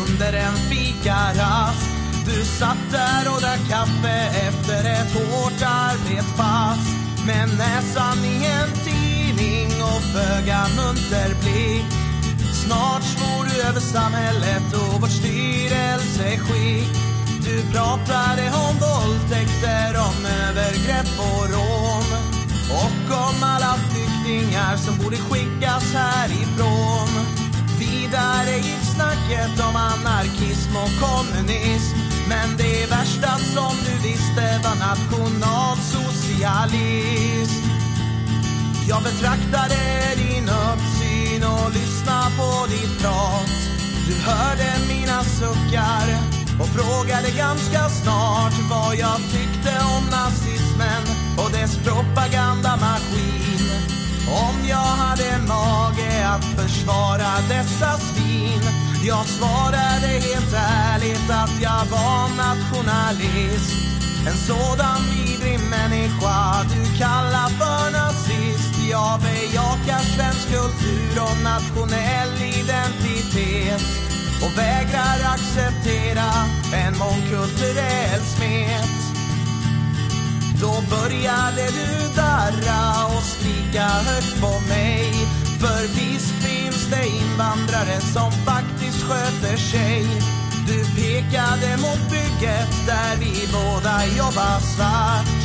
under en fikarast. Du satt där och drack kaffe efter ett hårt arbetspass. Med näsan i en tidning och föga munter blick. Snart svor du över samhället och vårt styrelseskick. Du pratade om våldtäkter, om övergrepp och rån. Och om alla flyktingar som borde skickas härifrån. Vidare gick snacket om anarkism och kommunism. Men det värsta som du visste var nationalsocialism. Jag betraktade din uppsyn och lyssnade på ditt prat. Du hörde mina suckar och frågade ganska snart vad jag tyckte om nazismen och dess propaganda jag hade mage att försvara dessa svin. Jag svarade helt ärligt att jag var nationalist. En sådan vidrig människa du kallar för nazist. Jag bejakar svensk kultur och nationell identitet och vägrar acceptera en mångkulturell smet. Då började du darra och skrika högt på mig. För visst finns det invandrare som faktiskt sköter sig. Du pekade mot bygget där vi båda jobbar svart.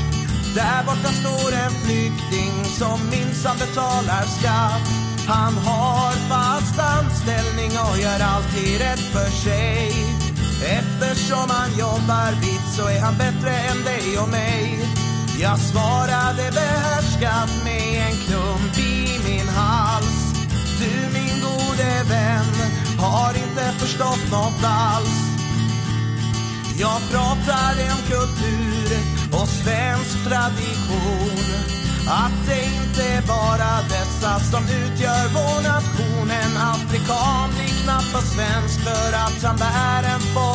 Där borta står en flykting som minsann betalar skatt. Han har fast anställning och gör alltid rätt för sig. Eftersom han jobbar vitt så är han bättre än dig och mig. Jag svarade behärskat med en klump i min hals. Du min gode vän har inte förstått något alls. Jag pratade om kultur och svensk tradition. Att det inte är bara dessa som utgör vår nation. En afrikan blir knappast svensk för att han bär en folkdräkt.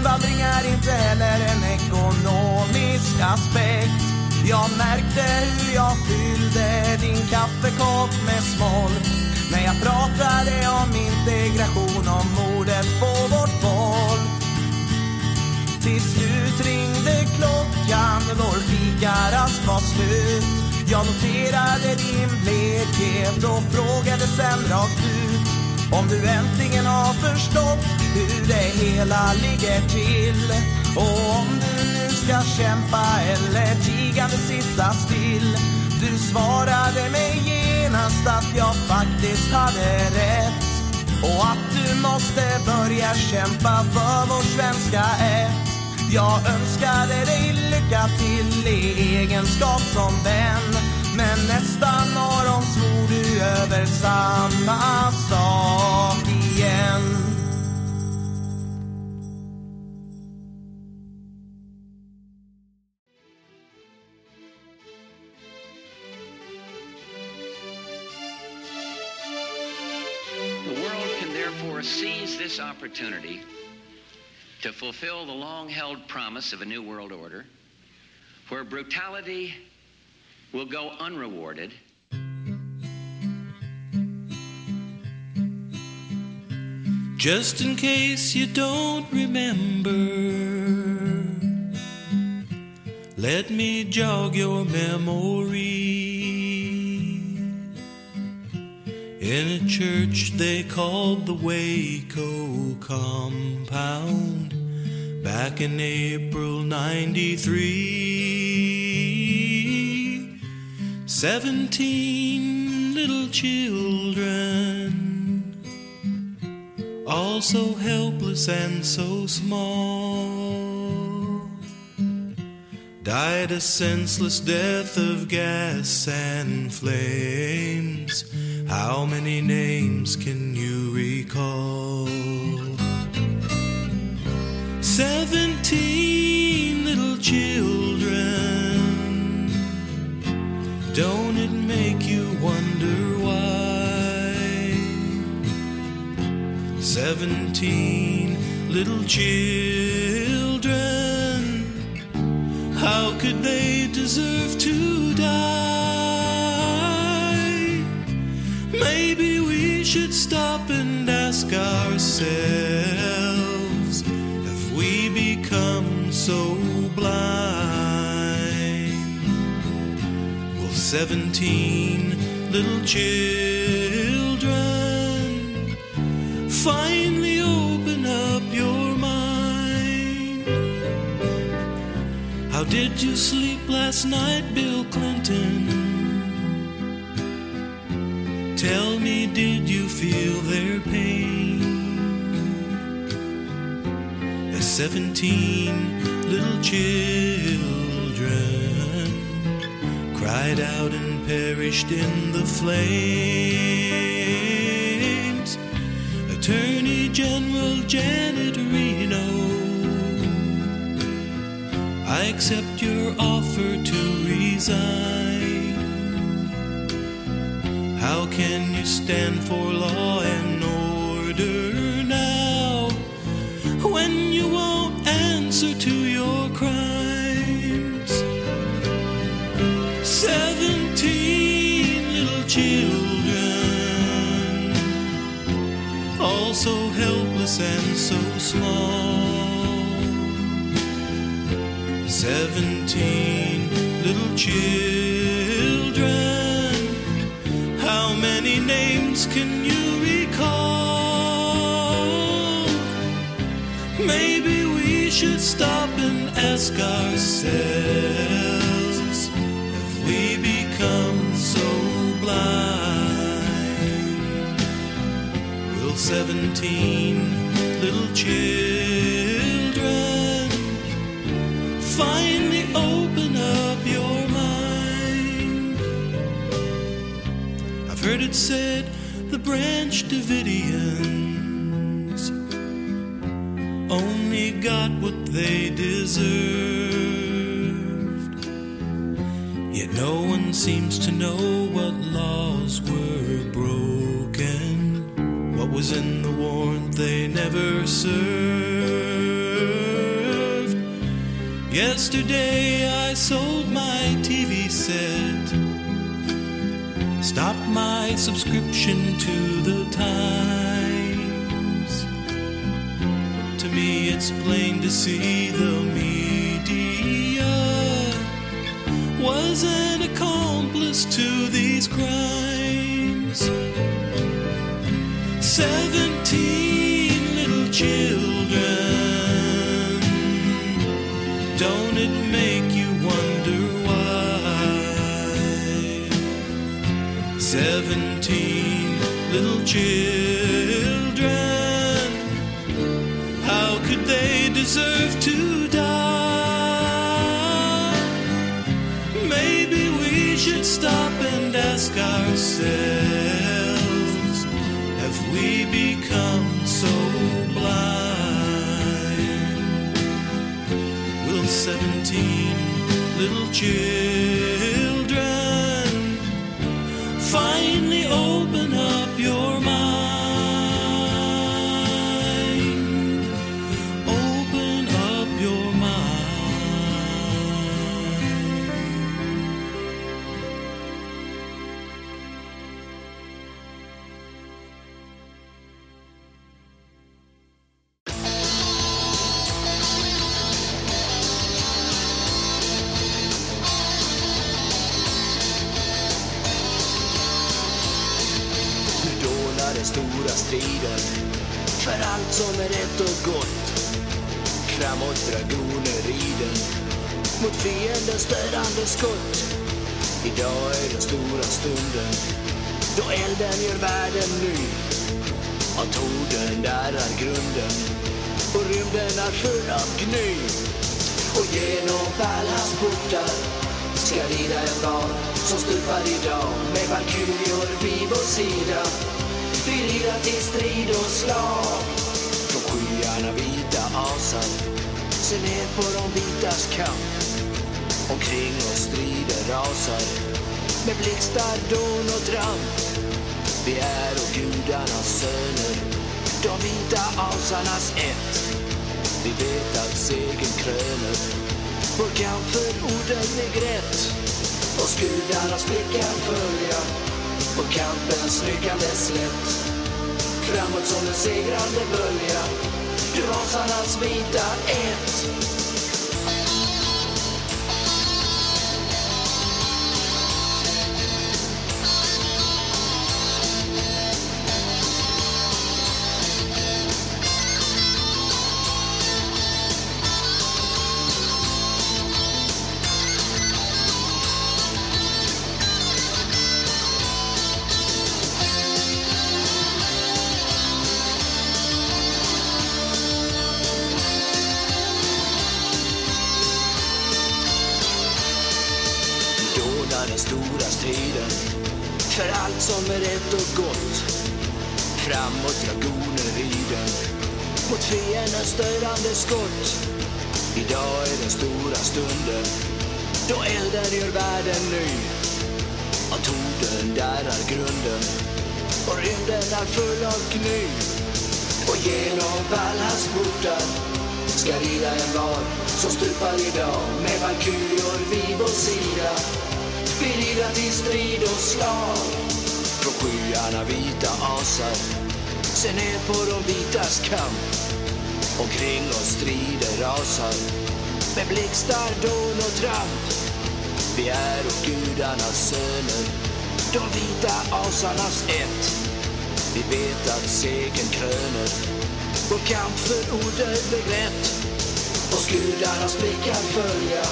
Invandring är inte heller en ekonomisk aspekt. Jag märkte hur jag fyllde din kaffekopp med smolk. När jag pratade om integration, om mordet på vårt folk. Till slut ringde klockan, vår fikarast var slut. Jag noterade din blekhet och frågade sen rakt ut om du äntligen har förstått hur det hela ligger till. Och om du nu ska kämpa eller tigande sitta still. Du svarade mig genast att jag faktiskt hade rätt. Och att du måste börja kämpa för vår svenska ett. Jag önskade dig lycka till i egenskap som vän. Men nästa morgon svor du över samma sak opportunity to fulfill the long held promise of a new world order where brutality will go unrewarded. Just in case you don't remember, let me jog your memory. In a church they called the Waco Compound back in April 93. Seventeen little children all so helpless and so small, died a senseless death of gas and flames. How many names can you recall? Seventeen little children. Don't it make you wonder why? Seventeen little children. How could they deserve to die? Maybe we should stop and ask ourselves Have we become so blind? Will 17 little children finally open up your mind? How did you sleep last night, Bill Clinton? Tell me, did you feel their pain? As seventeen little children cried out and perished in the flames. Attorney General Janet Reno, I accept your offer to resign. How can you stand for law and order now when you won't answer to your crimes? Seventeen little children, all so helpless and so small. Seventeen little children. Can you recall? Maybe we should stop and ask ourselves Have we become so blind? Will 17 little children finally open up your mind? I've heard it said Branch Davidians only got what they deserved. Yet no one seems to know what laws were broken. What was in the warrant they never served. Yesterday I sold my TV set. Stop my subscription to the Times. To me, it's plain to see the media was an accomplice to these crimes. Seventeen children. How could they deserve to die? Maybe we should stop and ask ourselves Have we become so blind? Will 17 little children rasar med blixtar, dån och tramp. Vi är och gudarnas söner, de vita asarnas ett. Vi vet att segern kröner vår kamp för orden är grätt. Och gudarnas blickar följa och kampens ryckande slätt. Framåt som en segrande bölja, du asarnas vita ett. Den gör världen ny. Och torden, där är grunden. Och rymden är full av gny Och genom Valhalls portar ska rida en var som stupar idag Med valkyrior vid vår sida. Vi rider till strid och slag. Från skyarna vita asar ser ner på de vitas kamp. Omkring oss strider rasar med blixtar, dån och tramp. Vi är och gudarnas söner, de vita asarnas ett. Vi vet att segern kröner vår kamp för odödlig rätt. Oss gudarnas blickar följa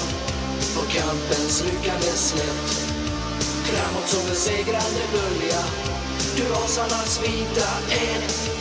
på kampens lyckande slätt. Framåt som en segrande bölja, du asarnas vita ett.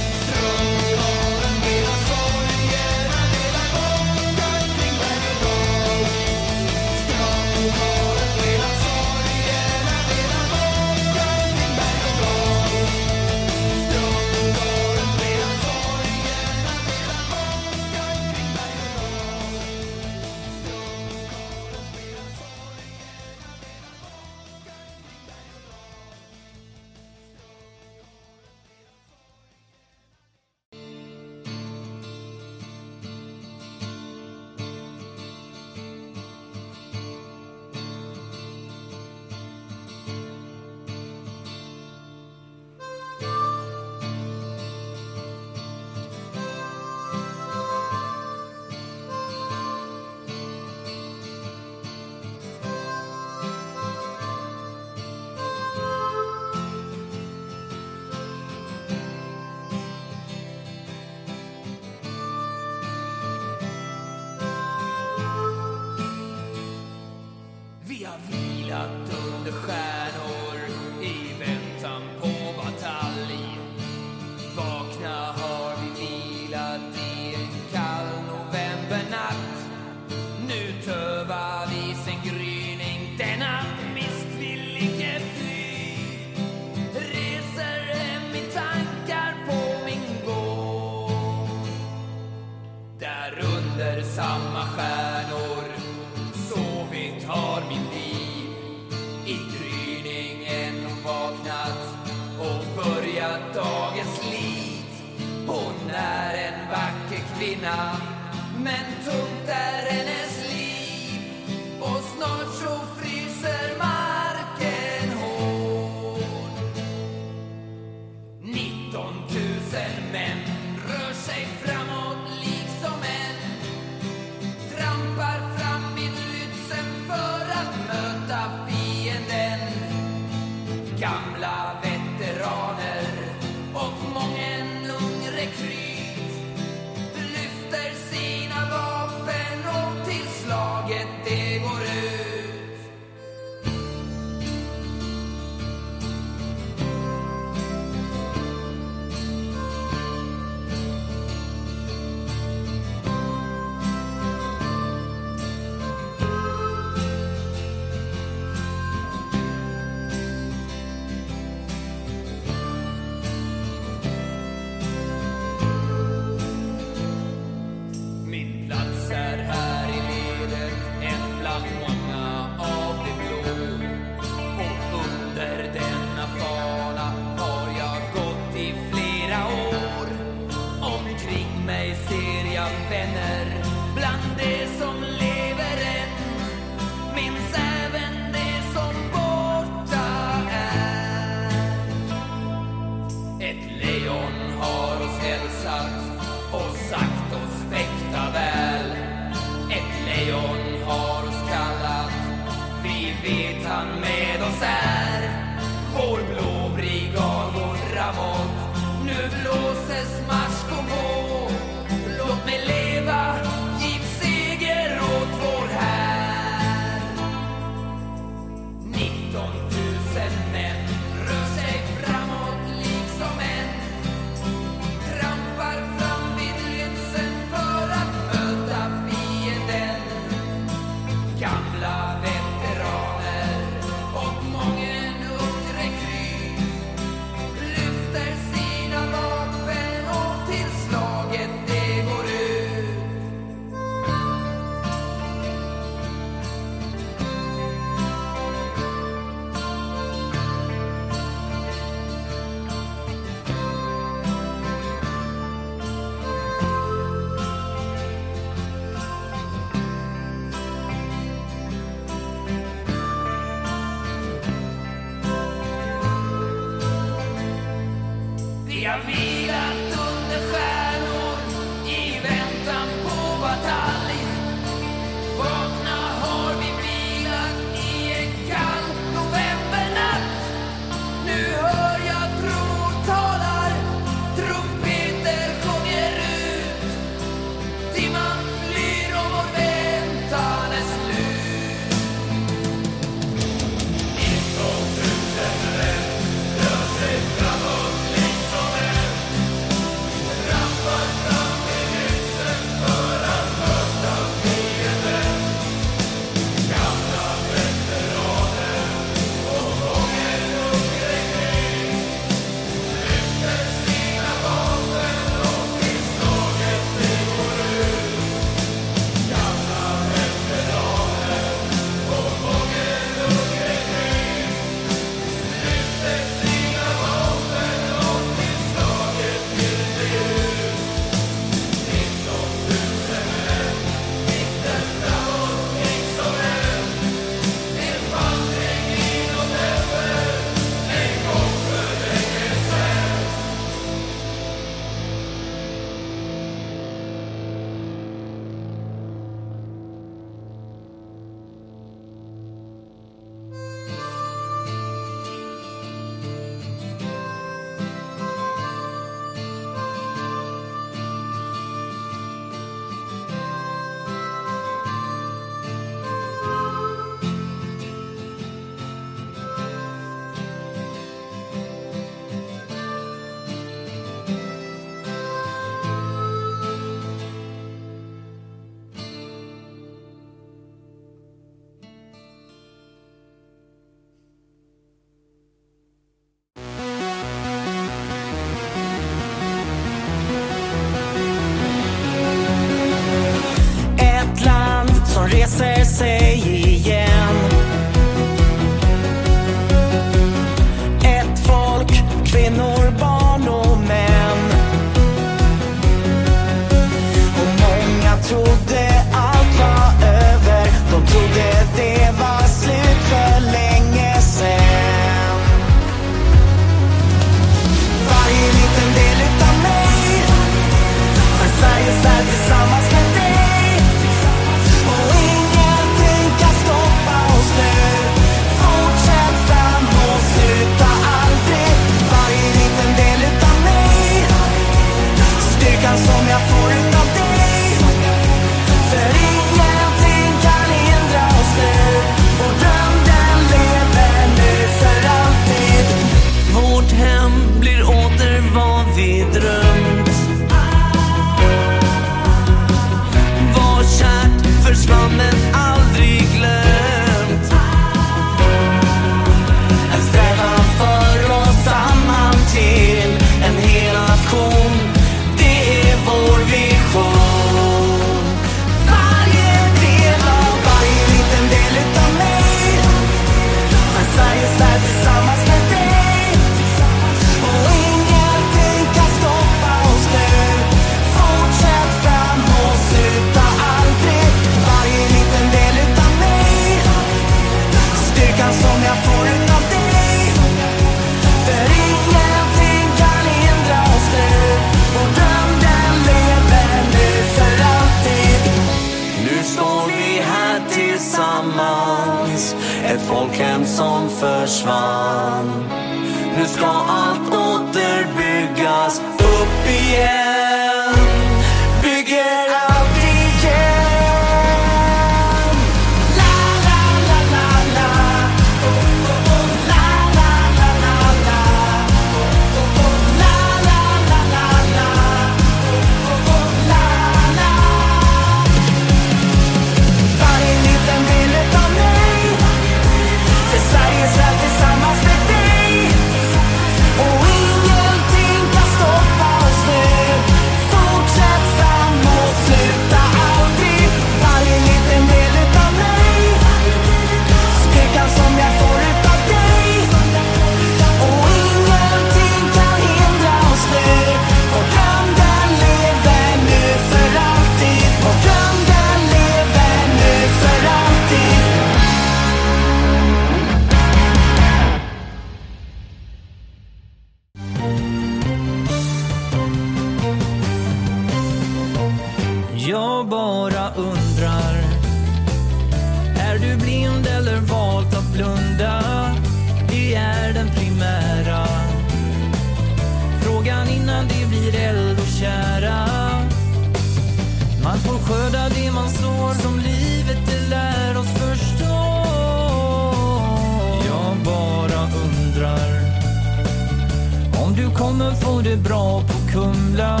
man får det bra på Kumla.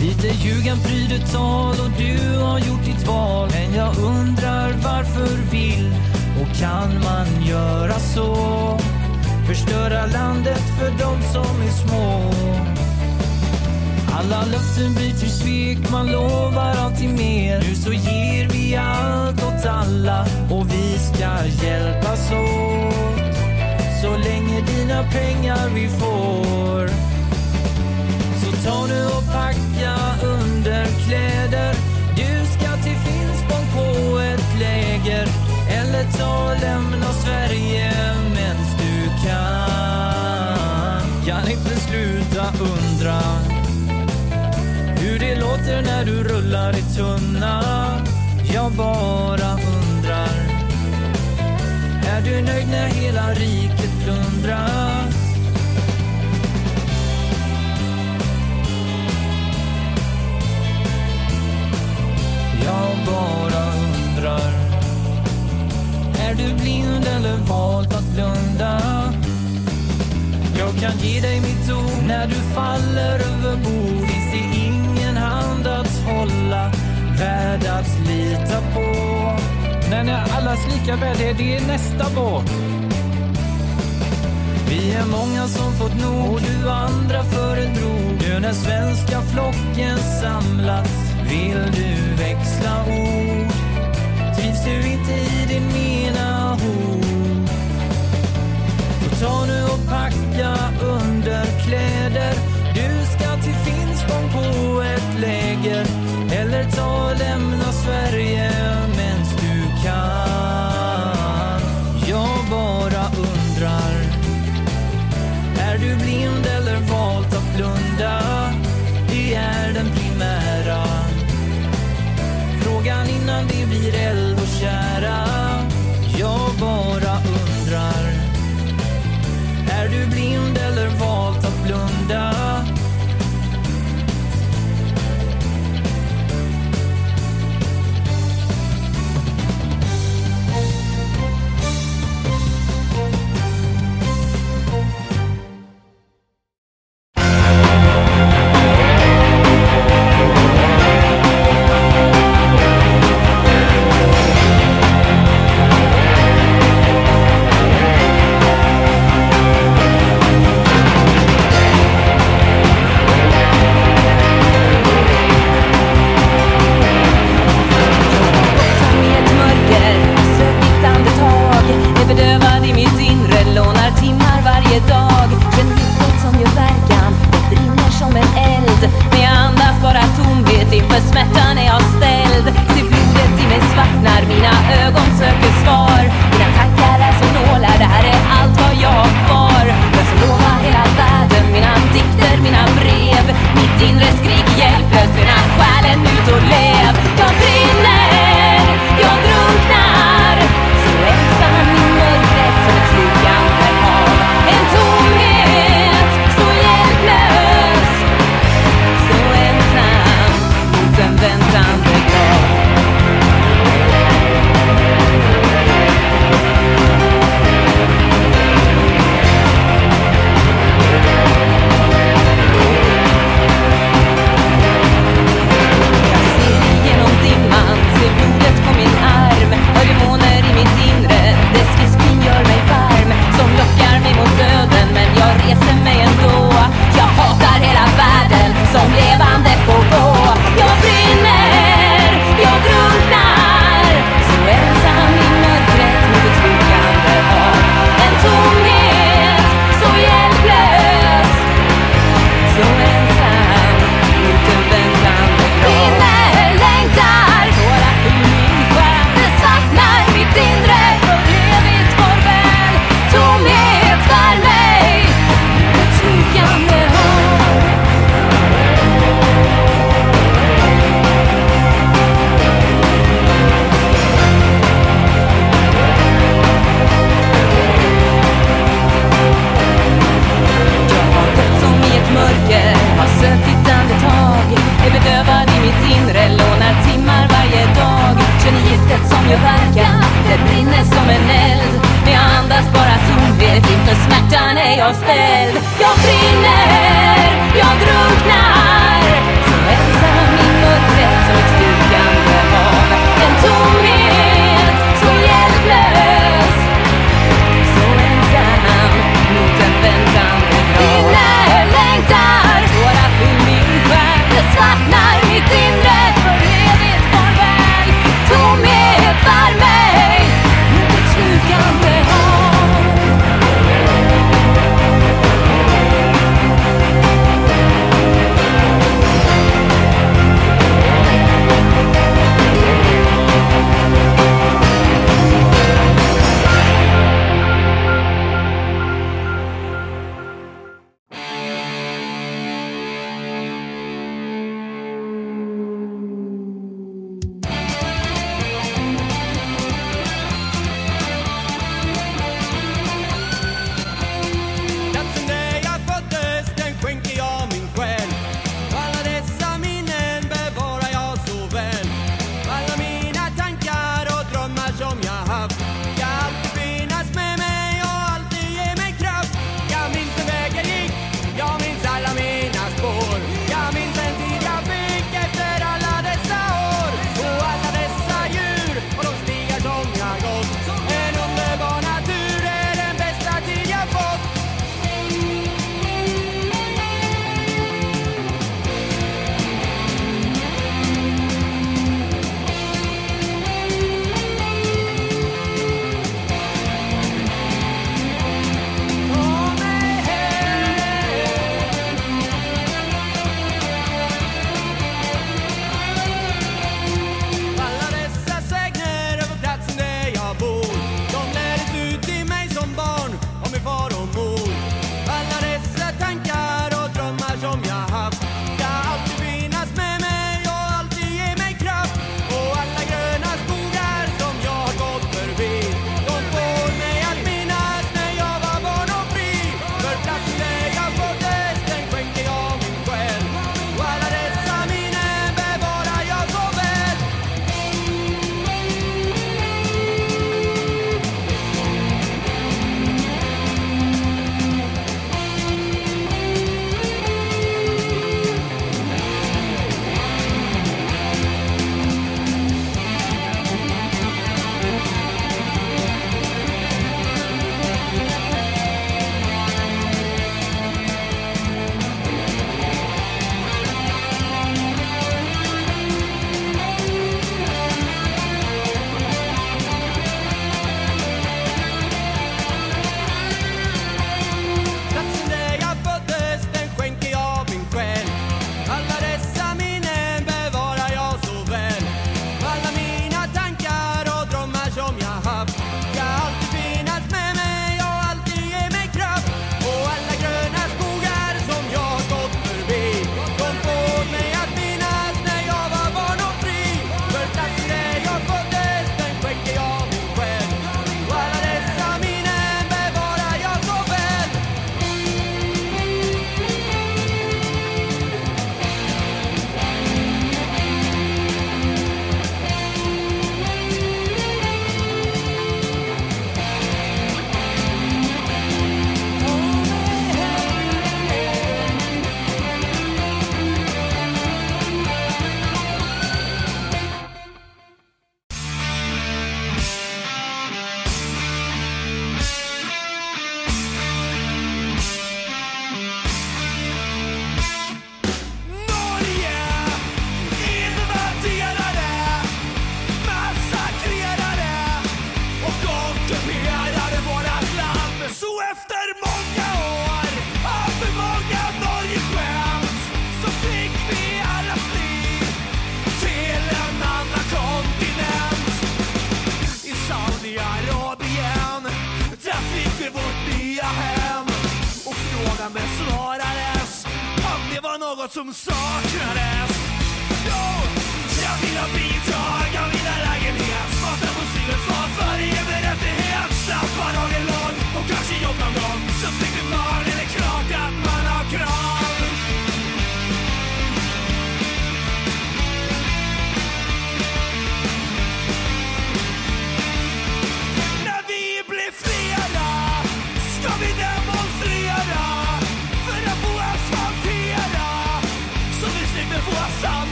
Lite ljugan pryder tal och du har gjort ditt val. Men jag undrar varför vill och kan man göra så? Förstöra landet för de som är små. Alla löften blir till svek, man lovar alltid mer. Nu så ger vi allt åt alla och vi ska hjälpas åt så länge dina pengar vi får. Så ta nu och packa underkläder. Du ska till Finspång på ett läger. Eller ta och lämna Sverige mens du kan. Kan inte sluta undra hur det låter när du rullar i tunna. Jag bara undrar du nöjd när hela riket plundras? Jag bara undrar Är du blind eller valt att blunda? Jag kan ge dig mitt ord när du faller över bord Finns det ingen hand att hålla, värd att lita på men allas lika värde, det är nästa båt. Vi är många som fått nog och du andra föredrog. Nu när svenska flocken samlats vill du växla ord. Trivs du inte i din ena hov? Så ta nu och packa underkläder. Du ska till Finspång på ett läger eller ta och lämna Sverige kan. Jag bara undrar. Är du blind eller valt att blunda? Det är den primära. Frågan innan vi blir eld och kära. Jag bara undrar. Är du blind eller valt att blunda?